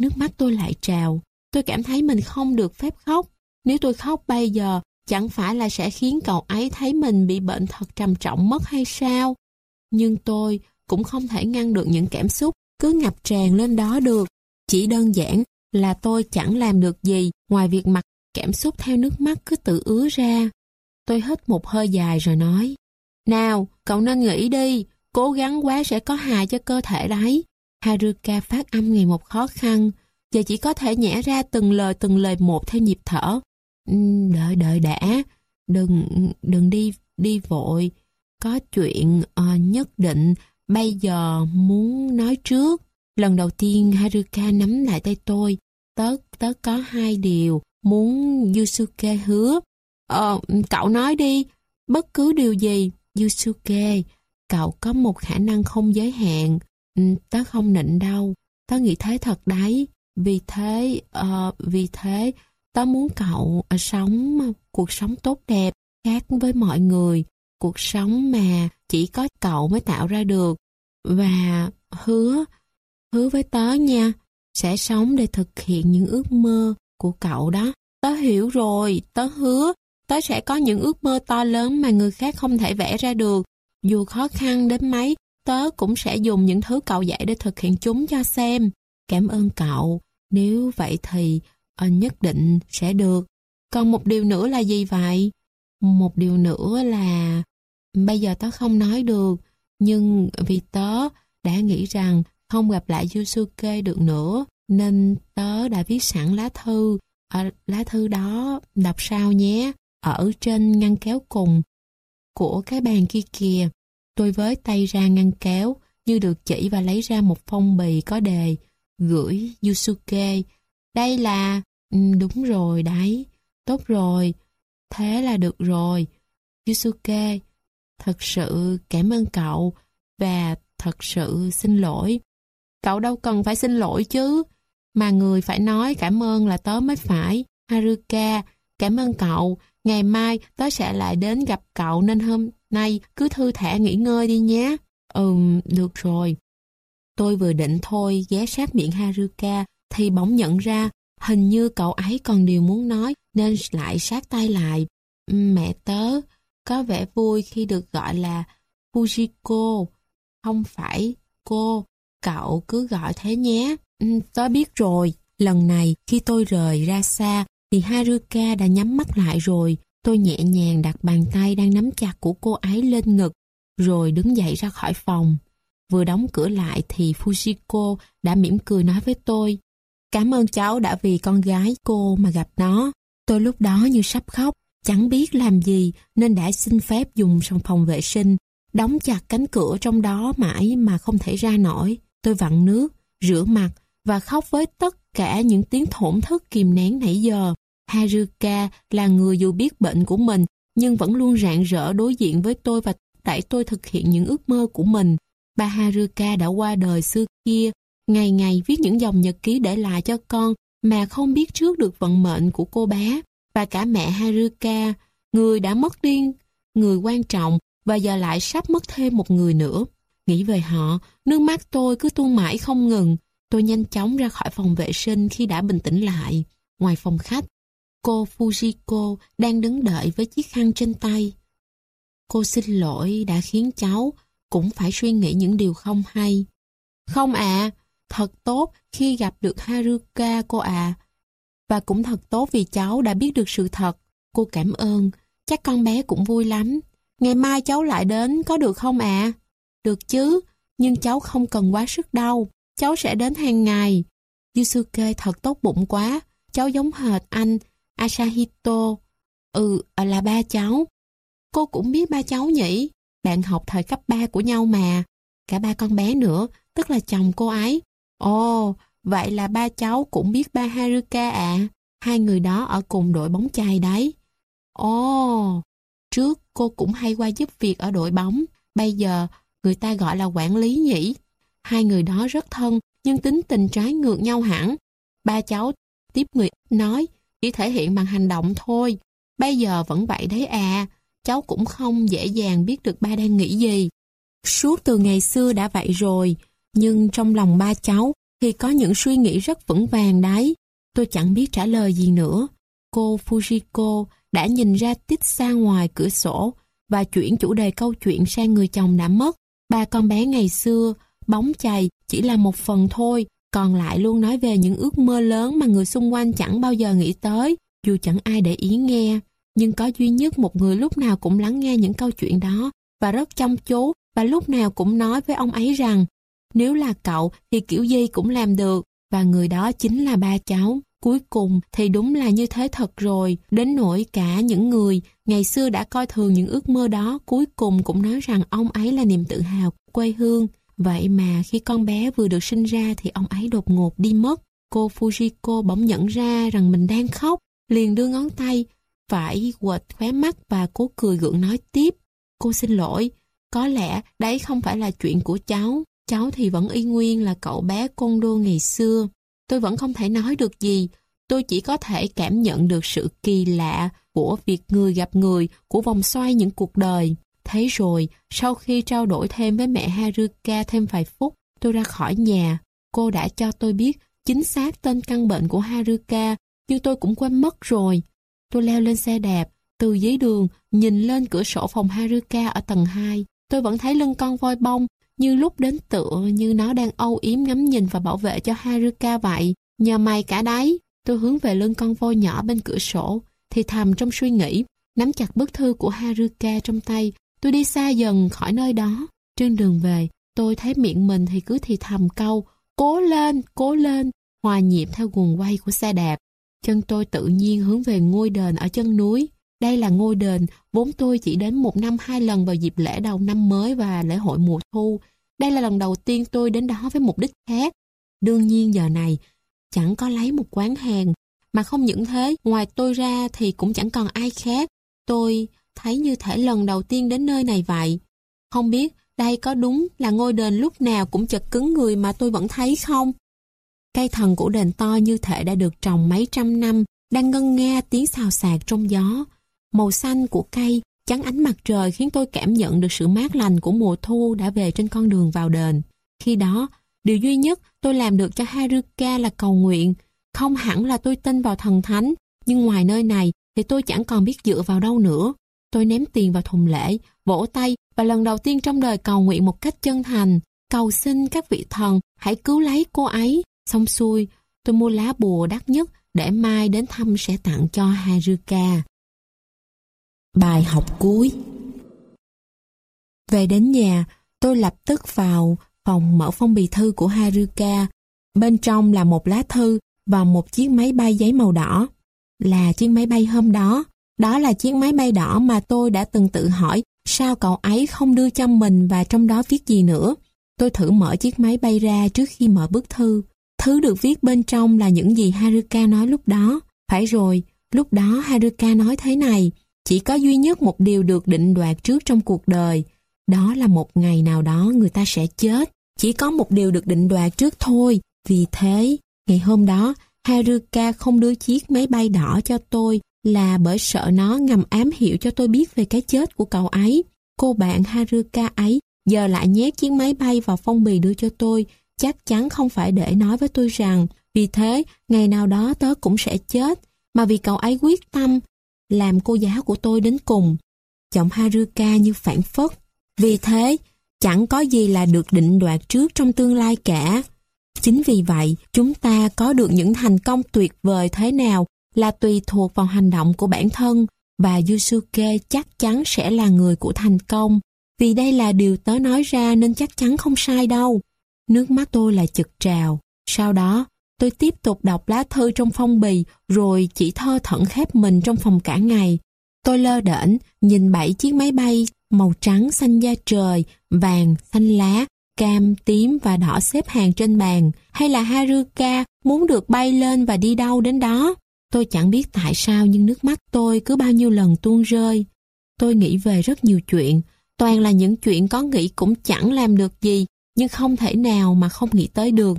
nước mắt tôi lại trào. Tôi cảm thấy mình không được phép khóc. Nếu tôi khóc bây giờ, chẳng phải là sẽ khiến cậu ấy thấy mình bị bệnh thật trầm trọng mất hay sao? Nhưng tôi cũng không thể ngăn được những cảm xúc cứ ngập tràn lên đó được. Chỉ đơn giản là tôi chẳng làm được gì ngoài việc mặc cảm xúc theo nước mắt cứ tự ứa ra. Tôi hít một hơi dài rồi nói, Nào, cậu nên nghĩ đi, cố gắng quá sẽ có hại cho cơ thể đấy. Haruka phát âm ngày một khó khăn, giờ chỉ có thể nhẽ ra từng lời từng lời một theo nhịp thở. Ừ, đợi đợi đã, đừng đừng đi đi vội, có chuyện uh, nhất định bây giờ muốn nói trước. Lần đầu tiên Haruka nắm lại tay tôi, tớ tớ có hai điều muốn Yusuke hứa. Ờ, cậu nói đi, bất cứ điều gì, Yusuke, cậu có một khả năng không giới hạn. Ừ, tớ không nịnh đâu, tớ nghĩ thế thật đấy. Vì thế, uh, vì thế, tớ muốn cậu ờ, sống cuộc sống tốt đẹp, khác với mọi người. Cuộc sống mà chỉ có cậu mới tạo ra được. Và hứa, hứa với tớ nha, sẽ sống để thực hiện những ước mơ của cậu đó. Tớ hiểu rồi, tớ hứa, tớ sẽ có những ước mơ to lớn mà người khác không thể vẽ ra được. Dù khó khăn đến mấy, tớ cũng sẽ dùng những thứ cậu dạy để thực hiện chúng cho xem. Cảm ơn cậu, nếu vậy thì uh, nhất định sẽ được. Còn một điều nữa là gì vậy? Một điều nữa là bây giờ tớ không nói được, nhưng vì tớ đã nghĩ rằng không gặp lại Yusuke được nữa, nên tớ đã viết sẵn lá thư. Ở lá thư đó đọc sao nhé, ở trên ngăn kéo cùng của cái bàn kia kìa. Tôi với tay ra ngăn kéo như được chỉ và lấy ra một phong bì có đề gửi Yusuke. Đây là... Ừ, đúng rồi đấy, tốt rồi, thế là được rồi. Yusuke, thật sự cảm ơn cậu và thật sự xin lỗi. Cậu đâu cần phải xin lỗi chứ, mà người phải nói cảm ơn là tớ mới phải. Haruka, cảm ơn cậu, ngày mai tớ sẽ lại đến gặp cậu nên hôm nay cứ thư thả nghỉ ngơi đi nhé. Ừm, được rồi. Tôi vừa định thôi ghé sát miệng Haruka thì bỗng nhận ra hình như cậu ấy còn điều muốn nói nên lại sát tay lại. Mẹ tớ có vẻ vui khi được gọi là Fujiko. Không phải cô, cậu cứ gọi thế nhé. Tớ biết rồi. Lần này khi tôi rời ra xa thì Haruka đã nhắm mắt lại rồi. Tôi nhẹ nhàng đặt bàn tay đang nắm chặt của cô ấy lên ngực rồi đứng dậy ra khỏi phòng. Vừa đóng cửa lại thì Fujiko đã mỉm cười nói với tôi Cảm ơn cháu đã vì con gái cô mà gặp nó. Tôi lúc đó như sắp khóc, chẳng biết làm gì nên đã xin phép dùng trong phòng vệ sinh, đóng chặt cánh cửa trong đó mãi mà không thể ra nổi. Tôi vặn nước, rửa mặt và khóc với tất cả những tiếng thổn thức kìm nén nãy giờ. Haruka là người dù biết bệnh của mình nhưng vẫn luôn rạng rỡ đối diện với tôi và đẩy tôi thực hiện những ước mơ của mình. Bà Haruka đã qua đời xưa kia, ngày ngày viết những dòng nhật ký để lại cho con mà không biết trước được vận mệnh của cô bé và cả mẹ Haruka, người đã mất đi người quan trọng và giờ lại sắp mất thêm một người nữa. Nghĩ về họ, nước mắt tôi cứ tuôn mãi không ngừng. Tôi nhanh chóng ra khỏi phòng vệ sinh khi đã bình tĩnh lại. Ngoài phòng khách, cô Fujiko đang đứng đợi với chiếc khăn trên tay. Cô xin lỗi đã khiến cháu cũng phải suy nghĩ những điều không hay. Không ạ, thật tốt khi gặp được Haruka cô ạ. Và cũng thật tốt vì cháu đã biết được sự thật. Cô cảm ơn, chắc con bé cũng vui lắm. Ngày mai cháu lại đến có được không ạ? Được chứ, nhưng cháu không cần quá sức đâu. Cháu sẽ đến hàng ngày. Yusuke thật tốt bụng quá. Cháu giống hệt anh Asahito. Ừ, là ba cháu. Cô cũng biết ba cháu nhỉ? Bạn học thời cấp 3 của nhau mà. Cả ba con bé nữa, tức là chồng cô ấy. Ồ, vậy là ba cháu cũng biết ba Haruka à? Hai người đó ở cùng đội bóng chày đấy. Ồ, trước cô cũng hay qua giúp việc ở đội bóng. Bây giờ người ta gọi là quản lý nhỉ. Hai người đó rất thân, nhưng tính tình trái ngược nhau hẳn. Ba cháu tiếp người nói, chỉ thể hiện bằng hành động thôi. Bây giờ vẫn vậy đấy à, cháu cũng không dễ dàng biết được ba đang nghĩ gì. Suốt từ ngày xưa đã vậy rồi, nhưng trong lòng ba cháu thì có những suy nghĩ rất vững vàng đấy. Tôi chẳng biết trả lời gì nữa. Cô Fujiko đã nhìn ra tít xa ngoài cửa sổ và chuyển chủ đề câu chuyện sang người chồng đã mất. Ba con bé ngày xưa, bóng chày chỉ là một phần thôi, còn lại luôn nói về những ước mơ lớn mà người xung quanh chẳng bao giờ nghĩ tới, dù chẳng ai để ý nghe. Nhưng có duy nhất một người lúc nào cũng lắng nghe những câu chuyện đó và rất chăm chú và lúc nào cũng nói với ông ấy rằng nếu là cậu thì kiểu gì cũng làm được và người đó chính là ba cháu. Cuối cùng thì đúng là như thế thật rồi, đến nỗi cả những người ngày xưa đã coi thường những ước mơ đó cuối cùng cũng nói rằng ông ấy là niềm tự hào của quê hương. Vậy mà khi con bé vừa được sinh ra thì ông ấy đột ngột đi mất. Cô Fujiko bỗng nhận ra rằng mình đang khóc, liền đưa ngón tay, phải quệt khóe mắt và cố cười gượng nói tiếp. Cô xin lỗi, có lẽ đấy không phải là chuyện của cháu. Cháu thì vẫn y nguyên là cậu bé con đô ngày xưa. Tôi vẫn không thể nói được gì. Tôi chỉ có thể cảm nhận được sự kỳ lạ của việc người gặp người, của vòng xoay những cuộc đời thấy rồi, sau khi trao đổi thêm với mẹ Haruka thêm vài phút, tôi ra khỏi nhà. Cô đã cho tôi biết chính xác tên căn bệnh của Haruka, nhưng tôi cũng quên mất rồi. Tôi leo lên xe đạp, từ dưới đường, nhìn lên cửa sổ phòng Haruka ở tầng 2. Tôi vẫn thấy lưng con voi bông, như lúc đến tựa như nó đang âu yếm ngắm nhìn và bảo vệ cho Haruka vậy. Nhờ mày cả đấy, tôi hướng về lưng con voi nhỏ bên cửa sổ, thì thầm trong suy nghĩ, nắm chặt bức thư của Haruka trong tay, tôi đi xa dần khỏi nơi đó. Trên đường về, tôi thấy miệng mình thì cứ thì thầm câu, cố lên, cố lên, hòa nhịp theo guồng quay của xe đạp. Chân tôi tự nhiên hướng về ngôi đền ở chân núi. Đây là ngôi đền vốn tôi chỉ đến một năm hai lần vào dịp lễ đầu năm mới và lễ hội mùa thu. Đây là lần đầu tiên tôi đến đó với mục đích khác. Đương nhiên giờ này, chẳng có lấy một quán hàng. Mà không những thế, ngoài tôi ra thì cũng chẳng còn ai khác. Tôi thấy như thể lần đầu tiên đến nơi này vậy. Không biết đây có đúng là ngôi đền lúc nào cũng chật cứng người mà tôi vẫn thấy không? Cây thần của đền to như thể đã được trồng mấy trăm năm, đang ngân nghe tiếng xào xạc trong gió. Màu xanh của cây chắn ánh mặt trời khiến tôi cảm nhận được sự mát lành của mùa thu đã về trên con đường vào đền. Khi đó, điều duy nhất tôi làm được cho Haruka là cầu nguyện. Không hẳn là tôi tin vào thần thánh, nhưng ngoài nơi này thì tôi chẳng còn biết dựa vào đâu nữa. Tôi ném tiền vào thùng lễ, vỗ tay và lần đầu tiên trong đời cầu nguyện một cách chân thành. Cầu xin các vị thần hãy cứu lấy cô ấy. Xong xuôi, tôi mua lá bùa đắt nhất để mai đến thăm sẽ tặng cho Haruka. Bài học cuối Về đến nhà, tôi lập tức vào phòng mở phong bì thư của Haruka. Bên trong là một lá thư và một chiếc máy bay giấy màu đỏ. Là chiếc máy bay hôm đó. Đó là chiếc máy bay đỏ mà tôi đã từng tự hỏi sao cậu ấy không đưa cho mình và trong đó viết gì nữa. Tôi thử mở chiếc máy bay ra trước khi mở bức thư. Thứ được viết bên trong là những gì Haruka nói lúc đó. Phải rồi, lúc đó Haruka nói thế này. chỉ có duy nhất một điều được định đoạt trước trong cuộc đời. Đó là một ngày nào đó người ta sẽ chết. Chỉ có một điều được định đoạt trước thôi. Vì thế, ngày hôm đó, Haruka không đưa chiếc máy bay đỏ cho tôi là bởi sợ nó ngầm ám hiệu cho tôi biết về cái chết của cậu ấy. Cô bạn Haruka ấy giờ lại nhét chiếc máy bay vào phong bì đưa cho tôi, chắc chắn không phải để nói với tôi rằng vì thế ngày nào đó tớ cũng sẽ chết, mà vì cậu ấy quyết tâm làm cô giáo của tôi đến cùng. Giọng Haruka như phản phất. Vì thế, chẳng có gì là được định đoạt trước trong tương lai cả. Chính vì vậy, chúng ta có được những thành công tuyệt vời thế nào là tùy thuộc vào hành động của bản thân và Yusuke chắc chắn sẽ là người của thành công. Vì đây là điều tớ nói ra nên chắc chắn không sai đâu. Nước mắt tôi là chực trào. Sau đó, tôi tiếp tục đọc lá thư trong phong bì rồi chỉ thơ thẩn khép mình trong phòng cả ngày. Tôi lơ đễnh nhìn bảy chiếc máy bay màu trắng xanh da trời, vàng, xanh lá, cam, tím và đỏ xếp hàng trên bàn. Hay là Haruka muốn được bay lên và đi đâu đến đó? Tôi chẳng biết tại sao nhưng nước mắt tôi cứ bao nhiêu lần tuôn rơi. Tôi nghĩ về rất nhiều chuyện, toàn là những chuyện có nghĩ cũng chẳng làm được gì, nhưng không thể nào mà không nghĩ tới được.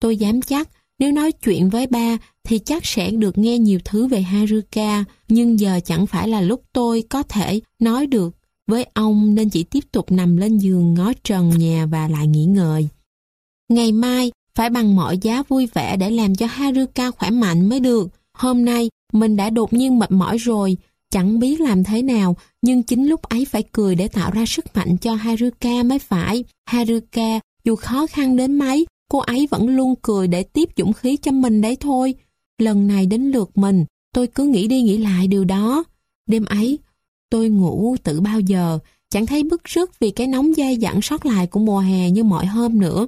Tôi dám chắc nếu nói chuyện với ba thì chắc sẽ được nghe nhiều thứ về Haruka, nhưng giờ chẳng phải là lúc tôi có thể nói được với ông nên chỉ tiếp tục nằm lên giường ngó trần nhà và lại nghỉ ngơi. Ngày mai phải bằng mọi giá vui vẻ để làm cho Haruka khỏe mạnh mới được. Hôm nay mình đã đột nhiên mệt mỏi rồi, chẳng biết làm thế nào, nhưng chính lúc ấy phải cười để tạo ra sức mạnh cho Haruka mới phải. Haruka, dù khó khăn đến mấy, cô ấy vẫn luôn cười để tiếp dũng khí cho mình đấy thôi. Lần này đến lượt mình, tôi cứ nghĩ đi nghĩ lại điều đó. Đêm ấy, tôi ngủ từ bao giờ, chẳng thấy bức rứt vì cái nóng dai dẳng sót lại của mùa hè như mọi hôm nữa.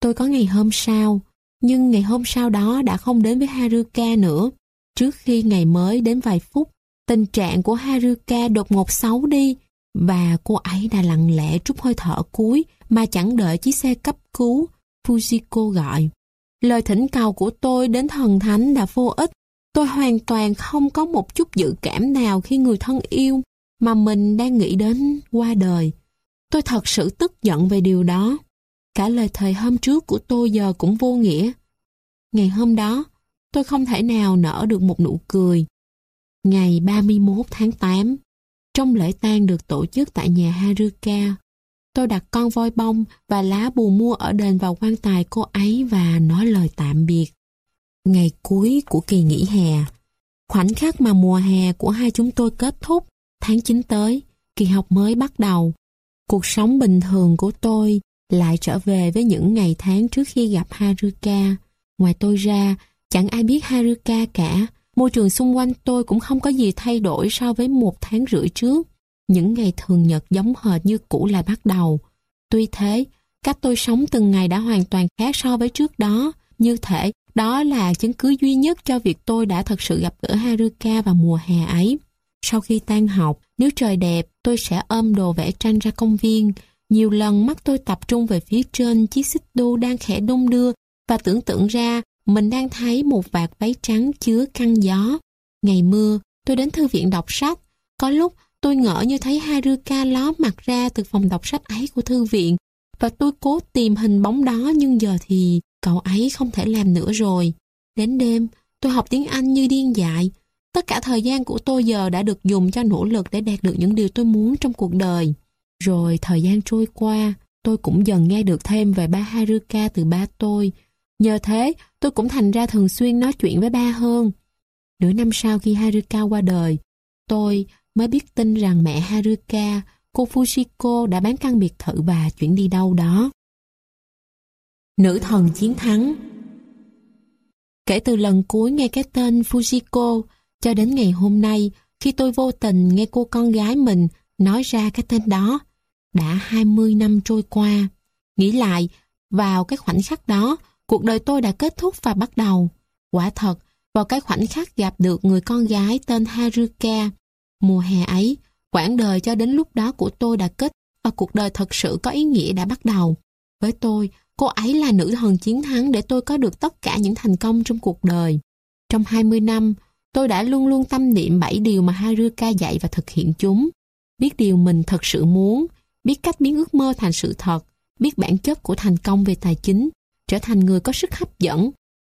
Tôi có ngày hôm sau, nhưng ngày hôm sau đó đã không đến với Haruka nữa. Trước khi ngày mới đến vài phút, tình trạng của Haruka đột ngột xấu đi và cô ấy đã lặng lẽ trút hơi thở cuối mà chẳng đợi chiếc xe cấp cứu Fujiko gọi. Lời thỉnh cầu của tôi đến thần thánh đã vô ích. Tôi hoàn toàn không có một chút dự cảm nào khi người thân yêu mà mình đang nghĩ đến qua đời. Tôi thật sự tức giận về điều đó. Cả lời thời hôm trước của tôi giờ cũng vô nghĩa. Ngày hôm đó, tôi không thể nào nở được một nụ cười. Ngày 31 tháng 8, trong lễ tang được tổ chức tại nhà Haruka, tôi đặt con voi bông và lá bù mua ở đền vào quan tài cô ấy và nói lời tạm biệt. Ngày cuối của kỳ nghỉ hè, khoảnh khắc mà mùa hè của hai chúng tôi kết thúc, tháng 9 tới, kỳ học mới bắt đầu. Cuộc sống bình thường của tôi lại trở về với những ngày tháng trước khi gặp Haruka. Ngoài tôi ra, chẳng ai biết Haruka cả. Môi trường xung quanh tôi cũng không có gì thay đổi so với một tháng rưỡi trước. Những ngày thường nhật giống hệt như cũ lại bắt đầu. Tuy thế, cách tôi sống từng ngày đã hoàn toàn khác so với trước đó. Như thể đó là chứng cứ duy nhất cho việc tôi đã thật sự gặp gỡ Haruka vào mùa hè ấy. Sau khi tan học, nếu trời đẹp, tôi sẽ ôm đồ vẽ tranh ra công viên. Nhiều lần mắt tôi tập trung về phía trên chiếc xích đu đang khẽ đung đưa và tưởng tượng ra mình đang thấy một vạt váy trắng chứa căng gió. Ngày mưa, tôi đến thư viện đọc sách. Có lúc tôi ngỡ như thấy Haruka ló mặt ra từ phòng đọc sách ấy của thư viện và tôi cố tìm hình bóng đó nhưng giờ thì cậu ấy không thể làm nữa rồi. Đến đêm, tôi học tiếng Anh như điên dại. Tất cả thời gian của tôi giờ đã được dùng cho nỗ lực để đạt được những điều tôi muốn trong cuộc đời. Rồi thời gian trôi qua, tôi cũng dần nghe được thêm về ba Haruka từ ba tôi. Nhờ thế, tôi cũng thành ra thường xuyên nói chuyện với ba hơn. Nửa năm sau khi Haruka qua đời, tôi mới biết tin rằng mẹ Haruka, cô Fujiko đã bán căn biệt thự và chuyển đi đâu đó. Nữ thần chiến thắng Kể từ lần cuối nghe cái tên Fujiko cho đến ngày hôm nay khi tôi vô tình nghe cô con gái mình nói ra cái tên đó, đã 20 năm trôi qua. Nghĩ lại, vào cái khoảnh khắc đó, cuộc đời tôi đã kết thúc và bắt đầu. Quả thật, vào cái khoảnh khắc gặp được người con gái tên Haruka, mùa hè ấy, quãng đời cho đến lúc đó của tôi đã kết và cuộc đời thật sự có ý nghĩa đã bắt đầu. Với tôi, cô ấy là nữ thần chiến thắng để tôi có được tất cả những thành công trong cuộc đời. Trong 20 năm, tôi đã luôn luôn tâm niệm bảy điều mà Haruka dạy và thực hiện chúng. Biết điều mình thật sự muốn, biết cách biến ước mơ thành sự thật, biết bản chất của thành công về tài chính, trở thành người có sức hấp dẫn,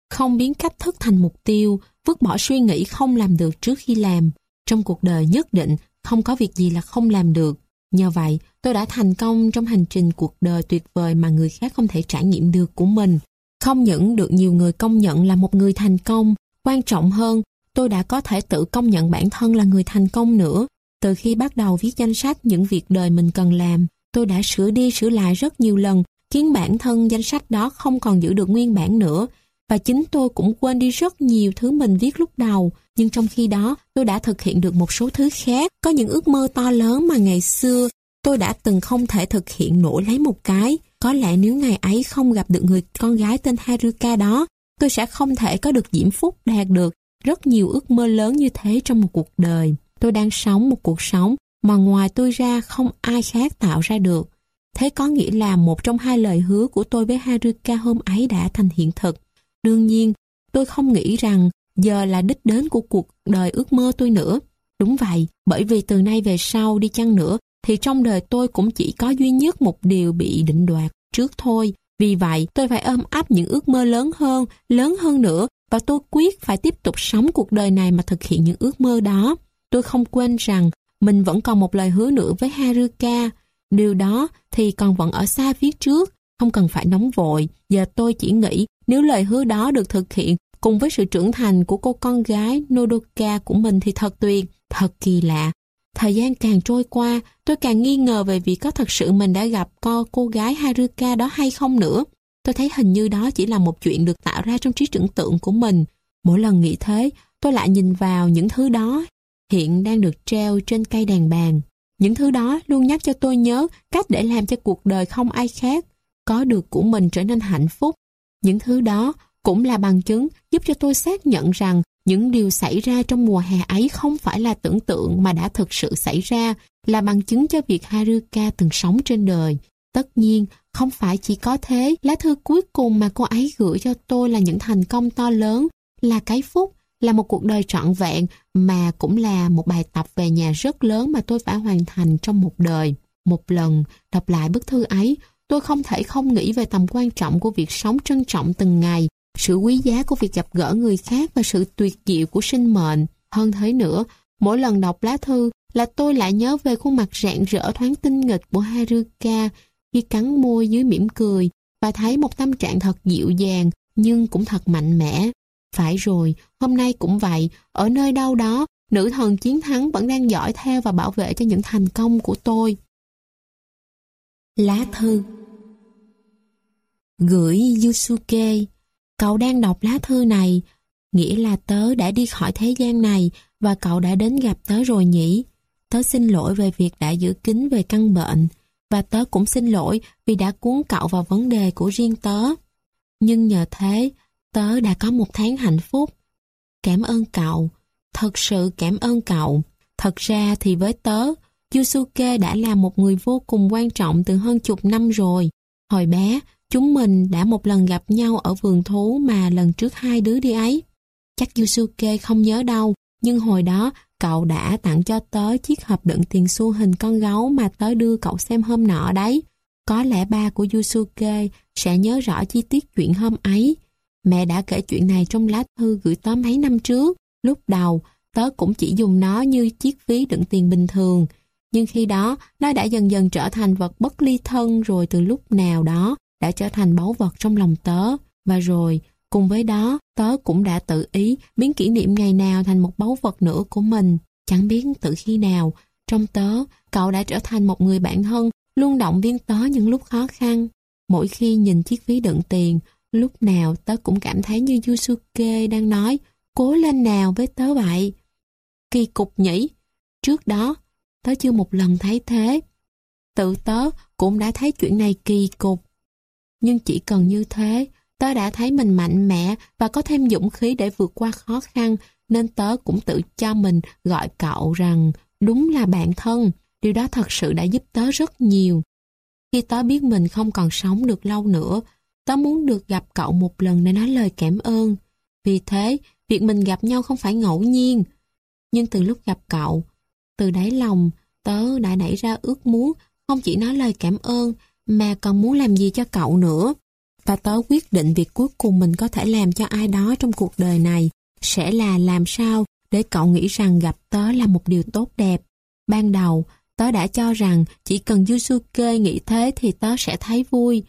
không biến cách thức thành mục tiêu, vứt bỏ suy nghĩ không làm được trước khi làm. Trong cuộc đời nhất định, không có việc gì là không làm được. Nhờ vậy, tôi đã thành công trong hành trình cuộc đời tuyệt vời mà người khác không thể trải nghiệm được của mình. Không những được nhiều người công nhận là một người thành công, quan trọng hơn, tôi đã có thể tự công nhận bản thân là người thành công nữa. Từ khi bắt đầu viết danh sách những việc đời mình cần làm, tôi đã sửa đi sửa lại rất nhiều lần, khiến bản thân danh sách đó không còn giữ được nguyên bản nữa. Và chính tôi cũng quên đi rất nhiều thứ mình viết lúc đầu, nhưng trong khi đó tôi đã thực hiện được một số thứ khác. Có những ước mơ to lớn mà ngày xưa tôi đã từng không thể thực hiện nổi lấy một cái. Có lẽ nếu ngày ấy không gặp được người con gái tên Haruka đó, tôi sẽ không thể có được diễm phúc đạt được rất nhiều ước mơ lớn như thế trong một cuộc đời. Tôi đang sống một cuộc sống mà ngoài tôi ra không ai khác tạo ra được. Thế có nghĩa là một trong hai lời hứa của tôi với Haruka hôm ấy đã thành hiện thực. Đương nhiên, tôi không nghĩ rằng giờ là đích đến của cuộc đời ước mơ tôi nữa. Đúng vậy, bởi vì từ nay về sau đi chăng nữa, thì trong đời tôi cũng chỉ có duy nhất một điều bị định đoạt trước thôi. Vì vậy, tôi phải ôm ấp những ước mơ lớn hơn, lớn hơn nữa, và tôi quyết phải tiếp tục sống cuộc đời này mà thực hiện những ước mơ đó. Tôi không quên rằng mình vẫn còn một lời hứa nữa với Haruka. Điều đó thì còn vẫn ở xa phía trước, không cần phải nóng vội. Giờ tôi chỉ nghĩ nếu lời hứa đó được thực hiện cùng với sự trưởng thành của cô con gái Nodoka của mình thì thật tuyệt, thật kỳ lạ. Thời gian càng trôi qua, tôi càng nghi ngờ về việc có thật sự mình đã gặp co cô gái Haruka đó hay không nữa. Tôi thấy hình như đó chỉ là một chuyện được tạo ra trong trí tưởng tượng của mình. Mỗi lần nghĩ thế, tôi lại nhìn vào những thứ đó hiện đang được treo trên cây đàn bàn. Những thứ đó luôn nhắc cho tôi nhớ cách để làm cho cuộc đời không ai khác có được của mình trở nên hạnh phúc. Những thứ đó cũng là bằng chứng giúp cho tôi xác nhận rằng những điều xảy ra trong mùa hè ấy không phải là tưởng tượng mà đã thực sự xảy ra, là bằng chứng cho việc Haruka từng sống trên đời. Tất nhiên, không phải chỉ có thế, lá thư cuối cùng mà cô ấy gửi cho tôi là những thành công to lớn, là cái phúc, là một cuộc đời trọn vẹn mà cũng là một bài tập về nhà rất lớn mà tôi phải hoàn thành trong một đời. Một lần đọc lại bức thư ấy, tôi không thể không nghĩ về tầm quan trọng của việc sống trân trọng từng ngày, sự quý giá của việc gặp gỡ người khác và sự tuyệt diệu của sinh mệnh. Hơn thế nữa, mỗi lần đọc lá thư là tôi lại nhớ về khuôn mặt rạng rỡ thoáng tinh nghịch của Haruka khi cắn môi dưới mỉm cười và thấy một tâm trạng thật dịu dàng nhưng cũng thật mạnh mẽ. Phải rồi, hôm nay cũng vậy, ở nơi đâu đó, nữ thần chiến thắng vẫn đang dõi theo và bảo vệ cho những thành công của tôi. Lá thư Gửi Yusuke Cậu đang đọc lá thư này, nghĩa là tớ đã đi khỏi thế gian này và cậu đã đến gặp tớ rồi nhỉ. Tớ xin lỗi về việc đã giữ kín về căn bệnh và tớ cũng xin lỗi vì đã cuốn cậu vào vấn đề của riêng tớ. Nhưng nhờ thế, tớ đã có một tháng hạnh phúc. Cảm ơn cậu, thật sự cảm ơn cậu. Thật ra thì với tớ, Yusuke đã là một người vô cùng quan trọng từ hơn chục năm rồi. Hồi bé, chúng mình đã một lần gặp nhau ở vườn thú mà lần trước hai đứa đi ấy. Chắc Yusuke không nhớ đâu, nhưng hồi đó cậu đã tặng cho tớ chiếc hộp đựng tiền xu hình con gấu mà tớ đưa cậu xem hôm nọ đấy. Có lẽ ba của Yusuke sẽ nhớ rõ chi tiết chuyện hôm ấy. Mẹ đã kể chuyện này trong lá thư gửi tớ mấy năm trước. Lúc đầu, tớ cũng chỉ dùng nó như chiếc ví đựng tiền bình thường. Nhưng khi đó, nó đã dần dần trở thành vật bất ly thân rồi từ lúc nào đó đã trở thành báu vật trong lòng tớ. Và rồi, cùng với đó, tớ cũng đã tự ý biến kỷ niệm ngày nào thành một báu vật nữa của mình. Chẳng biết từ khi nào, trong tớ, cậu đã trở thành một người bạn thân, luôn động viên tớ những lúc khó khăn. Mỗi khi nhìn chiếc ví đựng tiền, lúc nào tớ cũng cảm thấy như Yusuke đang nói, cố lên nào với tớ vậy. Kỳ cục nhỉ? Trước đó, tớ chưa một lần thấy thế. Tự tớ cũng đã thấy chuyện này kỳ cục. Nhưng chỉ cần như thế, tớ đã thấy mình mạnh mẽ và có thêm dũng khí để vượt qua khó khăn, nên tớ cũng tự cho mình gọi cậu rằng đúng là bạn thân. Điều đó thật sự đã giúp tớ rất nhiều. Khi tớ biết mình không còn sống được lâu nữa, tớ muốn được gặp cậu một lần để nói lời cảm ơn. Vì thế, việc mình gặp nhau không phải ngẫu nhiên. Nhưng từ lúc gặp cậu, từ đáy lòng, tớ đã nảy ra ước muốn không chỉ nói lời cảm ơn mà còn muốn làm gì cho cậu nữa. Và tớ quyết định việc cuối cùng mình có thể làm cho ai đó trong cuộc đời này sẽ là làm sao để cậu nghĩ rằng gặp tớ là một điều tốt đẹp. Ban đầu, tớ đã cho rằng chỉ cần Yusuke nghĩ thế thì tớ sẽ thấy vui,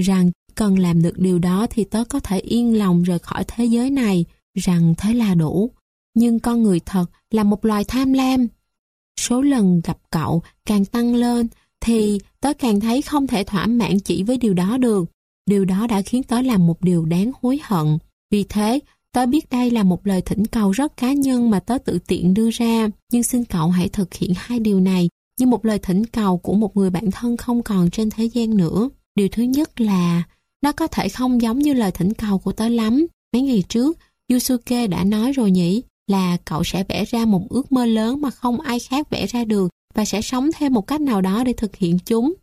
rằng cần làm được điều đó thì tớ có thể yên lòng rời khỏi thế giới này, rằng thế là đủ. Nhưng con người thật là một loài tham lam. Số lần gặp cậu càng tăng lên thì tớ càng thấy không thể thỏa mãn chỉ với điều đó được. Điều đó đã khiến tớ làm một điều đáng hối hận. Vì thế, tớ biết đây là một lời thỉnh cầu rất cá nhân mà tớ tự tiện đưa ra, nhưng xin cậu hãy thực hiện hai điều này như một lời thỉnh cầu của một người bạn thân không còn trên thế gian nữa. Điều thứ nhất là nó có thể không giống như lời thỉnh cầu của tớ lắm. Mấy ngày trước, Yusuke đã nói rồi nhỉ, là cậu sẽ vẽ ra một ước mơ lớn mà không ai khác vẽ ra được và sẽ sống theo một cách nào đó để thực hiện chúng.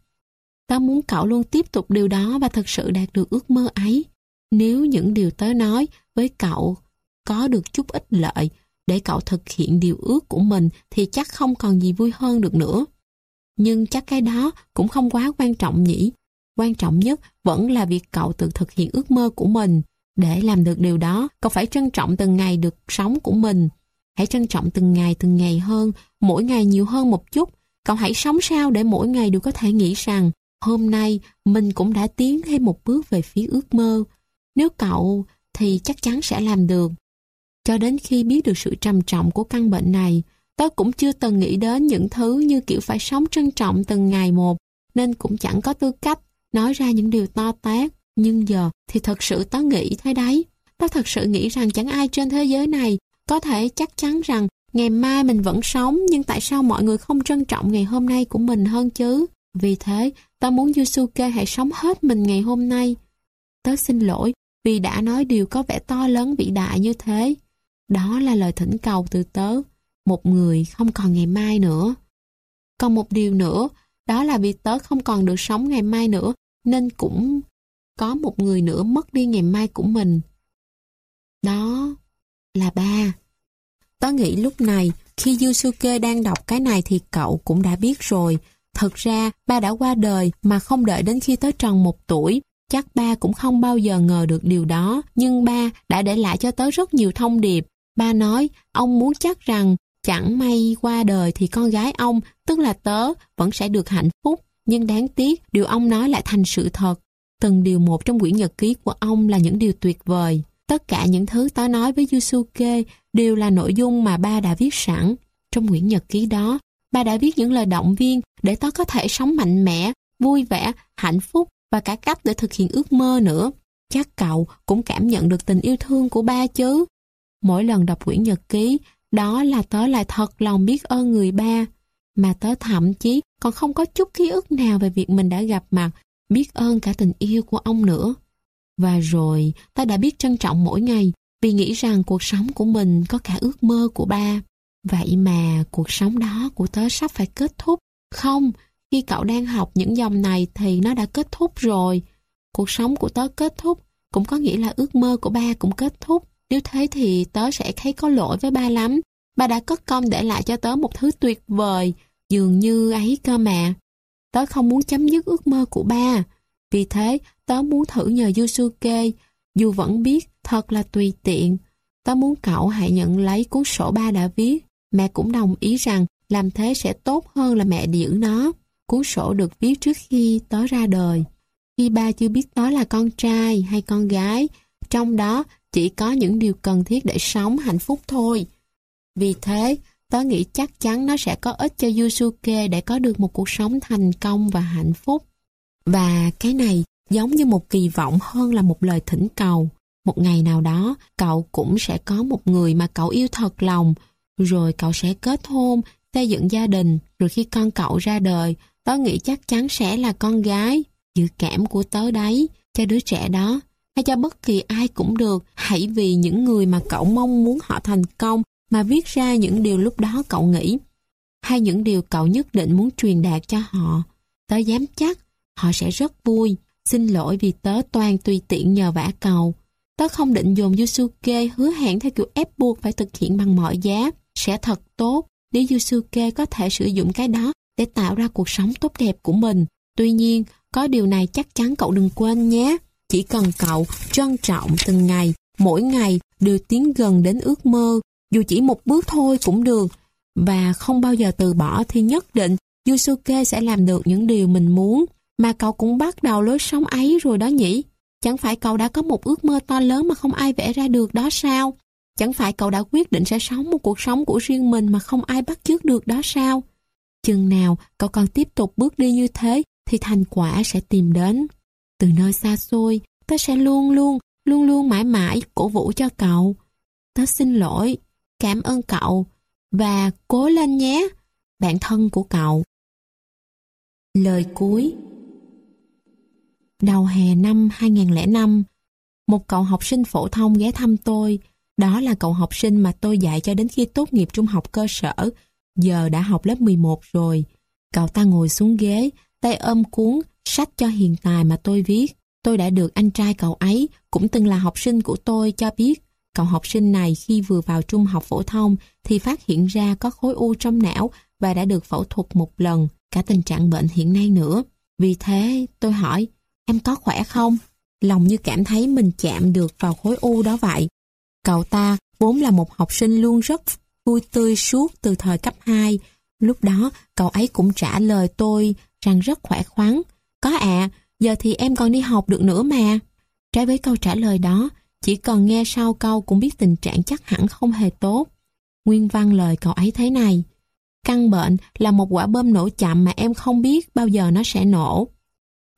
Tớ muốn cậu luôn tiếp tục điều đó và thực sự đạt được ước mơ ấy. Nếu những điều tớ nói với cậu có được chút ít lợi để cậu thực hiện điều ước của mình thì chắc không còn gì vui hơn được nữa. Nhưng chắc cái đó cũng không quá quan trọng nhỉ. Quan trọng nhất vẫn là việc cậu tự thực hiện ước mơ của mình. Để làm được điều đó, cậu phải trân trọng từng ngày được sống của mình. Hãy trân trọng từng ngày từng ngày hơn, mỗi ngày nhiều hơn một chút. Cậu hãy sống sao để mỗi ngày đều có thể nghĩ rằng hôm nay mình cũng đã tiến thêm một bước về phía ước mơ. Nếu cậu thì chắc chắn sẽ làm được. Cho đến khi biết được sự trầm trọng của căn bệnh này, tớ cũng chưa từng nghĩ đến những thứ như kiểu phải sống trân trọng từng ngày một, nên cũng chẳng có tư cách nói ra những điều to tát. Nhưng giờ thì thật sự tớ nghĩ thế đấy. Tớ thật sự nghĩ rằng chẳng ai trên thế giới này có thể chắc chắn rằng ngày mai mình vẫn sống nhưng tại sao mọi người không trân trọng ngày hôm nay của mình hơn chứ? Vì thế, tớ muốn Yusuke hãy sống hết mình ngày hôm nay. Tớ xin lỗi vì đã nói điều có vẻ to lớn vĩ đại như thế. Đó là lời thỉnh cầu từ tớ. Một người không còn ngày mai nữa. Còn một điều nữa, đó là vì tớ không còn được sống ngày mai nữa, nên cũng có một người nữa mất đi ngày mai của mình. Đó là ba. Tớ nghĩ lúc này, khi Yusuke đang đọc cái này thì cậu cũng đã biết rồi. Thật ra, ba đã qua đời mà không đợi đến khi tớ tròn một tuổi. Chắc ba cũng không bao giờ ngờ được điều đó, nhưng ba đã để lại cho tớ rất nhiều thông điệp. Ba nói, ông muốn chắc rằng chẳng may qua đời thì con gái ông, tức là tớ, vẫn sẽ được hạnh phúc. Nhưng đáng tiếc, điều ông nói lại thành sự thật. Từng điều một trong quyển nhật ký của ông là những điều tuyệt vời. Tất cả những thứ tớ nói với Yusuke đều là nội dung mà ba đã viết sẵn. Trong quyển nhật ký đó, ba đã viết những lời động viên để tớ có thể sống mạnh mẽ, vui vẻ, hạnh phúc và cả cách để thực hiện ước mơ nữa. Chắc cậu cũng cảm nhận được tình yêu thương của ba chứ. Mỗi lần đọc quyển nhật ký, đó là tớ lại thật lòng biết ơn người ba. Mà tớ thậm chí còn không có chút ký ức nào về việc mình đã gặp mặt, biết ơn cả tình yêu của ông nữa. Và rồi, ta đã biết trân trọng mỗi ngày vì nghĩ rằng cuộc sống của mình có cả ước mơ của ba. Vậy mà cuộc sống đó của tớ sắp phải kết thúc. Không, khi cậu đang học những dòng này thì nó đã kết thúc rồi. Cuộc sống của tớ kết thúc, cũng có nghĩa là ước mơ của ba cũng kết thúc. Nếu thế thì tớ sẽ thấy có lỗi với ba lắm. Ba đã cất công để lại cho tớ một thứ tuyệt vời, dường như ấy cơ mà. Tớ không muốn chấm dứt ước mơ của ba. Vì thế, tớ muốn thử nhờ Yusuke, dù vẫn biết thật là tùy tiện. Tớ muốn cậu hãy nhận lấy cuốn sổ ba đã viết. Mẹ cũng đồng ý rằng làm thế sẽ tốt hơn là mẹ giữ nó. Cuốn sổ được viết trước khi tớ ra đời. Khi ba chưa biết tớ là con trai hay con gái, trong đó chỉ có những điều cần thiết để sống hạnh phúc thôi. Vì thế, tớ nghĩ chắc chắn nó sẽ có ích cho Yusuke để có được một cuộc sống thành công và hạnh phúc. Và cái này giống như một kỳ vọng hơn là một lời thỉnh cầu. Một ngày nào đó, cậu cũng sẽ có một người mà cậu yêu thật lòng, rồi cậu sẽ kết hôn, xây dựng gia đình, rồi khi con cậu ra đời, tớ nghĩ chắc chắn sẽ là con gái. Dự cảm của tớ đấy, cho đứa trẻ đó, hay cho bất kỳ ai cũng được, hãy vì những người mà cậu mong muốn họ thành công mà viết ra những điều lúc đó cậu nghĩ, hay những điều cậu nhất định muốn truyền đạt cho họ. Tớ dám chắc họ sẽ rất vui. Xin lỗi vì tớ toàn tùy tiện nhờ vả cầu. Tớ không định dồn Yusuke hứa hẹn theo kiểu ép buộc phải thực hiện bằng mọi giá. Sẽ thật tốt nếu Yusuke có thể sử dụng cái đó để tạo ra cuộc sống tốt đẹp của mình. Tuy nhiên, có điều này chắc chắn cậu đừng quên nhé. Chỉ cần cậu trân trọng từng ngày, mỗi ngày đều tiến gần đến ước mơ, dù chỉ một bước thôi cũng được. Và không bao giờ từ bỏ thì nhất định Yusuke sẽ làm được những điều mình muốn. Mà cậu cũng bắt đầu lối sống ấy rồi đó nhỉ? Chẳng phải cậu đã có một ước mơ to lớn mà không ai vẽ ra được đó sao? Chẳng phải cậu đã quyết định sẽ sống một cuộc sống của riêng mình mà không ai bắt chước được đó sao? Chừng nào cậu còn tiếp tục bước đi như thế thì thành quả sẽ tìm đến. Từ nơi xa xôi, tớ sẽ luôn luôn, luôn luôn mãi mãi cổ vũ cho cậu. Tớ xin lỗi, cảm ơn cậu và cố lên nhé, bạn thân của cậu. Lời cuối Đầu hè năm 2005, một cậu học sinh phổ thông ghé thăm tôi. Đó là cậu học sinh mà tôi dạy cho đến khi tốt nghiệp trung học cơ sở. Giờ đã học lớp 11 rồi. Cậu ta ngồi xuống ghế, tay ôm cuốn sách cho hiện tài mà tôi viết. Tôi đã được anh trai cậu ấy, cũng từng là học sinh của tôi, cho biết. Cậu học sinh này khi vừa vào trung học phổ thông thì phát hiện ra có khối u trong não và đã được phẫu thuật một lần, cả tình trạng bệnh hiện nay nữa. Vì thế, tôi hỏi, em có khỏe không? Lòng như cảm thấy mình chạm được vào khối u đó vậy. Cậu ta vốn là một học sinh luôn rất vui tươi suốt từ thời cấp 2. Lúc đó, cậu ấy cũng trả lời tôi rằng rất khỏe khoắn. Có ạ, à, giờ thì em còn đi học được nữa mà. Trái với câu trả lời đó, chỉ cần nghe sau câu cũng biết tình trạng chắc hẳn không hề tốt. Nguyên văn lời cậu ấy thế này. Căn bệnh là một quả bơm nổ chậm mà em không biết bao giờ nó sẽ nổ.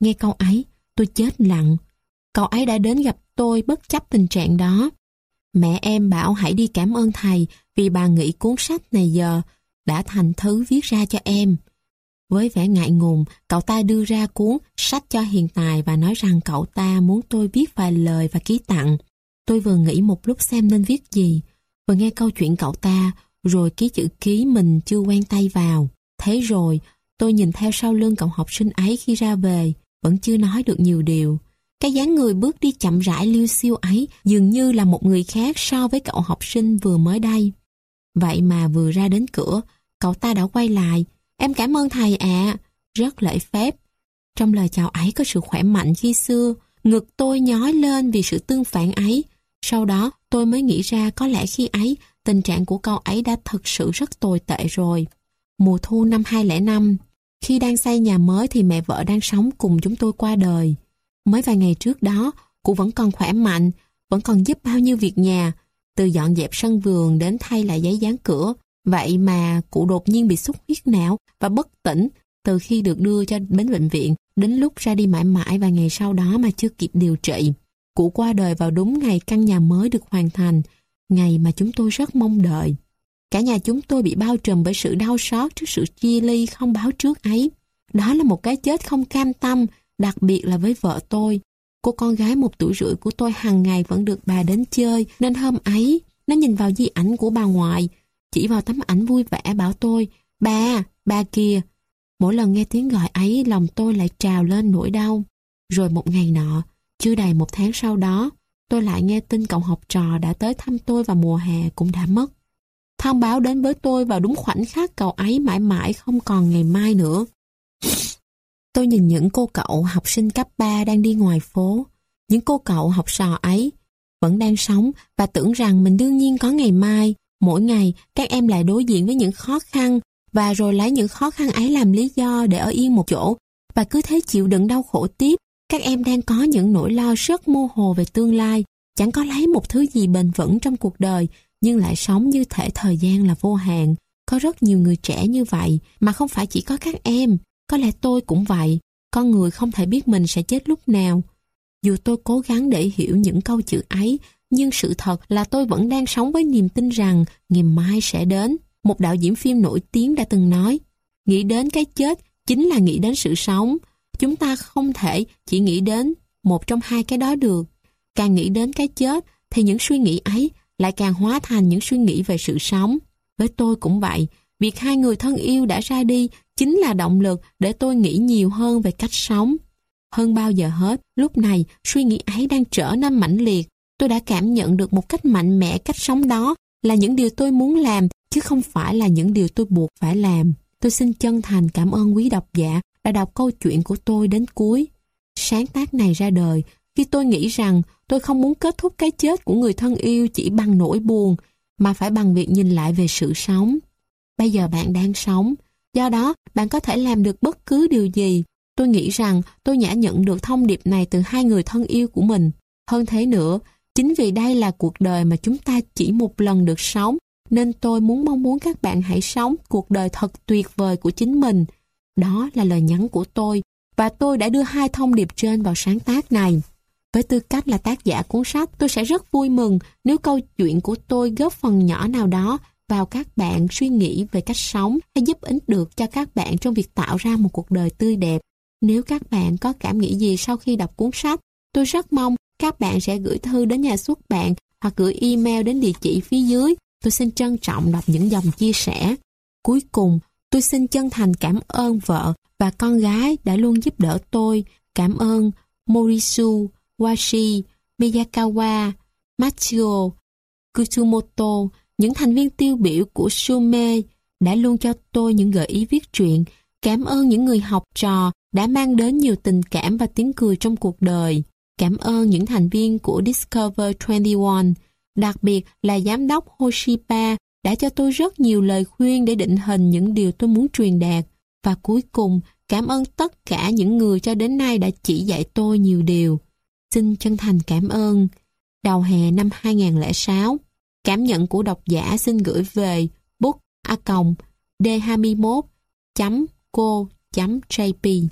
Nghe câu ấy, tôi chết lặng. Cậu ấy đã đến gặp tôi bất chấp tình trạng đó. Mẹ em bảo hãy đi cảm ơn thầy vì bà nghĩ cuốn sách này giờ đã thành thứ viết ra cho em. Với vẻ ngại ngùng, cậu ta đưa ra cuốn sách cho hiện tài và nói rằng cậu ta muốn tôi viết vài lời và ký tặng. Tôi vừa nghĩ một lúc xem nên viết gì, vừa nghe câu chuyện cậu ta, rồi ký chữ ký mình chưa quen tay vào. Thế rồi, tôi nhìn theo sau lưng cậu học sinh ấy khi ra về, vẫn chưa nói được nhiều điều. Cái dáng người bước đi chậm rãi liêu siêu ấy dường như là một người khác so với cậu học sinh vừa mới đây. Vậy mà vừa ra đến cửa, cậu ta đã quay lại. Em cảm ơn thầy ạ. Rất lễ phép. Trong lời chào ấy có sự khỏe mạnh khi xưa. Ngực tôi nhói lên vì sự tương phản ấy. Sau đó tôi mới nghĩ ra có lẽ khi ấy tình trạng của cậu ấy đã thực sự rất tồi tệ rồi. Mùa thu năm 2005, khi đang xây nhà mới thì mẹ vợ đang sống cùng chúng tôi qua đời. Mới vài ngày trước đó, cụ vẫn còn khỏe mạnh, vẫn còn giúp bao nhiêu việc nhà, từ dọn dẹp sân vườn đến thay lại giấy dán cửa. Vậy mà cụ đột nhiên bị xuất huyết não và bất tỉnh từ khi được đưa cho đến bệnh viện đến lúc ra đi mãi mãi vài ngày sau đó mà chưa kịp điều trị. Cụ qua đời vào đúng ngày căn nhà mới được hoàn thành, ngày mà chúng tôi rất mong đợi. Cả nhà chúng tôi bị bao trùm bởi sự đau xót trước sự chia ly không báo trước ấy. Đó là một cái chết không cam tâm, đặc biệt là với vợ tôi. Cô con gái một tuổi rưỡi của tôi hàng ngày vẫn được bà đến chơi, nên hôm ấy, nó nhìn vào di ảnh của bà ngoại, chỉ vào tấm ảnh vui vẻ bảo tôi, "bà, bà kia. Mỗi lần nghe tiếng gọi ấy, lòng tôi lại trào lên nỗi đau. Rồi một ngày nọ, chưa đầy một tháng sau đó, tôi lại nghe tin cậu học trò đã tới thăm tôi vào mùa hè cũng đã mất. Thông báo đến với tôi vào đúng khoảnh khắc cậu ấy mãi mãi không còn ngày mai nữa. Tôi nhìn những cô cậu học sinh cấp 3 đang đi ngoài phố. Những cô cậu học trò ấy vẫn đang sống và tưởng rằng mình đương nhiên có ngày mai. Mỗi ngày, các em lại đối diện với những khó khăn và rồi lấy những khó khăn ấy làm lý do để ở yên một chỗ và cứ thế chịu đựng đau khổ tiếp. Các em đang có những nỗi lo rất mô hồ về tương lai, chẳng có lấy một thứ gì bền vững trong cuộc đời, nhưng lại sống như thể thời gian là vô hạn. Có rất nhiều người trẻ như vậy, mà không phải chỉ có các em. Có lẽ tôi cũng vậy. Con người không thể biết mình sẽ chết lúc nào. Dù tôi cố gắng để hiểu những câu chữ ấy, nhưng sự thật là tôi vẫn đang sống với niềm tin rằng ngày mai sẽ đến. Một đạo diễn phim nổi tiếng đã từng nói, nghĩ đến cái chết chính là nghĩ đến sự sống. Chúng ta không thể chỉ nghĩ đến một trong hai cái đó được. Càng nghĩ đến cái chết thì những suy nghĩ ấy lại càng hóa thành những suy nghĩ về sự sống. Với tôi cũng vậy, việc hai người thân yêu đã ra đi chính là động lực để tôi nghĩ nhiều hơn về cách sống. Hơn bao giờ hết, lúc này suy nghĩ ấy đang trở nên mãnh liệt. Tôi đã cảm nhận được một cách mạnh mẽ cách sống đó là những điều tôi muốn làm chứ không phải là những điều tôi buộc phải làm. Tôi xin chân thành cảm ơn quý độc giả đã đọc câu chuyện của tôi đến cuối. Sáng tác này ra đời khi tôi nghĩ rằng tôi không muốn kết thúc cái chết của người thân yêu chỉ bằng nỗi buồn mà phải bằng việc nhìn lại về sự sống. Bây giờ bạn đang sống, do đó bạn có thể làm được bất cứ điều gì. Tôi nghĩ rằng tôi đã nhận được thông điệp này từ hai người thân yêu của mình. Hơn thế nữa, chính vì đây là cuộc đời mà chúng ta chỉ một lần được sống, nên tôi muốn mong muốn các bạn hãy sống cuộc đời thật tuyệt vời của chính mình. Đó là lời nhắn của tôi, và tôi đã đưa hai thông điệp trên vào sáng tác này. Với tư cách là tác giả cuốn sách, tôi sẽ rất vui mừng nếu câu chuyện của tôi góp phần nhỏ nào đó vào các bạn suy nghĩ về cách sống hay giúp ích được cho các bạn trong việc tạo ra một cuộc đời tươi đẹp. Nếu các bạn có cảm nghĩ gì sau khi đọc cuốn sách, tôi rất mong các bạn sẽ gửi thư đến nhà xuất bản hoặc gửi email đến địa chỉ phía dưới. Tôi xin trân trọng đọc những dòng chia sẻ. Cuối cùng, tôi xin chân thành cảm ơn vợ và con gái đã luôn giúp đỡ tôi. Cảm ơn Morisu, Washi, Miyakawa, Machio, Kutsumoto những thành viên tiêu biểu của Sume đã luôn cho tôi những gợi ý viết truyện. Cảm ơn những người học trò đã mang đến nhiều tình cảm và tiếng cười trong cuộc đời. Cảm ơn những thành viên của Discover 21, đặc biệt là giám đốc Hoshiba đã cho tôi rất nhiều lời khuyên để định hình những điều tôi muốn truyền đạt. Và cuối cùng, cảm ơn tất cả những người cho đến nay đã chỉ dạy tôi nhiều điều. Xin chân thành cảm ơn. Đầu hè năm 2006, cảm nhận của độc giả xin gửi về book a d21 co jp